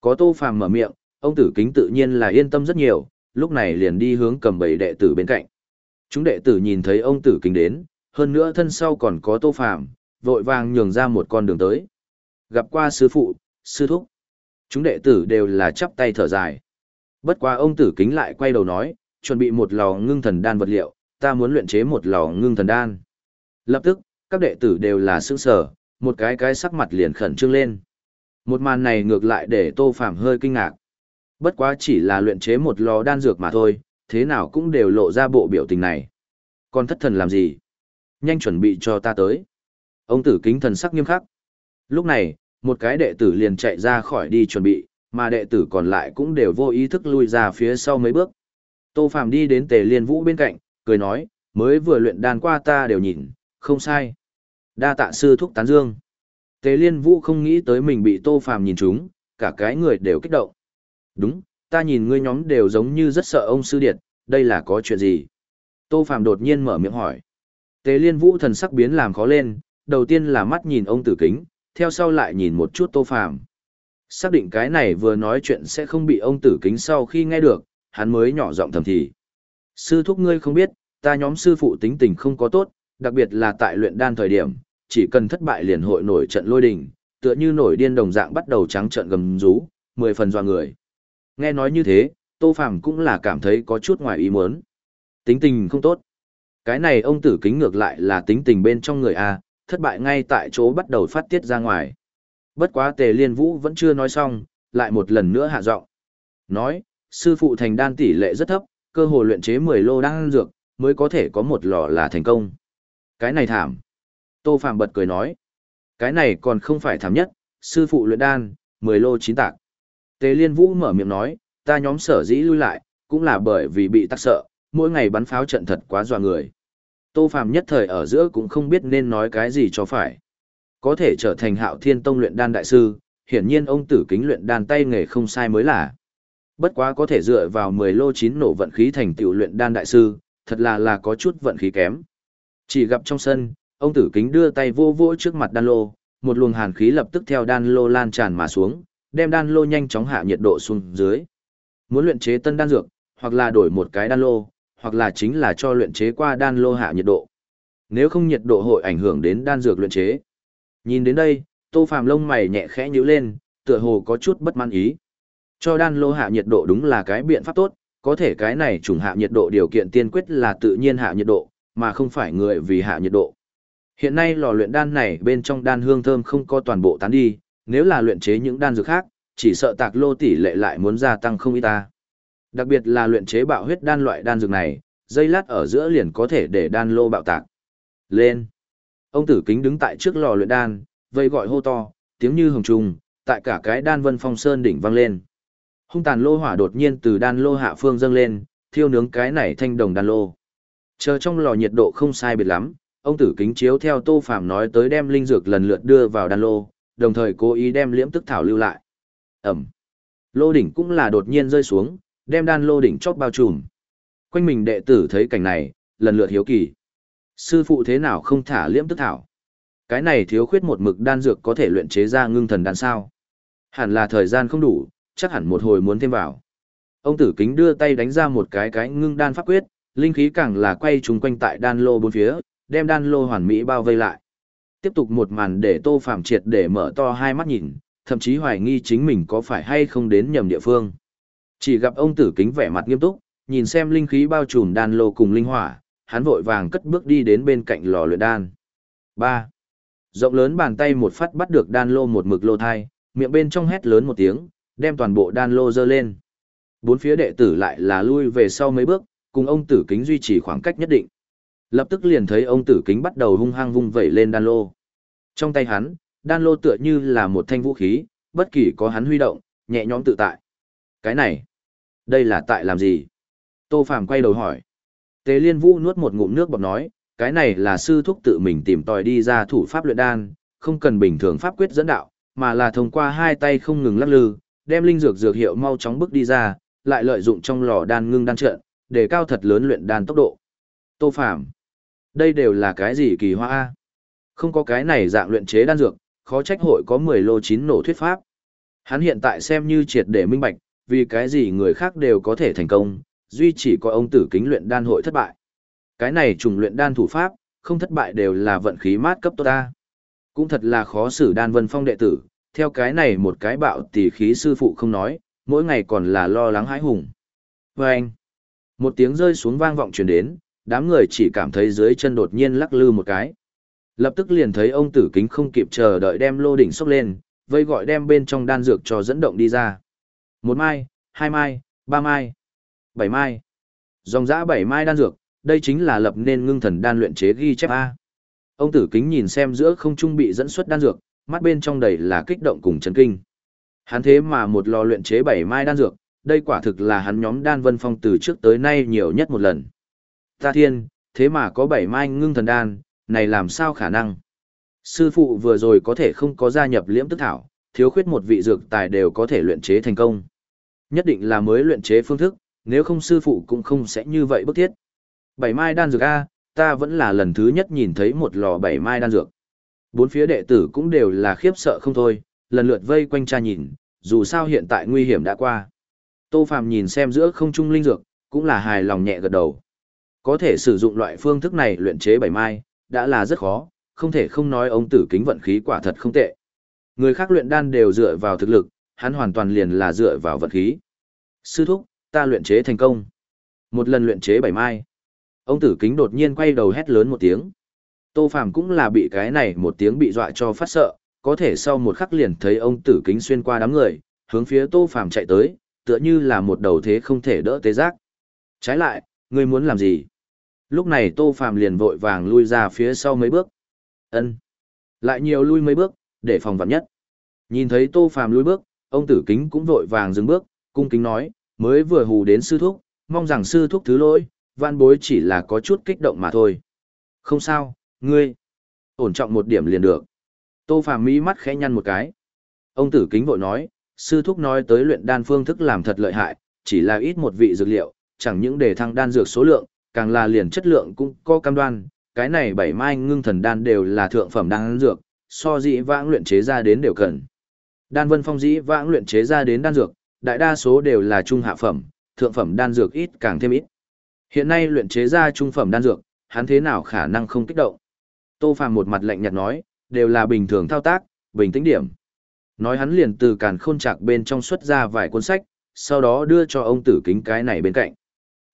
Có Tô Phàm mở miệng, ông tử kính tự nhiên là yên tâm rất nhiều, lúc này liền đi hướng cầm bầy đệ tử bên cạnh. Chúng đệ tử nhìn thấy ông tử kính đến, hơn nữa thân sau còn có Tô Phàm, vội vàng nhường ra một con đường tới. Gặp qua sư phụ, sư thúc. Chúng đệ tử đều là chắp tay thở dài. Bất quá ông tử kính lại quay đầu nói, chuẩn bị một lò ngưng thần đan vật liệu, ta muốn luyện chế một lò ngưng thần đan. Lập tức, các đệ tử đều là sững sở một cái cái sắc mặt liền khẩn trương lên. Một màn này ngược lại để Tô Phàm hơi kinh ngạc. Bất quá chỉ là luyện chế một lò đan dược mà thôi, thế nào cũng đều lộ ra bộ biểu tình này. Còn thất thần làm gì? Nhanh chuẩn bị cho ta tới. Ông tử kính thần sắc nghiêm khắc. Lúc này, một cái đệ tử liền chạy ra khỏi đi chuẩn bị, mà đệ tử còn lại cũng đều vô ý thức lui ra phía sau mấy bước. Tô Phàm đi đến Tề Liên Vũ bên cạnh, cười nói, mới vừa luyện đan qua ta đều nhìn, không sai. Đa tạ sư thúc tán dương. Tế Liên Vũ không nghĩ tới mình bị Tô Phàm nhìn trúng, cả cái người đều kích động. Đúng, ta nhìn ngươi nhóm đều giống như rất sợ ông sư điệt, đây là có chuyện gì? Tô Phàm đột nhiên mở miệng hỏi. Tế Liên Vũ thần sắc biến làm khó lên, đầu tiên là mắt nhìn ông tử kính, theo sau lại nhìn một chút Tô Phàm. Xác định cái này vừa nói chuyện sẽ không bị ông tử kính sau khi nghe được, hắn mới nhỏ giọng thầm thì. Sư thúc ngươi không biết, ta nhóm sư phụ tính tình không có tốt, đặc biệt là tại luyện đan thời điểm, chỉ cần thất bại liền hội nổi trận lôi đình, tựa như nổi điên đồng dạng bắt đầu trắng trận gầm rú, mười phần doa người. Nghe nói như thế, Tô Phàm cũng là cảm thấy có chút ngoài ý muốn. Tính tình không tốt. Cái này ông tử kính ngược lại là tính tình bên trong người A, thất bại ngay tại chỗ bắt đầu phát tiết ra ngoài. Bất quá tề liên vũ vẫn chưa nói xong, lại một lần nữa hạ giọng. Nói, sư phụ thành đan tỷ lệ rất thấp, cơ hội luyện chế 10 lô đan dược, mới có thể có một lò là thành công. Cái này thảm. Tô Phạm bật cười nói. Cái này còn không phải thảm nhất, sư phụ luyện đan, 10 lô chín tạc. Tề Liên Vũ mở miệng nói, ta nhóm sở dĩ lui lại, cũng là bởi vì bị tắc sợ, mỗi ngày bắn pháo trận thật quá dọa người. Tô Phạm nhất thời ở giữa cũng không biết nên nói cái gì cho phải. Có thể trở thành hạo thiên tông luyện đan đại sư, hiển nhiên ông tử kính luyện đan tay nghề không sai mới là. Bất quá có thể dựa vào 10 lô chín nổ vận khí thành tiểu luyện đan đại sư, thật là là có chút vận khí kém. Chỉ gặp trong sân, ông tử kính đưa tay vô vỗ trước mặt đan lô, một luồng hàn khí lập tức theo đan lô lan tràn mà xuống, đem đan lô nhanh chóng hạ nhiệt độ xuống dưới. Muốn luyện chế tân đan dược, hoặc là đổi một cái đan lô, hoặc là chính là cho luyện chế qua đan lô hạ nhiệt độ. Nếu không nhiệt độ hội ảnh hưởng đến đan dược luyện chế. Nhìn đến đây, Tô Phàm lông mày nhẹ khẽ nhíu lên, tựa hồ có chút bất mãn ý. Cho đan lô hạ nhiệt độ đúng là cái biện pháp tốt, có thể cái này trùng hạ nhiệt độ điều kiện tiên quyết là tự nhiên hạ nhiệt độ, mà không phải người vì hạ nhiệt độ. Hiện nay lò luyện đan này bên trong đan hương thơm không có toàn bộ tán đi, nếu là luyện chế những đan dược khác, chỉ sợ tạc lô tỷ lệ lại muốn gia tăng không ít ta. Đặc biệt là luyện chế bạo huyết đan loại đan dược này, dây lát ở giữa liền có thể để đan lô bạo tạc. Lên! Ông tử kính đứng tại trước lò luyện đan, vây gọi hô to, tiếng như hồng trùng, tại cả cái đan vân phong sơn đỉnh vang lên. Hung tàn lô hỏa đột nhiên từ đan lô hạ phương dâng lên, thiêu nướng cái này thanh đồng đan lô. Chờ trong lò nhiệt độ không sai biệt lắm, ông tử kính chiếu theo Tô Phàm nói tới đem linh dược lần lượt đưa vào đan lô, đồng thời cố ý đem liễm tức thảo lưu lại. Ẩm. Lô đỉnh cũng là đột nhiên rơi xuống, đem đan lô đỉnh chót bao trùm. Quanh mình đệ tử thấy cảnh này, lần lượt hiếu kỳ. Sư phụ thế nào không thả liễm tức thảo? Cái này thiếu khuyết một mực đan dược có thể luyện chế ra ngưng thần đan sao. Hẳn là thời gian không đủ, chắc hẳn một hồi muốn thêm vào. Ông tử kính đưa tay đánh ra một cái cái ngưng đan pháp quyết, linh khí càng là quay trúng quanh tại đan lô bốn phía, đem đan lô hoàn mỹ bao vây lại. Tiếp tục một màn để Tô Phạm triệt để mở to hai mắt nhìn, thậm chí hoài nghi chính mình có phải hay không đến nhầm địa phương. Chỉ gặp ông tử kính vẻ mặt nghiêm túc, nhìn xem linh khí bao trùm đan lô cùng linh hỏa, hắn vội vàng cất bước đi đến bên cạnh lò luyện đan. 3. Rộng lớn bàn tay một phát bắt được đan lô một mực lô thai, miệng bên trong hét lớn một tiếng, đem toàn bộ đan lô dơ lên. Bốn phía đệ tử lại là lui về sau mấy bước, cùng ông tử kính duy trì khoảng cách nhất định. Lập tức liền thấy ông tử kính bắt đầu hung hăng vung vẩy lên đan lô. Trong tay hắn, đan lô tựa như là một thanh vũ khí, bất kỳ có hắn huy động, nhẹ nhõm tự tại. Cái này, đây là tại làm gì? Tô Phàm quay đầu hỏi. Tế Liên Vũ nuốt một ngụm nước bọt nói, cái này là sư thúc tự mình tìm tòi đi ra thủ pháp luyện đan, không cần bình thường pháp quyết dẫn đạo, mà là thông qua hai tay không ngừng lắc lư, đem linh dược dược hiệu mau chóng bước đi ra, lại lợi dụng trong lò đan ngưng đan trận, để cao thật lớn luyện đan tốc độ. Tô Phàm, đây đều là cái gì kỳ hoa a? Không có cái này dạng luyện chế đan dược, khó trách hội có 10 lô chín nổ thuyết pháp. Hắn hiện tại xem như triệt để minh bạch, vì cái gì người khác đều có thể thành công, duy chỉ có ông tử kính luyện đan hội thất bại. Cái này trùng luyện đan thủ pháp, không thất bại đều là vận khí mát cấp tốt ta. Cũng thật là khó xử đan vân phong đệ tử, theo cái này một cái bạo tỷ khí sư phụ không nói, mỗi ngày còn là lo lắng hãi hùng. Vâng! anh, một tiếng rơi xuống vang vọng truyền đến, đám người chỉ cảm thấy dưới chân đột nhiên lắc lư một cái. Lập tức liền thấy ông tử kính không kịp chờ đợi đem lô đỉnh xốc lên, vây gọi đem bên trong đan dược cho dẫn động đi ra. Một mai, hai mai, ba mai, bảy mai. Dòng dã bảy mai đan dược, đây chính là lập nên ngưng thần đan luyện chế ghi chép A. Ông tử kính nhìn xem giữa không trung bị dẫn xuất đan dược, mắt bên trong đầy là kích động cùng chấn kinh. Hắn thế mà một lò luyện chế bảy mai đan dược, đây quả thực là hắn nhóm đan vân phong từ trước tới nay nhiều nhất một lần. Ta thiên, thế mà có bảy mai ngưng thần đan, này làm sao khả năng? Sư phụ vừa rồi có thể không có gia nhập liễm tức thảo, thiếu khuyết một vị dược tài đều có thể luyện chế thành công. Nhất định là mới luyện chế phương thức, nếu không sư phụ cũng không sẽ như vậy bức thiết. Bảy mai đan dược A, ta vẫn là lần thứ nhất nhìn thấy một lò bảy mai đan dược. Bốn phía đệ tử cũng đều là khiếp sợ không thôi, lần lượt vây quanh cha nhìn, dù sao hiện tại nguy hiểm đã qua. Tô Phạm nhìn xem giữa không trung linh dược, cũng là hài lòng nhẹ gật đầu. Có thể sử dụng loại phương thức này luyện chế bảy mai, đã là rất khó, không thể không nói ông tử kính vận khí quả thật không tệ. Người khác luyện đan đều dựa vào thực lực, hắn hoàn toàn liền là dựa vào vận khí. Sư thúc, ta luyện chế thành công. Một lần luyện chế bảy mai. Ông tử kính đột nhiên quay đầu hét lớn một tiếng. Tô Phàm cũng là bị cái này một tiếng bị dọa cho phát sợ, có thể sau một khắc liền thấy ông tử kính xuyên qua đám người, hướng phía Tô Phàm chạy tới, tựa như là một đầu thế không thể đỡ tế giác. Trái lại, ngươi muốn làm gì? Lúc này Tô Phàm liền vội vàng lui ra phía sau mấy bước. Ân, Lại nhiều lui mấy bước, để phòng vạn nhất. Nhìn thấy Tô Phàm lui bước, ông tử kính cũng vội vàng dừng bước, cung kính nói, mới vừa hù đến sư thúc, mong rằng sư thúc thứ lỗi, vạn bối chỉ là có chút kích động mà thôi. Không sao, ngươi, ổn trọng một điểm liền được. Tô Phàm mỹ mắt khẽ nhăn một cái. Ông tử kính vội nói, sư thúc nói tới luyện đan phương thức làm thật lợi hại, chỉ là ít một vị dược liệu, chẳng những để thăng đan dược số lượng, càng là liền chất lượng cũng có cam đoan, cái này bảy mai ngưng thần đan đều là thượng phẩm đan dược, so dĩ vãng luyện chế ra đến đều cần. Đan Vân Phong dĩ vãng luyện chế ra đến đan dược, đại đa số đều là trung hạ phẩm, thượng phẩm đan dược ít càng thêm ít. Hiện nay luyện chế ra trung phẩm đan dược, hắn thế nào khả năng không kích động. Tô Phàm một mặt lạnh nhạt nói, đều là bình thường thao tác, bình tĩnh điểm. Nói hắn liền từ càn khôn chạc bên trong xuất ra vài cuốn sách, sau đó đưa cho ông tử kính cái này bên cạnh.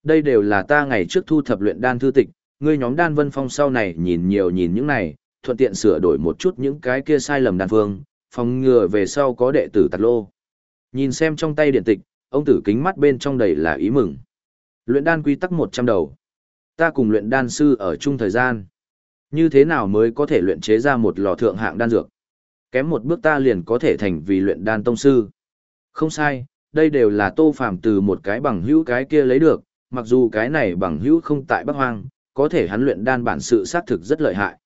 Đây đều là ta ngày trước thu thập luyện đan thư tịch, ngươi nhóm đan vân phong sau này nhìn nhiều nhìn những này, thuận tiện sửa đổi một chút những cái kia sai lầm đan phương, phòng ngừa về sau có đệ tử tạt lô. Nhìn xem trong tay điện tịch, ông tử kính mắt bên trong đầy là ý mừng. Luyện đan quy tắc 100 đầu. Ta cùng luyện đan sư ở chung thời gian. Như thế nào mới có thể luyện chế ra một lò thượng hạng đan dược? Kém một bước ta liền có thể thành vì luyện đan tông sư. Không sai, đây đều là tô phàm từ một cái bằng hữu cái kia lấy được, mặc dù cái này bằng hữu không tại Bắc Hoang, có thể hắn luyện đan bản sự xác thực rất lợi hại.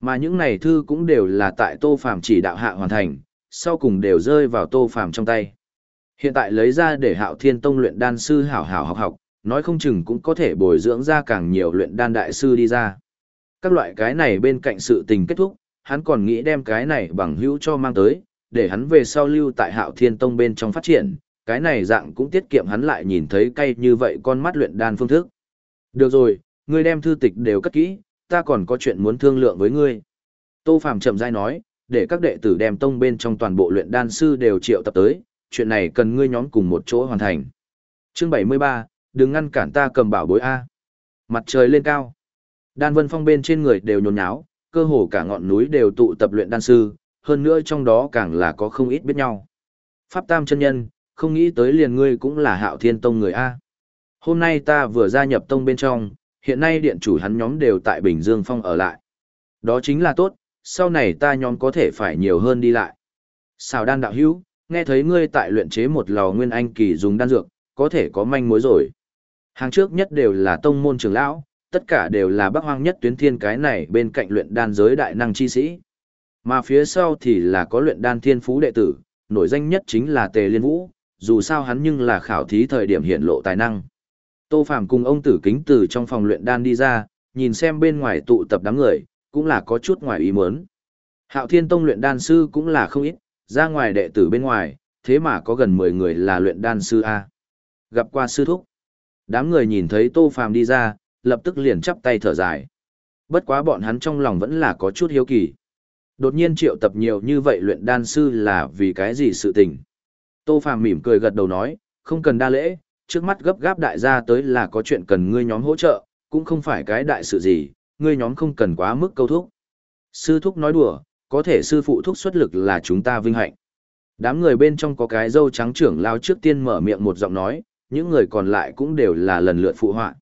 Mà những này thư cũng đều là tại Tô Phàm chỉ đạo hạ hoàn thành, sau cùng đều rơi vào Tô Phàm trong tay. Hiện tại lấy ra để Hạo Thiên Tông luyện đan sư hảo hảo học học, nói không chừng cũng có thể bồi dưỡng ra càng nhiều luyện đan đại sư đi ra. Các loại cái này bên cạnh sự tình kết thúc, hắn còn nghĩ đem cái này bằng hữu cho mang tới, để hắn về sau lưu tại hạo thiên tông bên trong phát triển, cái này dạng cũng tiết kiệm hắn lại nhìn thấy cay như vậy con mắt luyện đan phương thức. Được rồi, ngươi đem thư tịch đều cất kỹ, ta còn có chuyện muốn thương lượng với ngươi. Tô Phàm chậm rãi nói, để các đệ tử đem tông bên trong toàn bộ luyện đan sư đều triệu tập tới, chuyện này cần ngươi nhóm cùng một chỗ hoàn thành. Chương 73, đừng ngăn cản ta cầm bảo bối A. Mặt trời lên cao. Đan vân phong bên trên người đều nhốn nháo, cơ hồ cả ngọn núi đều tụ tập luyện đan sư, hơn nữa trong đó càng là có không ít biết nhau. Pháp Tam chân nhân, không nghĩ tới liền ngươi cũng là hạo thiên tông người A. Hôm nay ta vừa gia nhập tông bên trong, hiện nay điện chủ hắn nhóm đều tại Bình Dương Phong ở lại. Đó chính là tốt, sau này ta nhóm có thể phải nhiều hơn đi lại. Xào đan đạo hữu, nghe thấy ngươi tại luyện chế một lò nguyên anh kỳ dùng đan dược, có thể có manh mối rồi. Hàng trước nhất đều là tông môn trưởng lão, tất cả đều là bác hoang nhất tuyến thiên cái này bên cạnh luyện đan giới đại năng chi sĩ. Mà phía sau thì là có luyện đan thiên phú đệ tử, nổi danh nhất chính là Tề Liên Vũ, dù sao hắn nhưng là khảo thí thời điểm hiện lộ tài năng. Tô Phàm cùng ông Tử Kính từ trong phòng luyện đan đi ra, nhìn xem bên ngoài tụ tập đám người, cũng là có chút ngoài ý muốn. Hạo Thiên Tông luyện đan sư cũng là không ít, ra ngoài đệ tử bên ngoài, thế mà có gần 10 người là luyện đan sư A. Gặp qua sư thúc. Đám người nhìn thấy Tô Phàm đi ra, lập tức liền chắp tay thở dài. Bất quá bọn hắn trong lòng vẫn là có chút hiếu kỳ. Đột nhiên triệu tập nhiều như vậy luyện đan sư là vì cái gì sự tình. Tô Phàm mỉm cười gật đầu nói, không cần đa lễ, trước mắt gấp gáp đại gia tới là có chuyện cần ngươi nhóm hỗ trợ, cũng không phải cái đại sự gì, ngươi nhóm không cần quá mức câu thúc. Sư thúc nói đùa, có thể sư phụ thúc xuất lực là chúng ta vinh hạnh. Đám người bên trong có cái dâu trắng trưởng lao trước tiên mở miệng một giọng nói, những người còn lại cũng đều là lần lượt phụ họa.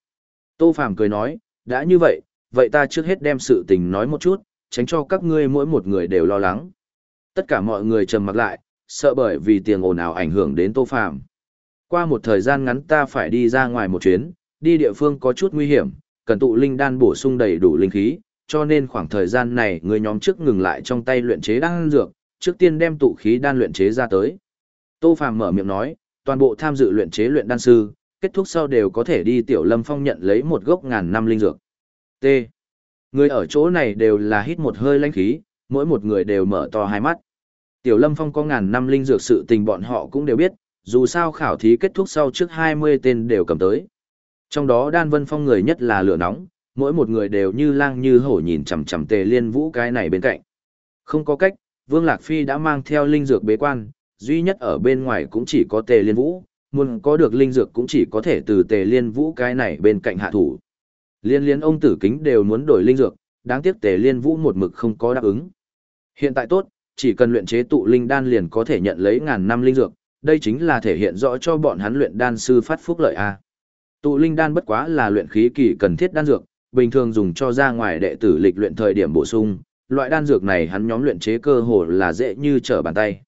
Tô Phàm cười nói, đã như vậy, vậy ta trước hết đem sự tình nói một chút, tránh cho các ngươi mỗi một người đều lo lắng. Tất cả mọi người trầm mặc lại, sợ bởi vì tiền ồn ào ảnh hưởng đến Tô Phàm. Qua một thời gian ngắn ta phải đi ra ngoài một chuyến, đi địa phương có chút nguy hiểm, cần tụ linh đan bổ sung đầy đủ linh khí, cho nên khoảng thời gian này người nhóm trước ngừng lại trong tay luyện chế đan dược, trước tiên đem tụ khí đan luyện chế ra tới. Tô Phàm mở miệng nói, toàn bộ tham dự luyện chế luyện đan sư, kết thúc sau đều có thể đi tiểu lâm phong nhận lấy một gốc ngàn năm linh dược. T. Người ở chỗ này đều là hít một hơi lãnh khí, mỗi một người đều mở to hai mắt. Tiểu lâm phong có ngàn năm linh dược sự tình bọn họ cũng đều biết, dù sao khảo thí kết thúc sau trước 20 tên đều cầm tới. Trong đó đan vân phong người nhất là lửa nóng, mỗi một người đều như lang như hổ nhìn chằm chằm tề liên vũ cái này bên cạnh. Không có cách, Vương Lạc Phi đã mang theo linh dược bế quan, duy nhất ở bên ngoài cũng chỉ có tề liên vũ, muốn có được linh dược cũng chỉ có thể từ tề liên vũ cái này bên cạnh hạ thủ. Liên liên ông tử kính đều muốn đổi linh dược, đáng tiếc tề liên vũ một mực không có đáp ứng. Hiện tại tốt, chỉ cần luyện chế tụ linh đan liền có thể nhận lấy ngàn năm linh dược, đây chính là thể hiện rõ cho bọn hắn luyện đan sư phát phúc lợi a. Tụ linh đan bất quá là luyện khí kỳ cần thiết đan dược, bình thường dùng cho ra ngoài đệ tử lịch luyện thời điểm bổ sung, loại đan dược này hắn nhóm luyện chế cơ hồ là dễ như trở bàn tay.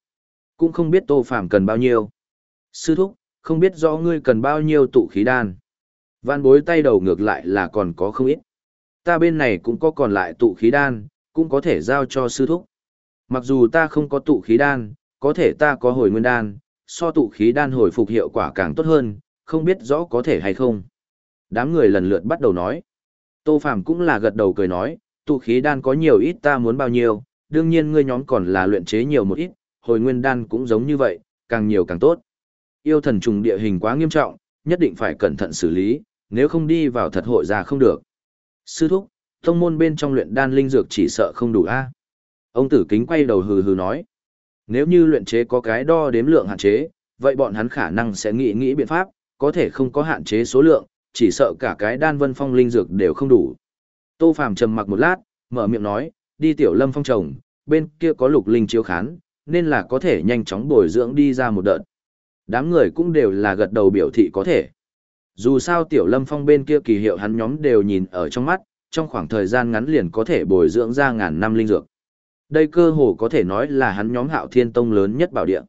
Cũng không biết Tô Phàm cần bao nhiêu. Sư thúc, không biết rõ ngươi cần bao nhiêu tụ khí đan. Văn bối tay đầu ngược lại là còn có không ít. Ta bên này cũng có còn lại tụ khí đan, cũng có thể giao cho sư thúc. Mặc dù ta không có tụ khí đan, có thể ta có hồi nguyên đan, so tụ khí đan hồi phục hiệu quả càng tốt hơn, không biết rõ có thể hay không. Đám người lần lượt bắt đầu nói. Tô Phàm cũng là gật đầu cười nói, tụ khí đan có nhiều ít ta muốn bao nhiêu, đương nhiên ngươi nhóm còn là luyện chế nhiều một ít, hồi nguyên đan cũng giống như vậy, càng nhiều càng tốt. Yêu thần trùng địa hình quá nghiêm trọng, nhất định phải cẩn thận xử lý, nếu không đi vào thật hội ra không được. Sư thúc, thông môn bên trong luyện đan linh dược chỉ sợ không đủ a. Ông tử kính quay đầu hừ hừ nói. Nếu như luyện chế có cái đo đếm lượng hạn chế, vậy bọn hắn khả năng sẽ nghĩ nghĩ biện pháp, có thể không có hạn chế số lượng, chỉ sợ cả cái đan vân phong linh dược đều không đủ. Tô Phàm trầm mặc một lát, mở miệng nói, đi tiểu lâm phong trồng, bên kia có lục linh chiếu khán, nên là có thể nhanh chóng bồi dưỡng đi ra một đợt. Đám người cũng đều là gật đầu biểu thị có thể. Dù sao tiểu lâm phong bên kia kỳ hiệu hắn nhóm đều nhìn ở trong mắt, trong khoảng thời gian ngắn liền có thể bồi dưỡng ra ngàn năm linh dược. Đây cơ hồ có thể nói là hắn nhóm hạo thiên tông lớn nhất bảo địa.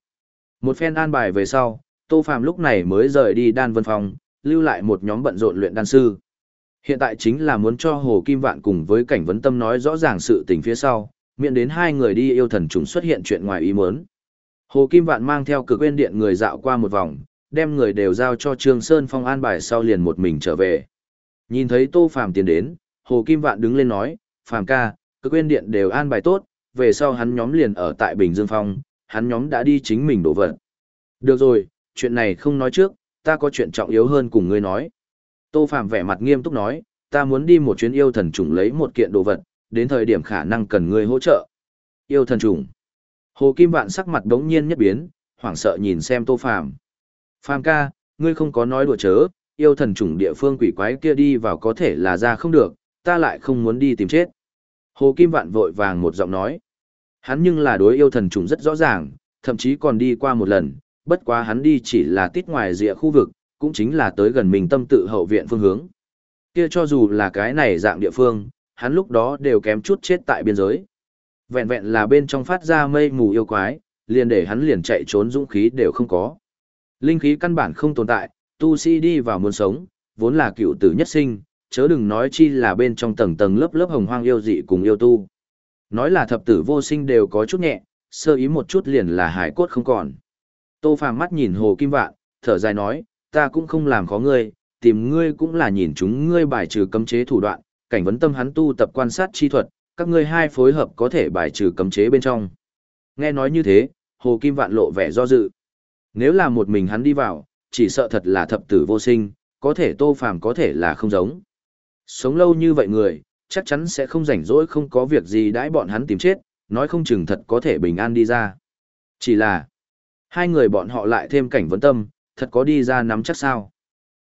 Một phen an bài về sau, Tô Phàm lúc này mới rời đi đan vân phòng, lưu lại một nhóm bận rộn luyện đan sư. Hiện tại chính là muốn cho Hồ Kim Vạn cùng với cảnh vấn tâm nói rõ ràng sự tình phía sau, miễn đến hai người đi yêu thần trùng xuất hiện chuyện ngoài ý muốn. Hồ Kim Vạn mang theo cực quên điện người dạo qua một vòng, đem người đều giao cho Trương Sơn Phong an bài sau liền một mình trở về. Nhìn thấy Tô Phàm tiến đến, Hồ Kim Vạn đứng lên nói, Phàm ca, cực quên điện đều an bài tốt, về sau hắn nhóm liền ở tại Bình Dương Phong, hắn nhóm đã đi chính mình đổ vật. Được rồi, chuyện này không nói trước, ta có chuyện trọng yếu hơn cùng ngươi nói. Tô Phàm vẻ mặt nghiêm túc nói, ta muốn đi một chuyến yêu thần trùng lấy một kiện đồ vật, đến thời điểm khả năng cần ngươi hỗ trợ. Yêu thần trùng. Hồ Kim Vạn sắc mặt đống nhiên nhất biến, hoảng sợ nhìn xem Tô Phàm. Phàm ca, ngươi không có nói đùa chớ, yêu thần trùng địa phương quỷ quái kia đi vào có thể là ra không được, ta lại không muốn đi tìm chết. Hồ Kim Vạn vội vàng một giọng nói. Hắn nhưng là đối yêu thần trùng rất rõ ràng, thậm chí còn đi qua một lần, bất quá hắn đi chỉ là tít ngoài rìa khu vực, cũng chính là tới gần mình tâm tự hậu viện phương hướng. Kia cho dù là cái này dạng địa phương, hắn lúc đó đều kém chút chết tại biên giới. Vẹn vẹn là bên trong phát ra mây mù yêu quái, liền để hắn liền chạy trốn dũng khí đều không có. Linh khí căn bản không tồn tại, tu sĩ đi vào muốn sống, vốn là cựu tử nhất sinh, chớ đừng nói chi là bên trong tầng tầng lớp lớp hồng hoang yêu dị cùng yêu tu. Nói là thập tử vô sinh đều có chút nhẹ, sơ ý một chút liền là hải cốt không còn. Tô Phàm mắt nhìn Hồ Kim Vạn, thở dài nói, ta cũng không làm khó ngươi, tìm ngươi cũng là nhìn chúng ngươi bài trừ cấm chế thủ đoạn, cảnh vấn tâm hắn tu tập quan sát chi thuật, các ngươi hai phối hợp có thể bài trừ cấm chế bên trong. Nghe nói như thế, Hồ Kim Vạn lộ vẻ do dự. Nếu là một mình hắn đi vào, chỉ sợ thật là thập tử vô sinh, có thể Tô Phàm có thể là không giống. Sống lâu như vậy người, chắc chắn sẽ không rảnh rỗi không có việc gì đãi bọn hắn tìm chết, nói không chừng thật có thể bình an đi ra. Chỉ là, hai người bọn họ lại thêm cảnh vấn tâm, thật có đi ra nắm chắc sao.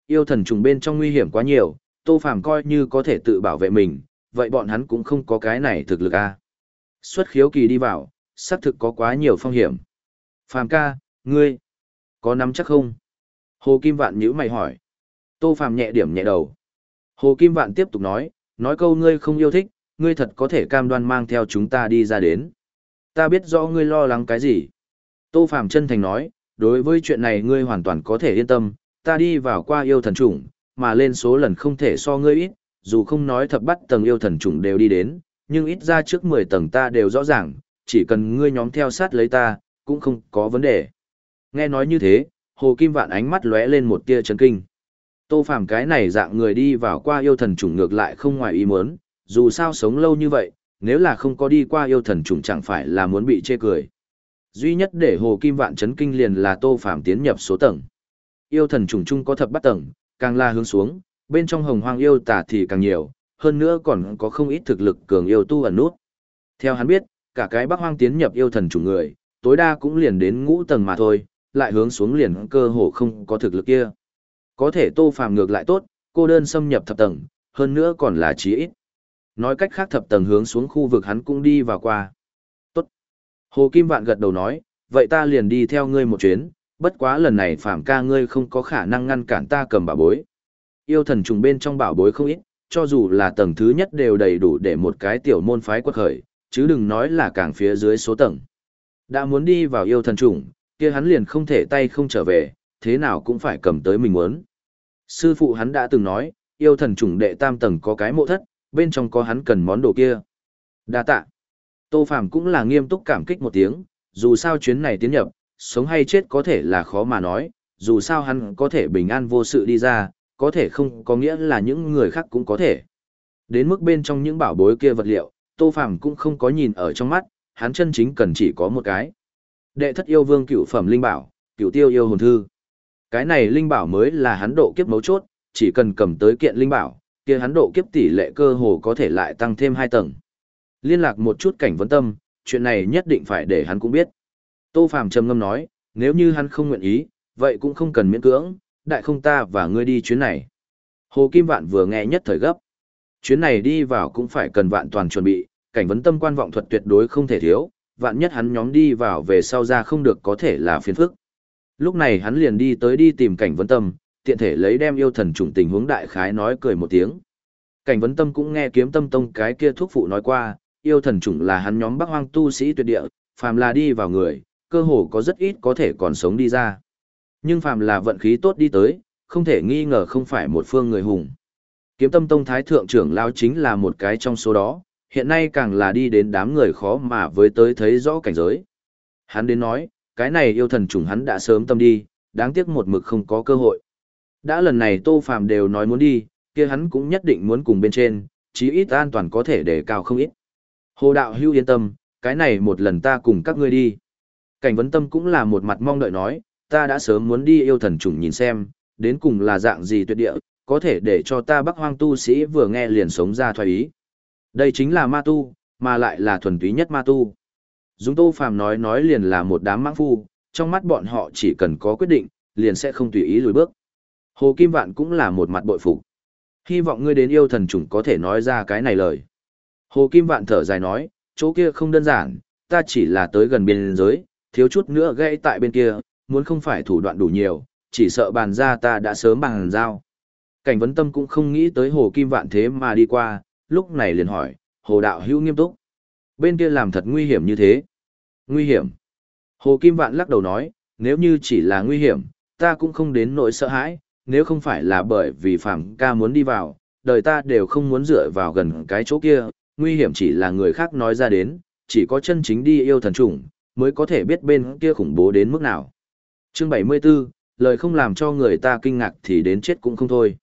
Yêu thần trùng bên trong nguy hiểm quá nhiều, Tô Phàm coi như có thể tự bảo vệ mình, vậy bọn hắn cũng không có cái này thực lực a. À. Xuất khiếu kỳ đi vào, xác thực có quá nhiều phong hiểm. Phàm ca, ngươi, có nắm chắc không? Hồ Kim Vạn nhữ mày hỏi. Tô Phàm nhẹ điểm nhẹ đầu. Hồ Kim Vạn tiếp tục nói, nói câu ngươi không yêu thích, ngươi thật có thể cam đoan mang theo chúng ta đi ra đến. Ta biết rõ ngươi lo lắng cái gì. Tô Phàm chân thành nói, đối với chuyện này ngươi hoàn toàn có thể yên tâm, ta đi vào qua yêu thần chủng, mà lên số lần không thể so ngươi ít, dù không nói thập bắt tầng yêu thần chủng đều đi đến, nhưng ít ra trước 10 tầng ta đều rõ ràng, chỉ cần ngươi nhóm theo sát lấy ta, cũng không có vấn đề. Nghe nói như thế, Hồ Kim Vạn ánh mắt lóe lên một tia chấn kinh. Tô Phàm cái này dạng người đi vào qua yêu thần chủng ngược lại không ngoài ý muốn, dù sao sống lâu như vậy, nếu là không có đi qua yêu thần chủng chẳng phải là muốn bị chê cười. Duy nhất để Hồ Kim Vạn chấn kinh liền là Tô Phàm tiến nhập số tầng. Yêu thần chủng chung có thập bắt tầng, càng la hướng xuống, bên trong hồng hoang yêu tà thì càng nhiều, hơn nữa còn có không ít thực lực cường yêu tu ẩn nút. Theo hắn biết, cả cái Bắc Hoang tiến nhập yêu thần chủng người, tối đa cũng liền đến ngũ tầng mà thôi, lại hướng xuống liền cơ hồ không có thực lực kia. Có thể Tô Phàm ngược lại tốt, cô đơn xâm nhập thập tầng, hơn nữa còn là chí ít. Nói cách khác thập tầng hướng xuống khu vực hắn cũng đi vào qua. Tốt. Hồ Kim Vạn gật đầu nói, vậy ta liền đi theo ngươi một chuyến, bất quá lần này Phạm ca ngươi không có khả năng ngăn cản ta cầm bà bối. Yêu thần trùng bên trong bảo bối không ít, cho dù là tầng thứ nhất đều đầy đủ để một cái tiểu môn phái quật khởi, chứ đừng nói là càng phía dưới số tầng. Đã muốn đi vào yêu thần trùng, kia hắn liền không thể tay không trở về, thế nào cũng phải cầm tới mình muốn. Sư phụ hắn đã từng nói, yêu thần trùng đệ tam tầng có cái mộ thất, bên trong có hắn cần món đồ kia. Đa tạ. Tô Phàm cũng là nghiêm túc cảm kích một tiếng, dù sao chuyến này tiến nhập, sống hay chết có thể là khó mà nói, dù sao hắn có thể bình an vô sự đi ra, có thể không có nghĩa là những người khác cũng có thể. Đến mức bên trong những bảo bối kia vật liệu, Tô Phàm cũng không có nhìn ở trong mắt, hắn chân chính cần chỉ có một cái. Đệ thất yêu vương cựu phẩm linh bảo, cựu tiêu yêu hồn thư. Cái này linh bảo mới là hắn độ kiếp mấu chốt, chỉ cần cầm tới kiện linh bảo, kia hắn độ kiếp tỷ lệ cơ hồ có thể lại tăng thêm 2 tầng. Liên lạc một chút cảnh vấn tâm, chuyện này nhất định phải để hắn cũng biết. Tô Phàm trầm ngâm nói, nếu như hắn không nguyện ý, vậy cũng không cần miễn cưỡng, đại không ta và ngươi đi chuyến này. Hồ Kim Vạn vừa nghe nhất thời gấp. Chuyến này đi vào cũng phải cần vạn toàn chuẩn bị, cảnh vấn tâm quan vọng thuật tuyệt đối không thể thiếu, vạn nhất hắn nhóm đi vào về sau ra không được có thể là phiền phức. Lúc này hắn liền đi tới đi tìm cảnh vấn tâm, tiện thể lấy đem yêu thần trùng tình huống đại khái nói cười một tiếng. Cảnh vấn tâm cũng nghe kiếm tâm tông cái kia thuốc phụ nói qua, yêu thần trùng là hắn nhóm bắc hoang tu sĩ tuyệt địa, phàm là đi vào người, cơ hồ có rất ít có thể còn sống đi ra. Nhưng phàm là vận khí tốt đi tới, không thể nghi ngờ không phải một phương người hùng. Kiếm tâm tông thái thượng trưởng lao chính là một cái trong số đó, hiện nay càng là đi đến đám người khó mà với tới thấy rõ cảnh giới. Hắn đến nói, cái này yêu thần trùng hắn đã sớm tâm đi, đáng tiếc một mực không có cơ hội. Đã lần này Tô Phàm đều nói muốn đi, kia hắn cũng nhất định muốn cùng bên trên, chí ít an toàn có thể để cao không ít. Hồ đạo hưu yên tâm, cái này một lần ta cùng các ngươi đi. Cảnh vấn tâm cũng là một mặt mong đợi nói, ta đã sớm muốn đi yêu thần trùng nhìn xem, đến cùng là dạng gì tuyệt địa, có thể để cho ta bắc hoang tu sĩ vừa nghe liền sống ra thoái ý. Đây chính là ma tu, mà lại là thuần túy nhất ma tu. Dung Tô Phàm nói nói liền là một đám mãng phu, trong mắt bọn họ chỉ cần có quyết định, liền sẽ không tùy ý lùi bước. Hồ Kim Vạn cũng là một mặt bội phục. Hy vọng ngươi đến yêu thần trùng có thể nói ra cái này lời. Hồ Kim Vạn thở dài nói, chỗ kia không đơn giản, ta chỉ là tới gần biên giới, thiếu chút nữa gãy tại bên kia, muốn không phải thủ đoạn đủ nhiều, chỉ sợ bàn ra ta đã sớm bàn giao. Cảnh vấn tâm cũng không nghĩ tới Hồ Kim Vạn thế mà đi qua, lúc này liền hỏi, Hồ Đạo hữu nghiêm túc. Bên kia làm thật nguy hiểm như thế. Nguy hiểm. Hồ Kim Vạn lắc đầu nói, nếu như chỉ là nguy hiểm, ta cũng không đến nỗi sợ hãi, nếu không phải là bởi vì Phạm ca muốn đi vào, đời ta đều không muốn dựa vào gần cái chỗ kia, nguy hiểm chỉ là người khác nói ra đến, chỉ có chân chính đi yêu thần trùng, mới có thể biết bên kia khủng bố đến mức nào. Chương 74, lời không làm cho người ta kinh ngạc thì đến chết cũng không thôi.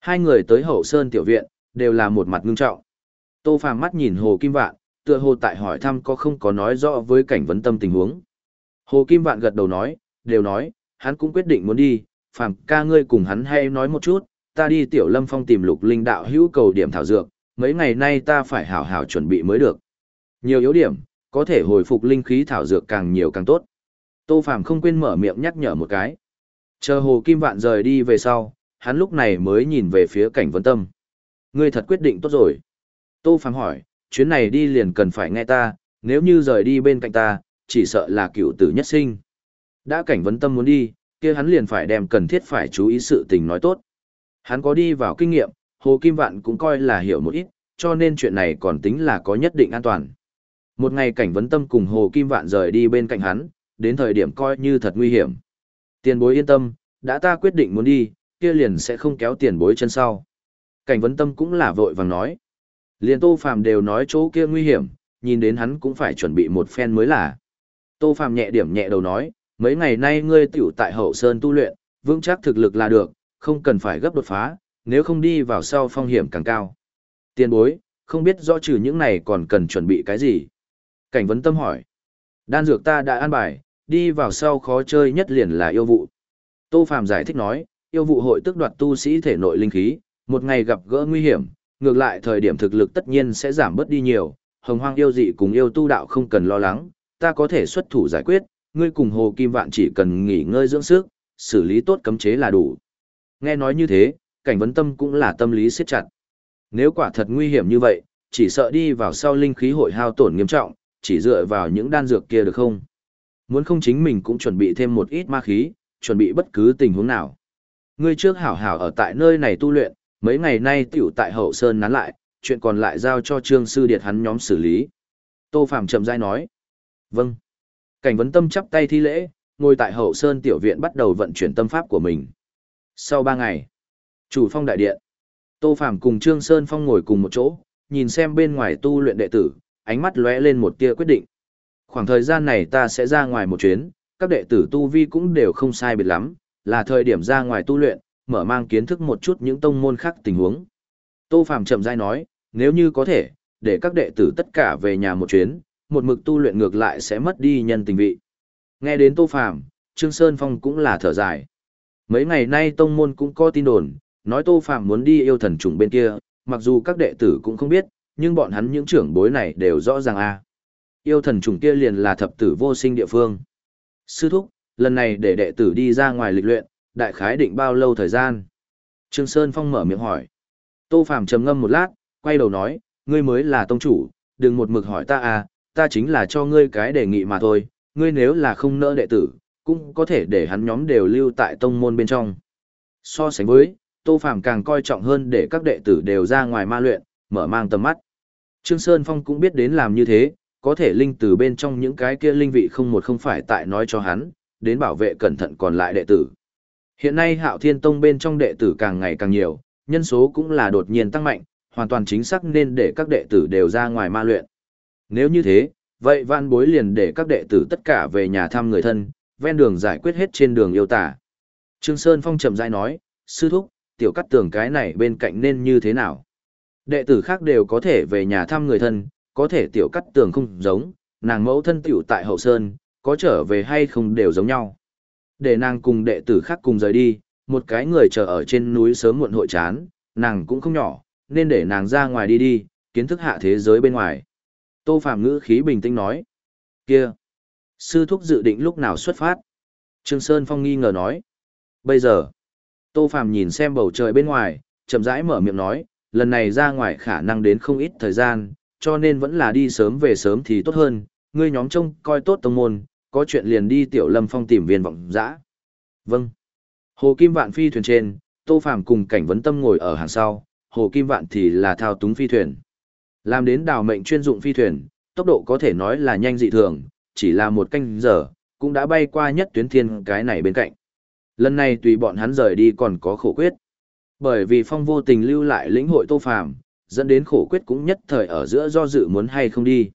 Hai người tới hậu sơn tiểu viện, đều là một mặt ngưng trọng. Tô Phàm mắt nhìn Hồ Kim Vạn, tựa hồ tại hỏi thăm có không có nói rõ với cảnh vấn tâm tình huống. Hồ Kim Vạn gật đầu nói, đều nói, hắn cũng quyết định muốn đi, Phàm ca ngươi cùng hắn hay nói một chút, ta đi tiểu lâm phong tìm lục linh đạo hữu cầu điểm thảo dược, mấy ngày nay ta phải hảo hảo chuẩn bị mới được. Nhiều yếu điểm, có thể hồi phục linh khí thảo dược càng nhiều càng tốt. Tô Phàm không quên mở miệng nhắc nhở một cái. Chờ Hồ Kim Vạn rời đi về sau, hắn lúc này mới nhìn về phía cảnh vấn tâm. Ngươi thật quyết định tốt rồi. Tô Phàm hỏi, chuyến này đi liền cần phải nghe ta, nếu như rời đi bên cạnh ta, chỉ sợ là cựu tử nhất sinh. Đã cảnh vấn tâm muốn đi, kia hắn liền phải đem cần thiết phải chú ý sự tình nói tốt. Hắn có đi vào kinh nghiệm, Hồ Kim Vạn cũng coi là hiểu một ít, cho nên chuyện này còn tính là có nhất định an toàn. Một ngày cảnh vấn tâm cùng Hồ Kim Vạn rời đi bên cạnh hắn, đến thời điểm coi như thật nguy hiểm. Tiền bối yên tâm, đã ta quyết định muốn đi, kia liền sẽ không kéo tiền bối chân sau. Cảnh vấn tâm cũng là vội vàng nói. Liền Tô Phàm đều nói chỗ kia nguy hiểm, nhìn đến hắn cũng phải chuẩn bị một phen mới là. Tô Phàm nhẹ điểm nhẹ đầu nói, mấy ngày nay ngươi tiểu tại hậu sơn tu luyện, vững chắc thực lực là được, không cần phải gấp đột phá, nếu không đi vào sau phong hiểm càng cao. Tiền bối, không biết rõ trừ những này còn cần chuẩn bị cái gì. Cảnh vấn tâm hỏi. Đan dược ta đã an bài, đi vào sau khó chơi nhất liền là yêu vụ. Tô Phàm giải thích nói, yêu vụ hội tức đoạt tu sĩ thể nội linh khí, một ngày gặp gỡ nguy hiểm, ngược lại thời điểm thực lực tất nhiên sẽ giảm bớt đi nhiều, hồng hoang yêu dị cùng yêu tu đạo không cần lo lắng, ta có thể xuất thủ giải quyết, ngươi cùng Hồ Kim Vạn chỉ cần nghỉ ngơi dưỡng sức, xử lý tốt cấm chế là đủ. Nghe nói như thế, cảnh vấn tâm cũng là tâm lý siết chặt. Nếu quả thật nguy hiểm như vậy, chỉ sợ đi vào sau linh khí hội hao tổn nghiêm trọng, chỉ dựa vào những đan dược kia được không? Muốn không chính mình cũng chuẩn bị thêm một ít ma khí, chuẩn bị bất cứ tình huống nào. Ngươi trước hảo hảo ở tại nơi này tu luyện, mấy ngày nay tiểu tại hậu sơn nán lại, chuyện còn lại giao cho trương sư điệt hắn nhóm xử lý. Tô Phạm chậm rãi nói. Vâng. Cảnh vấn tâm chắp tay thi lễ, ngồi tại hậu sơn tiểu viện bắt đầu vận chuyển tâm pháp của mình. Sau ba ngày, chủ phong đại điện, Tô Phạm cùng Trương Sơn Phong ngồi cùng một chỗ, nhìn xem bên ngoài tu luyện đệ tử, ánh mắt lóe lên một tia quyết định. Khoảng thời gian này ta sẽ ra ngoài một chuyến, các đệ tử tu vi cũng đều không sai biệt lắm, là thời điểm ra ngoài tu luyện, mở mang kiến thức một chút những tông môn khác tình huống. Tô Phàm chậm rãi nói, nếu như có thể, để các đệ tử tất cả về nhà một chuyến, một mực tu luyện ngược lại sẽ mất đi nhân tình vị. Nghe đến Tô Phàm, Trương Sơn Phong cũng là thở dài. Mấy ngày nay tông môn cũng có tin đồn, nói Tô Phàm muốn đi yêu thần trùng bên kia, mặc dù các đệ tử cũng không biết, nhưng bọn hắn những trưởng bối này đều rõ ràng a. Yêu thần trùng kia liền là thập tử vô sinh địa phương. Sư thúc, lần này để đệ tử đi ra ngoài lịch luyện, đại khái định bao lâu thời gian? Trương Sơn Phong mở miệng hỏi. Tô Phàm trầm ngâm một lát, quay đầu nói, ngươi mới là tông chủ, đừng một mực hỏi ta à, ta chính là cho ngươi cái đề nghị mà thôi, ngươi nếu là không nỡ đệ tử, cũng có thể để hắn nhóm đều lưu tại tông môn bên trong. So sánh với, Tô Phàm càng coi trọng hơn để các đệ tử đều ra ngoài ma luyện, mở mang tầm mắt. Trương Sơn Phong cũng biết đến làm như thế, có thể linh từ bên trong những cái kia linh vị không một không phải tại nói cho hắn, đến bảo vệ cẩn thận còn lại đệ tử. Hiện nay Hạo Thiên Tông bên trong đệ tử càng ngày càng nhiều, nhân số cũng là đột nhiên tăng mạnh, hoàn toàn chính xác nên để các đệ tử đều ra ngoài ma luyện. Nếu như thế, vậy văn bối liền để các đệ tử tất cả về nhà thăm người thân, ven đường giải quyết hết trên đường yêu tả. Trương Sơn Phong chậm rãi nói, sư thúc, tiểu cắt tường cái này bên cạnh nên như thế nào? Đệ tử khác đều có thể về nhà thăm người thân, có thể tiểu cắt tường không giống, nàng mẫu thân tiểu tại hậu sơn, có trở về hay không đều giống nhau. Để nàng cùng đệ tử khác cùng rời đi, một cái người chờ ở trên núi sớm muộn hội chán, nàng cũng không nhỏ, nên để nàng ra ngoài đi đi, kiến thức hạ thế giới bên ngoài. Tô Phạm ngữ khí bình tĩnh nói. Kia! Sư thúc dự định lúc nào xuất phát? Trương Sơn Phong nghi ngờ nói. Bây giờ, Tô Phạm nhìn xem bầu trời bên ngoài, chậm rãi mở miệng nói, lần này ra ngoài khả năng đến không ít thời gian, cho nên vẫn là đi sớm về sớm thì tốt hơn, ngươi nhóm trông coi tốt tông môn, có chuyện liền đi tiểu lâm phong tìm viên vọng dã. Vâng. Hồ Kim Vạn phi thuyền trên, Tô Phàm cùng cảnh vấn tâm ngồi ở hàng sau, Hồ Kim Vạn thì là thao túng phi thuyền. Làm đến đào mệnh chuyên dụng phi thuyền, tốc độ có thể nói là nhanh dị thường, chỉ là một canh giờ, cũng đã bay qua nhất tuyến thiên cái này bên cạnh. Lần này tùy bọn hắn rời đi còn có khổ quyết. Bởi vì phong vô tình lưu lại lĩnh hội Tô Phàm, dẫn đến khổ quyết cũng nhất thời ở giữa do dự muốn hay không đi.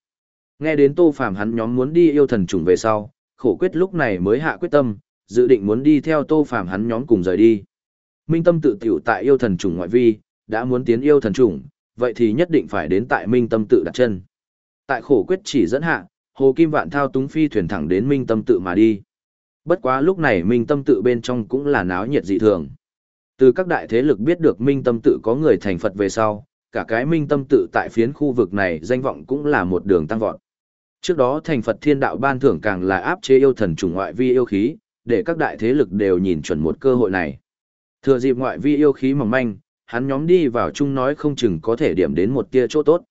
Nghe đến Tô Phàm hắn nhóm muốn đi yêu thần trùng về sau, khổ quyết lúc này mới hạ quyết tâm, dự định muốn đi theo Tô Phàm hắn nhóm cùng rời đi. Minh Tâm tự tiểu tại yêu thần trùng ngoại vi, đã muốn tiến yêu thần trùng, vậy thì nhất định phải đến tại Minh Tâm tự đặt chân. Tại khổ quyết chỉ dẫn hạ, Hồ Kim Vạn thao túng phi thuyền thẳng đến Minh Tâm tự mà đi. Bất quá lúc này Minh Tâm tự bên trong cũng là náo nhiệt dị thường. Từ các đại thế lực biết được Minh Tâm tự có người thành Phật về sau, cả cái Minh Tâm tự tại phiến khu vực này danh vọng cũng là một đường tăng vọt. Trước đó thành Phật Thiên Đạo ban thưởng càng là áp chế yêu thần chủng ngoại vi yêu khí, để các đại thế lực đều nhìn chuẩn một cơ hội này. Thừa dịp ngoại vi yêu khí mỏng manh, hắn nhóm đi vào chung nói không chừng có thể điểm đến một tia chỗ tốt.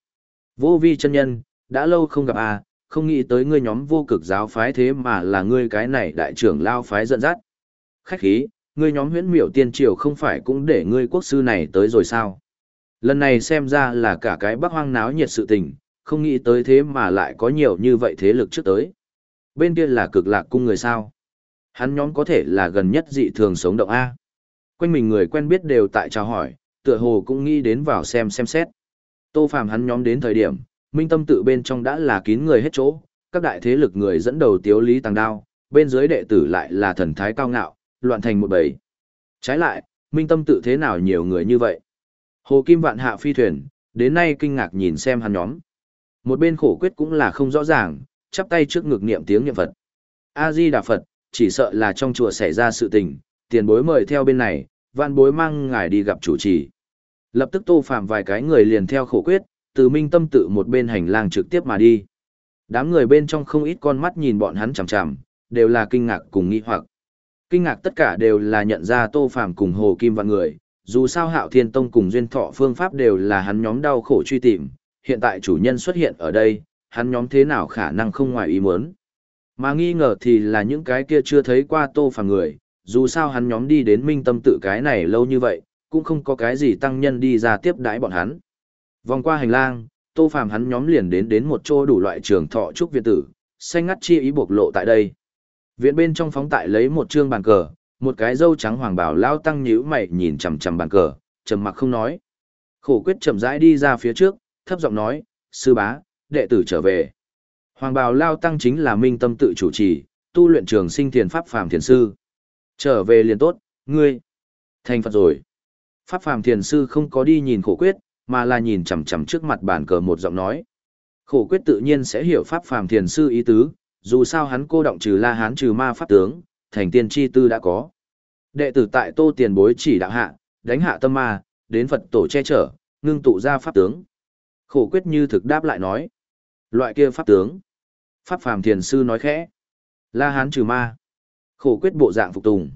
Vô vi chân nhân, đã lâu không gặp à, không nghĩ tới ngươi nhóm vô cực giáo phái thế mà là ngươi cái này đại trưởng lao phái dẫn dắt. Khách khí, ngươi nhóm huyễn miểu tiên triều không phải cũng để ngươi quốc sư này tới rồi sao? Lần này xem ra là cả cái bắc hoang náo nhiệt sự tình, không nghĩ tới thế mà lại có nhiều như vậy thế lực trước tới. Bên kia là cực lạc cung người sao? Hắn nhóm có thể là gần nhất dị thường sống động A. Quanh mình người quen biết đều tại chào hỏi, tựa hồ cũng nghĩ đến vào xem xem xét. Tô Phàm hắn nhóm đến thời điểm, minh tâm tự bên trong đã là kín người hết chỗ, các đại thế lực người dẫn đầu tiếu lý tàng đao, bên dưới đệ tử lại là thần thái cao ngạo, loạn thành một bầy. Trái lại, minh tâm tự thế nào nhiều người như vậy? Hồ Kim Vạn hạ phi thuyền, đến nay kinh ngạc nhìn xem hắn nhóm. Một bên khổ quyết cũng là không rõ ràng, chắp tay trước ngực niệm tiếng niệm Phật. A-di Đà Phật, chỉ sợ là trong chùa xảy ra sự tình, tiền bối mời theo bên này, vạn bối mang ngài đi gặp chủ trì. Lập tức tô phạm vài cái người liền theo khổ quyết, từ minh tâm tự một bên hành lang trực tiếp mà đi. Đám người bên trong không ít con mắt nhìn bọn hắn chằm chằm, đều là kinh ngạc cùng nghi hoặc. Kinh ngạc tất cả đều là nhận ra tô phạm cùng hồ kim vạn người, dù sao hạo thiên tông cùng duyên thọ phương pháp đều là hắn nhóm đau khổ truy tìm, hiện tại chủ nhân xuất hiện ở đây, hắn nhóm thế nào khả năng không ngoài ý muốn. Mà nghi ngờ thì là những cái kia chưa thấy qua tô phàm người, dù sao hắn nhóm đi đến minh tâm tự cái này lâu như vậy, cũng không có cái gì tăng nhân đi ra tiếp đãi bọn hắn. Vòng qua hành lang, tô phàm hắn nhóm liền đến đến một chỗ đủ loại trường thọ trúc viện tử, xanh ngắt chi ý bộc lộ tại đây. Viện bên trong phóng tại lấy một trương bàn cờ, một cái dâu trắng hoàng bảo lao tăng nhíu mày nhìn chằm chằm bàn cờ, trầm mặc không nói. Khổ quyết chậm rãi đi ra phía trước, thấp giọng nói, sư bá, đệ tử trở về. Hoàng bào lao tăng chính là minh tâm tự chủ trì, tu luyện trường sinh thiền pháp phàm thiền sư. Trở về liền tốt, ngươi. Thành Phật rồi. Pháp phàm thiền sư không có đi nhìn khổ quyết, mà là nhìn chằm chằm trước mặt bàn cờ một giọng nói. Khổ quyết tự nhiên sẽ hiểu pháp phàm thiền sư ý tứ, dù sao hắn cô động trừ la hán trừ ma pháp tướng, thành tiên chi tư đã có. Đệ tử tại tô tiền bối chỉ đạo hạ, đánh hạ tâm ma, đến Phật tổ che chở, ngưng tụ ra pháp tướng. Khổ quyết như thực đáp lại nói. Loại kia pháp tướng. Pháp phàm thiền sư nói khẽ. La hán trừ ma. Khổ quyết bộ dạng phục tùng.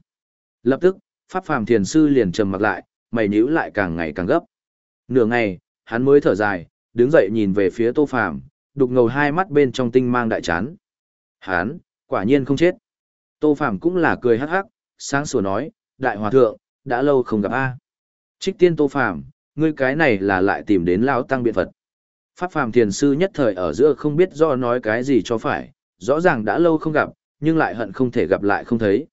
Lập tức, pháp phàm thiền sư liền trầm mặt lại, mày nhíu lại càng ngày càng gấp. Nửa ngày, hắn mới thở dài, đứng dậy nhìn về phía tô phàm, đục ngầu hai mắt bên trong tinh mang đại chán. Hắn, quả nhiên không chết. Tô phàm cũng là cười hắc hắc, sáng sủa nói, đại hòa thượng, đã lâu không gặp a. Trích tiên tô phàm, ngươi cái này là lại tìm đến lão tăng biện Phật. Pháp phàm thiền sư nhất thời ở giữa không biết do nói cái gì cho phải, rõ ràng đã lâu không gặp, nhưng lại hận không thể gặp lại không thấy.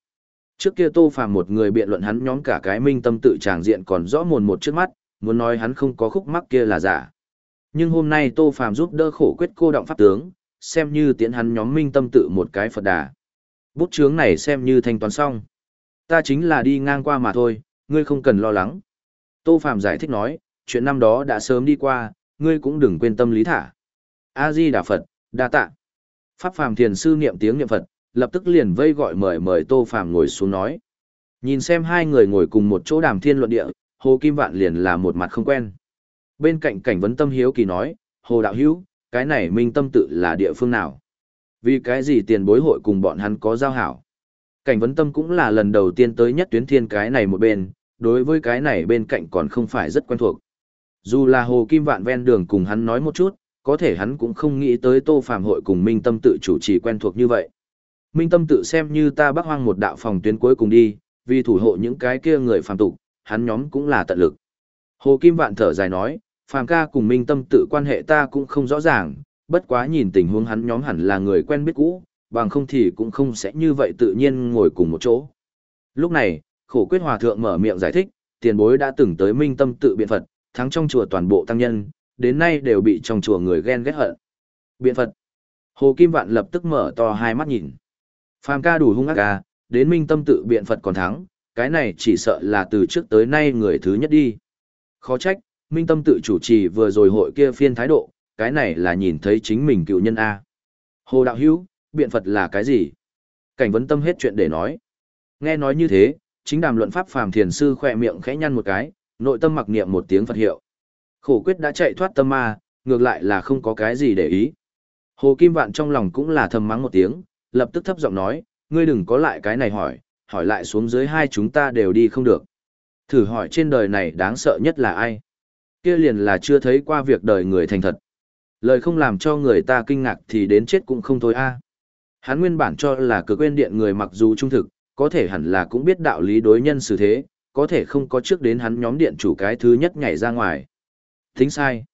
Trước kia tô phàm một người biện luận hắn nhóm cả cái minh tâm tự tràng diện còn rõ mồn một trước mắt, muốn nói hắn không có khúc mắc kia là giả. Nhưng hôm nay tô phàm giúp đỡ khổ quyết cô động pháp tướng, xem như tiến hắn nhóm minh tâm tự một cái Phật đà. Bút chướng này xem như thanh toán xong. Ta chính là đi ngang qua mà thôi, ngươi không cần lo lắng. Tô Phạm giải thích nói, chuyện năm đó đã sớm đi qua, ngươi cũng đừng quên tâm lý thả. A-di Đà Phật, đa tạ. Pháp Phạm Thiền sư niệm tiếng niệm Phật, lập tức liền vây gọi mời mời Tô Phạm ngồi xuống nói. Nhìn xem hai người ngồi cùng một chỗ đàm thiên luận địa, Hồ Kim Vạn liền là một mặt không quen. Bên cạnh cảnh vấn tâm hiếu kỳ nói, Hồ Đạo Hiếu, cái này minh tâm tự là địa phương nào? Vì cái gì tiền bối hội cùng bọn hắn có giao hảo? Cảnh vấn tâm cũng là lần đầu tiên tới nhất tuyến thiên cái này một bên, đối với cái này bên cạnh còn không phải rất quen thuộc. Dù là Hồ Kim Vạn ven đường cùng hắn nói một chút, có thể hắn cũng không nghĩ tới Tô Phàm hội cùng Minh Tâm tự chủ trì quen thuộc như vậy. Minh Tâm tự xem như ta bắc hoang một đạo phòng tuyến cuối cùng đi, vì thủ hộ những cái kia người phàm tục, hắn nhóm cũng là tận lực. Hồ Kim Vạn thở dài nói, phàm ca cùng Minh Tâm tự quan hệ ta cũng không rõ ràng, bất quá nhìn tình huống hắn nhóm hẳn là người quen biết cũ, bằng không thì cũng không sẽ như vậy tự nhiên ngồi cùng một chỗ. Lúc này, khổ quyết hòa thượng mở miệng giải thích, tiền bối đã từng tới Minh Tâm tự biện Phật, thắng trong chùa toàn bộ tăng nhân, đến nay đều bị trong chùa người ghen ghét hận. Biện Phật. Hồ Kim Vạn lập tức mở to hai mắt nhìn. Phàm ca đủ hung ác ca, đến Minh Tâm tự biện Phật còn thắng, cái này chỉ sợ là từ trước tới nay người thứ nhất đi. Khó trách, Minh Tâm tự chủ trì vừa rồi hội kia phiên thái độ, cái này là nhìn thấy chính mình cựu nhân A. Hồ Đạo Hữu biện Phật là cái gì? Cảnh vấn tâm hết chuyện để nói. Nghe nói như thế, chính đàm luận pháp phàm thiền sư khỏe miệng khẽ nhăn một cái, nội tâm mặc niệm một tiếng Phật hiệu. Khổ quyết đã chạy thoát tâm ma, ngược lại là không có cái gì để ý. Hồ Kim Vạn trong lòng cũng là thầm mắng một tiếng, lập tức thấp giọng nói, ngươi đừng có lại cái này hỏi, hỏi lại xuống dưới hai chúng ta đều đi không được. Thử hỏi trên đời này đáng sợ nhất là ai? Kia liền là chưa thấy qua việc đời người thành thật. Lời không làm cho người ta kinh ngạc thì đến chết cũng không thôi a. Hắn nguyên bản cho là cực quên điện người mặc dù trung thực, có thể hẳn là cũng biết đạo lý đối nhân xử thế, có thể không có trước đến hắn nhóm điện chủ cái thứ nhất nhảy ra ngoài. Thính sai.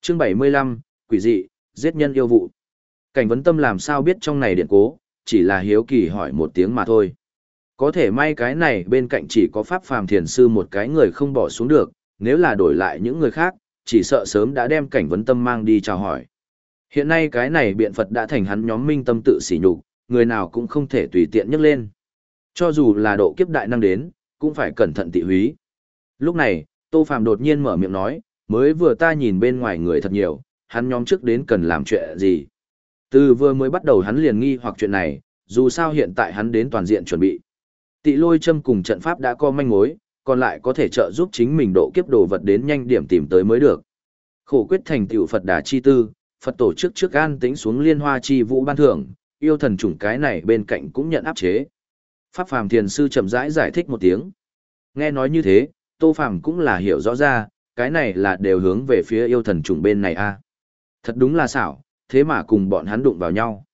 Chương 75, quỷ dị, giết nhân yêu vụ. Cảnh vấn tâm làm sao biết trong này điện cố, chỉ là hiếu kỳ hỏi một tiếng mà thôi. Có thể may cái này bên cạnh chỉ có pháp phàm thiền sư một cái người không bỏ xuống được, nếu là đổi lại những người khác, chỉ sợ sớm đã đem cảnh vấn tâm mang đi chào hỏi. Hiện nay cái này biện Phật đã thành hắn nhóm minh tâm tự sỉ nhục, người nào cũng không thể tùy tiện nhấc lên. Cho dù là độ kiếp đại năng đến, cũng phải cẩn thận tị húy. Lúc này, Tô Phàm đột nhiên mở miệng nói, mới vừa ta nhìn bên ngoài người thật nhiều, hắn nhóm trước đến cần làm chuyện gì. Từ vừa mới bắt đầu hắn liền nghi hoặc chuyện này, dù sao hiện tại hắn đến toàn diện chuẩn bị. Tị lôi châm cùng trận pháp đã có manh mối, còn lại có thể trợ giúp chính mình độ kiếp đồ vật đến nhanh điểm tìm tới mới được. Khổ quyết thành Tiểu Phật Đà chi tư, Phật tổ chức trước an tính xuống liên hoa chi vũ ban thưởng, yêu thần chủng cái này bên cạnh cũng nhận áp chế. Pháp Phàm Thiền Sư chậm rãi giải, giải thích một tiếng. Nghe nói như thế, Tô Phàm cũng là hiểu rõ ra, cái này là đều hướng về phía yêu thần chủng bên này a. Thật đúng là xảo, thế mà cùng bọn hắn đụng vào nhau.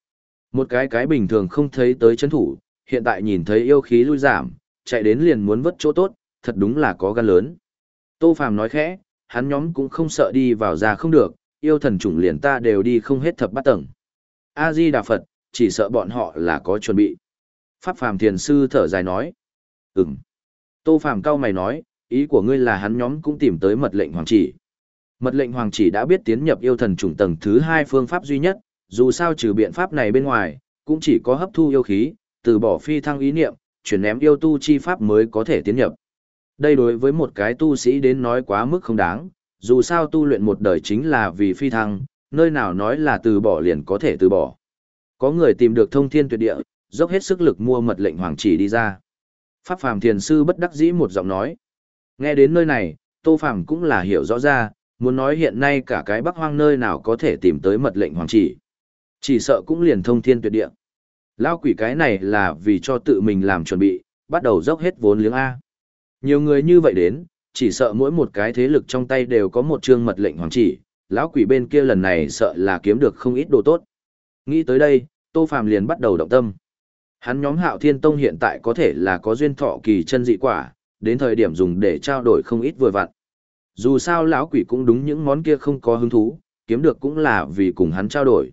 Một cái cái bình thường không thấy tới chấn thủ, hiện tại nhìn thấy yêu khí lui giảm, chạy đến liền muốn vất chỗ tốt, thật đúng là có gan lớn. Tô Phàm nói khẽ, hắn nhóm cũng không sợ đi vào ra không được, yêu thần chủng liền ta đều đi không hết thập bát tầng. A-di Đà Phật, chỉ sợ bọn họ là có chuẩn bị. Pháp Phàm Thiền Sư thở dài nói. Ừm. Tô Phàm cao mày nói, ý của ngươi là hắn nhóm cũng tìm tới mật lệnh hoàng chỉ. Mật lệnh hoàng chỉ đã biết tiến nhập yêu thần chủng tầng thứ hai phương pháp duy nhất, dù sao trừ biện pháp này bên ngoài, cũng chỉ có hấp thu yêu khí, từ bỏ phi thăng ý niệm, chuyển ném yêu tu chi pháp mới có thể tiến nhập. Đây đối với một cái tu sĩ đến nói quá mức không đáng, dù sao tu luyện một đời chính là vì phi thăng, nơi nào nói là từ bỏ liền có thể từ bỏ. Có người tìm được thông thiên tuyệt địa, dốc hết sức lực mua mật lệnh hoàng chỉ đi ra. Pháp Phàm Thiền Sư bất đắc dĩ một giọng nói. Nghe đến nơi này, Tô Phàm cũng là hiểu rõ ra, muốn nói hiện nay cả cái bắc hoang nơi nào có thể tìm tới mật lệnh hoàng chỉ. Chỉ sợ cũng liền thông thiên tuyệt địa. Lao quỷ cái này là vì cho tự mình làm chuẩn bị, bắt đầu dốc hết vốn liếng A. Nhiều người như vậy đến, chỉ sợ mỗi một cái thế lực trong tay đều có một chương mật lệnh hoàng chỉ, lão quỷ bên kia lần này sợ là kiếm được không ít đồ tốt. Nghĩ tới đây, Tô Phàm liền bắt đầu động tâm. Hắn nhóm Hạo Thiên Tông hiện tại có thể là có duyên thọ kỳ chân dị quả, đến thời điểm dùng để trao đổi không ít vừa vặn. Dù sao lão quỷ cũng đúng những món kia không có hứng thú, kiếm được cũng là vì cùng hắn trao đổi.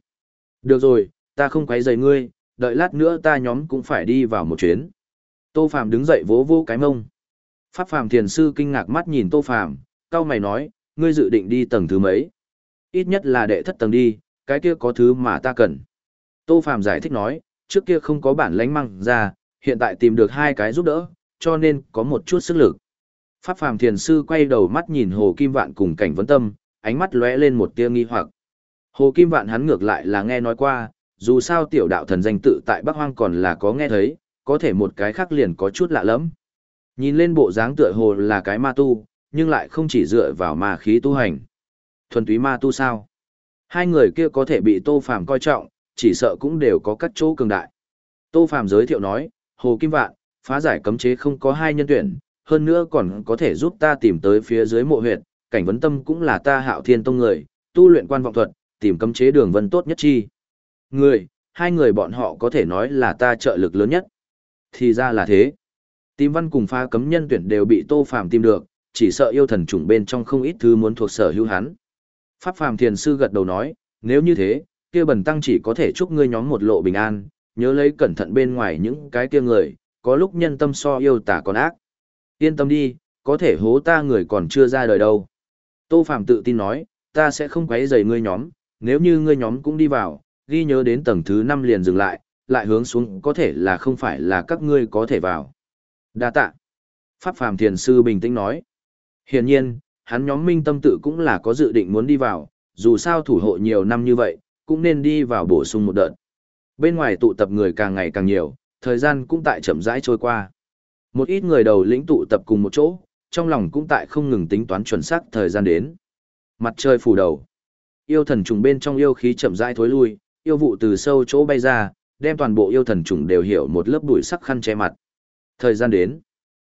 Được rồi, ta không quấy rầy ngươi, đợi lát nữa ta nhóm cũng phải đi vào một chuyến. Tô Phàm đứng dậy vỗ vỗ cái mông. Pháp Phàm Thiền Sư kinh ngạc mắt nhìn Tô Phàm, cao mày nói, ngươi dự định đi tầng thứ mấy? Ít nhất là đệ thất tầng đi, cái kia có thứ mà ta cần. Tô Phàm giải thích nói, trước kia không có bản lánh măng ra, hiện tại tìm được hai cái giúp đỡ, cho nên có một chút sức lực. Pháp Phàm Thiền Sư quay đầu mắt nhìn Hồ Kim Vạn cùng cảnh vấn tâm, ánh mắt lóe lên một tia nghi hoặc. Hồ Kim Vạn hắn ngược lại là nghe nói qua, dù sao tiểu đạo thần danh tự tại Bắc Hoang còn là có nghe thấy, có thể một cái khác liền có chút lạ lắm. Nhìn lên bộ dáng tựa hồ là cái ma tu, nhưng lại không chỉ dựa vào ma khí tu hành. Thuần túy ma tu sao? Hai người kia có thể bị Tô Phàm coi trọng, chỉ sợ cũng đều có các chỗ cường đại. Tô Phàm giới thiệu nói, Hồ Kim Vạn, phá giải cấm chế không có hai nhân tuyển, hơn nữa còn có thể giúp ta tìm tới phía dưới mộ huyệt, cảnh vấn tâm cũng là ta hạo thiên tông người, tu luyện quan vọng thuật, tìm cấm chế đường vân tốt nhất chi. Người, hai người bọn họ có thể nói là ta trợ lực lớn nhất. Thì ra là thế. Tìm văn cùng pha cấm nhân tuyển đều bị Tô Phàm tìm được, chỉ sợ yêu thần trùng bên trong không ít thứ muốn thuộc sở hữu hắn. Pháp Phàm Thiền sư gật đầu nói, nếu như thế, kia bần tăng chỉ có thể chúc ngươi nhóm một lộ bình an, nhớ lấy cẩn thận bên ngoài những cái kia người, có lúc nhân tâm so yêu tả còn ác. Yên tâm đi, có thể hố ta người còn chưa ra đời đâu. Tô Phạm tự tin nói, ta sẽ không quấy rầy ngươi nhóm, nếu như ngươi nhóm cũng đi vào, ghi nhớ đến tầng thứ 5 liền dừng lại, lại hướng xuống có thể là không phải là các ngươi có thể vào. Đa tạ. Pháp Phàm Thiền Sư bình tĩnh nói. Hiển nhiên, hắn nhóm minh tâm tự cũng là có dự định muốn đi vào, dù sao thủ hộ nhiều năm như vậy, cũng nên đi vào bổ sung một đợt. Bên ngoài tụ tập người càng ngày càng nhiều, thời gian cũng tại chậm rãi trôi qua. Một ít người đầu lĩnh tụ tập cùng một chỗ, trong lòng cũng tại không ngừng tính toán chuẩn xác thời gian đến. Mặt trời phủ đầu. Yêu thần trùng bên trong yêu khí chậm rãi thối lui, yêu vụ từ sâu chỗ bay ra, đem toàn bộ yêu thần trùng đều hiểu một lớp bụi sắc khăn che mặt. Thời gian đến.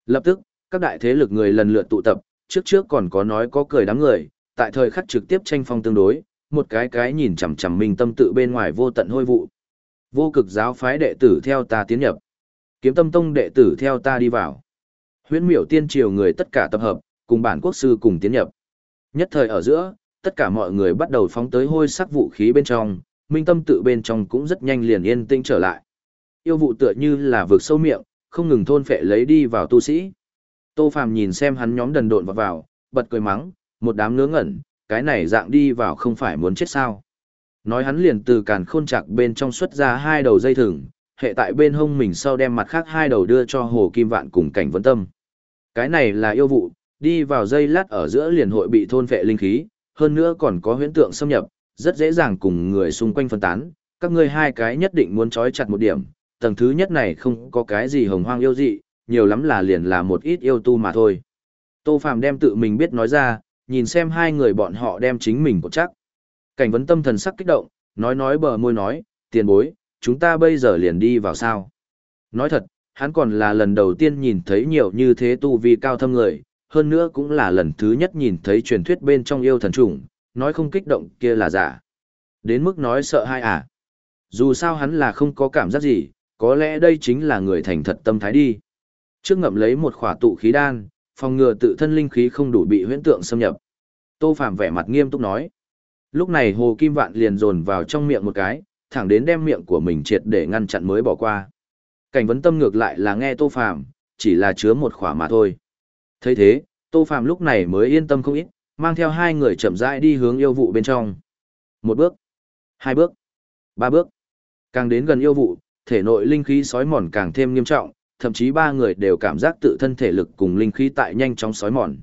Lập tức, các đại thế lực người lần lượt tụ tập, trước trước còn có nói có cười đám người, tại thời khắc trực tiếp tranh phong tương đối, một cái cái nhìn chằm chằm mình tâm tự bên ngoài vô tận hôi vụ. Vô cực giáo phái đệ tử theo ta tiến nhập. Kiếm tâm tông đệ tử theo ta đi vào. Huyễn miểu tiên triều người tất cả tập hợp, cùng bản quốc sư cùng tiến nhập. Nhất thời ở giữa, tất cả mọi người bắt đầu phóng tới hôi sắc vũ khí bên trong, minh tâm tự bên trong cũng rất nhanh liền yên tĩnh trở lại. Yêu vụ tựa như là vượt sâu miệng, không ngừng thôn phệ lấy đi vào tu sĩ. Tô Phàm nhìn xem hắn nhóm đần độn vào vào, bật cười mắng, một đám ngớ ngẩn, cái này dạng đi vào không phải muốn chết sao. Nói hắn liền từ càn khôn chặt bên trong xuất ra hai đầu dây thừng, hệ tại bên hông mình sau đem mặt khác hai đầu đưa cho Hồ Kim Vạn cùng cảnh vấn tâm. Cái này là yêu vụ, đi vào dây lát ở giữa liền hội bị thôn phệ linh khí, hơn nữa còn có huyễn tượng xâm nhập, rất dễ dàng cùng người xung quanh phân tán, các ngươi hai cái nhất định muốn trói chặt một điểm, tầng thứ nhất này không có cái gì hồng hoang yêu dị, nhiều lắm là liền là một ít yêu tu mà thôi. Tô Phàm đem tự mình biết nói ra, nhìn xem hai người bọn họ đem chính mình cột chắc. Cảnh vấn tâm thần sắc kích động, nói nói bờ môi nói, tiền bối, chúng ta bây giờ liền đi vào sao. Nói thật, hắn còn là lần đầu tiên nhìn thấy nhiều như thế tu vi cao thâm người, hơn nữa cũng là lần thứ nhất nhìn thấy truyền thuyết bên trong yêu thần trùng, nói không kích động kia là giả. Đến mức nói sợ hai à. Dù sao hắn là không có cảm giác gì, có lẽ đây chính là người thành thật tâm thái đi. Trước ngậm lấy một khỏa tụ khí đan, phòng ngừa tự thân linh khí không đủ bị huyễn tượng xâm nhập. Tô Phạm vẻ mặt nghiêm túc nói. Lúc này Hồ Kim Vạn liền dồn vào trong miệng một cái, thẳng đến đem miệng của mình triệt để ngăn chặn mới bỏ qua. Cảnh vấn tâm ngược lại là nghe Tô Phạm, chỉ là chứa một khỏa mà thôi. thấy thế, Tô Phạm lúc này mới yên tâm không ít, mang theo hai người chậm rãi đi hướng yêu vụ bên trong. Một bước, hai bước, ba bước. Càng đến gần yêu vụ, thể nội linh khí sói mòn càng thêm nghiêm trọng, thậm chí ba người đều cảm giác tự thân thể lực cùng linh khí tại nhanh chóng sói mòn.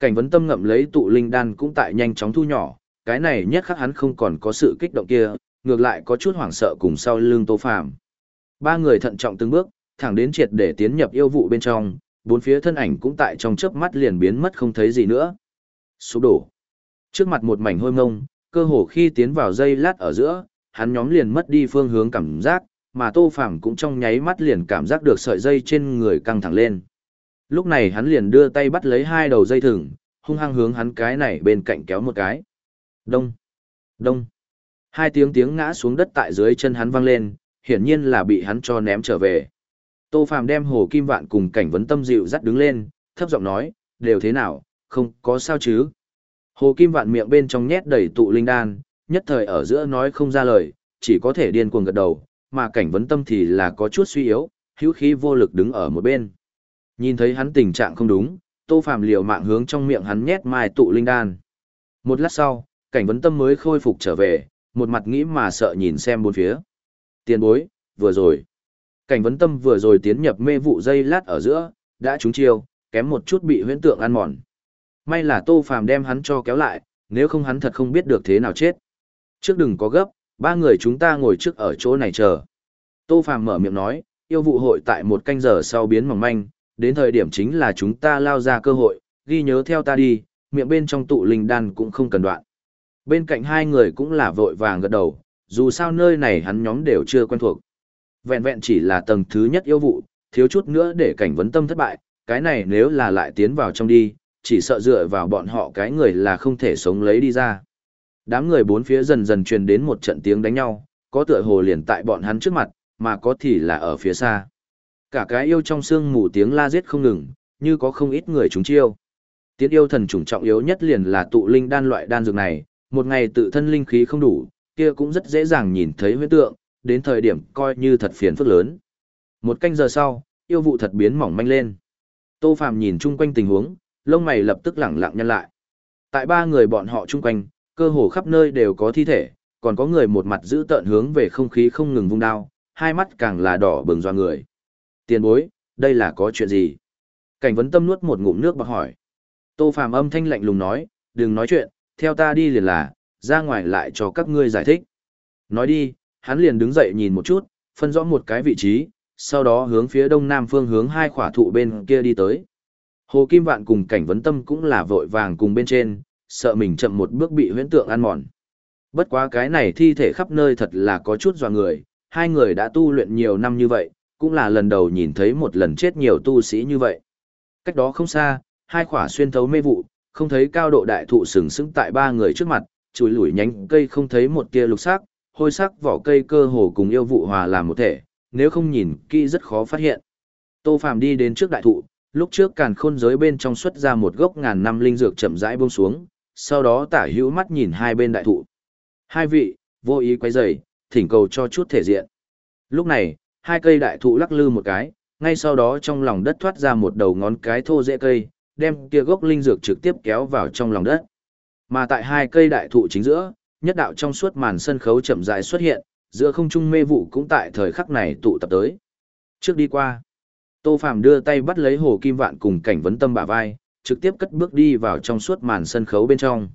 Cảnh vấn tâm ngậm lấy tụ linh đan cũng tại nhanh chóng thu nhỏ, cái này nhất khắc hắn không còn có sự kích động kia, ngược lại có chút hoảng sợ cùng sau lưng Tô Phàm. Ba người thận trọng từng bước, thẳng đến triệt để tiến nhập yêu vụ bên trong, bốn phía thân ảnh cũng tại trong chớp mắt liền biến mất không thấy gì nữa. Sụp đổ. Trước mặt một mảnh hôi mông, cơ hồ khi tiến vào dây lát ở giữa, hắn nhóm liền mất đi phương hướng cảm giác, mà Tô Phàm cũng trong nháy mắt liền cảm giác được sợi dây trên người căng thẳng lên. Lúc này hắn liền đưa tay bắt lấy hai đầu dây thừng, hung hăng hướng hắn cái này bên cạnh kéo một cái. Đông, đông. Hai tiếng tiếng ngã xuống đất tại dưới chân hắn vang lên, hiển nhiên là bị hắn cho ném trở về. Tô Phàm đem Hồ Kim Vạn cùng cảnh vấn tâm dịu dắt đứng lên, thấp giọng nói, đều thế nào, không có sao chứ. Hồ Kim Vạn miệng bên trong nhét đầy tụ linh đan, nhất thời ở giữa nói không ra lời, chỉ có thể điên cuồng gật đầu, mà cảnh vấn tâm thì là có chút suy yếu, hữu khí vô lực đứng ở một bên. Nhìn thấy hắn tình trạng không đúng, Tô Phàm liều mạng hướng trong miệng hắn nhét mai tụ linh đan. Một lát sau, cảnh vấn tâm mới khôi phục trở về, một mặt nghĩ mà sợ nhìn xem bốn phía. Tiền bối, vừa rồi. Cảnh vấn tâm vừa rồi tiến nhập mê vụ dây lát ở giữa, đã trúng chiêu, kém một chút bị huyễn tượng ăn mòn. May là Tô Phàm đem hắn cho kéo lại, nếu không hắn thật không biết được thế nào chết. Trước đừng có gấp, Ba người chúng ta ngồi trước ở chỗ này chờ. Tô Phàm mở miệng nói, yêu vụ hội tại một canh giờ sau biến mỏng manh, đến thời điểm chính là chúng ta lao ra cơ hội, ghi nhớ theo ta đi, miệng bên trong tụ linh đan cũng không cần đoạn. Bên cạnh hai người cũng là vội vàng gật đầu, dù sao nơi này hắn nhóm đều chưa quen thuộc. Vẹn vẹn chỉ là tầng thứ nhất yêu vụ, thiếu chút nữa để cảnh vấn tâm thất bại, cái này nếu là lại tiến vào trong đi, chỉ sợ dựa vào bọn họ cái người là không thể sống lấy đi ra. Đám người bốn phía dần dần truyền đến một trận tiếng đánh nhau, có tựa hồ liền tại bọn hắn trước mặt, mà có thì là ở phía xa. Cả cái yêu trong xương mù tiếng la giết không ngừng, như có không ít người chúng chiêu. Tiến yêu thần trùng trọng yếu nhất liền là tụ linh đan loại đan dược này, một ngày tự thân linh khí không đủ, kia cũng rất dễ dàng nhìn thấy huyết tượng, đến thời điểm coi như thật phiền phức lớn. Một canh giờ sau, yêu vụ thật biến mỏng manh lên. Tô Phàm nhìn chung quanh tình huống, lông mày lập tức lẳng lặng nhăn lại. Tại ba người bọn họ chung quanh, cơ hồ khắp nơi đều có thi thể, còn có người một mặt giữ tợn hướng về không khí không ngừng vung đao, hai mắt càng là đỏ bừng doa người. Tiền bối, đây là có chuyện gì? Cảnh vấn tâm nuốt một ngụm nước bạc hỏi. Tô Phàm âm thanh lạnh lùng nói, đừng nói chuyện, theo ta đi liền là, ra ngoài lại cho các ngươi giải thích. Nói đi, hắn liền đứng dậy nhìn một chút, phân rõ một cái vị trí, sau đó hướng phía đông nam phương hướng hai khỏa thụ bên kia đi tới. Hồ Kim Vạn cùng cảnh vấn tâm cũng là vội vàng cùng bên trên, sợ mình chậm một bước bị huyễn tượng ăn mòn. Bất quá cái này thi thể khắp nơi thật là có chút dò người, hai người đã tu luyện nhiều năm như vậy, cũng là lần đầu nhìn thấy một lần chết nhiều tu sĩ như vậy. Cách đó không xa, hai khỏa xuyên thấu mê vụ, không thấy cao độ đại thụ sừng sững tại ba người trước mặt, chùi lủi nhánh cây không thấy một tia lục sắc, hôi sắc vỏ cây cơ hồ cùng yêu vụ hòa làm một thể, nếu không nhìn kỹ rất khó phát hiện. Tô Phàm đi đến trước đại thụ, lúc trước càn khôn giới bên trong xuất ra một gốc ngàn năm linh dược chậm rãi buông xuống, sau đó tả hữu mắt nhìn hai bên đại thụ. Hai vị, vô ý quay rầy, thỉnh cầu cho chút thể diện. Lúc này, hai cây đại thụ lắc lư một cái, ngay sau đó trong lòng đất thoát ra một đầu ngón cái thô dễ cây, đem kia gốc linh dược trực tiếp kéo vào trong lòng đất. Mà tại hai cây đại thụ chính giữa, nhất đạo trong suốt màn sân khấu chậm rãi xuất hiện, giữa không trung mê vụ cũng tại thời khắc này tụ tập tới. Trước đi qua, Tô Phàm đưa tay bắt lấy Hồ Kim Vạn cùng cảnh vấn tâm bả vai, trực tiếp cất bước đi vào trong suốt màn sân khấu bên trong.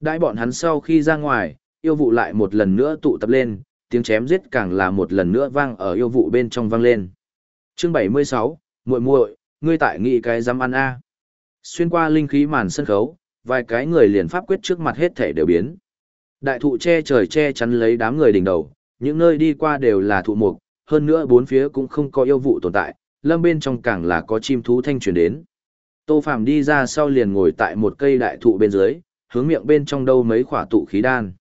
Đại bọn hắn sau khi ra ngoài, yêu vụ lại một lần nữa tụ tập lên, tiếng chém giết càng là một lần nữa vang ở yêu vụ bên trong vang lên. Chương 76, muội muội, ngươi tại nghị cái dám ăn a. Xuyên qua linh khí màn sân khấu, vài cái người liền pháp quyết trước mặt hết thể đều biến. Đại thụ che trời che chắn lấy đám người đỉnh đầu, những nơi đi qua đều là thụ mục, hơn nữa bốn phía cũng không có yêu vụ tồn tại, lâm bên trong càng là có chim thú thanh truyền đến. Tô Phàm đi ra sau liền ngồi tại một cây đại thụ bên dưới, hướng miệng bên trong đâu mấy khỏa tụ khí đan.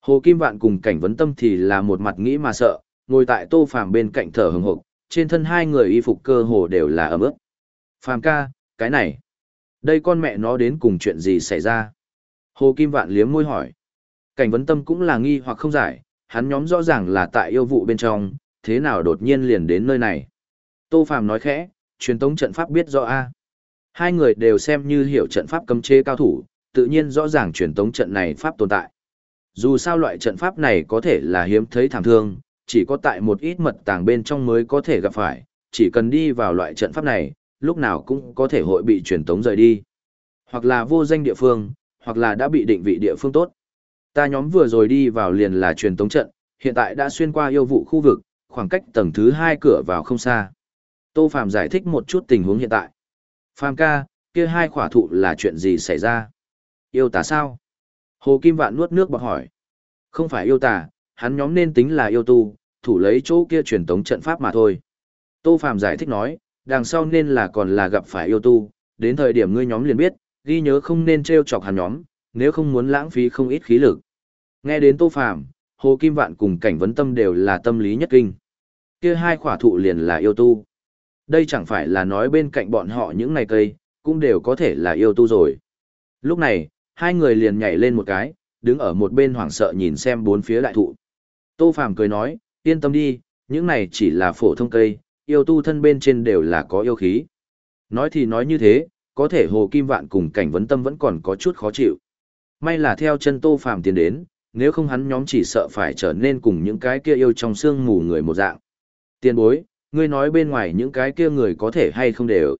Hồ Kim Vạn cùng cảnh vấn tâm thì là một mặt nghĩ mà sợ, ngồi tại Tô Phàm bên cạnh thở hừng hực, trên thân hai người y phục cơ hồ đều là ẩm ướt. Phàm ca, cái này, đây con mẹ nó đến cùng chuyện gì xảy ra? Hồ Kim Vạn liếm môi hỏi. Cảnh vấn tâm cũng là nghi hoặc không giải, hắn nhóm rõ ràng là tại yêu vụ bên trong, thế nào đột nhiên liền đến nơi này. Tô Phàm nói khẽ, truyền tống trận pháp biết rõ a. Hai người đều xem như hiểu trận pháp cấm chế cao thủ, tự nhiên rõ ràng truyền tống trận này pháp tồn tại. Dù sao loại trận pháp này có thể là hiếm thấy thảm thương, chỉ có tại một ít mật tàng bên trong mới có thể gặp phải, chỉ cần đi vào loại trận pháp này, lúc nào cũng có thể hội bị truyền tống rời đi. Hoặc là vô danh địa phương, hoặc là đã bị định vị địa phương tốt. Ta nhóm vừa rồi đi vào liền là truyền tống trận, hiện tại đã xuyên qua yêu vụ khu vực, khoảng cách tầng thứ hai cửa vào không xa. Tô Phạm giải thích một chút tình huống hiện tại. Phàm ca, kia hai khỏa thụ là chuyện gì xảy ra? Yêu tà sao? Hồ Kim Vạn nuốt nước bọt hỏi. Không phải yêu tà, hắn nhóm nên tính là yêu tu, thủ lấy chỗ kia truyền tống trận pháp mà thôi. Tô Phạm giải thích nói, đằng sau nên là còn là gặp phải yêu tu, đến thời điểm ngươi nhóm liền biết, ghi nhớ không nên treo chọc hắn nhóm, nếu không muốn lãng phí không ít khí lực. Nghe đến Tô Phàm, Hồ Kim Vạn cùng cảnh vấn tâm đều là tâm lý nhất kinh. Kia hai khỏa thụ liền là yêu tu. Đây chẳng phải là nói bên cạnh bọn họ những này cây, cũng đều có thể là yêu tu rồi. Lúc này, hai người liền nhảy lên một cái, đứng ở một bên hoảng sợ nhìn xem bốn phía đại thụ. Tô Phàm cười nói, yên tâm đi, những này chỉ là phổ thông cây, yêu tu thân bên trên đều là có yêu khí. Nói thì nói như thế, có thể Hồ Kim Vạn cùng cảnh vấn tâm vẫn còn có chút khó chịu. May là theo chân Tô Phàm tiến đến, nếu không hắn nhóm chỉ sợ phải trở nên cùng những cái kia yêu trong xương mù người một dạng. Tiên bối, ngươi nói bên ngoài những cái kia người có thể hay không đều.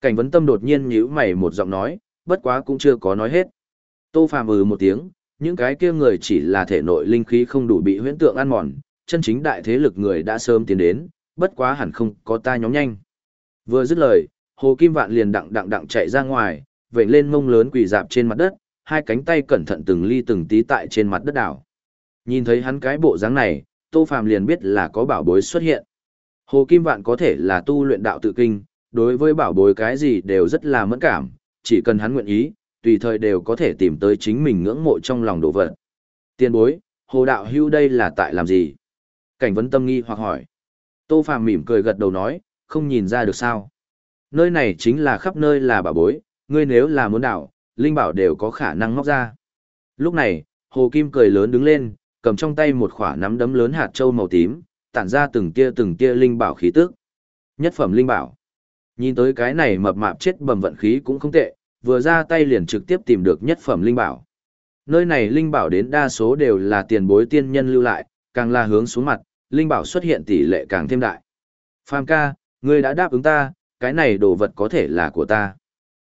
Cảnh vấn tâm đột nhiên nhíu mày một giọng nói, bất quá cũng chưa có nói hết. Tô Phàm ừ một tiếng, những cái kia người chỉ là thể nội linh khí không đủ bị huyễn tượng ăn mòn, chân chính đại thế lực người đã sớm tiến đến, bất quá hẳn không có ta nhóm nhanh. Vừa dứt lời, Hồ Kim Vạn liền đặng đặng đặng chạy ra ngoài, vểnh lên mông lớn quỳ dạp trên mặt đất, hai cánh tay cẩn thận từng ly từng tí tại trên mặt đất đảo. Nhìn thấy hắn cái bộ dáng này, Tô Phàm liền biết là có bảo bối xuất hiện. Hồ Kim Vạn có thể là tu luyện đạo tự kinh, đối với bảo bối cái gì đều rất là mẫn cảm, chỉ cần hắn nguyện ý, tùy thời đều có thể tìm tới chính mình ngưỡng mộ trong lòng đồ vật. Tiên bối, Hồ Đạo Hưu đây là tại làm gì? Cảnh vấn tâm nghi hoặc hỏi. Tô Phàm mỉm cười gật đầu nói, không nhìn ra được sao. Nơi này chính là khắp nơi là bảo bối, ngươi nếu là muốn đạo, Linh Bảo đều có khả năng móc ra. Lúc này, Hồ Kim cười lớn đứng lên, cầm trong tay một khỏa nắm đấm lớn hạt châu màu tím, tản ra từng tia từng tia Linh Bảo khí tức. Nhất phẩm Linh Bảo. Nhìn tới cái này mập mạp chết bầm vận khí cũng không tệ, vừa ra tay liền trực tiếp tìm được nhất phẩm Linh Bảo. Nơi này Linh Bảo đến đa số đều là tiền bối tiên nhân lưu lại, càng là hướng xuống mặt, Linh Bảo xuất hiện tỷ lệ càng thêm đại. Phàm ca, ngươi đã đáp ứng ta, cái này đồ vật có thể là của ta.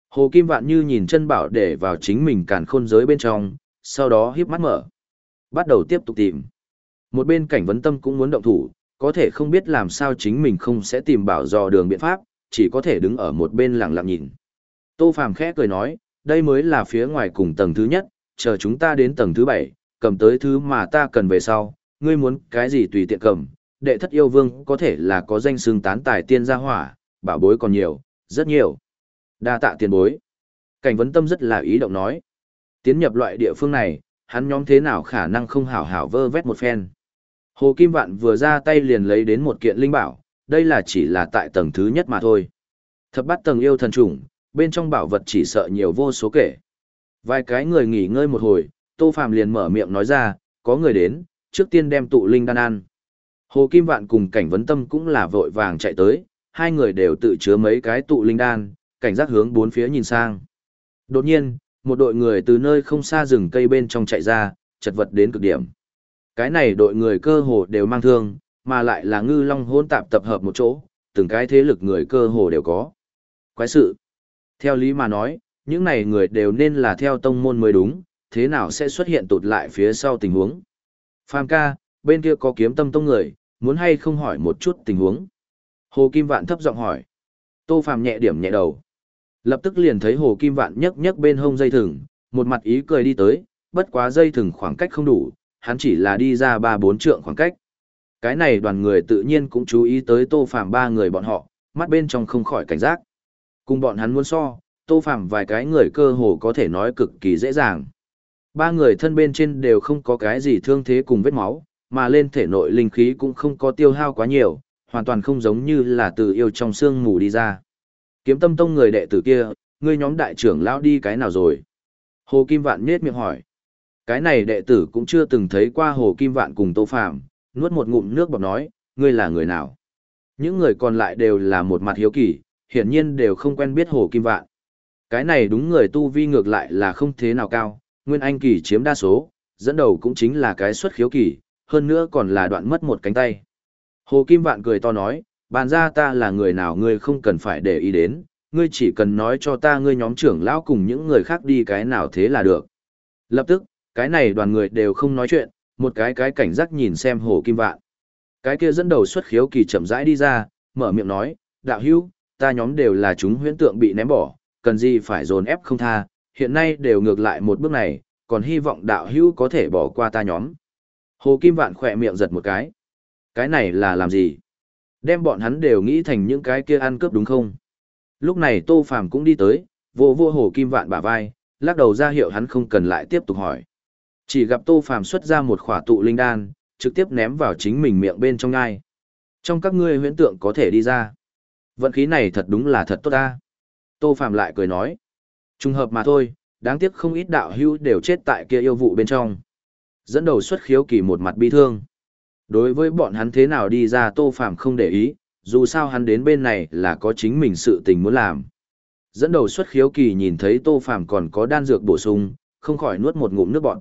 Hồ Kim Vạn Như nhìn chân bảo để vào chính mình càn khôn giới bên trong, sau đó híp mắt mở. Bắt đầu tiếp tục tìm. Một bên cảnh vấn tâm cũng muốn động thủ, có thể không biết làm sao chính mình không sẽ tìm bảo dò đường biện pháp, chỉ có thể đứng ở một bên lặng lặng nhìn. Tô Phàm khẽ cười nói, đây mới là phía ngoài cùng tầng thứ nhất, chờ chúng ta đến tầng thứ bảy, cầm tới thứ mà ta cần về sau, ngươi muốn cái gì tùy tiện cầm, đệ thất yêu vương có thể là có danh xưng tán tài tiên gia hỏa, bảo bối còn nhiều, rất nhiều. Đa tạ tiền bối. Cảnh vấn tâm rất là ý động nói. Tiến nhập loại địa phương này, hắn nhóm thế nào khả năng không hảo hảo vơ vét một phen. Hồ Kim Vạn vừa ra tay liền lấy đến một kiện linh bảo, đây là chỉ là tại tầng thứ nhất mà thôi. Thập bắt tầng yêu thần trùng, bên trong bảo vật chỉ sợ nhiều vô số kể. Vài cái người nghỉ ngơi một hồi, Tô Phàm liền mở miệng nói ra, có người đến, trước tiên đem tụ linh đan ăn. Hồ Kim Vạn cùng cảnh vấn tâm cũng là vội vàng chạy tới, hai người đều tự chứa mấy cái tụ linh đan, cảnh giác hướng bốn phía nhìn sang. Đột nhiên, một đội người từ nơi không xa rừng cây bên trong chạy ra, chật vật đến cực điểm. Cái này đội người cơ hồ đều mang thương, mà lại là ngư long hôn tạp tập hợp một chỗ, từng cái thế lực người cơ hồ đều có. Quái sự. Theo lý mà nói, những này người đều nên là theo tông môn mới đúng, thế nào sẽ xuất hiện tụt lại phía sau tình huống. Phàm ca, bên kia có kiếm tâm tông người, muốn hay không hỏi một chút tình huống. Hồ Kim Vạn thấp giọng hỏi. Tô Phàm nhẹ điểm nhẹ đầu. Lập tức liền thấy Hồ Kim Vạn nhấc nhấc bên hông dây thừng, một mặt ý cười đi tới, bất quá dây thừng khoảng cách không đủ, hắn chỉ là đi ra ba bốn trượng khoảng cách. Cái này đoàn người tự nhiên cũng chú ý tới Tô Phàm ba người bọn họ, mắt bên trong không khỏi cảnh giác. Cùng bọn hắn muốn so, Tô Phàm vài cái người cơ hồ có thể nói cực kỳ dễ dàng. Ba người thân bên trên đều không có cái gì thương thế cùng vết máu, mà lên thể nội linh khí cũng không có tiêu hao quá nhiều, hoàn toàn không giống như là từ yêu trong xương mù đi ra. Kiếm tâm tông người đệ tử kia, ngươi nhóm đại trưởng lão đi cái nào rồi? Hồ Kim Vạn nhết miệng hỏi. Cái này đệ tử cũng chưa từng thấy qua Hồ Kim Vạn cùng Tô Phạm, nuốt một ngụm nước bọt nói, ngươi là người nào? Những người còn lại đều là một mặt hiếu kỳ, hiển nhiên đều không quen biết Hồ Kim Vạn. Cái này đúng người tu vi ngược lại là không thế nào cao, Nguyên Anh kỳ chiếm đa số, dẫn đầu cũng chính là cái xuất khiếu kỳ, hơn nữa còn là đoạn mất một cánh tay. Hồ Kim Vạn cười to nói, bàn ra ta là người nào ngươi không cần phải để ý đến, ngươi chỉ cần nói cho ta ngươi nhóm trưởng lão cùng những người khác đi cái nào thế là được. Lập tức, cái này đoàn người đều không nói chuyện, một cái cái cảnh giác nhìn xem Hồ Kim Vạn. Cái kia dẫn đầu xuất khiếu kỳ chậm rãi đi ra, mở miệng nói, đạo hữu, ta nhóm đều là chúng huyễn tượng bị ném bỏ, cần gì phải dồn ép không tha, hiện nay đều ngược lại một bước này, còn hy vọng đạo hữu có thể bỏ qua ta nhóm. Hồ Kim Vạn khỏe miệng giật một cái. Cái này là làm gì? Đem bọn hắn đều nghĩ thành những cái kia ăn cướp đúng không? Lúc này Tô Phàm cũng đi tới, vô vô Hồ Kim Vạn bả vai, lắc đầu ra hiệu hắn không cần lại tiếp tục hỏi. Chỉ gặp Tô Phàm xuất ra một khỏa tụ linh đan, trực tiếp ném vào chính mình miệng bên trong ngai. Trong các ngươi huyễn tượng có thể đi ra. Vận khí này thật đúng là thật tốt ta. Tô Phàm lại cười nói. Trùng hợp mà thôi, đáng tiếc không ít đạo hữu đều chết tại kia yêu vụ bên trong. Dẫn đầu xuất khiếu kỳ một mặt bi thương. Đối với bọn hắn thế nào đi ra Tô Phàm không để ý, dù sao hắn đến bên này là có chính mình sự tình muốn làm. Dẫn đầu xuất khiếu kỳ nhìn thấy Tô Phàm còn có đan dược bổ sung, không khỏi nuốt một ngụm nước bọt.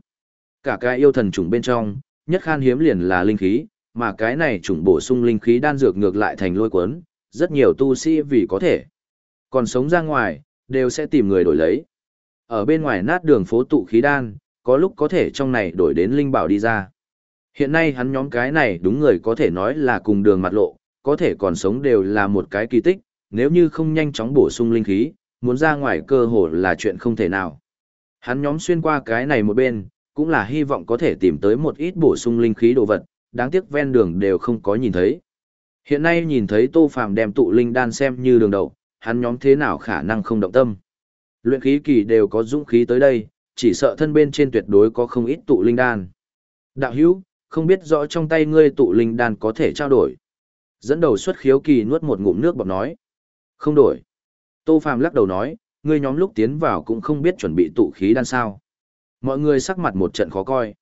Cả cái yêu thần trùng bên trong, nhất khan hiếm liền là linh khí, mà cái này trùng bổ sung linh khí đan dược ngược lại thành lôi cuốn, rất nhiều tu sĩ vì có thể. Còn sống ra ngoài, đều sẽ tìm người đổi lấy. Ở bên ngoài nát đường phố tụ khí đan, có lúc có thể trong này đổi đến linh bảo đi ra. Hiện nay hắn nhóm cái này đúng người có thể nói là cùng đường mặt lộ, có thể còn sống đều là một cái kỳ tích, nếu như không nhanh chóng bổ sung linh khí, muốn ra ngoài cơ hội là chuyện không thể nào. Hắn nhóm xuyên qua cái này một bên, cũng là hy vọng có thể tìm tới một ít bổ sung linh khí đồ vật, đáng tiếc ven đường đều không có nhìn thấy. Hiện nay nhìn thấy Tô Phàm đem tụ linh đan xem như đường đầu, hắn nhóm thế nào khả năng không động tâm. Luyện khí kỳ đều có dũng khí tới đây, chỉ sợ thân bên trên tuyệt đối có không ít tụ linh đan. Đạo hữu, không biết rõ trong tay ngươi tụ linh đan có thể trao đổi. Dẫn đầu xuất khiếu kỳ nuốt một ngụm nước bọt nói. Không đổi. Tô Phàm lắc đầu nói, ngươi nhóm lúc tiến vào cũng không biết chuẩn bị tụ khí đan sao. Mọi người sắc mặt một trận khó coi.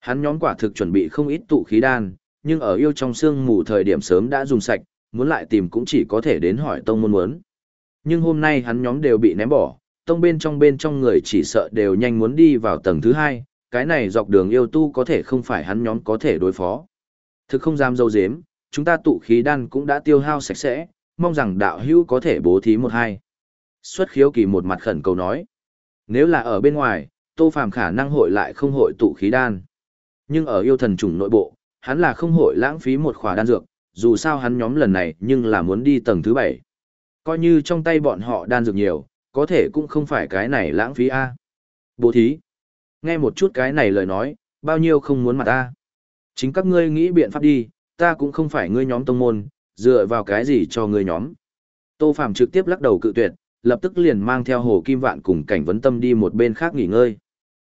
Hắn nhóm quả thực chuẩn bị không ít tụ khí đan, nhưng ở yêu trong xương mù thời điểm sớm đã dùng sạch, muốn lại tìm cũng chỉ có thể đến hỏi tông môn muốn. Nhưng hôm nay hắn nhóm đều bị ném bỏ, tông bên trong bên trong người chỉ sợ đều nhanh muốn đi vào tầng thứ hai, cái này dọc đường yêu tu có thể không phải hắn nhóm có thể đối phó. Thực không dám dâu dếm, chúng ta tụ khí đan cũng đã tiêu hao sạch sẽ, mong rằng đạo hữu có thể bố thí một hai. Xuất khiếu kỳ một mặt khẩn cầu nói. Nếu là ở bên ngoài, tô phàm khả năng hội lại không hội tụ khí đan. Nhưng ở yêu thần trùng nội bộ, hắn là không hội lãng phí một khỏa đan dược, dù sao hắn nhóm lần này nhưng là muốn đi tầng thứ bảy. Coi như trong tay bọn họ đan dược nhiều, có thể cũng không phải cái này lãng phí a. Bố thí. Nghe một chút cái này lời nói, bao nhiêu không muốn mặt ta. Chính các ngươi nghĩ biện pháp đi, ta cũng không phải ngươi nhóm tông môn, dựa vào cái gì cho ngươi nhóm. Tô Phàm trực tiếp lắc đầu cự tuyệt, lập tức liền mang theo Hồ Kim Vạn cùng cảnh vấn tâm đi một bên khác nghỉ ngơi.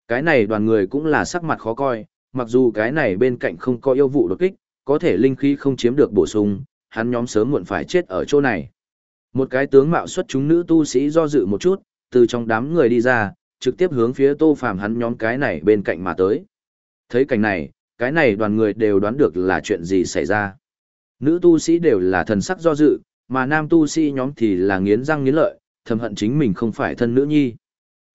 Cái này đoàn người cũng là sắc mặt khó coi, mặc dù cái này bên cạnh không có yêu vụ đột kích, có thể linh khí không chiếm được bổ sung, hắn nhóm sớm muộn phải chết ở chỗ này. Một cái tướng mạo xuất chúng nữ tu sĩ do dự một chút, từ trong đám người đi ra, trực tiếp hướng phía Tô Phàm hắn nhóm cái này bên cạnh mà tới. Thấy cảnh này, cái này đoàn người đều đoán được là chuyện gì xảy ra. Nữ tu sĩ đều là thần sắc do dự, mà nam tu sĩ nhóm thì là nghiến răng nghiến lợi, thầm hận chính mình không phải thân nữ nhi.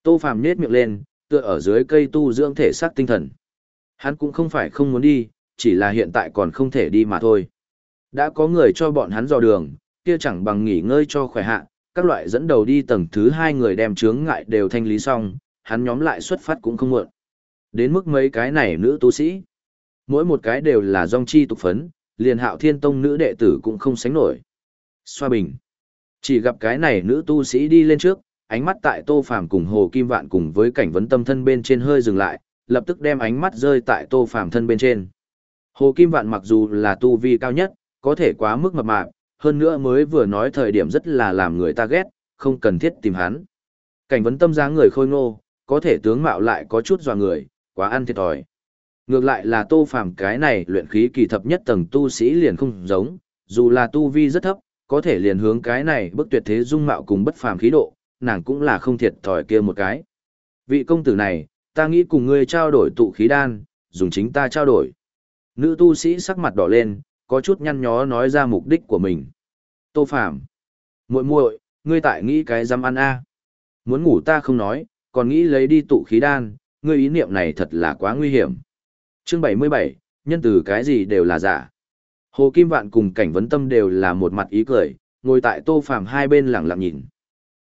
Tô Phàm nhếch miệng lên, tựa ở dưới cây tu dưỡng thể xác tinh thần. Hắn cũng không phải không muốn đi, chỉ là hiện tại còn không thể đi mà thôi. Đã có người cho bọn hắn dò đường, kia chẳng bằng nghỉ ngơi cho khỏe hạ, các loại dẫn đầu đi tầng thứ hai người đem chướng ngại đều thanh lý xong, hắn nhóm lại xuất phát cũng không muộn. Đến mức mấy cái này nữ tu sĩ, mỗi một cái đều là dòng chi tục phấn, liền hạo thiên tông nữ đệ tử cũng không sánh nổi. Xoa bình. Chỉ gặp cái này nữ tu sĩ đi lên trước, ánh mắt tại tô phàm cùng hồ kim vạn cùng với cảnh vấn tâm thân bên trên hơi dừng lại, lập tức đem ánh mắt rơi tại tô phàm thân bên trên. Hồ kim vạn mặc dù là tu vi cao nhất, có thể quá mức mập mạp, hơn nữa mới vừa nói thời điểm rất là làm người ta ghét, không cần thiết tìm hắn. Cảnh vấn tâm dáng người khôi ngô, có thể tướng mạo lại có chút dọa người, quá ăn thiệt thòi. Ngược lại là tô phàm cái này luyện khí kỳ thập nhất tầng tu sĩ liền không giống, dù là tu vi rất thấp, có thể liền hướng cái này bức tuyệt thế dung mạo cùng bất phàm khí độ, nàng cũng là không thiệt thòi kia một cái. Vị công tử này, ta nghĩ cùng ngươi trao đổi tụ khí đan, dùng chính ta trao đổi. Nữ tu sĩ sắc mặt đỏ lên, có chút nhăn nhó nói ra mục đích của mình. Tô Phàm, muội muội, ngươi tại nghĩ cái dám ăn a? Muốn ngủ ta không nói, còn nghĩ lấy đi tụ khí đan, ngươi ý niệm này thật là quá nguy hiểm. Chương 77, nhân từ cái gì đều là giả. Hồ Kim Vạn cùng cảnh vấn tâm đều là một mặt ý cười, ngồi tại Tô Phàm hai bên lặng lặng nhìn.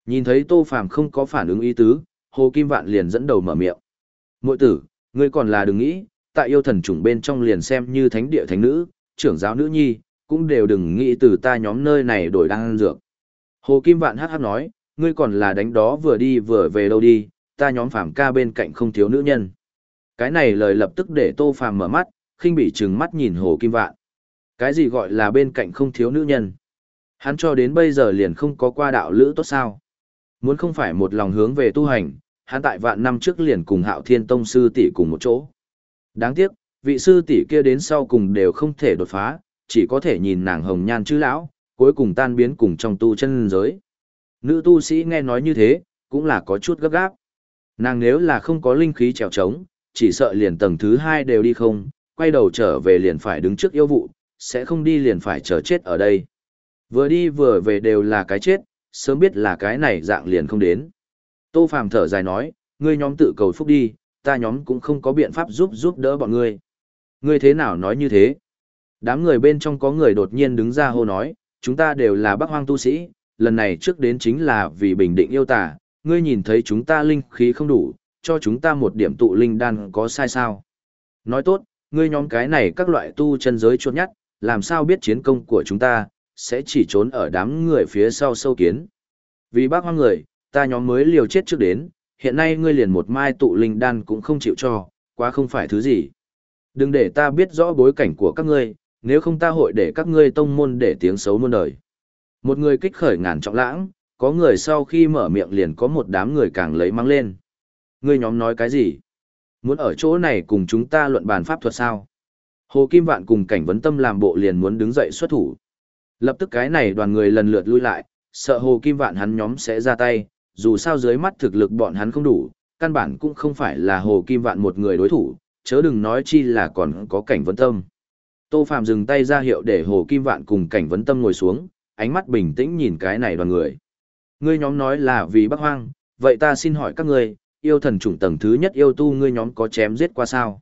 Nhìn thấy Tô Phàm không có phản ứng ý tứ, Hồ Kim Vạn liền dẫn đầu mở miệng. Muội tử, ngươi còn là đừng nghĩ, tại yêu thần chủng bên trong liền xem như thánh địa thánh nữ, trưởng giáo nữ nhi, cũng đều đừng nghĩ từ ta nhóm nơi này đổi đan dược. Hồ Kim Vạn hắc hắc nói, ngươi còn là đánh đó vừa đi vừa về đâu đi, ta nhóm phàm ca bên cạnh không thiếu nữ nhân. Cái này lời lập tức để Tô Phàm mở mắt, khinh bỉ trừng mắt nhìn Hồ Kim Vạn. Cái gì gọi là bên cạnh không thiếu nữ nhân? Hắn cho đến bây giờ liền không có qua đạo lữ tốt sao? Muốn không phải một lòng hướng về tu hành, hắn tại vạn năm trước liền cùng Hạo Thiên Tông sư tỷ cùng một chỗ. Đáng tiếc, vị sư tỷ kia đến sau cùng đều không thể đột phá, chỉ có thể nhìn nàng hồng nhan chữ lão, cuối cùng tan biến cùng trong tu chân giới. Nữ tu sĩ nghe nói như thế, cũng là có chút gấp gáp. Nàng nếu là không có linh khí trèo trống, chỉ sợ liền tầng thứ hai đều đi không, quay đầu trở về liền phải đứng trước yêu vụ, sẽ không đi liền phải chờ chết ở đây. Vừa đi vừa về đều là cái chết, sớm biết là cái này dạng liền không đến. Tô Phàm thở dài nói, ngươi nhóm tự cầu phúc đi, ta nhóm cũng không có biện pháp giúp giúp đỡ bọn ngươi. Ngươi thế nào nói như thế? Đám người bên trong có người đột nhiên đứng ra hô nói, chúng ta đều là bác hoang tu sĩ, lần này trước đến chính là vì bình định yêu tà, ngươi nhìn thấy chúng ta linh khí không đủ, cho chúng ta một điểm tụ linh đan có sai sao? Nói tốt, ngươi nhóm cái này các loại tu chân giới chuột nhất, làm sao biết chiến công của chúng ta, sẽ chỉ trốn ở đám người phía sau sâu kiến. Vì bác hoang người, ta nhóm mới liều chết trước đến, hiện nay ngươi liền một mai tụ linh đan cũng không chịu cho, quá không phải thứ gì. Đừng để ta biết rõ bối cảnh của các ngươi, nếu không ta hội để các ngươi tông môn để tiếng xấu muôn đời. Một người kích khởi ngàn trọng lãng, có người sau khi mở miệng liền có một đám người càng lấy mắng lên. Ngươi nhóm nói cái gì? Muốn ở chỗ này cùng chúng ta luận bàn pháp thuật sao? Hồ Kim Vạn cùng cảnh vấn tâm làm bộ liền muốn đứng dậy xuất thủ. Lập tức cái này đoàn người lần lượt lui lại, sợ Hồ Kim Vạn hắn nhóm sẽ ra tay, dù sao dưới mắt thực lực bọn hắn không đủ, căn bản cũng không phải là Hồ Kim Vạn một người đối thủ, chớ đừng nói chi là còn có cảnh vấn tâm. Tô Phạm dừng tay ra hiệu để Hồ Kim Vạn cùng cảnh vấn tâm ngồi xuống, ánh mắt bình tĩnh nhìn cái này đoàn người. Ngươi nhóm nói là vì Bắc Hoang, vậy ta xin hỏi các ngươi, yêu thần chủng tầng thứ nhất yêu tu ngươi nhóm có chém giết qua sao?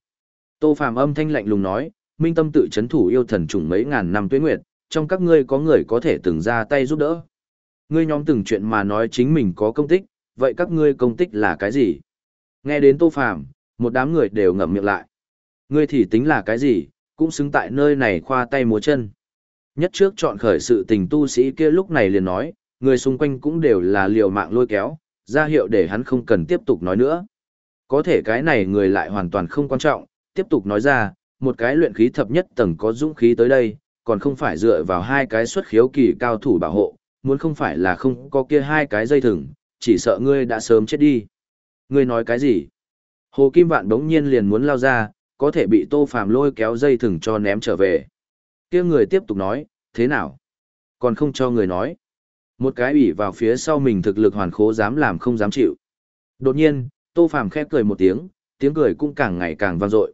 Tô Phạm âm thanh lạnh lùng nói, minh tâm tự chấn thủ yêu thần trùng mấy ngàn năm tuế nguyệt, trong các ngươi có người có thể từng ra tay giúp đỡ. Ngươi nhóm từng chuyện mà nói chính mình có công tích, vậy các ngươi công tích là cái gì? Nghe đến Tô Phạm, một đám người đều ngậm miệng lại. Ngươi thì tính là cái gì, cũng xứng tại nơi này khoa tay múa chân. Nhất trước chọn khởi sự tình tu sĩ kia lúc này liền nói, người xung quanh cũng đều là liều mạng lôi kéo, ra hiệu để hắn không cần tiếp tục nói nữa. Có thể cái này người lại hoàn toàn không quan trọng, tiếp tục nói ra, một cái luyện khí thập nhất tầng có dũng khí tới đây, còn không phải dựa vào hai cái xuất khiếu kỳ cao thủ bảo hộ, muốn không phải là không có kia hai cái dây thừng, chỉ sợ ngươi đã sớm chết đi. Ngươi nói cái gì? Hồ Kim Vạn đống nhiên liền muốn lao ra, có thể bị Tô Phàm lôi kéo dây thừng cho ném trở về. Kia người tiếp tục nói, thế nào? Còn không cho người nói. Một cái ủy vào phía sau mình thực lực hoàn khố dám làm không dám chịu. Đột nhiên, Tô Phàm khép cười một tiếng, tiếng cười cũng càng ngày càng vang dội.